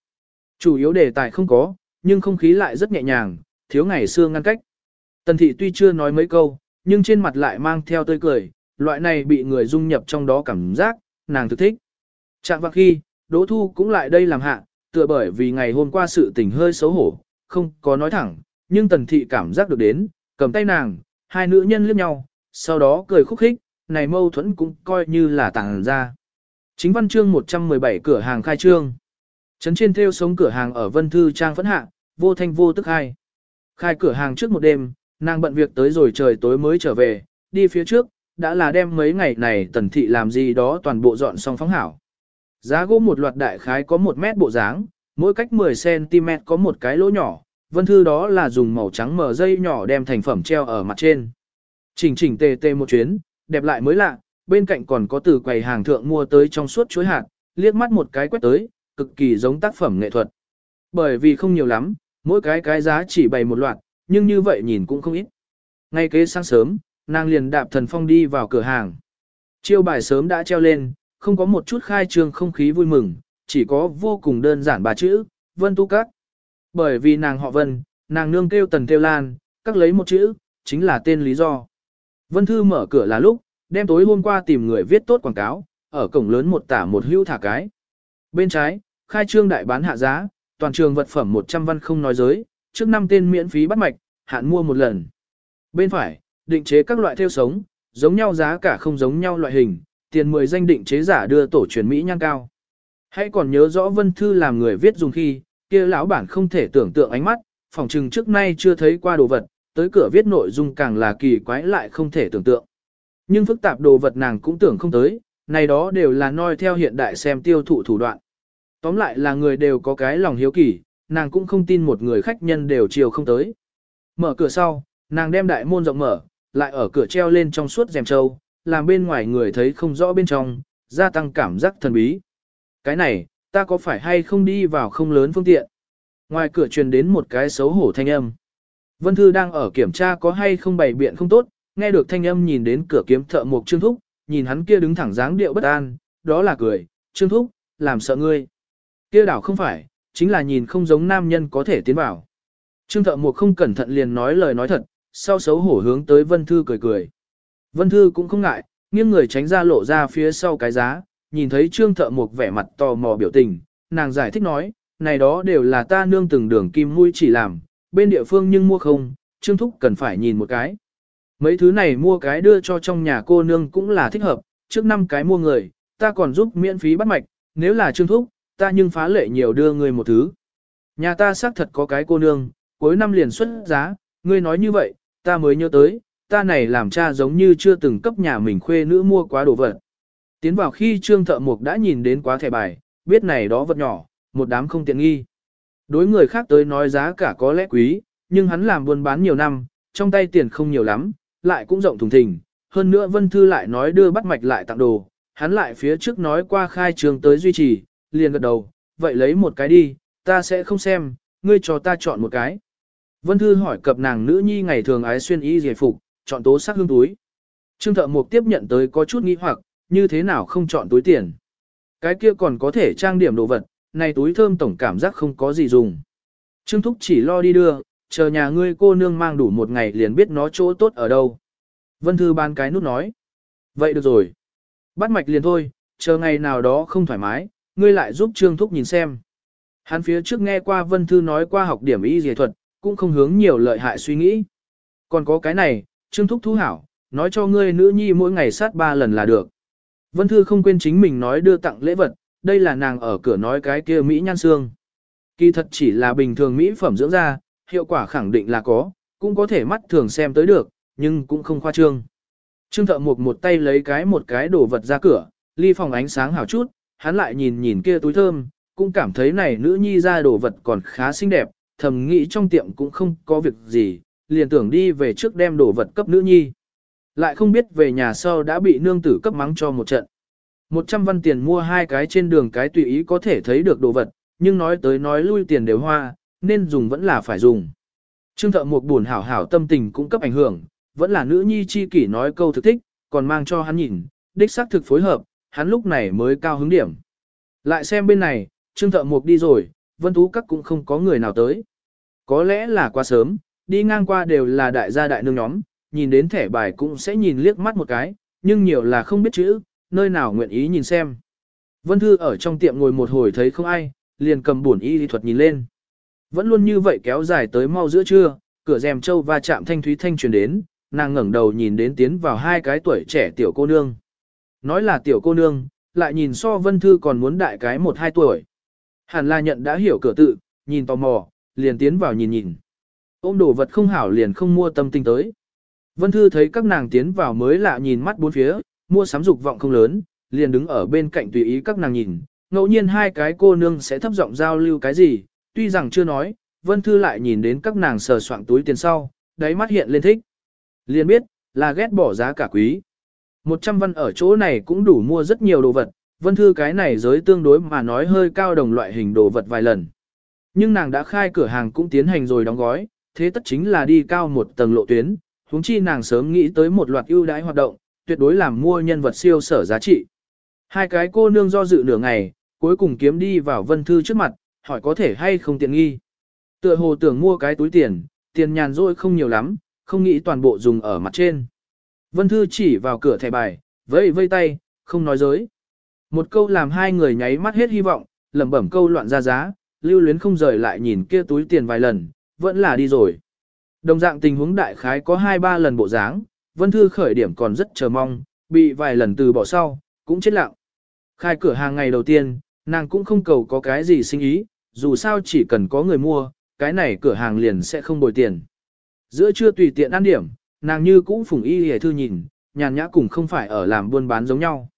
Chủ yếu đề tài không có, nhưng không khí lại rất nhẹ nhàng, thiếu ngày xưa ngăn cách. Tần thị tuy chưa nói mấy câu, nhưng trên mặt lại mang theo tươi cười, loại này bị người dung nhập trong đó cảm giác, nàng thực thích. Chạm vào khi, Đỗ Thu cũng lại đây làm hạ, tựa bởi vì ngày hôm qua sự tình hơi xấu hổ, không có nói thẳng, nhưng tần thị cảm giác được đến, cầm tay nàng, hai nữ nhân liếc nhau, sau đó cười khúc khích, này mâu thuẫn cũng coi như là tàng ra. Chính văn chương 117 cửa hàng khai trương. Trấn trên theo sống cửa hàng ở Vân Thư Trang phẫn hạ, vô thanh vô tức hai. Khai cửa hàng trước một đêm, nàng bận việc tới rồi trời tối mới trở về, đi phía trước, đã là đem mấy ngày này tần thị làm gì đó toàn bộ dọn xong phóng hảo. Giá gỗ một loạt đại khái có một mét bộ dáng, mỗi cách 10cm có một cái lỗ nhỏ, vân thư đó là dùng màu trắng mờ dây nhỏ đem thành phẩm treo ở mặt trên. Chỉnh chỉnh tề tề một chuyến, đẹp lại mới lạ, bên cạnh còn có từ quầy hàng thượng mua tới trong suốt chuối hạt, liếc mắt một cái quét tới, cực kỳ giống tác phẩm nghệ thuật. Bởi vì không nhiều lắm, mỗi cái cái giá chỉ bày một loạt, nhưng như vậy nhìn cũng không ít. Ngay kế sáng sớm, nàng liền đạp thần phong đi vào cửa hàng. Chiêu bài sớm đã treo lên, không có một chút khai trương không khí vui mừng, chỉ có vô cùng đơn giản ba chữ, Vân Tu Các. Bởi vì nàng họ Vân, nàng nương kêu Tần Kêu Lan, các lấy một chữ, chính là tên lý do. Vân Thư mở cửa là lúc, đem tối hôm qua tìm người viết tốt quảng cáo, ở cổng lớn một tả một hưu thả cái. Bên trái, khai trương đại bán hạ giá, toàn trường vật phẩm 100 văn không nói giới, trước năm tên miễn phí bắt mạch, hạn mua một lần. Bên phải, định chế các loại theo sống, giống nhau giá cả không giống nhau loại hình, tiền 10 danh định chế giả đưa tổ truyền Mỹ nhan cao. Hãy còn nhớ rõ Vân Thư làm người viết dùng khi, kia lão bản không thể tưởng tượng ánh mắt, phòng trừng trước nay chưa thấy qua đồ vật, tới cửa viết nội dung càng là kỳ quái lại không thể tưởng tượng. Nhưng phức tạp đồ vật nàng cũng tưởng không tới, này đó đều là noi theo hiện đại xem tiêu thụ thủ đoạn. Tóm lại là người đều có cái lòng hiếu kỳ, nàng cũng không tin một người khách nhân đều chiều không tới. Mở cửa sau, nàng đem đại môn rộng mở, lại ở cửa treo lên trong suốt rèm trâu, làm bên ngoài người thấy không rõ bên trong, gia tăng cảm giác thần bí. Cái này, ta có phải hay không đi vào không lớn phương tiện? Ngoài cửa truyền đến một cái xấu hổ thanh âm. Vân Thư đang ở kiểm tra có hay không bày biện không tốt, nghe được thanh âm nhìn đến cửa kiếm thợ một Trương Thúc, nhìn hắn kia đứng thẳng dáng điệu bất an, đó là cười, Trương Thúc, làm sợ ngươi. Kia đảo không phải, chính là nhìn không giống nam nhân có thể tiến vào. Trương thợ một không cẩn thận liền nói lời nói thật, sau xấu hổ hướng tới Vân Thư cười cười. Vân Thư cũng không ngại, nghiêng người tránh ra lộ ra phía sau cái giá, nhìn thấy Trương thợ một vẻ mặt tò mò biểu tình, nàng giải thích nói, này đó đều là ta nương từng đường kim mũi chỉ làm, bên địa phương nhưng mua không, Trương Thúc cần phải nhìn một cái. Mấy thứ này mua cái đưa cho trong nhà cô nương cũng là thích hợp, trước năm cái mua người, ta còn giúp miễn phí bắt mạch, nếu là Trương Thúc, ta nhưng phá lệ nhiều đưa người một thứ. Nhà ta xác thật có cái cô nương, cuối năm liền xuất giá, ngươi nói như vậy, ta mới nhớ tới, ta này làm cha giống như chưa từng cấp nhà mình khuê nữ mua quá đồ vật. Tiến vào khi trương thợ mục đã nhìn đến quá thẻ bài, biết này đó vật nhỏ, một đám không tiện nghi. Đối người khác tới nói giá cả có lẽ quý, nhưng hắn làm buôn bán nhiều năm, trong tay tiền không nhiều lắm, lại cũng rộng thùng thình. Hơn nữa Vân Thư lại nói đưa bắt mạch lại tặng đồ, hắn lại phía trước nói qua khai trường tới duy trì, liền gật đầu, vậy lấy một cái đi, ta sẽ không xem, ngươi cho ta chọn một cái. Vân Thư hỏi cập nàng nữ nhi ngày thường ái xuyên y giải phục, chọn tố sắc hương túi. Trương thợ mục tiếp nhận tới có chút nghi hoặc, như thế nào không chọn túi tiền. Cái kia còn có thể trang điểm đồ vật, này túi thơm tổng cảm giác không có gì dùng. Trương Thúc chỉ lo đi đưa, chờ nhà ngươi cô nương mang đủ một ngày liền biết nó chỗ tốt ở đâu. Vân Thư ban cái nút nói. Vậy được rồi. Bắt mạch liền thôi, chờ ngày nào đó không thoải mái, ngươi lại giúp Trương Thúc nhìn xem. Hắn phía trước nghe qua Vân Thư nói qua học điểm y dề thuật, cũng không hướng nhiều lợi hại suy nghĩ. Còn có cái này, Trương Thúc thú hảo, nói cho ngươi nữ nhi mỗi ngày sát ba lần là được. Vân Thư không quên chính mình nói đưa tặng lễ vật, đây là nàng ở cửa nói cái kia Mỹ nhan xương. Kỳ thật chỉ là bình thường Mỹ phẩm dưỡng da, hiệu quả khẳng định là có, cũng có thể mắt thường xem tới được, nhưng cũng không khoa trương. Trương thợ một một tay lấy cái một cái đồ vật ra cửa, ly phòng ánh sáng hào chút, hắn lại nhìn nhìn kia túi thơm, cũng cảm thấy này nữ nhi ra đồ vật còn khá xinh đẹp, thầm nghĩ trong tiệm cũng không có việc gì, liền tưởng đi về trước đem đồ vật cấp nữ nhi. Lại không biết về nhà sau đã bị nương tử cấp mắng cho một trận. Một trăm văn tiền mua hai cái trên đường cái tùy ý có thể thấy được đồ vật, nhưng nói tới nói lui tiền đều hoa, nên dùng vẫn là phải dùng. Trương thợ một buồn hảo hảo tâm tình cũng cấp ảnh hưởng, vẫn là nữ nhi chi kỷ nói câu thực thích, còn mang cho hắn nhìn, đích xác thực phối hợp, hắn lúc này mới cao hứng điểm. Lại xem bên này, Trương thợ mục đi rồi, vân thú các cũng không có người nào tới. Có lẽ là quá sớm, đi ngang qua đều là đại gia đại nương nhóm, nhìn đến thẻ bài cũng sẽ nhìn liếc mắt một cái, nhưng nhiều là không biết chữ, nơi nào nguyện ý nhìn xem. Vân Thư ở trong tiệm ngồi một hồi thấy không ai, liền cầm buồn y lý thuật nhìn lên. Vẫn luôn như vậy kéo dài tới mau giữa trưa, cửa rèm châu va chạm thanh thúy thanh truyền đến, nàng ngẩng đầu nhìn đến tiến vào hai cái tuổi trẻ tiểu cô nương. Nói là tiểu cô nương, lại nhìn so Vân Thư còn muốn đại cái một hai tuổi. Hàn La nhận đã hiểu cửa tự, nhìn tò mò, liền tiến vào nhìn nhìn. Ôm đồ vật không hảo liền không mua tâm tinh tới. Vân Thư thấy các nàng tiến vào mới lạ nhìn mắt bốn phía, mua sắm dục vọng không lớn, liền đứng ở bên cạnh tùy ý các nàng nhìn, ngẫu nhiên hai cái cô nương sẽ thấp giọng giao lưu cái gì, tuy rằng chưa nói, Vân Thư lại nhìn đến các nàng sờ soạng túi tiền sau, đáy mắt hiện lên thích. Liền biết, là ghét bỏ giá cả quý. Một trăm văn ở chỗ này cũng đủ mua rất nhiều đồ vật, Vân Thư cái này giới tương đối mà nói hơi cao đồng loại hình đồ vật vài lần. Nhưng nàng đã khai cửa hàng cũng tiến hành rồi đóng gói, thế tất chính là đi cao một tầng lộ tuyến, huống chi nàng sớm nghĩ tới một loạt ưu đãi hoạt động, tuyệt đối làm mua nhân vật siêu sở giá trị. Hai cái cô nương do dự nửa ngày, cuối cùng kiếm đi vào Vân Thư trước mặt, hỏi có thể hay không tiện nghi. Tựa hồ tưởng mua cái túi tiền, tiền nhàn rỗi không nhiều lắm, không nghĩ toàn bộ dùng ở mặt trên. Vân Thư chỉ vào cửa thẻ bài, vẫy vây tay, không nói dối. Một câu làm hai người nháy mắt hết hy vọng, lẩm bẩm câu loạn ra giá, lưu luyến không rời lại nhìn kia túi tiền vài lần, vẫn là đi rồi. Đồng dạng tình huống đại khái có hai ba lần bộ dáng, Vân Thư khởi điểm còn rất chờ mong, bị vài lần từ bỏ sau, cũng chết lặng. Khai cửa hàng ngày đầu tiên, nàng cũng không cầu có cái gì sinh ý, dù sao chỉ cần có người mua, cái này cửa hàng liền sẽ không bồi tiền. Giữa trưa tùy tiện ăn điểm, nàng như cũ phùng y hề thư nhìn, nhàn nhã cùng không phải ở làm buôn bán giống nhau.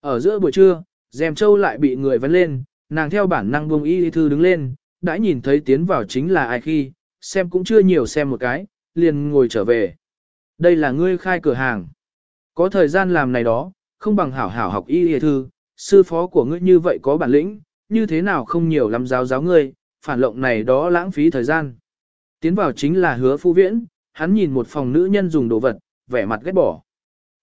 Ở giữa buổi trưa, dèm châu lại bị người vấn lên, nàng theo bản năng buông y hề thư đứng lên, đã nhìn thấy tiến vào chính là ai khi, xem cũng chưa nhiều xem một cái, liền ngồi trở về. Đây là ngươi khai cửa hàng. Có thời gian làm này đó, không bằng hảo hảo học y y thư, sư phó của ngươi như vậy có bản lĩnh, như thế nào không nhiều lắm giáo giáo ngươi, phản lộng này đó lãng phí thời gian. Tiến vào chính là hứa phu viễn, hắn nhìn một phòng nữ nhân dùng đồ vật, vẻ mặt ghét bỏ.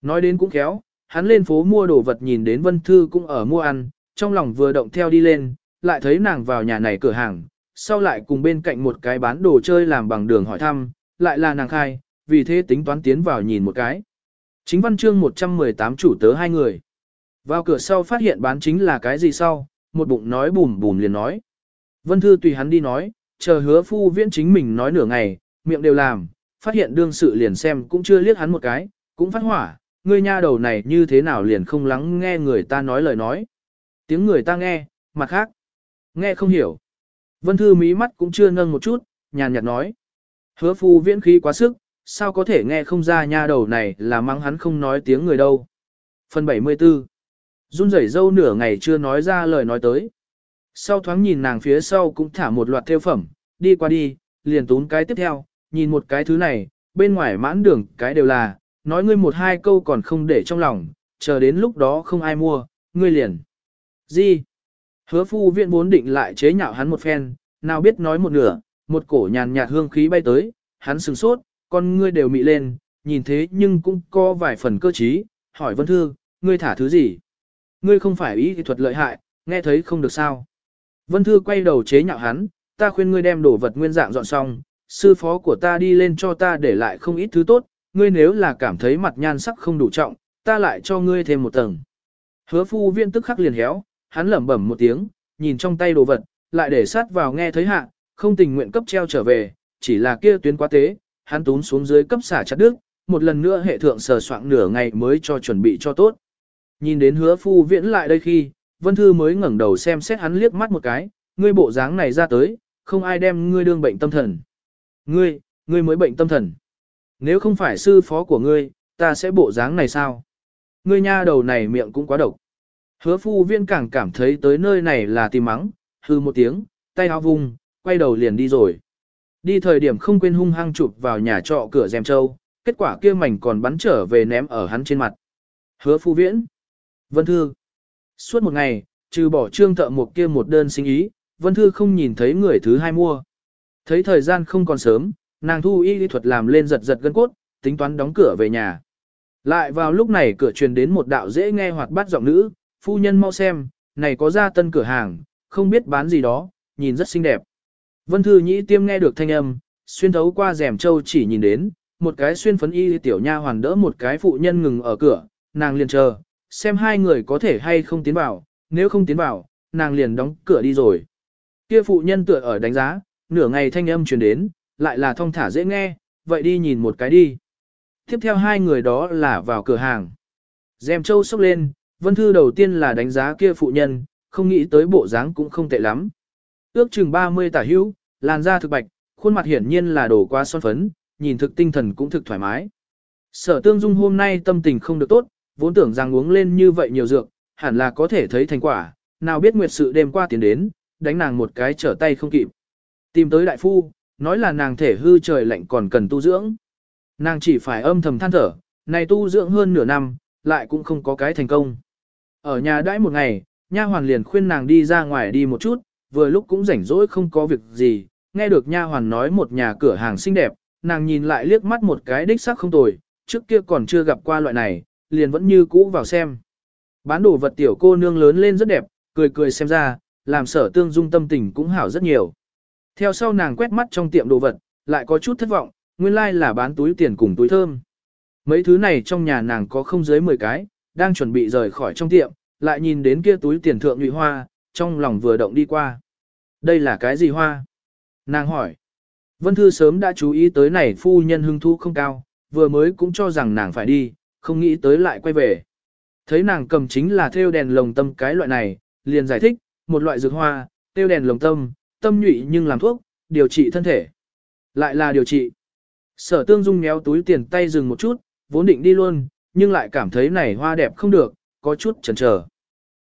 Nói đến cũng khéo, hắn lên phố mua đồ vật nhìn đến Vân Thư cũng ở mua ăn, trong lòng vừa động theo đi lên, lại thấy nàng vào nhà này cửa hàng, sau lại cùng bên cạnh một cái bán đồ chơi làm bằng đường hỏi thăm, lại là nàng khai, vì thế tính toán tiến vào nhìn một cái. Chính văn chương 118 chủ tớ hai người. Vào cửa sau phát hiện bán chính là cái gì sau, một bụng nói bùm bùm liền nói. Vân Thư tùy hắn đi nói, chờ hứa phu viễn chính mình nói nửa ngày, miệng đều làm, phát hiện đương sự liền xem cũng chưa liếc hắn một cái, cũng phát hỏa, ngươi nha đầu này như thế nào liền không lắng nghe người ta nói lời nói. Tiếng người ta nghe, mặt khác, nghe không hiểu. Vân Thư mí mắt cũng chưa nâng một chút, nhàn nhạt nói. Hứa phu viễn khí quá sức, sao có thể nghe không ra nha đầu này là mắng hắn không nói tiếng người đâu. Phần 74 Run rẩy dâu nửa ngày chưa nói ra lời nói tới. Sau thoáng nhìn nàng phía sau cũng thả một loạt theo phẩm, đi qua đi, liền tún cái tiếp theo, nhìn một cái thứ này, bên ngoài mãn đường cái đều là, nói ngươi một hai câu còn không để trong lòng, chờ đến lúc đó không ai mua, ngươi liền. Gì? Hứa phu viện vốn định lại chế nhạo hắn một phen, nào biết nói một nửa, một cổ nhàn nhạt hương khí bay tới, hắn sừng sốt, con ngươi đều mị lên, nhìn thế nhưng cũng có vài phần cơ trí, hỏi Vân Thư, ngươi thả thứ gì? Ngươi không phải ý thuật lợi hại, nghe thấy không được sao? Vân Thư quay đầu chế nhạo hắn, ta khuyên ngươi đem đồ vật nguyên dạng dọn xong, sư phó của ta đi lên cho ta để lại không ít thứ tốt, ngươi nếu là cảm thấy mặt nhan sắc không đủ trọng, ta lại cho ngươi thêm một tầng. Hứa phu viên tức khắc liền héo, hắn lẩm bẩm một tiếng, nhìn trong tay đồ vật, lại để sát vào nghe thấy hạ, không tình nguyện cấp treo trở về, chỉ là kia tuyến quá tế, hắn tún xuống dưới cấp xả chặt đứt, một lần nữa hệ thượng sờ soạn nửa ngày mới cho chuẩn bị cho tốt. Nhìn đến hứa phu viễn lại đây khi, Vân Thư mới ngẩng đầu xem xét hắn liếc mắt một cái, ngươi bộ dáng này ra tới, không ai đem ngươi đương bệnh tâm thần. Ngươi, ngươi mới bệnh tâm thần. Nếu không phải sư phó của ngươi, ta sẽ bộ dáng này sao? Ngươi nha đầu này miệng cũng quá độc. Hứa phu viên càng cảm thấy tới nơi này là tìm mắng, hư một tiếng, tay áo vung, quay đầu liền đi rồi. Đi thời điểm không quên hung hăng chụp vào nhà trọ cửa dèm châu, kết quả kia mảnh còn bắn trở về ném ở hắn trên mặt. Hứa phu viễn. Vân Thư. Suốt một ngày, trừ bỏ trương thợ một kia một đơn sinh ý, Vân Thư không nhìn thấy người thứ hai mua. Thấy thời gian không còn sớm, nàng thu y lý thuật làm lên giật giật gân cốt, tính toán đóng cửa về nhà. Lại vào lúc này cửa truyền đến một đạo dễ nghe hoạt bát giọng nữ, phu nhân mau xem, này có ra tân cửa hàng, không biết bán gì đó, nhìn rất xinh đẹp. Vân Thư Nhĩ tiêm nghe được thanh âm, xuyên thấu qua rèm châu chỉ nhìn đến, một cái xuyên phấn y tiểu nha hoàn đỡ một cái phụ nhân ngừng ở cửa, nàng liền chờ, xem hai người có thể hay không tiến vào, nếu không tiến vào, nàng liền đóng cửa đi rồi. Kia phụ nhân tựa ở đánh giá, nửa ngày thanh âm truyền đến, lại là thong thả dễ nghe, vậy đi nhìn một cái đi. Tiếp theo hai người đó là vào cửa hàng. Dèm châu sốc lên, Vân Thư đầu tiên là đánh giá kia phụ nhân, không nghĩ tới bộ dáng cũng không tệ lắm. Ước chừng 30 tả hữu, làn da thực bạch, khuôn mặt hiển nhiên là đổ qua son phấn, nhìn thực tinh thần cũng thực thoải mái. Sở tương dung hôm nay tâm tình không được tốt, vốn tưởng rằng uống lên như vậy nhiều dược, hẳn là có thể thấy thành quả, nào biết nguyệt sự đêm qua tiến đến, đánh nàng một cái trở tay không kịp. Tìm tới đại phu, nói là nàng thể hư trời lạnh còn cần tu dưỡng. Nàng chỉ phải âm thầm than thở, này tu dưỡng hơn nửa năm, lại cũng không có cái thành công. Ở nhà đãi một ngày, nha hoàn liền khuyên nàng đi ra ngoài đi một chút, vừa lúc cũng rảnh rỗi không có việc gì, nghe được nha hoàn nói một nhà cửa hàng xinh đẹp, nàng nhìn lại liếc mắt một cái đích sắc không tồi, trước kia còn chưa gặp qua loại này, liền vẫn như cũ vào xem. Bán đồ vật tiểu cô nương lớn lên rất đẹp, cười cười xem ra, làm sở tương dung tâm tình cũng hảo rất nhiều. Theo sau nàng quét mắt trong tiệm đồ vật, lại có chút thất vọng, nguyên lai like là bán túi tiền cùng túi thơm. Mấy thứ này trong nhà nàng có không dưới 10 cái, đang chuẩn bị rời khỏi trong tiệm, lại nhìn đến kia túi tiền thượng nhụy hoa, trong lòng vừa động đi qua. Đây là cái gì hoa? Nàng hỏi. Vân Thư sớm đã chú ý tới này phu nhân hưng thu không cao, vừa mới cũng cho rằng nàng phải đi, không nghĩ tới lại quay về. Thấy nàng cầm chính là theo đèn lồng tâm cái loại này, liền giải thích, một loại dược hoa, theo đèn lồng tâm, tâm nhụy nhưng làm thuốc, điều trị thân thể. Lại là điều trị. Sở tương dung méo túi tiền tay dừng một chút, vốn định đi luôn, nhưng lại cảm thấy này hoa đẹp không được, có chút chần chờ.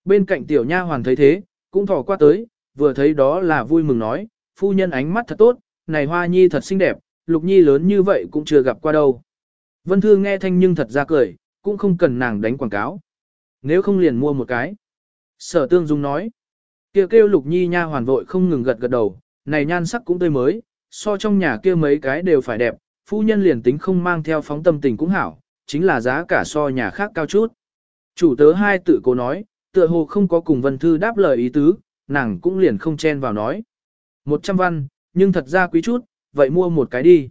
Bên cạnh tiểu nha hoàn thấy thế, cũng thò qua tới, vừa thấy đó là vui mừng nói, phu nhân ánh mắt thật tốt, này hoa nhi thật xinh đẹp, lục nhi lớn như vậy cũng chưa gặp qua đâu. Vân Thư nghe thanh nhưng thật ra cười, cũng không cần nàng đánh quảng cáo. Nếu không liền mua một cái. Sở tương dung nói, kia kêu lục nhi nha hoàn vội không ngừng gật gật đầu, này nhan sắc cũng tươi mới, so trong nhà kia mấy cái đều phải đẹp, phu nhân liền tính không mang theo phóng tâm tình cũng hảo, chính là giá cả so nhà khác cao chút. Chủ tớ hai tự cố nói, tựa hồ không có cùng Vân Thư đáp lời ý tứ, nàng cũng liền không chen vào nói. Một trăm văn, nhưng thật ra quý chút, vậy mua một cái đi.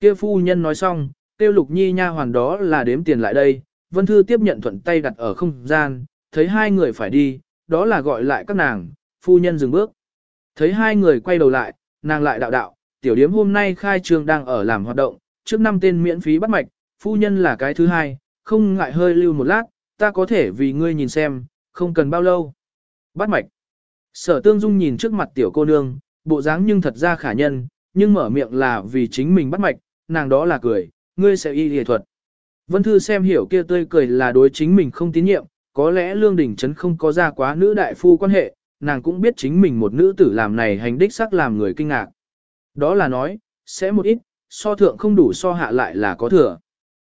Kia phu nhân nói xong, tiêu lục nhi nha hoàn đó là đếm tiền lại đây, Vân Thư tiếp nhận thuận tay đặt ở không gian, thấy hai người phải đi, đó là gọi lại các nàng, phu nhân dừng bước. Thấy hai người quay đầu lại, nàng lại đạo đạo, tiểu điếm hôm nay khai trương đang ở làm hoạt động, trước năm tên miễn phí bắt mạch, phu nhân là cái thứ hai, không ngại hơi lưu một lát, ta có thể vì ngươi nhìn xem, không cần bao lâu. Bắt mạch. Sở tương dung nhìn trước mặt tiểu cô nương, bộ dáng nhưng thật ra khả nhân, nhưng mở miệng là vì chính mình bắt mạch, nàng đó là cười, ngươi sẽ y y thuật. Vân Thư xem hiểu kia tươi cười là đối chính mình không tín nhiệm, có lẽ Lương Đình Trấn không có ra quá nữ đại phu quan hệ, nàng cũng biết chính mình một nữ tử làm này hành đích sắc làm người kinh ngạc. Đó là nói, sẽ một ít, so thượng không đủ so hạ lại là có thừa.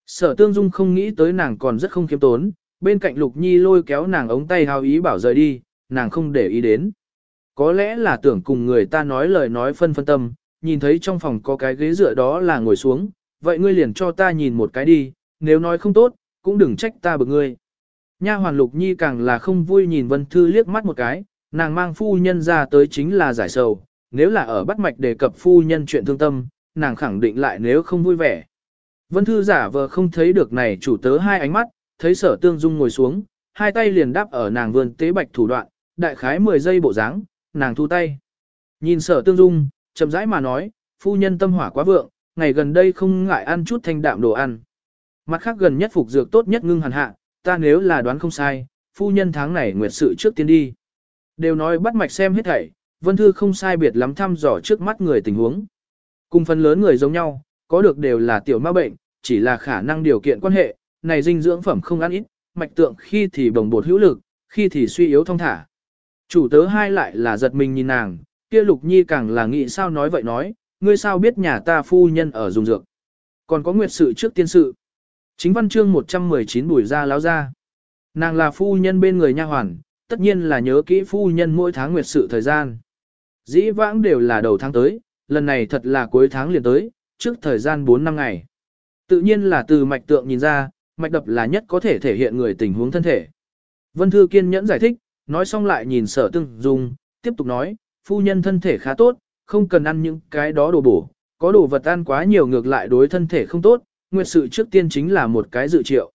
Sở Tương Dung không nghĩ tới nàng còn rất không khiêm tốn, bên cạnh Lục Nhi lôi kéo nàng ống tay hào ý bảo rời đi, nàng không để ý đến. Có lẽ là tưởng cùng người ta nói lời nói phân phân tâm, nhìn thấy trong phòng có cái ghế dựa đó là ngồi xuống, vậy ngươi liền cho ta nhìn một cái đi, nếu nói không tốt, cũng đừng trách ta bực ngươi. Nha hoàn Lục Nhi càng là không vui nhìn Vân Thư liếc mắt một cái, nàng mang phu nhân ra tới chính là giải sầu, nếu là ở bắt mạch đề cập phu nhân chuyện thương tâm, nàng khẳng định lại nếu không vui vẻ. Vân Thư giả vờ không thấy được này chủ tớ hai ánh mắt, thấy sở tương dung ngồi xuống, hai tay liền đáp ở nàng vườn tế bạch thủ đoạn, đại khái 10 giây bộ dáng, nàng thu tay. Nhìn sở tương dung, chậm rãi mà nói, phu nhân tâm hỏa quá vượng, ngày gần đây không ngại ăn chút thanh đạm đồ ăn. Mặt khác gần nhất phục dược tốt nhất ngưng hàn hạ, ta nếu là đoán không sai, phu nhân tháng này nguyệt sự trước tiên đi. Đều nói bắt mạch xem hết thảy, Vân Thư không sai biệt lắm thăm dò trước mắt người tình huống. Cùng phần lớn người giống nhau, có được đều là tiểu ma bệnh, chỉ là khả năng điều kiện quan hệ, này dinh dưỡng phẩm không ăn ít, mạch tượng khi thì bồng bột hữu lực, khi thì suy yếu thông thả. Chủ tớ hai lại là giật mình nhìn nàng, kia lục nhi càng là nghĩ sao nói vậy nói, ngươi sao biết nhà ta phu nhân ở dùng dược. Còn có nguyệt sự trước tiên sự. Chính văn chương 119 bùi ra láo ra. Nàng là phu nhân bên người nha hoàn, tất nhiên là nhớ kỹ phu nhân mỗi tháng nguyệt sự thời gian. Dĩ vãng đều là đầu tháng tới, lần này thật là cuối tháng liền tới, trước thời gian 4 năm ngày. Tự nhiên là từ mạch tượng nhìn ra, mạch đập là nhất có thể thể hiện người tình huống thân thể. Vân Thư kiên nhẫn giải thích, nói xong lại nhìn sở tương dung, tiếp tục nói, phu nhân thân thể khá tốt, không cần ăn những cái đó đồ bổ, có đồ vật ăn quá nhiều ngược lại đối thân thể không tốt, nguyệt sự trước tiên chính là một cái dự triệu.